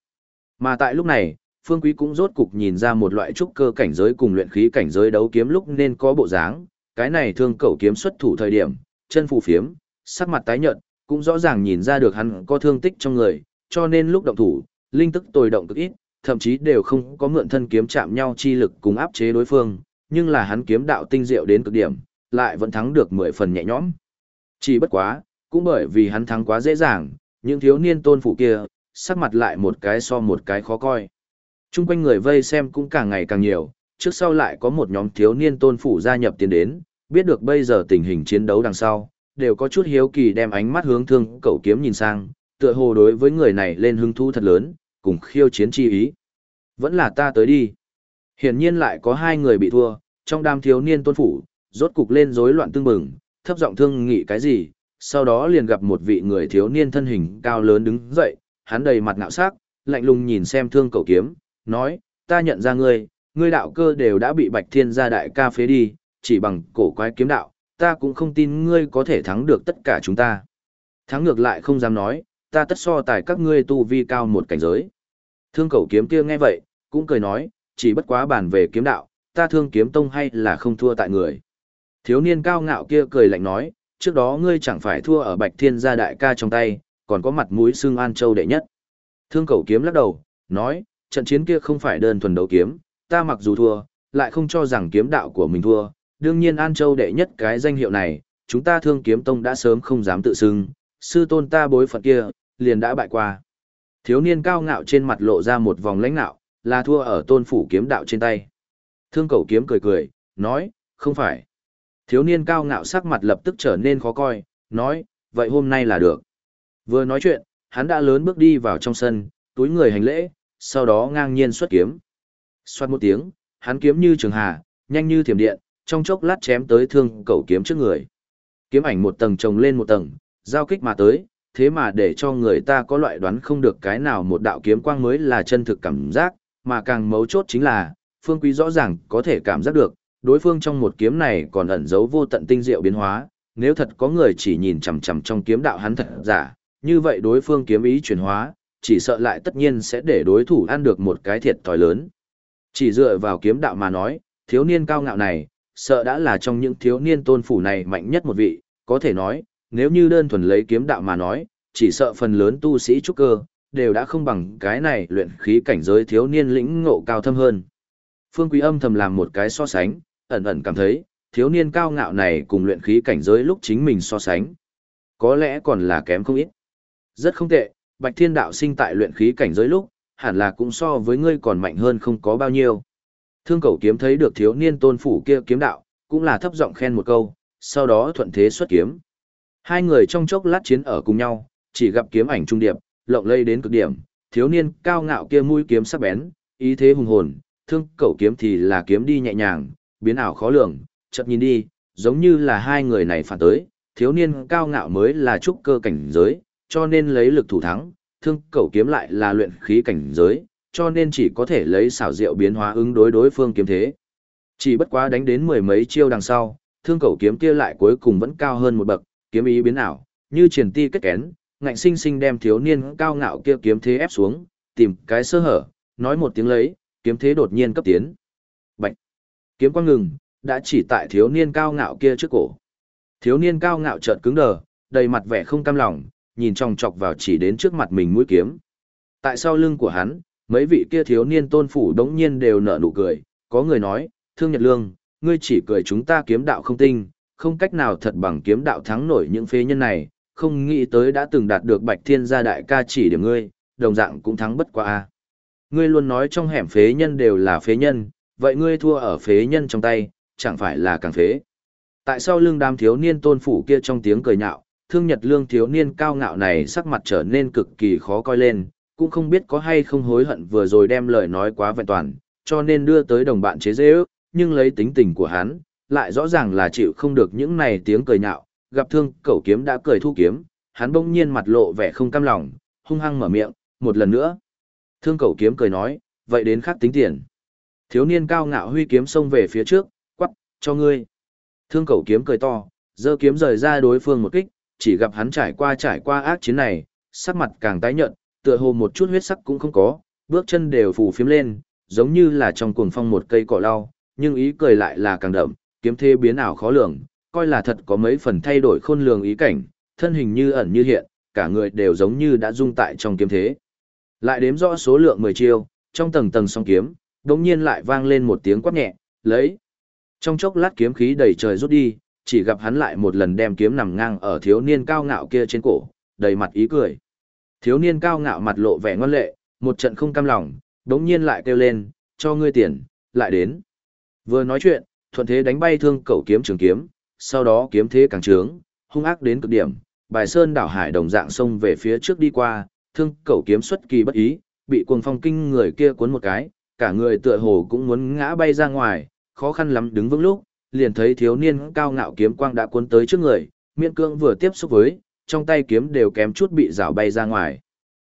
Mà tại lúc này, Phương Quý cũng rốt cục nhìn ra một loại trúc cơ cảnh giới cùng luyện khí cảnh giới đấu kiếm lúc nên có bộ dáng, cái này thương cẩu kiếm xuất thủ thời điểm, chân phù phiếm, sắc mặt tái nhợt, cũng rõ ràng nhìn ra được hắn có thương tích trong người, cho nên lúc động thủ, linh tức tồi động cực ít, thậm chí đều không có mượn thân kiếm chạm nhau chi lực cùng áp chế đối phương, nhưng là hắn kiếm đạo tinh diệu đến cực điểm, lại vẫn thắng được 10 phần nhẹ nhõm. Chỉ bất quá, cũng bởi vì hắn thắng quá dễ dàng, những thiếu niên tôn phụ kia, sắc mặt lại một cái so một cái khó coi. Trung quanh người vây xem cũng càng ngày càng nhiều, trước sau lại có một nhóm thiếu niên tôn phụ gia nhập tiến đến, biết được bây giờ tình hình chiến đấu đằng sau, đều có chút hiếu kỳ đem ánh mắt hướng thương cậu kiếm nhìn sang, tựa hồ đối với người này lên hứng thú thật lớn, cùng khiêu chiến chi ý. Vẫn là ta tới đi. Hiển nhiên lại có hai người bị thua, trong đám thiếu niên tôn phủ, rốt cục lên rối loạn tương bừng, thấp giọng thương nghị cái gì, sau đó liền gặp một vị người thiếu niên thân hình cao lớn đứng dậy, hắn đầy mặt ngạo sắc, lạnh lùng nhìn xem thương cầu kiếm, nói, ta nhận ra ngươi, ngươi đạo cơ đều đã bị bạch thiên gia đại ca phế đi, chỉ bằng cổ quái kiếm đạo, ta cũng không tin ngươi có thể thắng được tất cả chúng ta. Thắng ngược lại không dám nói, ta tất so tài các ngươi tu vi cao một cảnh giới. Thương cầu kiếm kia nghe vậy, cũng cười nói, chỉ bất quá bàn về kiếm đạo, ta thương kiếm tông hay là không thua tại người. Thiếu niên cao ngạo kia cười lạnh nói, trước đó ngươi chẳng phải thua ở bạch thiên gia đại ca trong tay, còn có mặt mũi xương an châu đệ nhất. Thương cầu kiếm lắc đầu, nói, trận chiến kia không phải đơn thuần đấu kiếm, ta mặc dù thua, lại không cho rằng kiếm đạo của mình thua, đương nhiên An Châu đệ nhất cái danh hiệu này, chúng ta thương kiếm tông đã sớm không dám tự xưng, sư tôn ta bối phận kia, liền đã bại qua. Thiếu niên cao ngạo trên mặt lộ ra một vòng lãnh nạo, là thua ở tôn phủ kiếm đạo trên tay. Thương cầu kiếm cười cười, nói, không phải. Thiếu niên cao ngạo sắc mặt lập tức trở nên khó coi, nói, vậy hôm nay là được. Vừa nói chuyện, hắn đã lớn bước đi vào trong sân, túi người hành lễ, sau đó ngang nhiên xuất kiếm. Xoát một tiếng, hắn kiếm như trường hà, nhanh như thiểm điện, trong chốc lát chém tới thương cẩu kiếm trước người. Kiếm ảnh một tầng chồng lên một tầng, giao kích mà tới, thế mà để cho người ta có loại đoán không được cái nào một đạo kiếm quang mới là chân thực cảm giác, mà càng mấu chốt chính là, phương quý rõ ràng có thể cảm giác được, đối phương trong một kiếm này còn ẩn giấu vô tận tinh diệu biến hóa, nếu thật có người chỉ nhìn chằm chằm trong kiếm đạo hắn thật giả, như vậy đối phương kiếm ý chuyển hóa, chỉ sợ lại tất nhiên sẽ để đối thủ ăn được một cái thiệt thòi lớn. Chỉ dựa vào kiếm đạo mà nói, thiếu niên cao ngạo này, sợ đã là trong những thiếu niên tôn phủ này mạnh nhất một vị, có thể nói, nếu như đơn thuần lấy kiếm đạo mà nói, chỉ sợ phần lớn tu sĩ trúc cơ, đều đã không bằng cái này luyện khí cảnh giới thiếu niên lĩnh ngộ cao thâm hơn. Phương Quý âm thầm làm một cái so sánh, ẩn ẩn cảm thấy, thiếu niên cao ngạo này cùng luyện khí cảnh giới lúc chính mình so sánh. Có lẽ còn là kém không ít. Rất không tệ, Bạch Thiên Đạo sinh tại luyện khí cảnh giới lúc, hẳn là cũng so với ngươi còn mạnh hơn không có bao nhiêu. Thương cầu kiếm thấy được thiếu niên tôn phủ kia kiếm đạo, cũng là thấp giọng khen một câu, sau đó thuận thế xuất kiếm. Hai người trong chốc lát chiến ở cùng nhau, chỉ gặp kiếm ảnh trung điệp, lộng lây đến cực điểm, thiếu niên cao ngạo kia mũi kiếm sắc bén, ý thế hùng hồn, thương cầu kiếm thì là kiếm đi nhẹ nhàng, biến ảo khó lường, chợt nhìn đi, giống như là hai người này phản tới, thiếu niên cao ngạo mới là trúc cơ cảnh giới, cho nên lấy lực thủ thắng, thương cẩu kiếm lại là luyện khí cảnh giới, cho nên chỉ có thể lấy xảo diệu biến hóa ứng đối đối phương kiếm thế. Chỉ bất quá đánh đến mười mấy chiêu đằng sau, thương cẩu kiếm kia lại cuối cùng vẫn cao hơn một bậc, kiếm ý biến ảo, như triển ti kết kén, ngạnh sinh sinh đem thiếu niên cao ngạo kia kiếm thế ép xuống, tìm cái sơ hở, nói một tiếng lấy, kiếm thế đột nhiên cấp tiến. Kiếm quang ngừng, đã chỉ tại thiếu niên cao ngạo kia trước cổ. Thiếu niên cao ngạo chợt cứng đờ, đầy mặt vẻ không cam lòng, nhìn chòng chọc vào chỉ đến trước mặt mình mũi kiếm. Tại sau lưng của hắn, mấy vị kia thiếu niên tôn phủ đống nhiên đều nở nụ cười, có người nói, thương nhật lương, ngươi chỉ cười chúng ta kiếm đạo không tinh, không cách nào thật bằng kiếm đạo thắng nổi những phế nhân này, không nghĩ tới đã từng đạt được bạch thiên gia đại ca chỉ điểm ngươi, đồng dạng cũng thắng bất qua. Ngươi luôn nói trong hẻm phế nhân đều là phế nhân, vậy ngươi thua ở phế nhân trong tay, chẳng phải là càng phế. Tại sao lương đám thiếu niên tôn phủ kia trong tiếng cười nhạo, thương nhật lương thiếu niên cao ngạo này sắc mặt trở nên cực kỳ khó coi lên, cũng không biết có hay không hối hận vừa rồi đem lời nói quá vẹn toàn, cho nên đưa tới đồng bạn chế dễ ước, nhưng lấy tính tình của hắn, lại rõ ràng là chịu không được những này tiếng cười nhạo, gặp thương cẩu kiếm đã cười thu kiếm, hắn bỗng nhiên mặt lộ vẻ không cam lòng, hung hăng mở miệng, một lần nữa. Thương cẩu kiếm cười nói, vậy đến khác tính tiền. Thiếu niên cao ngạo huy kiếm xông về phía trước, quắc, cho ngươi. Thương cầu kiếm cười to, giơ kiếm rời ra đối phương một kích, chỉ gặp hắn trải qua trải qua ác chiến này, sắc mặt càng tái nhợt, tựa hồ một chút huyết sắc cũng không có, bước chân đều phủ phiếm lên, giống như là trong cuồng phong một cây cỏ lau, nhưng ý cười lại là càng đậm, kiếm thế biến ảo khó lường, coi là thật có mấy phần thay đổi khôn lường ý cảnh, thân hình như ẩn như hiện, cả người đều giống như đã dung tại trong kiếm thế. Lại đếm rõ số lượng 10 chiêu, trong tầng tầng song kiếm, đột nhiên lại vang lên một tiếng quát nhẹ, lấy. Trong chốc lát kiếm khí đầy trời rút đi, chỉ gặp hắn lại một lần đem kiếm nằm ngang ở thiếu niên cao ngạo kia trên cổ, đầy mặt ý cười. Thiếu niên cao ngạo mặt lộ vẻ ngoan lệ, một trận không cam lòng, đống nhiên lại kêu lên, cho ngươi tiền, lại đến. Vừa nói chuyện, thuận thế đánh bay thương cẩu kiếm trường kiếm, sau đó kiếm thế càng trướng, hung ác đến cực điểm, bài sơn đảo hải đồng dạng sông về phía trước đi qua, thương cẩu kiếm xuất kỳ bất ý, bị cuồng phong kinh người kia cuốn một cái, cả người tựa hồ cũng muốn ngã bay ra ngoài, khó khăn lắm đứng vững lúc, liền thấy thiếu niên cao ngạo kiếm quang đã cuốn tới trước người, miễn cương vừa tiếp xúc với, trong tay kiếm đều kém chút bị rào bay ra ngoài.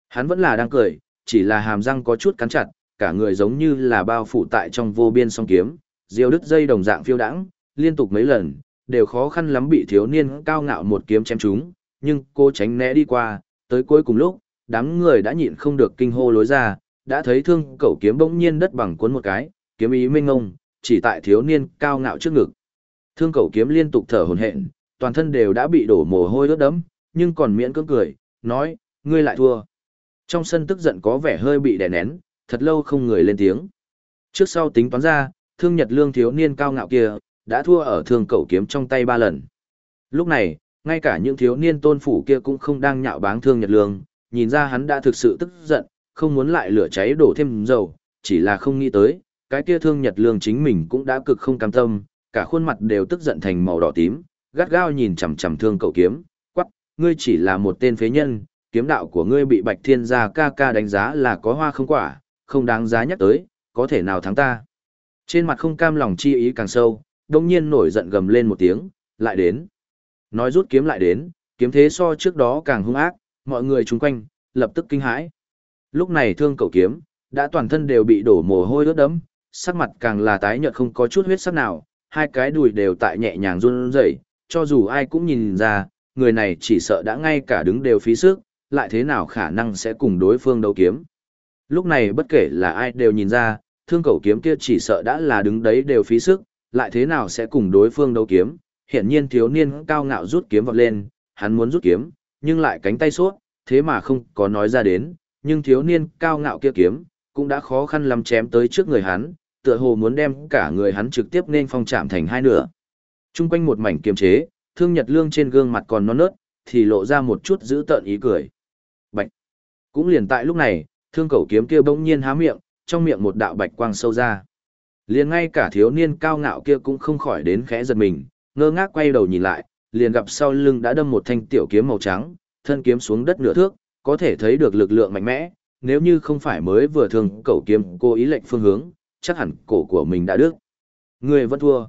Hắn vẫn là đang cười, chỉ là hàm răng có chút cắn chặt, cả người giống như là bao phủ tại trong vô biên song kiếm, diêu đứt dây đồng dạng phiêu đãng, liên tục mấy lần, đều khó khăn lắm bị thiếu niên cao ngạo một kiếm chém trúng, nhưng cô tránh né đi qua, tới cuối cùng lúc, đám người đã nhịn không được kinh hô lối ra, đã thấy thương cẩu kiếm bỗng nhiên đất bằng cuốn một cái, kiếm ý minh ngông, chỉ tại thiếu niên cao ngạo trước ngực. Thương cẩu kiếm liên tục thở hổn hển, toàn thân đều đã bị đổ mồ hôi ướt đẫm, nhưng còn miễn cưỡng cười, nói, ngươi lại thua. Trong sân tức giận có vẻ hơi bị đè nén, thật lâu không người lên tiếng. Trước sau tính toán ra, thương nhật lương thiếu niên cao ngạo kia, đã thua ở thương cẩu kiếm trong tay ba lần. Lúc này, ngay cả những thiếu niên tôn phủ kia cũng không đang nhạo báng thương nhật lương, nhìn ra hắn đã thực sự tức giận, không muốn lại lửa cháy đổ thêm dầu, chỉ là không nghĩ tới, cái kia thương nhật lương chính mình cũng đã cực không cam tâm, cả khuôn mặt đều tức giận thành màu đỏ tím, gắt gao nhìn chằm chằm thương cậu kiếm, quắc, ngươi chỉ là một tên phế nhân, kiếm đạo của ngươi bị bạch thiên gia ca ca đánh giá là có hoa không quả, không đáng giá nhắc tới, có thể nào thắng ta. Trên mặt không cam lòng chi ý càng sâu, đông nhiên nổi giận gầm lên một tiếng, lại đến. Nói rút kiếm lại đến, kiếm thế so trước đó càng hung ác, mọi người chung quanh, lập tức kinh hãi. Lúc này thương cậu kiếm, đã toàn thân đều bị đổ mồ hôi ướt đẫm, sắc mặt càng là tái nhợt không có chút huyết sắc nào, hai cái đùi đều tại nhẹ nhàng run rẩy, cho dù ai cũng nhìn ra, người này chỉ sợ đã ngay cả đứng đều phí sức, lại thế nào khả năng sẽ cùng đối phương đấu kiếm. Lúc này bất kể là ai đều nhìn ra, thương cầu kiếm kia chỉ sợ đã là đứng đấy đều phí sức, lại thế nào sẽ cùng đối phương đấu kiếm. Hiện nhiên thiếu niên cao ngạo rút kiếm vọt lên, hắn muốn rút kiếm, nhưng lại cánh tay suốt, thế mà không có nói ra đến, nhưng thiếu niên cao ngạo kia kiếm, cũng đã khó khăn lắm chém tới trước người hắn, tựa hồ muốn đem cả người hắn trực tiếp nên phong chạm thành hai nửa. Trung quanh một mảnh kiềm chế, thương nhật lương trên gương mặt còn non nớt, thì lộ ra một chút giữ tợn ý cười. Bạch! Cũng liền tại lúc này, thương cầu kiếm kia bỗng nhiên há miệng, trong miệng một đạo bạch quang sâu ra. Liền ngay cả thiếu niên cao ngạo kia cũng không khỏi đến khẽ giật mình, ngơ ngác quay đầu nhìn lại, liền gặp sau lưng đã đâm một thanh tiểu kiếm màu trắng, thân kiếm xuống đất nửa thước, có thể thấy được lực lượng mạnh mẽ, nếu như không phải mới vừa thường cẩu kiếm cô ý lệnh phương hướng, chắc hẳn cổ của mình đã đứt. Người vẫn thua.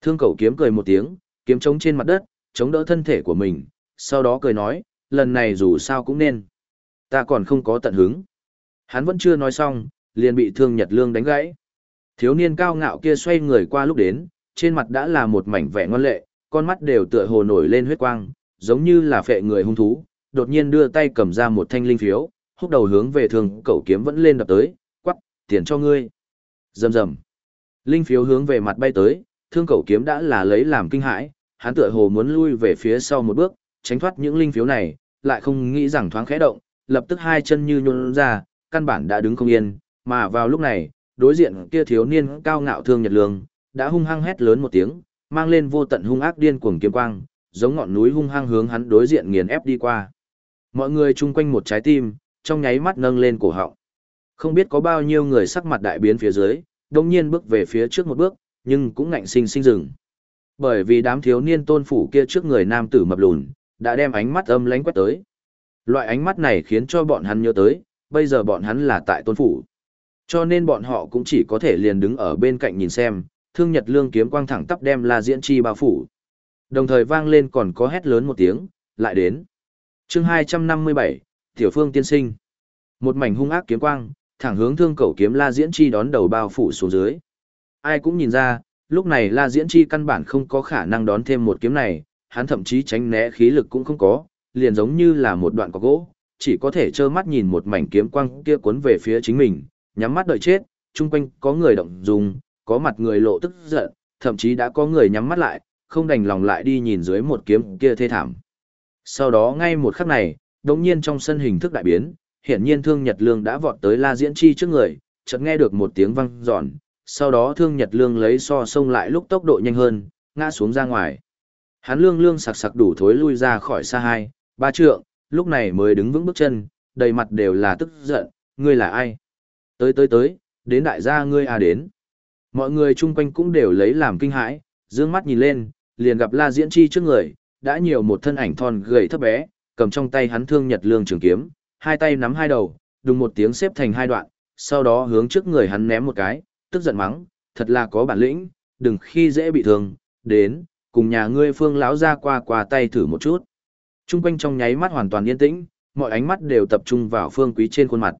Thương cẩu kiếm cười một tiếng, kiếm chống trên mặt đất, chống đỡ thân thể của mình, sau đó cười nói, lần này dù sao cũng nên. Ta còn không có tận hứng. Hắn vẫn chưa nói xong, liền bị thương Nhật Lương đánh gãy. Thiếu niên cao ngạo kia xoay người qua lúc đến, trên mặt đã là một mảnh vẻ ngoan lệ, con mắt đều tựa hồ nổi lên huyết quang, giống như là phệ người hung thú, đột nhiên đưa tay cầm ra một thanh linh phiếu, húc đầu hướng về thương cẩu kiếm vẫn lên đập tới, quắc, tiền cho ngươi. Rầm rầm. Linh phiếu hướng về mặt bay tới, thương cẩu kiếm đã là lấy làm kinh hãi, hắn tựa hồ muốn lui về phía sau một bước, tránh thoát những linh phiếu này, lại không nghĩ rằng thoáng khẽ động, lập tức hai chân như nhún ra, căn bản đã đứng không yên, mà vào lúc này, đối diện kia thiếu niên cao ngạo thương nhật lương, đã hung hăng hét lớn một tiếng, mang lên vô tận hung ác điên cuồng kiếm quang, giống ngọn núi hung hăng hướng hắn đối diện nghiền ép đi qua. Mọi người chung quanh một trái tim, trong nháy mắt nâng lên cổ họng. Không biết có bao nhiêu người sắc mặt đại biến phía dưới, đồng nhiên bước về phía trước một bước, nhưng cũng ngạnh sinh sinh dừng. Bởi vì đám thiếu niên tôn phủ kia trước người nam tử mập lùn, đã đem ánh mắt âm lánh quét tới. Loại ánh mắt này khiến cho bọn hắn nhớ tới, bây giờ bọn hắn là tại tôn phủ. Cho nên bọn họ cũng chỉ có thể liền đứng ở bên cạnh nhìn xem, thương nhật lương kiếm quang thẳng tắp đem la diễn chi bao phủ. Đồng thời vang lên còn có hét lớn một tiếng, lại đến chương 257, Tiểu Phương tiên sinh. Một mảnh hung ác kiếm quang, thẳng hướng thương cầu kiếm la diễn chi đón đầu bao phủ xuống dưới. Ai cũng nhìn ra, lúc này la diễn chi căn bản không có khả năng đón thêm một kiếm này, hắn thậm chí tránh né khí lực cũng không có, liền giống như là một đoạn có gỗ, chỉ có thể trơ mắt nhìn một mảnh kiếm quang kia cuốn về phía chính mình, nhắm mắt đợi chết, chung quanh có người động dùng, có mặt người lộ tức giận, thậm chí đã có người nhắm mắt lại, không đành lòng lại đi nhìn dưới một kiếm kia thê thảm. Sau đó ngay một khắc này, đống nhiên trong sân hình thức đại biến, hiển nhiên Thương Nhật Lương đã vọt tới La Diễn Chi trước người, chợt nghe được một tiếng vang giòn, sau đó Thương Nhật Lương lấy so sông lại lúc tốc độ nhanh hơn, ngã xuống ra ngoài. Hắn lương lương sặc sặc đủ thối lui ra khỏi xa hai, ba trượng, lúc này mới đứng vững bước chân, đầy mặt đều là tức giận, ngươi là ai? Tới tới tới, đến đại gia ngươi à đến. Mọi người chung quanh cũng đều lấy làm kinh hãi, dương mắt nhìn lên, liền gặp La Diễn Chi trước người, đã nhiều một thân ảnh thon gầy thấp bé, cầm trong tay hắn thương nhật lương trường kiếm, hai tay nắm hai đầu, đùng một tiếng xếp thành hai đoạn, sau đó hướng trước người hắn ném một cái, tức giận mắng, thật là có bản lĩnh, đừng khi dễ bị thương, đến, cùng nhà ngươi phương lão ra qua qua tay thử một chút. Trung quanh trong nháy mắt hoàn toàn yên tĩnh, mọi ánh mắt đều tập trung vào phương quý trên khuôn mặt.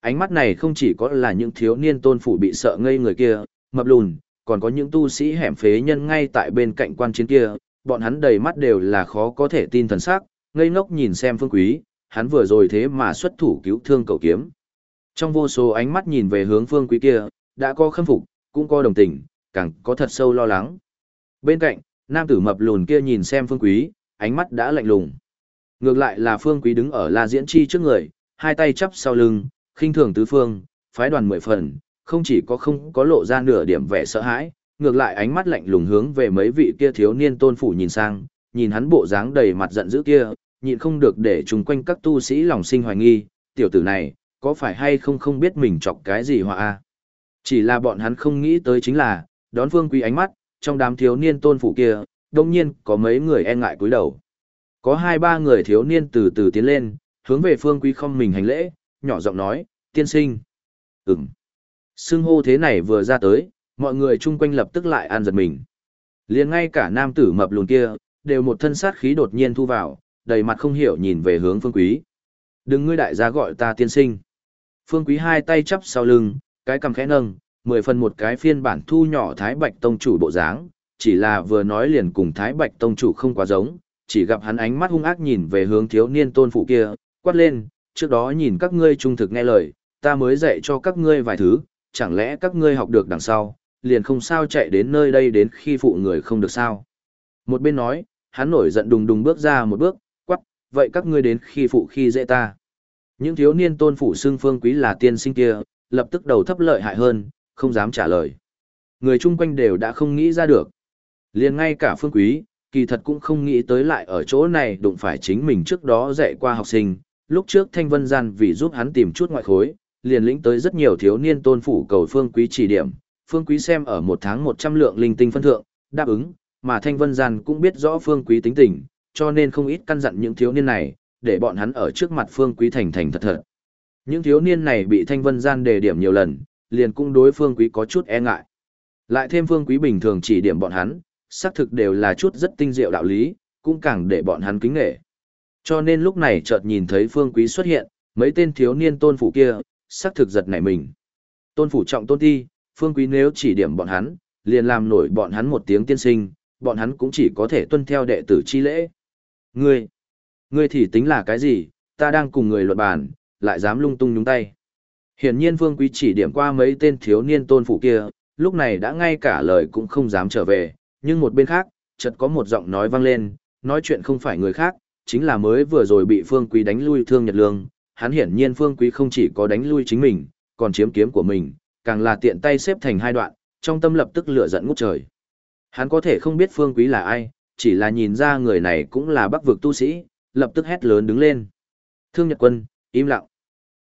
Ánh mắt này không chỉ có là những thiếu niên tôn phủ bị sợ ngây người kia, mập lùn, còn có những tu sĩ hẻm phế nhân ngay tại bên cạnh quan chiến kia, bọn hắn đầy mắt đều là khó có thể tin thần sắc, ngây ngốc nhìn xem phương quý, hắn vừa rồi thế mà xuất thủ cứu thương Cầu kiếm. Trong vô số ánh mắt nhìn về hướng phương quý kia, đã có khâm phục, cũng có đồng tình, càng có thật sâu lo lắng. Bên cạnh, nam tử mập lùn kia nhìn xem phương quý, ánh mắt đã lạnh lùng. Ngược lại là phương quý đứng ở La Diễn Chi trước người, hai tay chắp sau lưng, khinh thường tứ phương, phái đoàn mười phần, không chỉ có không có lộ ra nửa điểm vẻ sợ hãi, ngược lại ánh mắt lạnh lùng hướng về mấy vị kia thiếu niên tôn phủ nhìn sang, nhìn hắn bộ dáng đầy mặt giận dữ kia, nhịn không được để chung quanh các tu sĩ lòng sinh hoài nghi, tiểu tử này, có phải hay không không biết mình chọc cái gì họa a Chỉ là bọn hắn không nghĩ tới chính là, đón phương quý ánh mắt, trong đám thiếu niên tôn phủ kia, đông nhiên có mấy người e ngại cúi đầu. Có hai ba người thiếu niên từ từ tiến lên, hướng về phương quý không mình hành lễ, nhỏ giọng nói, tiên sinh. Ừm. Sưng hô thế này vừa ra tới, mọi người chung quanh lập tức lại an giật mình. liền ngay cả nam tử mập lùn kia, đều một thân sát khí đột nhiên thu vào, đầy mặt không hiểu nhìn về hướng phương quý. Đừng ngươi đại gia gọi ta tiên sinh. Phương quý hai tay chắp sau lưng, cái cầm khẽ nâng, mười phần một cái phiên bản thu nhỏ Thái Bạch Tông chủ bộ dáng, chỉ là vừa nói liền cùng Thái Bạch Tông chủ không quá giống, chỉ gặp hắn ánh mắt hung ác nhìn về hướng thiếu niên tôn phụ kia, quát lên, trước đó nhìn các ngươi trung thực nghe lời, ta mới dạy cho các ngươi vài thứ, chẳng lẽ các ngươi học được đằng sau, liền không sao chạy đến nơi đây đến khi phụ người không được sao. Một bên nói, hắn nổi giận đùng đùng bước ra một bước, quắc, vậy các ngươi đến khi phụ khi dễ ta. Những thiếu niên tôn phụ xưng phương quý là tiên sinh kia, lập tức đầu thấp lợi hại hơn, không dám trả lời. Người chung quanh đều đã không nghĩ ra được. liền ngay cả phương quý, kỳ thật cũng không nghĩ tới lại ở chỗ này đụng phải chính mình trước đó dạy qua học sinh. Lúc trước Thanh Vân Gian vì giúp hắn tìm chút ngoại khối, liền lĩnh tới rất nhiều thiếu niên tôn phủ cầu phương quý chỉ điểm. Phương quý xem ở một tháng một trăm lượng linh tinh phân thượng, đáp ứng, mà Thanh Vân Gian cũng biết rõ phương quý tính tình, cho nên không ít căn dặn những thiếu niên này, để bọn hắn ở trước mặt phương quý thành thành thật thật. Những thiếu niên này bị thanh vân gian đề điểm nhiều lần, liền cũng đối phương quý có chút e ngại. Lại thêm phương quý bình thường chỉ điểm bọn hắn, xác thực đều là chút rất tinh diệu đạo lý, cũng càng để bọn hắn kính nghệ. Cho nên lúc này chợt nhìn thấy phương quý xuất hiện, mấy tên thiếu niên tôn phủ kia, xác thực giật nảy mình. Tôn phủ trọng tôn thi, phương quý nếu chỉ điểm bọn hắn, liền làm nổi bọn hắn một tiếng tiên sinh, bọn hắn cũng chỉ có thể tuân theo đệ tử chi lễ. Ngươi, ngươi thì tính là cái gì, ta đang cùng người luận bàn, lại dám lung tung nhúng tay. Hiển nhiên phương quý chỉ điểm qua mấy tên thiếu niên tôn phụ kia, lúc này đã ngay cả lời cũng không dám trở về, nhưng một bên khác, chợt có một giọng nói vang lên, nói chuyện không phải người khác, chính là mới vừa rồi bị phương quý đánh lui thương nhật lương, hắn hiển nhiên phương quý không chỉ có đánh lui chính mình, còn chiếm kiếm của mình, càng là tiện tay xếp thành hai đoạn, trong tâm lập tức lửa giận ngút trời. Hắn có thể không biết phương quý là ai, chỉ là nhìn ra người này cũng là bắc vực tu sĩ, lập tức hét lớn đứng lên. Thương Nhật Quân, im lặng.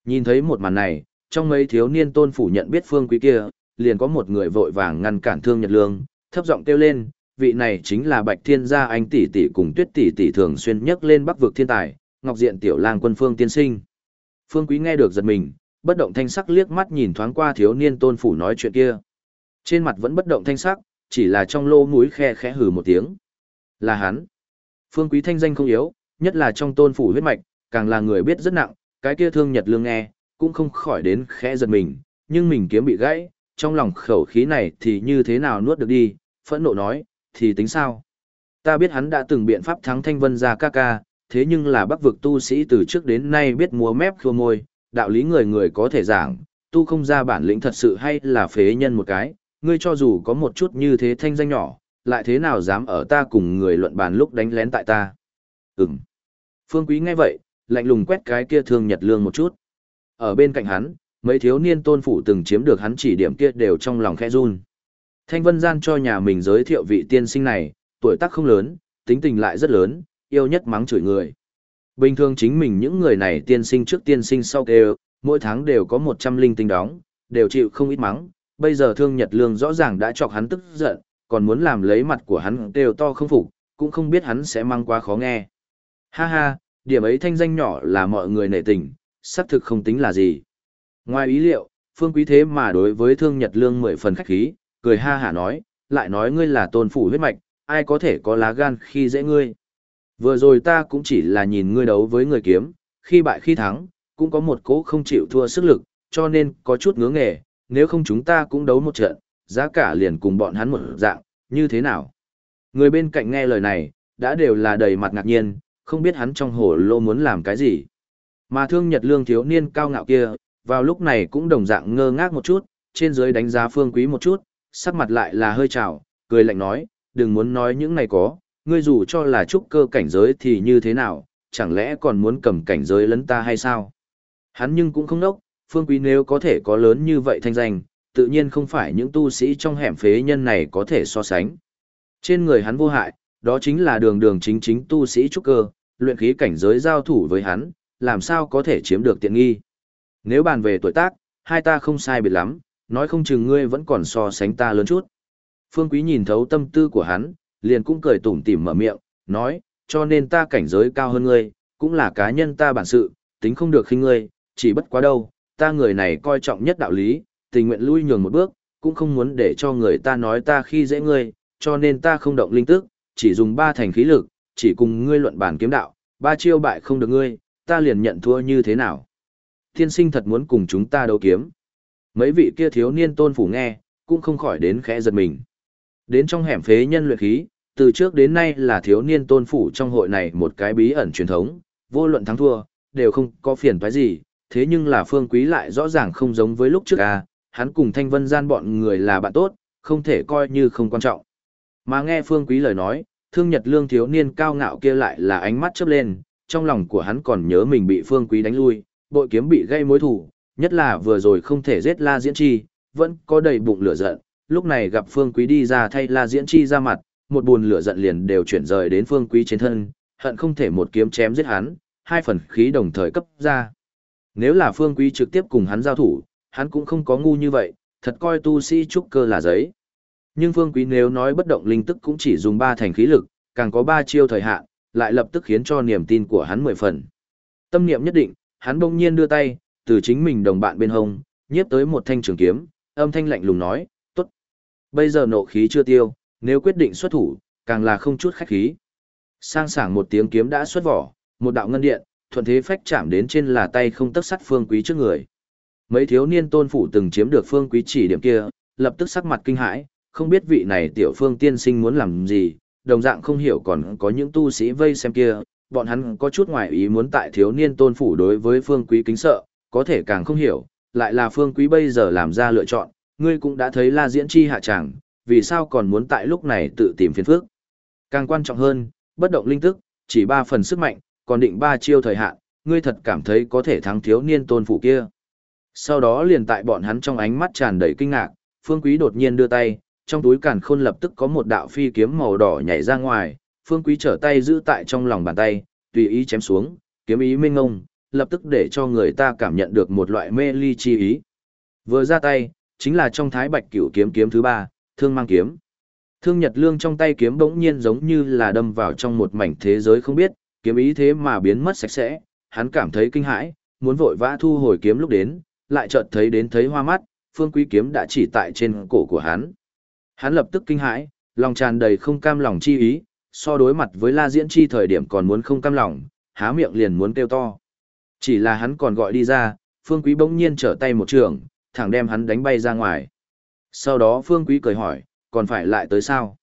Nhìn thấy một màn này, trong mấy thiếu niên tôn phủ nhận biết phương quý kia, liền có một người vội vàng ngăn cản Thương Nhật Lương, thấp giọng kêu lên, vị này chính là Bạch Thiên gia anh tỷ tỷ cùng Tuyết tỷ tỷ thường xuyên nhắc lên bắc vực thiên tài, Ngọc Diện tiểu lang quân Phương tiên sinh. Phương Quý nghe được giật mình, bất động thanh sắc liếc mắt nhìn thoáng qua thiếu niên tôn phủ nói chuyện kia. Trên mặt vẫn bất động thanh sắc, chỉ là trong lô mũi khe khẽ hừ một tiếng. Là hắn. Phương Quý thanh danh không yếu, nhất là trong tôn phủ huyết mạch, càng là người biết rất nặng, cái kia thương Nhật Lương nghe, cũng không khỏi đến khẽ giật mình, nhưng mình kiếm bị gãy, trong lòng khẩu khí này thì như thế nào nuốt được đi, phẫn nộ nói, thì tính sao? Ta biết hắn đã từng biện pháp thắng thanh vân ra ca ca, thế nhưng là bắc vực tu sĩ từ trước đến nay biết múa mép khua môi, đạo lý người người có thể giảng, tu không ra bản lĩnh thật sự hay là phế nhân một cái, ngươi cho dù có một chút như thế thanh danh nhỏ, lại thế nào dám ở ta cùng người luận bàn lúc đánh lén tại ta. Ừm. Phương Quý nghe vậy, lạnh lùng quét cái kia thương nhật lương một chút. Ở bên cạnh hắn, mấy thiếu niên tôn phủ từng chiếm được hắn chỉ điểm kia đều trong lòng khẽ run. Thanh Vân Gian cho nhà mình giới thiệu vị tiên sinh này, tuổi tác không lớn, tính tình lại rất lớn, yêu nhất mắng chửi người. Bình thường chính mình những người này tiên sinh trước tiên sinh sau kêu, mỗi tháng đều có 100 linh tinh đóng, đều chịu không ít mắng. Bây giờ thương nhật lương rõ ràng đã chọc hắn tức giận, còn muốn làm lấy mặt của hắn đều to không phục, cũng không biết hắn sẽ mang quá khó nghe. Ha ha, điểm ấy thanh danh nhỏ là mọi người nể tình, xác thực không tính là gì. Ngoài ý liệu, phương quý thế mà đối với thương nhật lương mười phần khách khí, cười ha hả nói, lại nói ngươi là tôn phủ huyết mạch, ai có thể có lá gan khi dễ ngươi. Vừa rồi ta cũng chỉ là nhìn ngươi đấu với người kiếm, khi bại khi thắng, cũng có một cố không chịu thua sức lực, cho nên có chút ngứa nghề, nếu không chúng ta cũng đấu một trận, giá cả liền cùng bọn hắn một dạng, như thế nào. Người bên cạnh nghe lời này, đã đều là đầy mặt ngạc nhiên, không biết hắn trong hồ lô muốn làm cái gì. Mà thương nhật lương thiếu niên cao ngạo kia, vào lúc này cũng đồng dạng ngơ ngác một chút, trên dưới đánh giá phương quý một chút, sắc mặt lại là hơi trào, cười lạnh nói, đừng muốn nói những này có, ngươi dù cho là trúc cơ cảnh giới thì như thế nào, chẳng lẽ còn muốn cầm cảnh giới lấn ta hay sao? Hắn nhưng cũng không nốc, phương quý nếu có thể có lớn như vậy thanh danh, tự nhiên không phải những tu sĩ trong hẻm phế nhân này có thể so sánh. Trên người hắn vô hại, đó chính là đường đường chính chính tu sĩ trúc cơ, luyện khí cảnh giới giao thủ với hắn, làm sao có thể chiếm được tiện nghi. Nếu bàn về tuổi tác, hai ta không sai biệt lắm, nói không chừng ngươi vẫn còn so sánh ta lớn chút. Phương Quý nhìn thấu tâm tư của hắn, liền cũng cười tủm tỉm mở miệng, nói, cho nên ta cảnh giới cao hơn ngươi, cũng là cá nhân ta bản sự, tính không được khinh ngươi, chỉ bất quá đâu, ta người này coi trọng nhất đạo lý, tình nguyện lui nhường một bước, cũng không muốn để cho người ta nói ta khi dễ ngươi, cho nên ta không động linh tức, chỉ dùng ba thành khí lực, chỉ cùng ngươi luận bản kiếm đạo, ba chiêu bại không được ngươi, ta liền nhận thua như thế nào. Thiên sinh thật muốn cùng chúng ta đấu kiếm. Mấy vị kia thiếu niên tôn phủ nghe, cũng không khỏi đến khẽ giật mình. Đến trong hẻm phế nhân luyện khí, từ trước đến nay là thiếu niên tôn phủ trong hội này một cái bí ẩn truyền thống, vô luận thắng thua, đều không có phiền toái gì, thế nhưng là phương quý lại rõ ràng không giống với lúc trước à, hắn cùng thanh vân gian bọn người là bạn tốt, không thể coi như không quan trọng. Mà nghe phương quý lời nói, thương nhật lương thiếu niên cao ngạo kia lại là ánh mắt chớp lên, trong lòng của hắn còn nhớ mình bị phương quý đánh lui, bội kiếm bị gây mối thủ, nhất là vừa rồi không thể giết la diễn chi, vẫn có đầy bụng lửa giận, lúc này gặp phương quý đi ra thay la diễn chi ra mặt, một buồn lửa giận liền đều chuyển rời đến phương quý trên thân, hận không thể một kiếm chém giết hắn, hai phần khí đồng thời cấp ra. Nếu là phương quý trực tiếp cùng hắn giao thủ, hắn cũng không có ngu như vậy, thật coi tu sĩ trúc cơ là giấy. Nhưng phương quý nếu nói bất động linh tức cũng chỉ dùng ba thành khí lực, càng có ba chiêu thời hạn, lại lập tức khiến cho niềm tin của hắn mười phần. Tâm niệm nhất định, hắn bỗng nhiên đưa tay, từ chính mình đồng bạn bên hông, nhiếp tới một thanh trường kiếm, âm thanh lạnh lùng nói. Bây giờ nộ khí chưa tiêu, nếu quyết định xuất thủ, càng là không chút khách khí. Sang sảng một tiếng kiếm đã xuất vỏ, một đạo ngân điện, thuận thế phách chạm đến trên là tay không tấc sắt phương quý trước người. Mấy thiếu niên tôn phủ từng chiếm được phương quý chỉ điểm kia, lập tức sắc mặt kinh hãi, không biết vị này tiểu phương tiên sinh muốn làm gì, đồng dạng không hiểu còn có những tu sĩ vây xem kia, bọn hắn có chút ngoài ý muốn tại thiếu niên tôn phủ đối với phương quý kính sợ, có thể càng không hiểu, lại là phương quý bây giờ làm ra lựa chọn, ngươi cũng đã thấy la diễn chi hạ tràng, vì sao còn muốn tại lúc này tự tìm phiền phức. Càng quan trọng hơn, bất động linh tức, chỉ ba phần sức mạnh, còn định ba chiêu thời hạn, ngươi thật cảm thấy có thể thắng thiếu niên tôn phủ kia. Sau đó liền tại bọn hắn trong ánh mắt tràn đầy kinh ngạc, Phương Quý đột nhiên đưa tay, trong túi càn khôn lập tức có một đạo phi kiếm màu đỏ nhảy ra ngoài, Phương Quý trở tay giữ tại trong lòng bàn tay, tùy ý chém xuống, kiếm ý minh ngông, lập tức để cho người ta cảm nhận được một loại mê ly chi ý. Vừa ra tay, chính là trong thái bạch cửu kiếm kiếm thứ ba, thương mang kiếm. Thương Nhật Lương trong tay kiếm bỗng nhiên giống như là đâm vào trong một mảnh thế giới không biết, kiếm ý thế mà biến mất sạch sẽ, hắn cảm thấy kinh hãi, muốn vội vã thu hồi kiếm lúc đến, lại chợt thấy đến thấy hoa mắt, phương quý kiếm đã chỉ tại trên cổ của hắn. Hắn lập tức kinh hãi, lòng tràn đầy không cam lòng chi ý, so đối mặt với La Diễn Chi thời điểm còn muốn không cam lòng, há miệng liền muốn kêu to. Chỉ là hắn còn gọi đi ra, phương quý bỗng nhiên trở tay một trường, thẳng đem hắn đánh bay ra ngoài. Sau đó phương quý cười hỏi, còn phải lại tới sao?